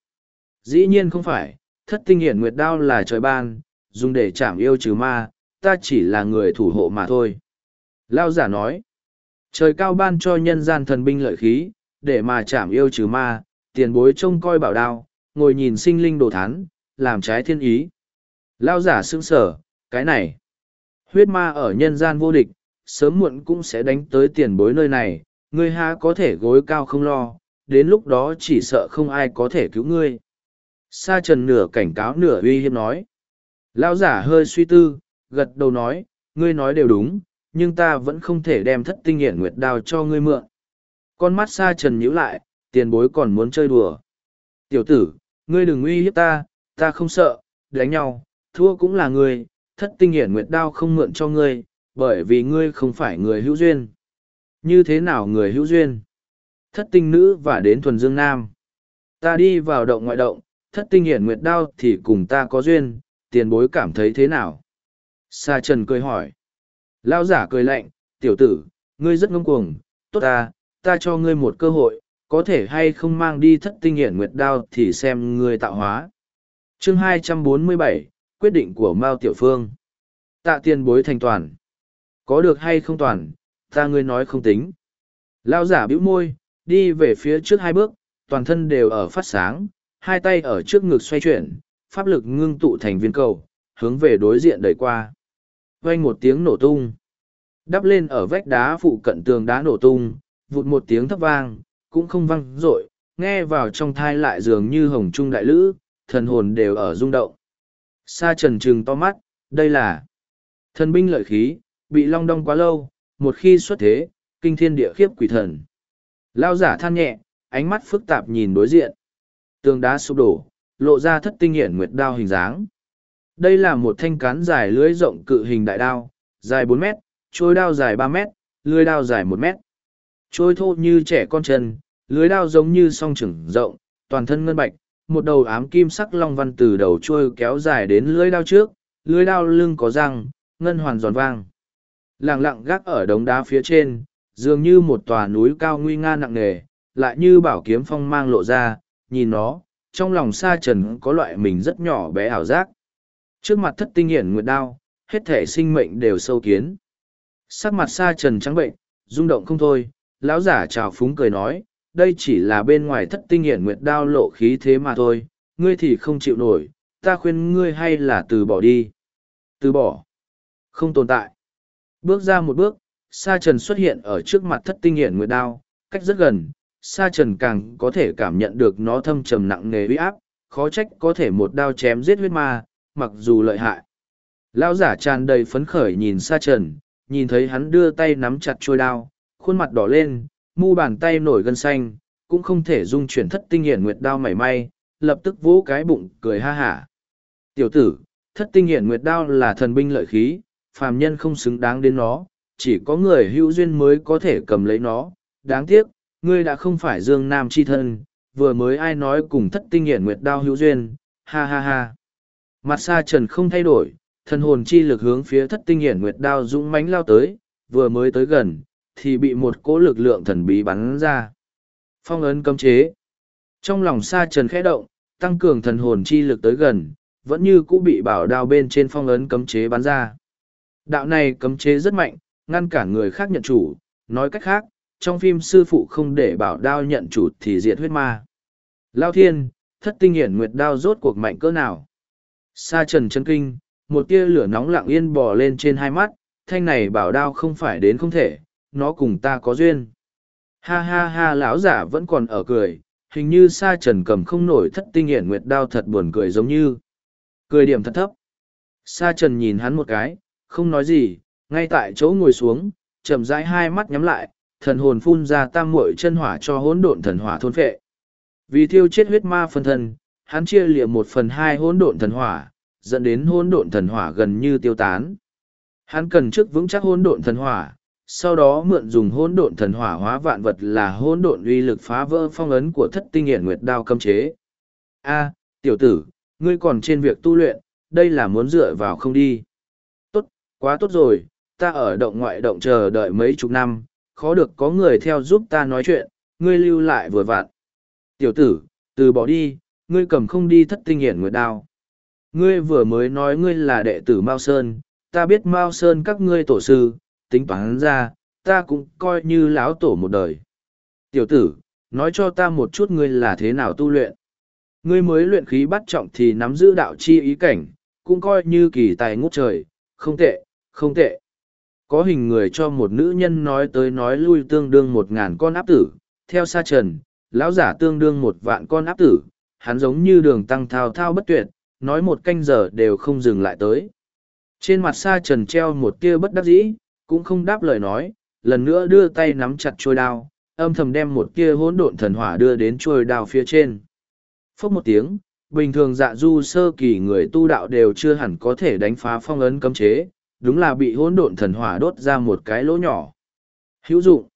Dĩ nhiên không phải, thất tinh hiển nguyệt đao là trời ban, dùng để chạm yêu trừ ma, ta chỉ là người thủ hộ mà thôi. Lao giả nói. Trời cao ban cho nhân gian thần binh lợi khí, để mà chạm yêu trừ ma, tiền bối trông coi bảo đao, ngồi nhìn sinh linh đồ thán, làm trái thiên ý. Lao giả sững sở, cái này. Huyết ma ở nhân gian vô địch, sớm muộn cũng sẽ đánh tới tiền bối nơi này, ngươi ha có thể gối cao không lo, đến lúc đó chỉ sợ không ai có thể cứu ngươi. Sa trần nửa cảnh cáo nửa uy hiếp nói. Lão giả hơi suy tư, gật đầu nói, ngươi nói đều đúng, nhưng ta vẫn không thể đem thất tinh hiển nguyệt đao cho ngươi mượn. Con mắt sa trần nhíu lại, tiền bối còn muốn chơi đùa. Tiểu tử, ngươi đừng uy hiếp ta, ta không sợ, đánh nhau, thua cũng là ngươi, thất tinh hiển nguyệt đao không mượn cho ngươi, bởi vì ngươi không phải người hữu duyên. Như thế nào người hữu duyên? Thất tinh nữ và đến thuần dương nam. Ta đi vào động ngoại động, thất tinh hiển nguyệt đao thì cùng ta có duyên, tiền bối cảm thấy thế nào? Sa trần cười hỏi. Lao giả cười lạnh, tiểu tử, ngươi rất ngông cuồng, tốt ta, ta cho ngươi một cơ hội, có thể hay không mang đi thất tinh hiển nguyệt đao thì xem ngươi tạo hóa. Chương 247, quyết định của Mao Tiểu Phương. Tạ tiền bối thành toàn. Có được hay không toàn, ta ngươi nói không tính. Lao giả bĩu môi, đi về phía trước hai bước, toàn thân đều ở phát sáng, hai tay ở trước ngực xoay chuyển, pháp lực ngưng tụ thành viên cầu, hướng về đối diện đẩy qua. Vang một tiếng nổ tung. Đắp lên ở vách đá phụ cận tường đá nổ tung, vụt một tiếng thấp vang, cũng không văng rội, nghe vào trong thai lại dường như hồng trung đại lữ, thần hồn đều ở rung động. Sa trần trừng to mắt, đây là thần binh lợi khí, bị long đong quá lâu, một khi xuất thế, kinh thiên địa khiếp quỷ thần. Lao giả than nhẹ, ánh mắt phức tạp nhìn đối diện. Tường đá sụp đổ, lộ ra thất tinh hiển nguyệt đao hình dáng. Đây là một thanh cán dài lưới rộng cự hình đại đao, dài bốn mét, trôi đao dài ba mét, lưới đao dài một mét. Trôi thô như trẻ con chân, lưới đao giống như song trừng rộng, toàn thân ngân bạch, một đầu ám kim sắc long văn từ đầu trôi kéo dài đến lưới đao trước, lưới đao lưng có răng, ngân hoàn giòn vang. Lặng lặng gác ở đống đá phía trên, dường như một tòa núi cao nguy nga nặng nề, lại như bảo kiếm phong mang lộ ra, nhìn nó, trong lòng sa trần có loại mình rất nhỏ bé ảo giác. Trước mặt thất tinh hiển nguyệt đao, hết thể sinh mệnh đều sâu kiến. Sắc mặt sa trần trắng bệnh, rung động không thôi, lão giả chào phúng cười nói, đây chỉ là bên ngoài thất tinh hiển nguyệt đao lộ khí thế mà thôi, ngươi thì không chịu nổi, ta khuyên ngươi hay là từ bỏ đi. Từ bỏ. Không tồn tại. Bước ra một bước, Sa Trần xuất hiện ở trước mặt thất tinh hiển nguyệt đao, cách rất gần, Sa Trần càng có thể cảm nhận được nó thâm trầm nặng nề uy áp, khó trách có thể một đao chém giết huyết ma, mặc dù lợi hại. Lão giả tràn đầy phấn khởi nhìn Sa Trần, nhìn thấy hắn đưa tay nắm chặt trôi đao, khuôn mặt đỏ lên, mu bàn tay nổi gân xanh, cũng không thể dung chuyển thất tinh hiển nguyệt đao mảy may, lập tức vỗ cái bụng cười ha hả. Tiểu tử, thất tinh hiển nguyệt đao là thần binh lợi khí, phàm nhân không xứng đáng đến nó, chỉ có người hữu duyên mới có thể cầm lấy nó. Đáng tiếc, ngươi đã không phải Dương Nam chi thân, vừa mới ai nói cùng thất tinh hiển nguyệt đao hữu duyên, ha ha ha. Mặt xa trần không thay đổi, thần hồn chi lực hướng phía thất tinh hiển nguyệt đao dũng mãnh lao tới, vừa mới tới gần, thì bị một cỗ lực lượng thần bí bắn ra. Phong ấn cấm chế. Trong lòng sa trần khẽ động, tăng cường thần hồn chi lực tới gần, vẫn như cũ bị bảo đao bên trên phong ấn cấm chế bắn ra. Đạo này cấm chế rất mạnh, ngăn cản người khác nhận chủ, nói cách khác, trong phim sư phụ không để bảo đao nhận chủ thì diệt huyết ma. Lao thiên, thất tinh hiển nguyệt đao rốt cuộc mạnh cỡ nào? Sa trần chân kinh, một tia lửa nóng lặng yên bò lên trên hai mắt, thanh này bảo đao không phải đến không thể, nó cùng ta có duyên. Ha ha ha lão giả vẫn còn ở cười, hình như sa trần cầm không nổi thất tinh hiển nguyệt đao thật buồn cười giống như. Cười điểm thật thấp. Sa trần nhìn hắn một cái, không nói gì, ngay tại chỗ ngồi xuống, chậm rãi hai mắt nhắm lại, thần hồn phun ra tam muội chân hỏa cho hỗn độn thần hỏa thôn phệ. Vì thiêu chết huyết ma phân thân, hắn chia liệm một phần hai hỗn độn thần hỏa, dẫn đến hỗn độn thần hỏa gần như tiêu tán. Hắn cần trước vững chắc hỗn độn thần hỏa, sau đó mượn dùng hỗn độn thần hỏa hóa vạn vật là hỗn độn uy lực phá vỡ phong ấn của thất tinh hiển nguyệt đao cấm chế. A, tiểu tử, ngươi còn trên việc tu luyện, đây là muốn dựa vào không đi. Tốt, quá tốt rồi, ta ở động ngoại động chờ đợi mấy chục năm, khó được có người theo giúp ta nói chuyện, ngươi lưu lại vừa vặn. Tiểu tử, từ bỏ đi, ngươi cầm không đi thất tinh hiển nguyệt đao. Ngươi vừa mới nói ngươi là đệ tử Mao Sơn, ta biết Mao Sơn các ngươi tổ sư, tính toán ra, ta cũng coi như lão tổ một đời. Tiểu tử, nói cho ta một chút ngươi là thế nào tu luyện. Ngươi mới luyện khí bắt trọng thì nắm giữ đạo chi ý cảnh, cũng coi như kỳ tài ngút trời, không tệ, không tệ. Có hình người cho một nữ nhân nói tới nói lui tương đương một ngàn con áp tử, theo sa trần, lão giả tương đương một vạn con áp tử, hắn giống như đường tăng thao thao bất tuyệt, nói một canh giờ đều không dừng lại tới. Trên mặt sa trần treo một tia bất đắc dĩ, cũng không đáp lời nói, lần nữa đưa tay nắm chặt trôi đao, âm thầm đem một kia hỗn độn thần hỏa đưa đến trôi đao phía trên. Phốc một tiếng, bình thường dạ du sơ kỳ người tu đạo đều chưa hẳn có thể đánh phá phong ấn cấm chế, đúng là bị hỗn độn thần hỏa đốt ra một cái lỗ nhỏ. Hữu dụng.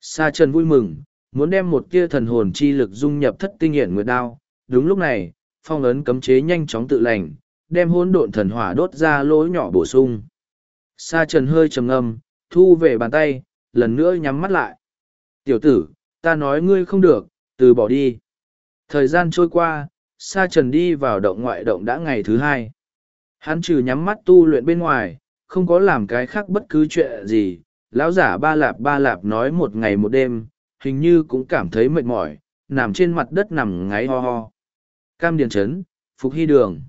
Sa Trần vui mừng, muốn đem một kia thần hồn chi lực dung nhập thất tinh hiển nguyệt đao. Đúng lúc này, phong ấn cấm chế nhanh chóng tự lành, đem hỗn độn thần hỏa đốt ra lỗ nhỏ bổ sung. Sa Trần hơi trầm ngâm, thu về bàn tay, lần nữa nhắm mắt lại. Tiểu tử, ta nói ngươi không được, từ bỏ đi. Thời gian trôi qua, Sa Trần đi vào động ngoại động đã ngày thứ hai. Hắn trừ nhắm mắt tu luyện bên ngoài, không có làm cái khác bất cứ chuyện gì. Lão giả ba lạp ba lạp nói một ngày một đêm, hình như cũng cảm thấy mệt mỏi, nằm trên mặt đất nằm ngáy ho ho. Cam Điền Trấn, Phục Hy Đường.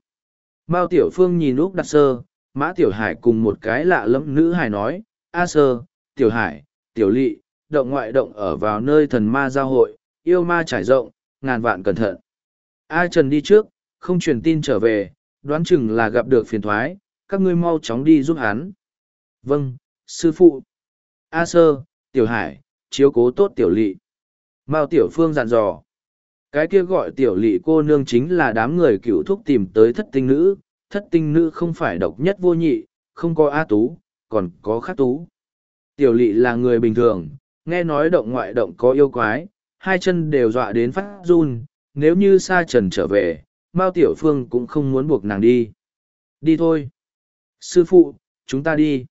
Mao Tiểu Phương nhìn Úc đặt sơ, Mã Tiểu Hải cùng một cái lạ lẫm nữ hải nói, A sơ, Tiểu Hải, Tiểu Lị, động ngoại động ở vào nơi thần ma giao hội, yêu ma trải rộng, ngàn vạn cẩn thận. A Trần đi trước, không truyền tin trở về, đoán chừng là gặp được phiền thoái, các ngươi mau chóng đi giúp hắn. Vâng, sư phụ. A Sơ, Tiểu Hải, chiếu cố tốt Tiểu Lị. Mao Tiểu Phương dặn dò. Cái kia gọi Tiểu Lị cô nương chính là đám người cựu thúc tìm tới thất tinh nữ. Thất tinh nữ không phải độc nhất vô nhị, không có A Tú, còn có Khắc Tú. Tiểu Lị là người bình thường, nghe nói động ngoại động có yêu quái, hai chân đều dọa đến phát run, nếu như sa trần trở về, Mao Tiểu Phương cũng không muốn buộc nàng đi. Đi thôi. Sư phụ, chúng ta đi.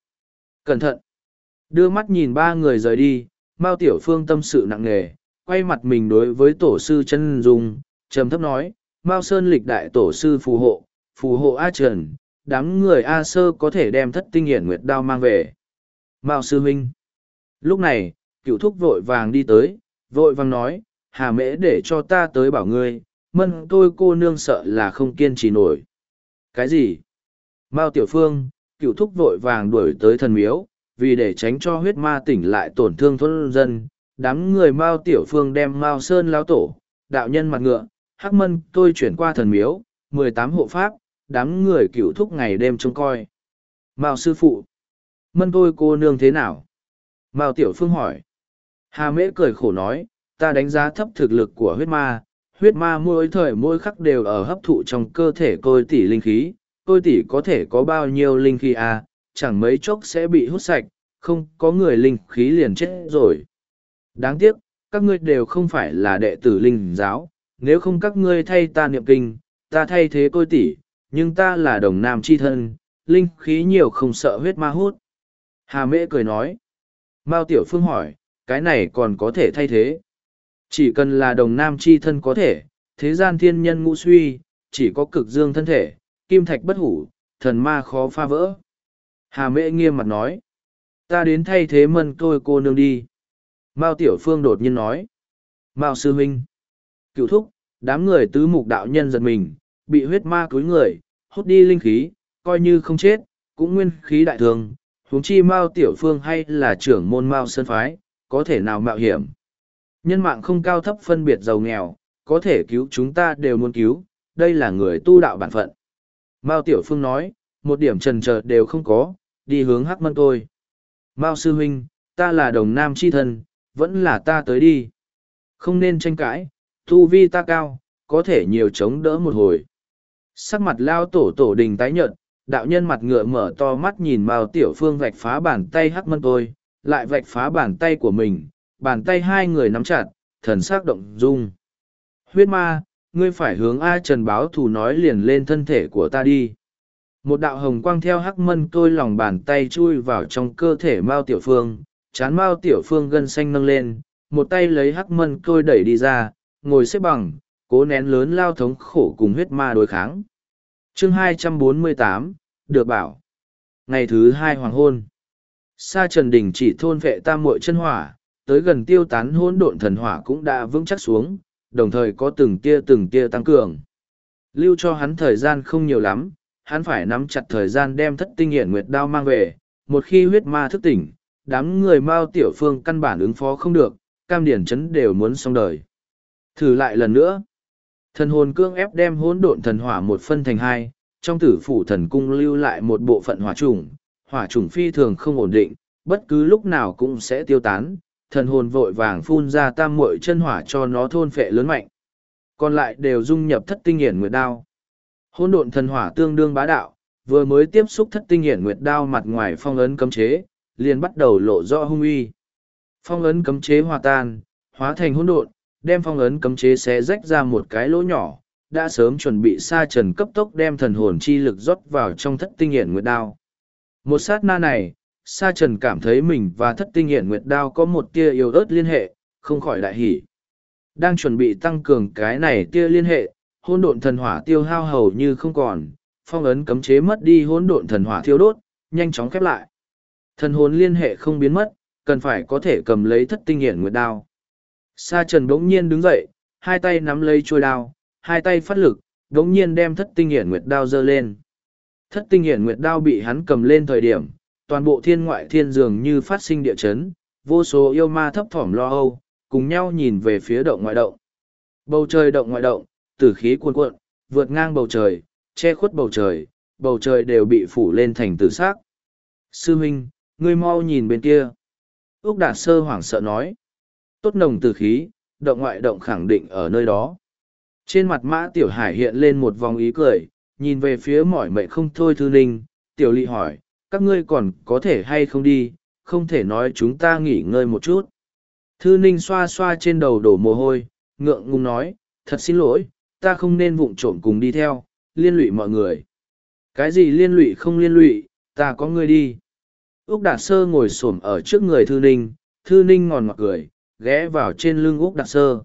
Cẩn thận. Đưa mắt nhìn ba người rời đi, Mao Tiểu Phương tâm sự nặng nề, quay mặt mình đối với tổ sư chân dung, trầm thấp nói, Mao Sơn lịch đại tổ sư phù hộ, phù hộ A Trần, đám người A Sơ có thể đem thất tinh hiển nguyệt đao mang về. Mao Sư Minh. Lúc này, cựu thúc vội vàng đi tới, vội vàng nói, hà mễ để cho ta tới bảo ngươi, mân tôi cô nương sợ là không kiên trì nổi. Cái gì? Mao Tiểu Phương, cựu thúc vội vàng đuổi tới thần miếu, vì để tránh cho huyết ma tỉnh lại tổn thương thôn dân, đám người Mao Tiểu Phương đem Mao Sơn lao tổ, đạo nhân mặt ngựa, hắc mân tôi chuyển qua thần miếu, mười tám hộ pháp, đám người cựu thúc ngày đêm trông coi. Mao sư phụ, mân tôi cô nương thế nào? Mao Tiểu Phương hỏi. Hà Mễ cười khổ nói, ta đánh giá thấp thực lực của huyết ma, huyết ma mỗi thời mỗi khắc đều ở hấp thụ trong cơ thể côi tỷ linh khí, côi tỷ có thể có bao nhiêu linh khí à, chẳng mấy chốc sẽ bị hút sạch, không có người linh khí liền chết rồi. Đáng tiếc, các ngươi đều không phải là đệ tử linh giáo, nếu không các ngươi thay ta niệm kinh, ta thay thế côi tỷ, nhưng ta là đồng nam chi thân, linh khí nhiều không sợ huyết ma hút. Hà mễ cười nói. Mao Tiểu Phương hỏi, cái này còn có thể thay thế. Chỉ cần là đồng nam chi thân có thể, thế gian thiên nhân ngũ suy, chỉ có cực dương thân thể, kim thạch bất hủ, thần ma khó pha vỡ. Hà mễ nghiêm mặt nói, ta đến thay thế mân tôi cô nương đi. Mao Tiểu Phương đột nhiên nói, Mao Sư Huynh, cựu thúc, đám người tứ mục đạo nhân giật mình, bị huyết ma cúi người, hút đi linh khí, coi như không chết, cũng nguyên khí đại thường, huống chi Mao Tiểu Phương hay là trưởng môn Mao Sơn Phái, có thể nào mạo hiểm. Nhân mạng không cao thấp phân biệt giàu nghèo, có thể cứu chúng ta đều muốn cứu, đây là người tu đạo bản phận. Mao Tiểu Phương nói, một điểm trần trờ đều không có, đi hướng hắc mân tôi. Mao sư huynh, ta là đồng nam chi thân, vẫn là ta tới đi. Không nên tranh cãi, thu vi ta cao, có thể nhiều chống đỡ một hồi. Sắc mặt lao tổ tổ đình tái nhợt, đạo nhân mặt ngựa mở to mắt nhìn Mao Tiểu Phương vạch phá bàn tay hắc mân tôi, lại vạch phá bàn tay của mình, bàn tay hai người nắm chặt, thần sắc động dung. Huyết ma, ngươi phải hướng A Trần báo thù nói liền lên thân thể của ta đi. Một đạo hồng quang theo hắc mân tôi lòng bàn tay chui vào trong cơ thể Mao Tiểu Phương, chán Mao Tiểu Phương gân xanh nâng lên, một tay lấy hắc mân tôi đẩy đi ra, ngồi xếp bằng, cố nén lớn lao thống khổ cùng huyết ma đối kháng. chương 248, được bảo. Ngày thứ hai hoàng hôn. Sa Trần Đình chỉ thôn vệ tam muội chân hỏa, tới gần tiêu tán hỗn độn thần hỏa cũng đã vững chắc xuống, đồng thời có từng tia từng tia tăng cường. Lưu cho hắn thời gian không nhiều lắm, hắn phải nắm chặt thời gian đem thất tinh hiển nguyệt đao mang về, một khi huyết ma thức tỉnh, đám người Mao Tiểu Phương căn bản ứng phó không được, cam điển chấn đều muốn xong đời. Thử lại lần nữa. Thần hồn cương ép đem hỗn độn thần hỏa một phân thành hai, trong tử phủ thần cung lưu lại một bộ phận hỏa trùng, hỏa trùng phi thường không ổn định, bất cứ lúc nào cũng sẽ tiêu tán, thần hồn vội vàng phun ra tam muội chân hỏa cho nó thôn phệ lớn mạnh. Còn lại đều dung nhập thất tinh hiển nguyệt đao. Hỗn độn thần hỏa tương đương bá đạo, vừa mới tiếp xúc thất tinh hiển nguyệt đao mặt ngoài phong ấn cấm chế, liền bắt đầu lộ rõ hung uy. Phong ấn cấm chế hòa tan, hóa thành hỗn độn, đem phong ấn cấm chế xé rách ra một cái lỗ nhỏ, đã sớm chuẩn bị sa trần cấp tốc đem thần hồn chi lực rót vào trong thất tinh hiển nguyệt đao. Một sát na này, sa trần cảm thấy mình và thất tinh hiển nguyệt đao có một tia yêu ớt liên hệ, không khỏi đại hỉ. Đang chuẩn bị tăng cường cái này tia liên hệ, hỗn độn thần hỏa tiêu hao hầu như không còn, phong ấn cấm chế mất đi hỗn độn thần hỏa thiêu đốt, nhanh chóng khép lại. Thần hồn liên hệ không biến mất, cần phải có thể cầm lấy thất tinh hiển nguyệt đao. Sa trần bỗng nhiên đứng dậy, hai tay nắm lấy chuôi đao, hai tay phát lực, bỗng nhiên đem thất tinh hiển nguyệt đao giơ lên. Thất tinh hiển nguyệt đao bị hắn cầm lên thời điểm, toàn bộ thiên ngoại thiên dường như phát sinh địa chấn, vô số yêu ma thấp thỏm lo âu, cùng nhau nhìn về phía động ngoại động. Bầu trời động ngoại động, tử khí cuồn cuộn, vượt ngang bầu trời, che khuất bầu trời, bầu trời đều bị phủ lên thành tử sắc. Sư huynh, ngươi mau nhìn bên kia. Úc Đạt Sơ hoảng sợ nói. Tốt nồng từ khí, động ngoại động khẳng định ở nơi đó. Trên mặt mã tiểu hải hiện lên một vòng ý cười, nhìn về phía mỏi mệt không thôi thư ninh, tiểu lị hỏi, các ngươi còn có thể hay không đi, không thể nói chúng ta nghỉ ngơi một chút. Thư ninh xoa xoa trên đầu đổ mồ hôi, ngượng ngùng nói, thật xin lỗi, ta không nên vụng trộm cùng đi theo, liên lụy mọi người. Cái gì liên lụy không liên lụy, ta có ngươi đi. Úc Đạt Sơ ngồi xổm ở trước người Thư Ninh, Thư Ninh ngòn ngọt cười, ghé vào trên lưng Úc đặc Sơ.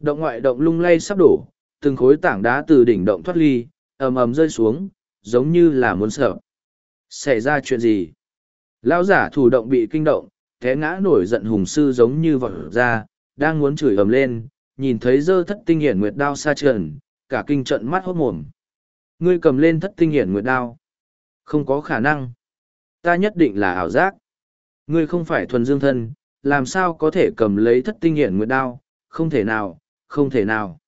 Động ngoại động lung lay sắp đổ, từng khối tảng đá từ đỉnh động thoát ly, ầm ầm rơi xuống, giống như là muốn sợ. Xảy ra chuyện gì? Lão giả thủ động bị kinh động, té ngã nổi giận hùng sư giống như vọt ra, đang muốn chửi ầm lên, nhìn thấy dơ thất tinh hiển nguyệt đao xa trần, cả kinh trận mắt hốt mồm. Ngươi cầm lên thất tinh hiển nguyệt đao. Không có khả năng. Ta nhất định là ảo giác. Ngươi không phải thuần dương thân, làm sao có thể cầm lấy thất tinh hiển nguyệt đao, không thể nào, không thể nào.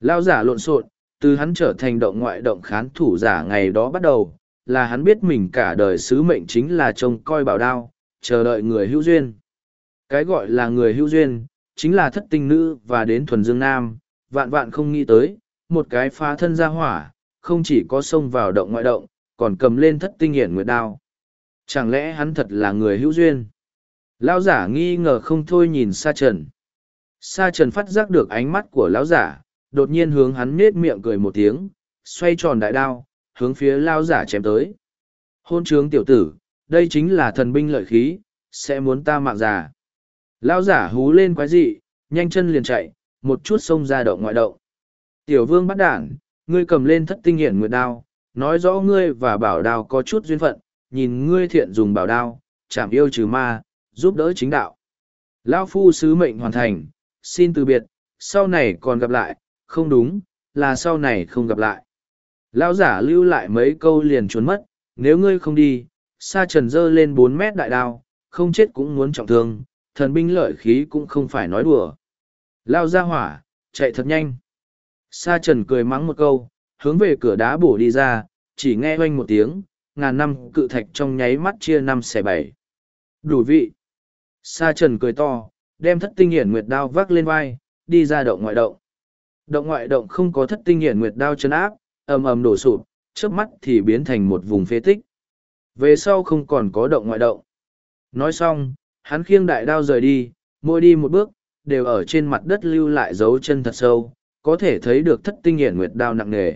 Lao giả lộn xộn, từ hắn trở thành động ngoại động khán thủ giả ngày đó bắt đầu, là hắn biết mình cả đời sứ mệnh chính là trông coi bảo đao, chờ đợi người hữu duyên. Cái gọi là người hữu duyên, chính là thất tinh nữ và đến thuần dương nam, vạn vạn không nghĩ tới, một cái phá thân ra hỏa, không chỉ có xông vào động ngoại động, còn cầm lên thất tinh hiển nguyệt đao. Chẳng lẽ hắn thật là người hữu duyên? Lão giả nghi ngờ không thôi nhìn Sa Trần. Sa Trần phát giác được ánh mắt của lão giả, đột nhiên hướng hắn nết miệng cười một tiếng, xoay tròn đại đao, hướng phía lão giả chém tới. Hôn trướng tiểu tử, đây chính là thần binh lợi khí, sẽ muốn ta mạng già. Lão giả hú lên quái dị, nhanh chân liền chạy, một chút xông ra động ngoại động. Tiểu vương bắt đản, ngươi cầm lên thất tinh hiển nguyệt đao, nói rõ ngươi và bảo đao có chút duyên phận, nhìn ngươi thiện dùng bảo đao, chảm yêu trừ ma, giúp đỡ chính đạo. Lão phu sứ mệnh hoàn thành, xin từ biệt, sau này còn gặp lại, không đúng, là sau này không gặp lại. Lão giả lưu lại mấy câu liền trốn mất, nếu ngươi không đi, sa trần dơ lên bốn mét đại đao, không chết cũng muốn trọng thương, thần binh lợi khí cũng không phải nói đùa. Lao ra hỏa, chạy thật nhanh. Sa trần cười mắng một câu, hướng về cửa đá bổ đi ra, chỉ nghe oanh một tiếng, ngàn năm cự thạch trong nháy mắt chia năm xẻ bảy. Đủ vị. Sa trần cười to, đem thất tinh hiển nguyệt đao vác lên vai, đi ra động ngoại động. Động ngoại động không có thất tinh hiển nguyệt đao chấn áp, ầm ầm đổ sụp, trước mắt thì biến thành một vùng phế tích. Về sau không còn có động ngoại động. Nói xong, hắn khiêng đại đao rời đi, mỗi đi một bước, đều ở trên mặt đất lưu lại dấu chân thật sâu, có thể thấy được thất tinh hiển nguyệt đao nặng nề.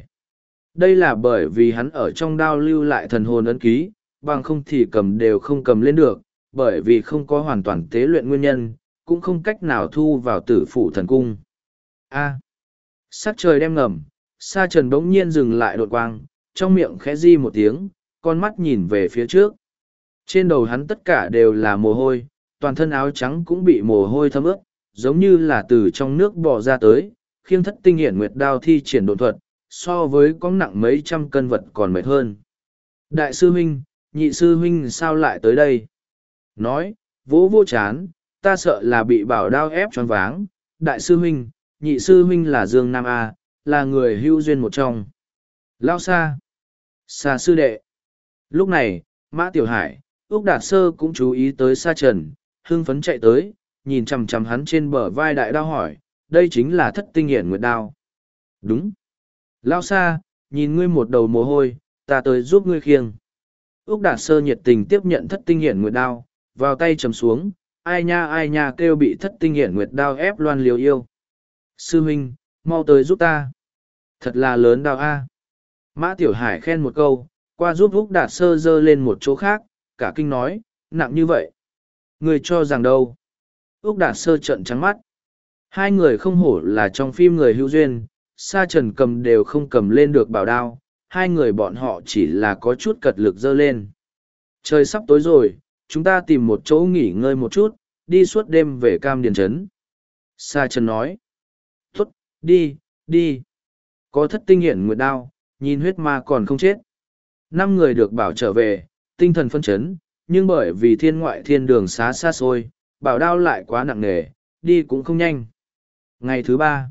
Đây là bởi vì hắn ở trong đao lưu lại thần hồn ấn ký, bằng không thì cầm đều không cầm lên được, bởi vì không có hoàn toàn tế luyện nguyên nhân, cũng không cách nào thu vào tử phủ thần cung. A. Sắc trời đem ngầm, sa trần bỗng nhiên dừng lại đột quang, trong miệng khẽ di một tiếng, con mắt nhìn về phía trước. Trên đầu hắn tất cả đều là mồ hôi, toàn thân áo trắng cũng bị mồ hôi thấm ướt, giống như là từ trong nước bò ra tới, khiêng thất tinh hiển nguyệt đao thi triển độn thuật, so với có nặng mấy trăm cân vật còn mệt hơn. Đại sư huynh, nhị sư huynh sao lại tới đây? Nói, vỗ vô chán, ta sợ là bị bảo đao ép choáng váng. Đại sư huynh, nhị sư huynh là Dương Nam A, là người hưu duyên một trong. Lao xa. Xa sư đệ. Lúc này, Mã Tiểu Hải, Úc Đạt Sơ cũng chú ý tới Sa Trần, hưng phấn chạy tới, nhìn chằm chằm hắn trên bờ vai đại đao hỏi, đây chính là thất tinh hiển nguyệt đao. Đúng. Lao xa, nhìn ngươi một đầu mồ hôi, ta tới giúp ngươi khiêng. Úc Đạt Sơ nhiệt tình tiếp nhận thất tinh hiển nguyệt đao, vào tay chầm xuống, ai nha ai nha kêu bị thất tinh hiển nguyệt đao ép loan liều yêu. Sư huynh, mau tới giúp ta. Thật là lớn đao a. Mã Tiểu Hải khen một câu, qua giúp Úc Đạt Sơ dơ lên một chỗ khác, cả kinh nói, nặng như vậy. Người cho rằng đâu? Úc Đạt Sơ trận trắng mắt. Hai người không hổ là trong phim người hữu duyên, sa trần cầm đều không cầm lên được bảo đao, hai người bọn họ chỉ là có chút cật lực dơ lên. Trời sắp tối rồi, chúng ta tìm một chỗ nghỉ ngơi một chút, đi suốt đêm về cam điền trấn. Sa trần nói. Tốt, đi, đi. Có thất tinh hiện nguyệt đao, nhìn huyết ma còn không chết. Năm người được bảo trở về, tinh thần phân chấn, nhưng bởi vì thiên ngoại thiên đường xá xa xôi, bảo đao lại quá nặng nề, đi cũng không nhanh. Ngày thứ ba,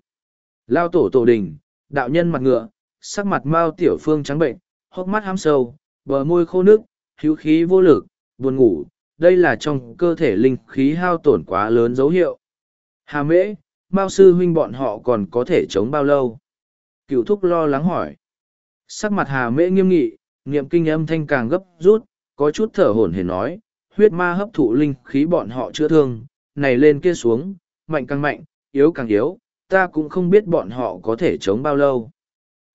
lao tổ tổ đình, đạo nhân mặt ngựa, sắc mặt mao tiểu phương trắng bệnh, hốc mắt hám sâu, bờ môi khô nước, hữu khí vô lực, buồn ngủ, đây là trong cơ thể linh khí hao tổn quá lớn dấu hiệu. Hà mễ, mao sư huynh bọn họ còn có thể chống bao lâu? Cựu thúc lo lắng hỏi. Sắc mặt hà mễ nghiêm nghị, niệm kinh âm thanh càng gấp rút, có chút thở hổn hển nói, huyết ma hấp thụ linh khí bọn họ chữa thương, này lên kia xuống, mạnh càng mạnh, yếu càng yếu, ta cũng không biết bọn họ có thể chống bao lâu.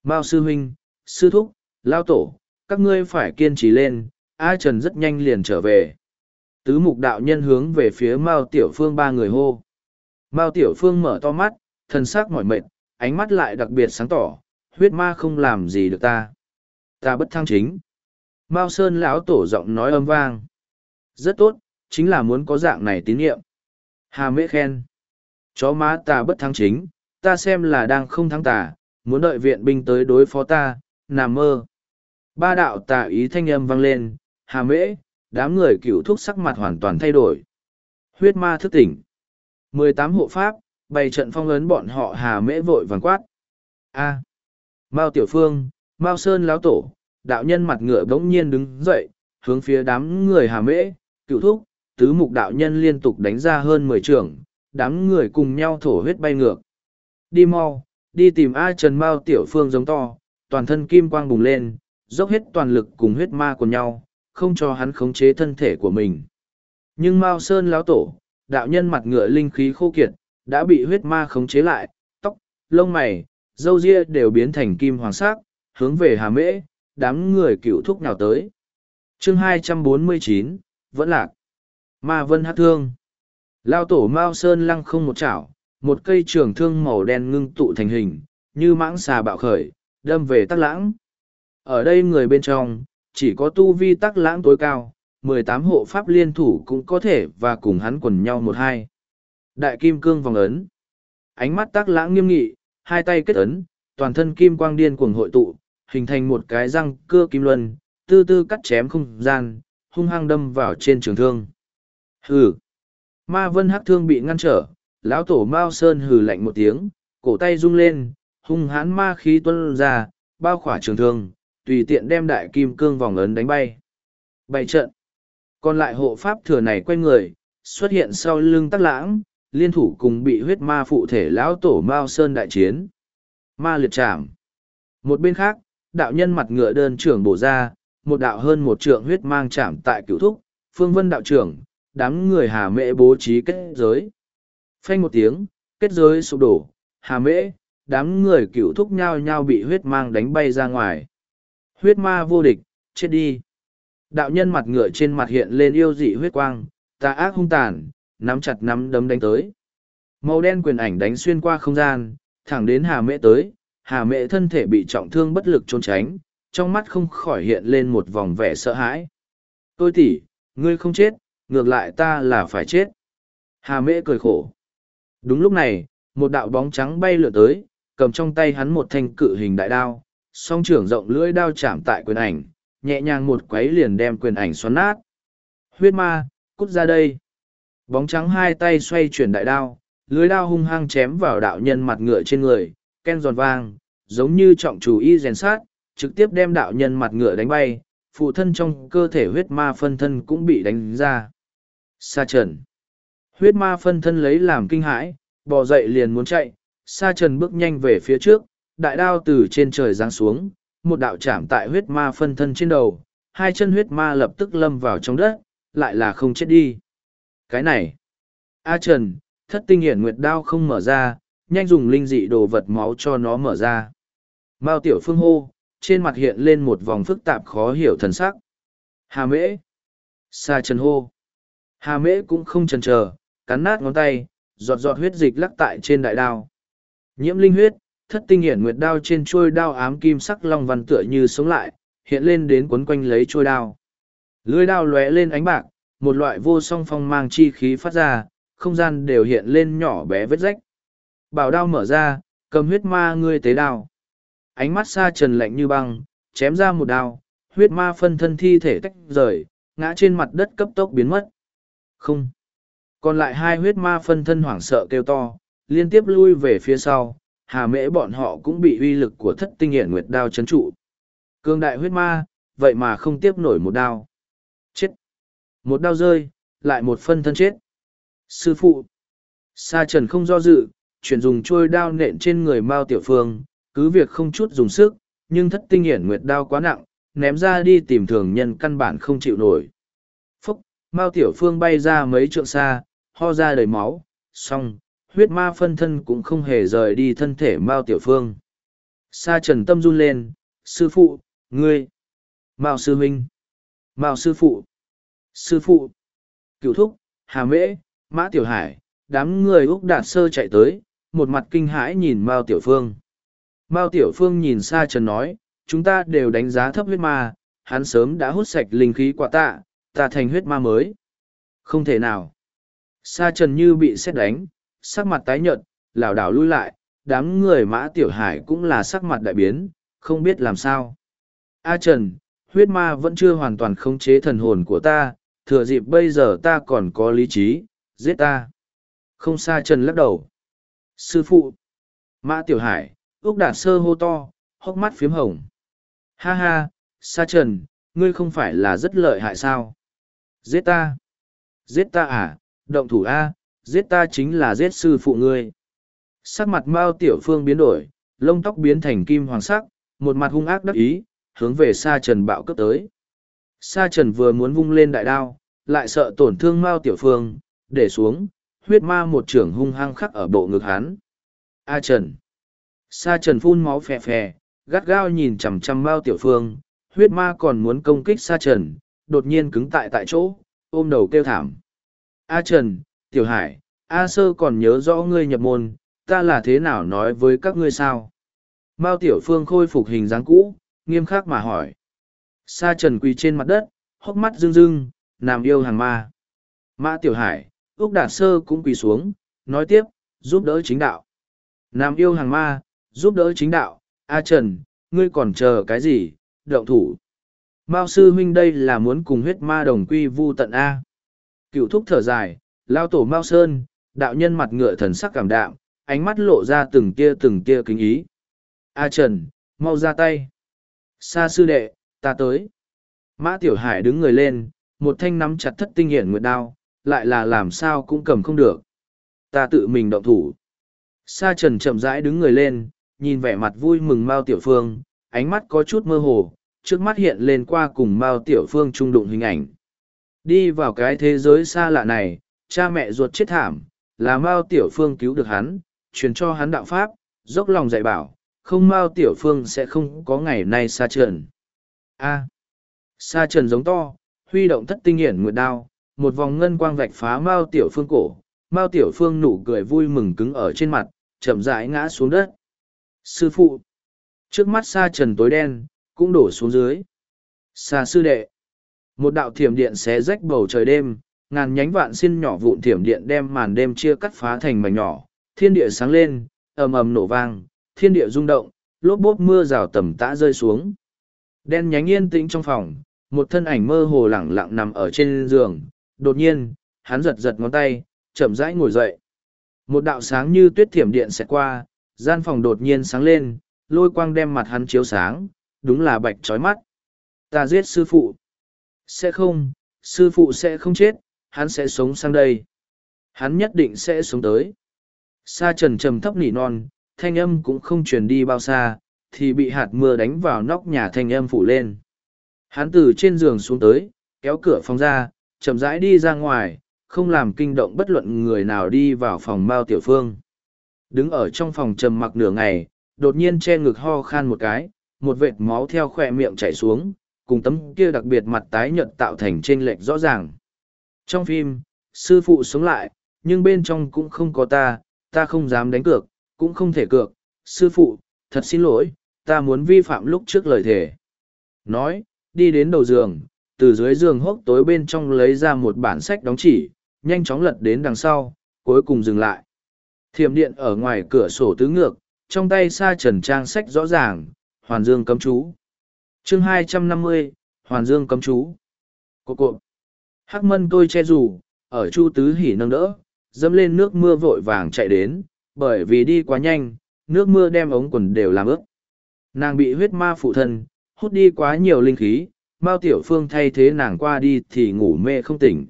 Mao sư huynh, sư thúc, lao tổ, các ngươi phải kiên trì lên, A Trần rất nhanh liền trở về. Tứ mục đạo nhân hướng về phía Mao Tiểu Phương ba người hô. Mao Tiểu Phương mở to mắt, thân sắc mỏi mệt, ánh mắt lại đặc biệt sáng tỏ, huyết ma không làm gì được ta. Ta bất thăng chính. Mao Sơn lão tổ giọng nói âm vang. Rất tốt, chính là muốn có dạng này tín nhiệm. Hà mễ khen. Chó má ta bất thắng chính, ta xem là đang không thắng tà, muốn đợi viện binh tới đối phó ta, nằm mơ. Ba đạo tà ý thanh âm vang lên, hà mễ, đám người cựu thuốc sắc mặt hoàn toàn thay đổi. Huyết ma thức tỉnh. mười tám hộ pháp, bày trận phong ấn bọn họ hà mễ vội vàng quát. A. Mao Tiểu Phương, Mao Sơn lão tổ, đạo nhân mặt ngựa bỗng nhiên đứng dậy, hướng phía đám người hà mễ, cựu thúc, tứ mục đạo nhân liên tục đánh ra hơn mười trưởng, đám người cùng nhau thổ huyết bay ngược. Đi mau, đi tìm A Trần Mao Tiểu Phương giống to, toàn thân kim quang bùng lên, dốc hết toàn lực cùng huyết ma của nhau, không cho hắn khống chế thân thể của mình. Nhưng Mao Sơn lão tổ, đạo nhân mặt ngựa linh khí khô kiệt, đã bị huyết ma khống chế lại, tóc, lông mày, râu ria đều biến thành kim hoàng sắc, hướng về Hà Mễ, đám người cựu thúc nào tới. Chương 249, vẫn lạc. Ma Vân Hát Thương. Lao tổ Mao Sơn lăng không một chảo, một cây trường thương màu đen ngưng tụ thành hình, như mãng xà bạo khởi, đâm về tắc lãng. Ở đây người bên trong, chỉ có tu vi tắc lãng tối cao, mười tám hộ pháp liên thủ cũng có thể và cùng hắn quần nhau một hai. Đại kim cương vòng ấn. Ánh mắt tắc lãng nghiêm nghị, hai tay kết ấn, toàn thân kim quang điên cuồng hội tụ, hình thành một cái răng cưa kim luân, tư tư cắt chém không gian, hung hăng đâm vào trên trường thương. Hừ! Ma vân hắc thương bị ngăn trở, lão tổ Mao Sơn hừ lạnh một tiếng, cổ tay rung lên, hung hãn ma khí tuân ra, bao khỏa trường thương, tùy tiện đem đại kim cương vòng ấn đánh bay. Bày trận. Còn lại hộ pháp thừa này quay người, xuất hiện sau lưng tắc lãng, liên thủ cùng bị huyết ma phụ thể lão tổ Mao Sơn đại chiến. Ma liệt chạm. Một bên khác, đạo nhân mặt ngựa đơn trưởng bổ ra, một đạo hơn một trượng huyết mang chạm tại cửu thúc, phương vân đạo trưởng, đám người hà mễ bố trí kết giới. Phanh một tiếng, kết giới sụp đổ, hà mễ, đám người cửu thúc nhau nhau bị huyết mang đánh bay ra ngoài. Huyết ma vô địch, chết đi. Đạo nhân mặt ngựa trên mặt hiện lên yêu dị huyết quang, tà ác hung tàn, nắm chặt nắm đấm đánh tới. Màu đen quyền ảnh đánh xuyên qua không gian, thẳng đến hà mễ tới, hà mễ thân thể bị trọng thương bất lực trốn tránh, trong mắt không khỏi hiện lên một vòng vẻ sợ hãi. Tôi tỉ, ngươi không chết, ngược lại ta là phải chết. Hà mễ cười khổ. Đúng lúc này, một đạo bóng trắng bay lượn tới, cầm trong tay hắn một thanh cự hình đại đao, song trưởng rộng lưỡi đao chạm tại quyền ảnh, nhẹ nhàng một quấy liền đem quyền ảnh xoắn nát. Huyết ma, cút ra đây. Bóng trắng hai tay xoay chuyển đại đao, lưới đao hung hăng chém vào đạo nhân mặt ngựa trên người, ken giòn vang, giống như trọng chủ y rèn sát, trực tiếp đem đạo nhân mặt ngựa đánh bay, phụ thân trong cơ thể huyết ma phân thân cũng bị đánh ra. Sa trần. Huyết ma phân thân lấy làm kinh hãi, bò dậy liền muốn chạy, sa trần bước nhanh về phía trước, đại đao từ trên trời giáng xuống, một đạo chạm tại huyết ma phân thân trên đầu, hai chân huyết ma lập tức lâm vào trong đất, lại là không chết đi. Cái này, A Trần, thất tinh hiển nguyệt đao không mở ra, nhanh dùng linh dị đồ vật máu cho nó mở ra. Mao tiểu phương hô, trên mặt hiện lên một vòng phức tạp khó hiểu thần sắc. Hà mễ. xa trần hô. Hà mễ cũng không chần chờ, cắn nát ngón tay, giọt giọt huyết dịch lắc tại trên đại đao. Nhiễm linh huyết, thất tinh hiển nguyệt đao trên chuôi đao ám kim sắc long văn tựa như sống lại, hiện lên đến quấn quanh lấy chuôi đao. Lưới đao lóe lên ánh bạc, một loại vô song phong mang chi khí phát ra, không gian đều hiện lên nhỏ bé vết rách. Bảo đao mở ra, cầm huyết ma ngươi tế đao. Ánh mắt xa trần lạnh như băng, chém ra một đao, huyết ma phân thân thi thể tách rời, ngã trên mặt đất cấp tốc biến mất. Không. Còn lại hai huyết ma phân thân hoảng sợ kêu to, liên tiếp lui về phía sau, hà mễ bọn họ cũng bị uy lực của thất tinh hiển nguyệt đao chấn trụ. Cương đại huyết ma, vậy mà không tiếp nổi một đao. Chết. Một đao rơi, lại một phân thân chết. Sư phụ. Sa trần không do dự, chuyển dùng trôi đao nện trên người Mao Tiểu Phương, cứ việc không chút dùng sức, nhưng thất tinh hiển nguyệt đao quá nặng, ném ra đi tìm thường nhân căn bản không chịu nổi. Phúc, Mao Tiểu Phương bay ra mấy trượng xa, ho ra đầy máu, xong, huyết ma phân thân cũng không hề rời đi thân thể Mao Tiểu Phương. Sa trần tâm run lên, sư phụ, ngươi, Mao sư huynh, Mao sư phụ, sư phụ, cựu thúc, hà mễ, mã tiểu hải, đám người Úc Đạt Sơ chạy tới, một mặt kinh hãi nhìn Mao Tiểu Phương. Mao Tiểu Phương nhìn Sa Trần nói, chúng ta đều đánh giá thấp huyết ma, hắn sớm đã hút sạch linh khí quả tạ, ta thành huyết ma mới. Không thể nào. Sa Trần như bị xét đánh, sắc mặt tái nhợt, lảo đảo lui lại, đám người mã tiểu hải cũng là sắc mặt đại biến, không biết làm sao. A Trần, huyết ma vẫn chưa hoàn toàn khống chế thần hồn của ta, thừa dịp bây giờ ta còn có lý trí, giết ta. Không xa Trần lắc đầu. Sư phụ. Mã tiểu hải, Úc Đạt Sơ hô to, hốc mắt phiếm hồng. Ha ha, Sa Trần, ngươi không phải là rất lợi hại sao? Giết ta! Giết ta à? Động thủ A, giết ta chính là giết sư phụ ngươi. Sắc mặt Mao Tiểu Phương biến đổi, lông tóc biến thành kim hoàng sắc, một mặt hung ác đắc ý, hướng về Sa Trần bạo cấp tới. Sa Trần vừa muốn vung lên đại đao, lại sợ tổn thương Mao Tiểu Phương, để xuống, huyết ma một trưởng hung hăng khắc ở bộ ngực hắn. A Trần! Sa trần phun máu phè phè, gắt gao nhìn chằm chằm Mao Tiểu Phương, huyết ma còn muốn công kích Sa trần, đột nhiên cứng tại tại chỗ, ôm đầu kêu thảm. A Trần, Tiểu Hải, A Sơ còn nhớ rõ ngươi nhập môn, ta là thế nào nói với các ngươi sao? Mao Tiểu Phương khôi phục hình dáng cũ, nghiêm khắc mà hỏi. Sa Trần quỳ trên mặt đất, hốc mắt rưng rưng, làm yêu hàng ma. Mã Tiểu Hải, Úc Đạt Sơ cũng quỳ xuống, nói tiếp, giúp đỡ chính đạo. Nam yêu hàng ma, giúp đỡ chính đạo, A Trần, ngươi còn chờ cái gì, động thủ. Mao sư huynh đây là muốn cùng huyết ma đồng quy vu tận A. Cựu thúc thở dài, lao tổ Mao Sơn, đạo nhân mặt ngựa thần sắc cảm đạm, ánh mắt lộ ra từng tia từng tia kính ý. A Trần, mau ra tay. Sa sư đệ, ta tới. Mã Tiểu Hải đứng người lên, một thanh nắm chặt thất tinh hiển nguyệt đao, lại là làm sao cũng cầm không được. Ta tự mình động thủ. Sa trần chậm rãi đứng người lên, nhìn vẻ mặt vui mừng Mao Tiểu Phương, ánh mắt có chút mơ hồ, trước mắt hiện lên qua cùng Mao Tiểu Phương trung đụng hình ảnh. Đi vào cái thế giới xa lạ này, cha mẹ ruột chết thảm, là Mao Tiểu Phương cứu được hắn, truyền cho hắn đạo pháp, dốc lòng dạy bảo, không Mao Tiểu Phương sẽ không có ngày nay xa trần. A. Sa trần giống to, huy động thất tinh hiển nguyệt đao, một vòng ngân quang vạch phá Mao Tiểu Phương cổ, Mao Tiểu Phương nụ cười vui mừng cứng ở trên mặt, chậm rãi ngã xuống đất. Sư phụ! Trước mắt Sa trần tối đen, cũng đổ xuống dưới. Sa sư đệ! Một đạo thiểm điện xé rách bầu trời đêm, ngàn nhánh vạn xin nhỏ vụn thiểm điện đem màn đêm chia cắt phá thành mảnh nhỏ, thiên địa sáng lên, ầm ầm nổ vang, thiên địa rung động, lốp bốp mưa rào tầm tã rơi xuống. Đen nhánh yên tĩnh trong phòng, một thân ảnh mơ hồ lẳng lặng nằm ở trên giường, đột nhiên, hắn giật giật ngón tay, chậm rãi ngồi dậy. Một đạo sáng như tuyết thiểm điện sẽ qua, gian phòng đột nhiên sáng lên, lôi quang đem mặt hắn chiếu sáng, đúng là bạch chói mắt. Ta giết sư phụ. Sẽ không, sư phụ sẽ không chết, hắn sẽ sống sang đây. Hắn nhất định sẽ sống tới. Sa trần trầm thấp nỉ non, thanh âm cũng không truyền đi bao xa, thì bị hạt mưa đánh vào nóc nhà thanh âm phủ lên. Hắn từ trên giường xuống tới, kéo cửa phòng ra, chậm rãi đi ra ngoài, không làm kinh động bất luận người nào đi vào phòng Mao Tiểu Phương. Đứng ở trong phòng trầm mặc nửa ngày, đột nhiên che ngực ho khan một cái, một vệt máu theo khỏe miệng chảy xuống, cùng tấm kia đặc biệt mặt tái nhợt tạo thành trên lệch rõ ràng. Trong phim, sư phụ sống lại, nhưng bên trong cũng không có ta, ta không dám đánh cược, cũng không thể cược. Sư phụ, thật xin lỗi, ta muốn vi phạm lúc trước lời thề. Nói, đi đến đầu giường, từ dưới giường hốc tối bên trong lấy ra một bản sách đóng chỉ, nhanh chóng lật đến đằng sau, cuối cùng dừng lại. Thiểm điện ở ngoài cửa sổ tứ ngược, trong tay sa trần trang sách rõ ràng, Hoàn Dương cấm chú. chương hai trăm năm mươi Hoàn Dương cấm chú. Cộp cộp. Hắc mân tôi che dù ở chu tứ hỉ nâng đỡ, dẫm lên nước mưa vội vàng chạy đến, bởi vì đi quá nhanh, nước mưa đem ống quần đều làm ướt. Nàng bị huyết ma phụ thân, hút đi quá nhiều linh khí, Mao Tiểu Phương thay thế nàng qua đi thì ngủ mê không tỉnh.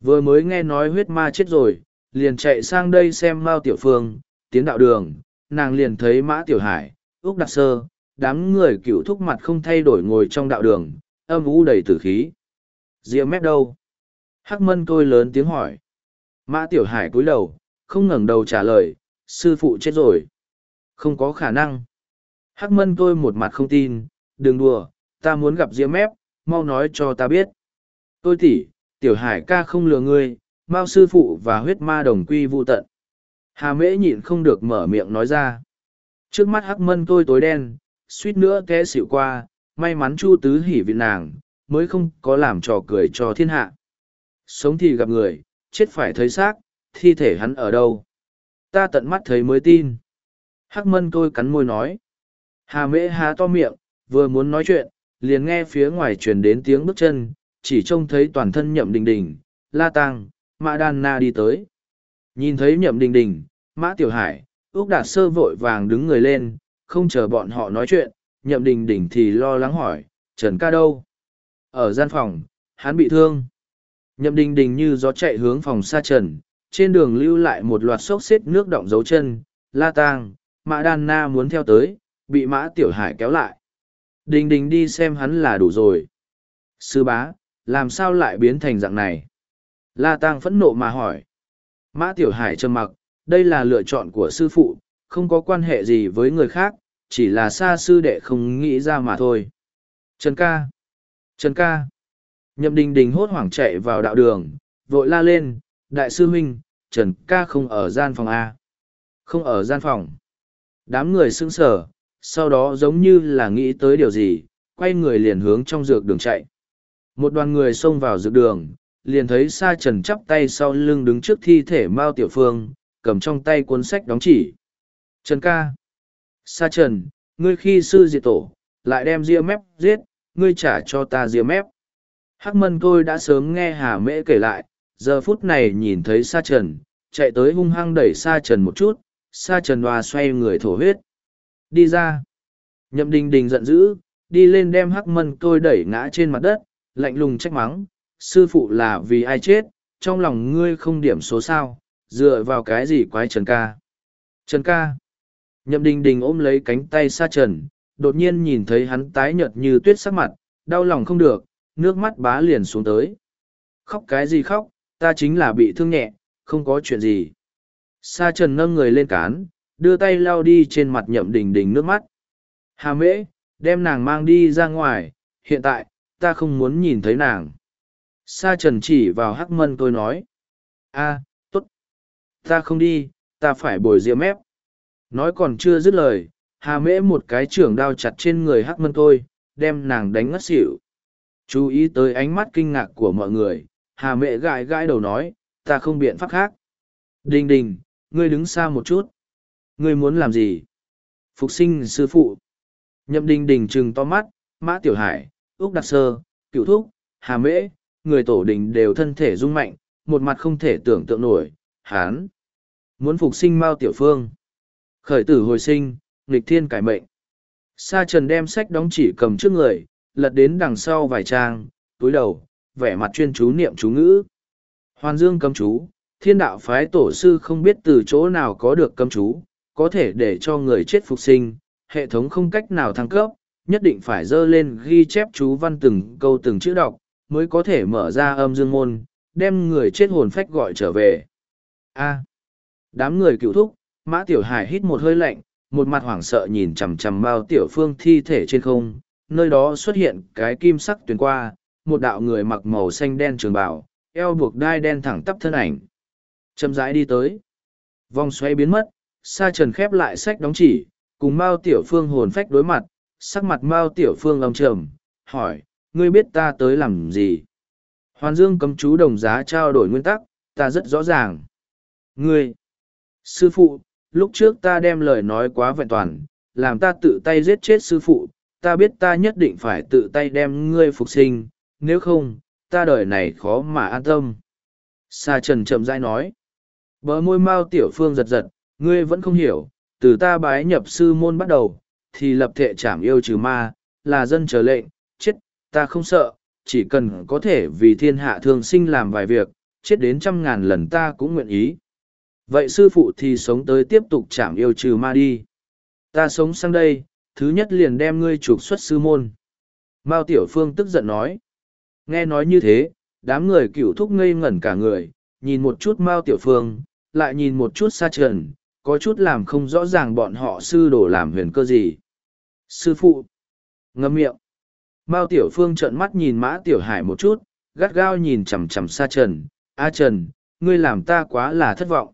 Vừa mới nghe nói huyết ma chết rồi, liền chạy sang đây xem Mao Tiểu Phương, tiến đạo đường, nàng liền thấy Mã Tiểu Hải, Úc Đặc Sơ, đám người cựu thúc mặt không thay đổi ngồi trong đạo đường, âm u đầy tử khí. rìa mép đâu? Hắc mân tôi lớn tiếng hỏi. Mã Tiểu Hải cúi đầu, không ngẩng đầu trả lời, sư phụ chết rồi. Không có khả năng. Hắc mân tôi một mặt không tin, đừng đùa, ta muốn gặp Diễm mép, mau nói cho ta biết. Tôi tỉ, Tiểu Hải ca không lừa ngươi, Mao sư phụ và huyết ma đồng quy vô tận. Hà mễ nhịn không được mở miệng nói ra. Trước mắt hắc mân tôi tối đen, suýt nữa té xịu qua, may mắn chu tứ hỉ vị nàng, mới không có làm trò cười cho thiên hạ. Sống thì gặp người, chết phải thấy xác, thi thể hắn ở đâu. Ta tận mắt thấy mới tin. Hắc mân tôi cắn môi nói. Hà mễ há to miệng, vừa muốn nói chuyện, liền nghe phía ngoài truyền đến tiếng bước chân, chỉ trông thấy toàn thân nhậm đình đình, la tăng, mã đan na đi tới. Nhìn thấy nhậm đình đình, mã tiểu hải, ước đạt sơ vội vàng đứng người lên, không chờ bọn họ nói chuyện, nhậm đình đình thì lo lắng hỏi, Trần ca đâu? Ở gian phòng, hắn bị thương. Nhậm đình đình như gió chạy hướng phòng xa trần, trên đường lưu lại một loạt xốc xếp nước động dấu chân, la tang, mã đan na muốn theo tới, bị mã tiểu hải kéo lại. Đình đình đi xem hắn là đủ rồi. Sư bá, làm sao lại biến thành dạng này? La tang phẫn nộ mà hỏi. Mã tiểu hải trầm mặc, đây là lựa chọn của sư phụ, không có quan hệ gì với người khác, chỉ là xa sư đệ không nghĩ ra mà thôi. Trần ca! Trần ca! Nhậm đình đình hốt hoảng chạy vào đạo đường, vội la lên, đại sư huynh, Trần ca không ở gian phòng A. Không ở gian phòng. Đám người sững sờ, sau đó giống như là nghĩ tới điều gì, quay người liền hướng trong dược đường chạy. Một đoàn người xông vào dược đường, liền thấy Sa Trần chắp tay sau lưng đứng trước thi thể Mao Tiểu Phương, cầm trong tay cuốn sách đóng chỉ. Trần ca. Sa Trần, ngươi khi sư diệt tổ, lại đem ria mép giết, ngươi trả cho ta ria mép. Hắc mân tôi đã sớm nghe Hà Mễ kể lại, giờ phút này nhìn thấy Sa Trần, chạy tới hung hăng đẩy Sa Trần một chút, Sa Trần hòa xoay người thổ huyết. Đi ra. Nhậm đình đình giận dữ, đi lên đem hắc mân tôi đẩy ngã trên mặt đất, lạnh lùng trách mắng, sư phụ là vì ai chết, trong lòng ngươi không điểm số sao, dựa vào cái gì quái Trần ca. Trần ca. Nhậm đình đình ôm lấy cánh tay Sa trần, đột nhiên nhìn thấy hắn tái nhợt như tuyết sắc mặt, đau lòng không được, nước mắt bá liền xuống tới. Khóc cái gì khóc, ta chính là bị thương nhẹ, không có chuyện gì. Sa trần nâng người lên cán, đưa tay lau đi trên mặt nhậm đình đình nước mắt. Hà mễ, đem nàng mang đi ra ngoài, hiện tại, ta không muốn nhìn thấy nàng. Sa trần chỉ vào hắc mân tôi nói. a tốt. Ta không đi, ta phải bồi rượu mép. Nói còn chưa dứt lời, hà mễ một cái trưởng đao chặt trên người hắc mân tôi, đem nàng đánh ngất xỉu. Chú ý tới ánh mắt kinh ngạc của mọi người, hà mẹ gãi gãi đầu nói, ta không biện pháp khác. Đình đình, ngươi đứng xa một chút. Ngươi muốn làm gì? Phục sinh sư phụ. Nhậm đình đình trừng to mắt, mã tiểu hải, úc đặc sơ, cựu thúc, hà mễ, người tổ đình đều thân thể rung mạnh, một mặt không thể tưởng tượng nổi, hán. Muốn phục sinh Mao Tiểu Phương. Khởi tử hồi sinh, nghịch thiên cải mệnh. Sa trần đem sách đóng chỉ cầm trước người, lật đến đằng sau vài trang, túi đầu, vẻ mặt chuyên chú niệm chú ngữ. Hoàn dương cấm chú, thiên đạo phái tổ sư không biết từ chỗ nào có được cấm chú, có thể để cho người chết phục sinh, hệ thống không cách nào thăng cấp, nhất định phải dơ lên ghi chép chú văn từng câu từng chữ đọc, mới có thể mở ra âm dương môn, đem người chết hồn phách gọi trở về. A. đám người cựu thúc, Mã Tiểu Hải hít một hơi lạnh, một mặt hoảng sợ nhìn chằm chằm Mao Tiểu Phương thi thể trên không, nơi đó xuất hiện cái kim sắc tuyền qua, một đạo người mặc màu xanh đen trường bào, eo buộc đai đen thẳng tắp thân ảnh. Chậm rãi đi tới. Vòng xoay biến mất, Sa Trần khép lại sách đóng chỉ, cùng Mao Tiểu Phương hồn phách đối mặt, sắc mặt Mao Tiểu Phương âm trầm, hỏi, ngươi biết ta tới làm gì? Hoàn Dương cấm chú đồng giá trao đổi nguyên tắc, ta rất rõ ràng. Ngươi, sư phụ, lúc trước ta đem lời nói quá vẹn toàn, làm ta tự tay giết chết sư phụ, ta biết ta nhất định phải tự tay đem ngươi phục sinh, nếu không, ta đời này khó mà an tâm. Sa trần chậm rãi nói. Bờ môi mau tiểu phương giật giật, ngươi vẫn không hiểu, từ ta bái nhập sư môn bắt đầu, thì lập thể trảm yêu trừ ma, là dân chờ lệnh, chết, ta không sợ, chỉ cần có thể vì thiên hạ thường sinh làm vài việc, chết đến trăm ngàn lần ta cũng nguyện ý. Vậy sư phụ thì sống tới tiếp tục trảm yêu trừ ma đi. Ta sống sang đây, thứ nhất liền đem ngươi trục xuất sư môn. Mao Tiểu Phương tức giận nói. Nghe nói như thế, đám người cựu thúc ngây ngẩn cả người, nhìn một chút Mao Tiểu Phương, lại nhìn một chút xa trần, có chút làm không rõ ràng bọn họ sư đổ làm huyền cơ gì. Sư phụ! Ngâm miệng! Mao Tiểu Phương trợn mắt nhìn Mã Tiểu Hải một chút, gắt gao nhìn chằm chằm xa trần. A Trần, ngươi làm ta quá là thất vọng.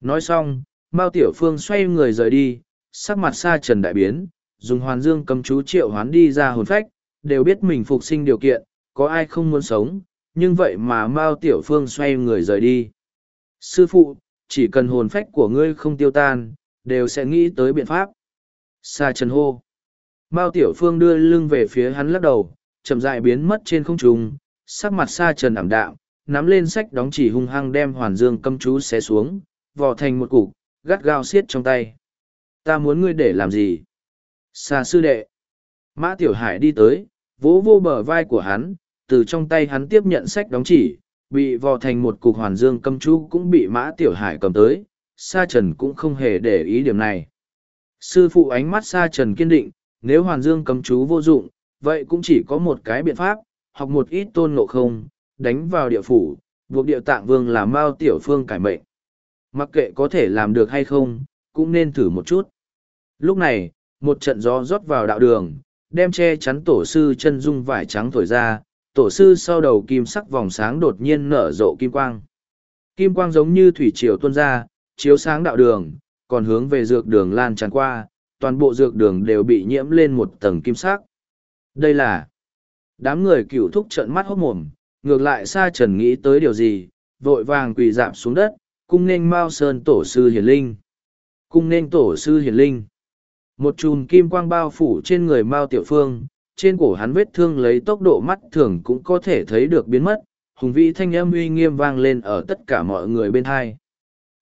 Nói xong, Mao Tiểu Phương xoay người rời đi, sắc mặt xa trần đại biến, dùng hoàn dương cầm chú triệu hoán đi ra hồn phách, đều biết mình phục sinh điều kiện, có ai không muốn sống, nhưng vậy mà Mao Tiểu Phương xoay người rời đi. Sư phụ, chỉ cần hồn phách của ngươi không tiêu tan, đều sẽ nghĩ tới biện pháp. Sa trần hô. Mao Tiểu Phương đưa lưng về phía hắn lắc đầu, chậm rãi biến mất trên không trung, sắc mặt Sa trần ảm đạm, nắm lên sách đóng chỉ hung hăng đem hoàn dương cầm chú xé xuống, vò thành một cục, gắt gao siết trong tay. Ta muốn ngươi để làm gì? Xa sư đệ. Mã Tiểu Hải đi tới, vỗ vô bờ vai của hắn, từ trong tay hắn tiếp nhận sách đóng chỉ, bị vò thành một cục hoàn dương cầm chú cũng bị Mã Tiểu Hải cầm tới, Sa Trần cũng không hề để ý điểm này. Sư phụ ánh mắt Sa Trần kiên định, nếu hoàn dương cầm chú vô dụng, vậy cũng chỉ có một cái biện pháp, học một ít tôn ngộ không, đánh vào địa phủ, buộc địa tạng vương làm Mao Tiểu Phương cải mệnh. Mặc kệ có thể làm được hay không, cũng nên thử một chút. Lúc này, một trận gió rót vào đạo đường, đem che chắn tổ sư chân dung vải trắng thổi ra, tổ sư sau đầu kim sắc vòng sáng đột nhiên nở rộ kim quang. Kim quang giống như thủy triều tuôn ra, chiếu sáng đạo đường, còn hướng về dược đường lan tràn qua, toàn bộ dược đường đều bị nhiễm lên một tầng kim sắc. Đây là đám người cựu thúc trận mắt hốt mồm, ngược lại xa trần nghĩ tới điều gì, vội vàng quỳ dạp xuống đất, cung nên mao sơn tổ sư hiển linh cung nên tổ sư hiển linh một chùm kim quang bao phủ trên người mao tiểu phương trên cổ hắn vết thương lấy tốc độ mắt thường cũng có thể thấy được biến mất hùng vĩ thanh âm uy nghiêm vang lên ở tất cả mọi người bên hai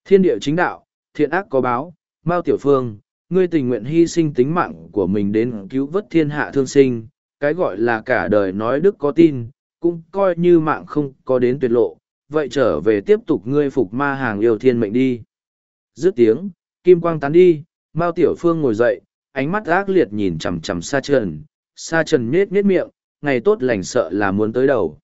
thiên địa chính đạo thiện ác có báo mao tiểu phương ngươi tình nguyện hy sinh tính mạng của mình đến cứu vớt thiên hạ thương sinh, cái gọi là cả đời nói đức có tin, cũng coi như mạng không có đến tuyệt lộ, vậy trở về tiếp tục ngươi phục ma hàng yêu thiên mệnh đi. Dứt tiếng, kim quang tán đi, Mao Tiểu Phương ngồi dậy, ánh mắt ác liệt nhìn chằm chằm Sa Trần, Sa Trần nhếch nhếch miệng, ngày tốt lành sợ là muốn tới đầu.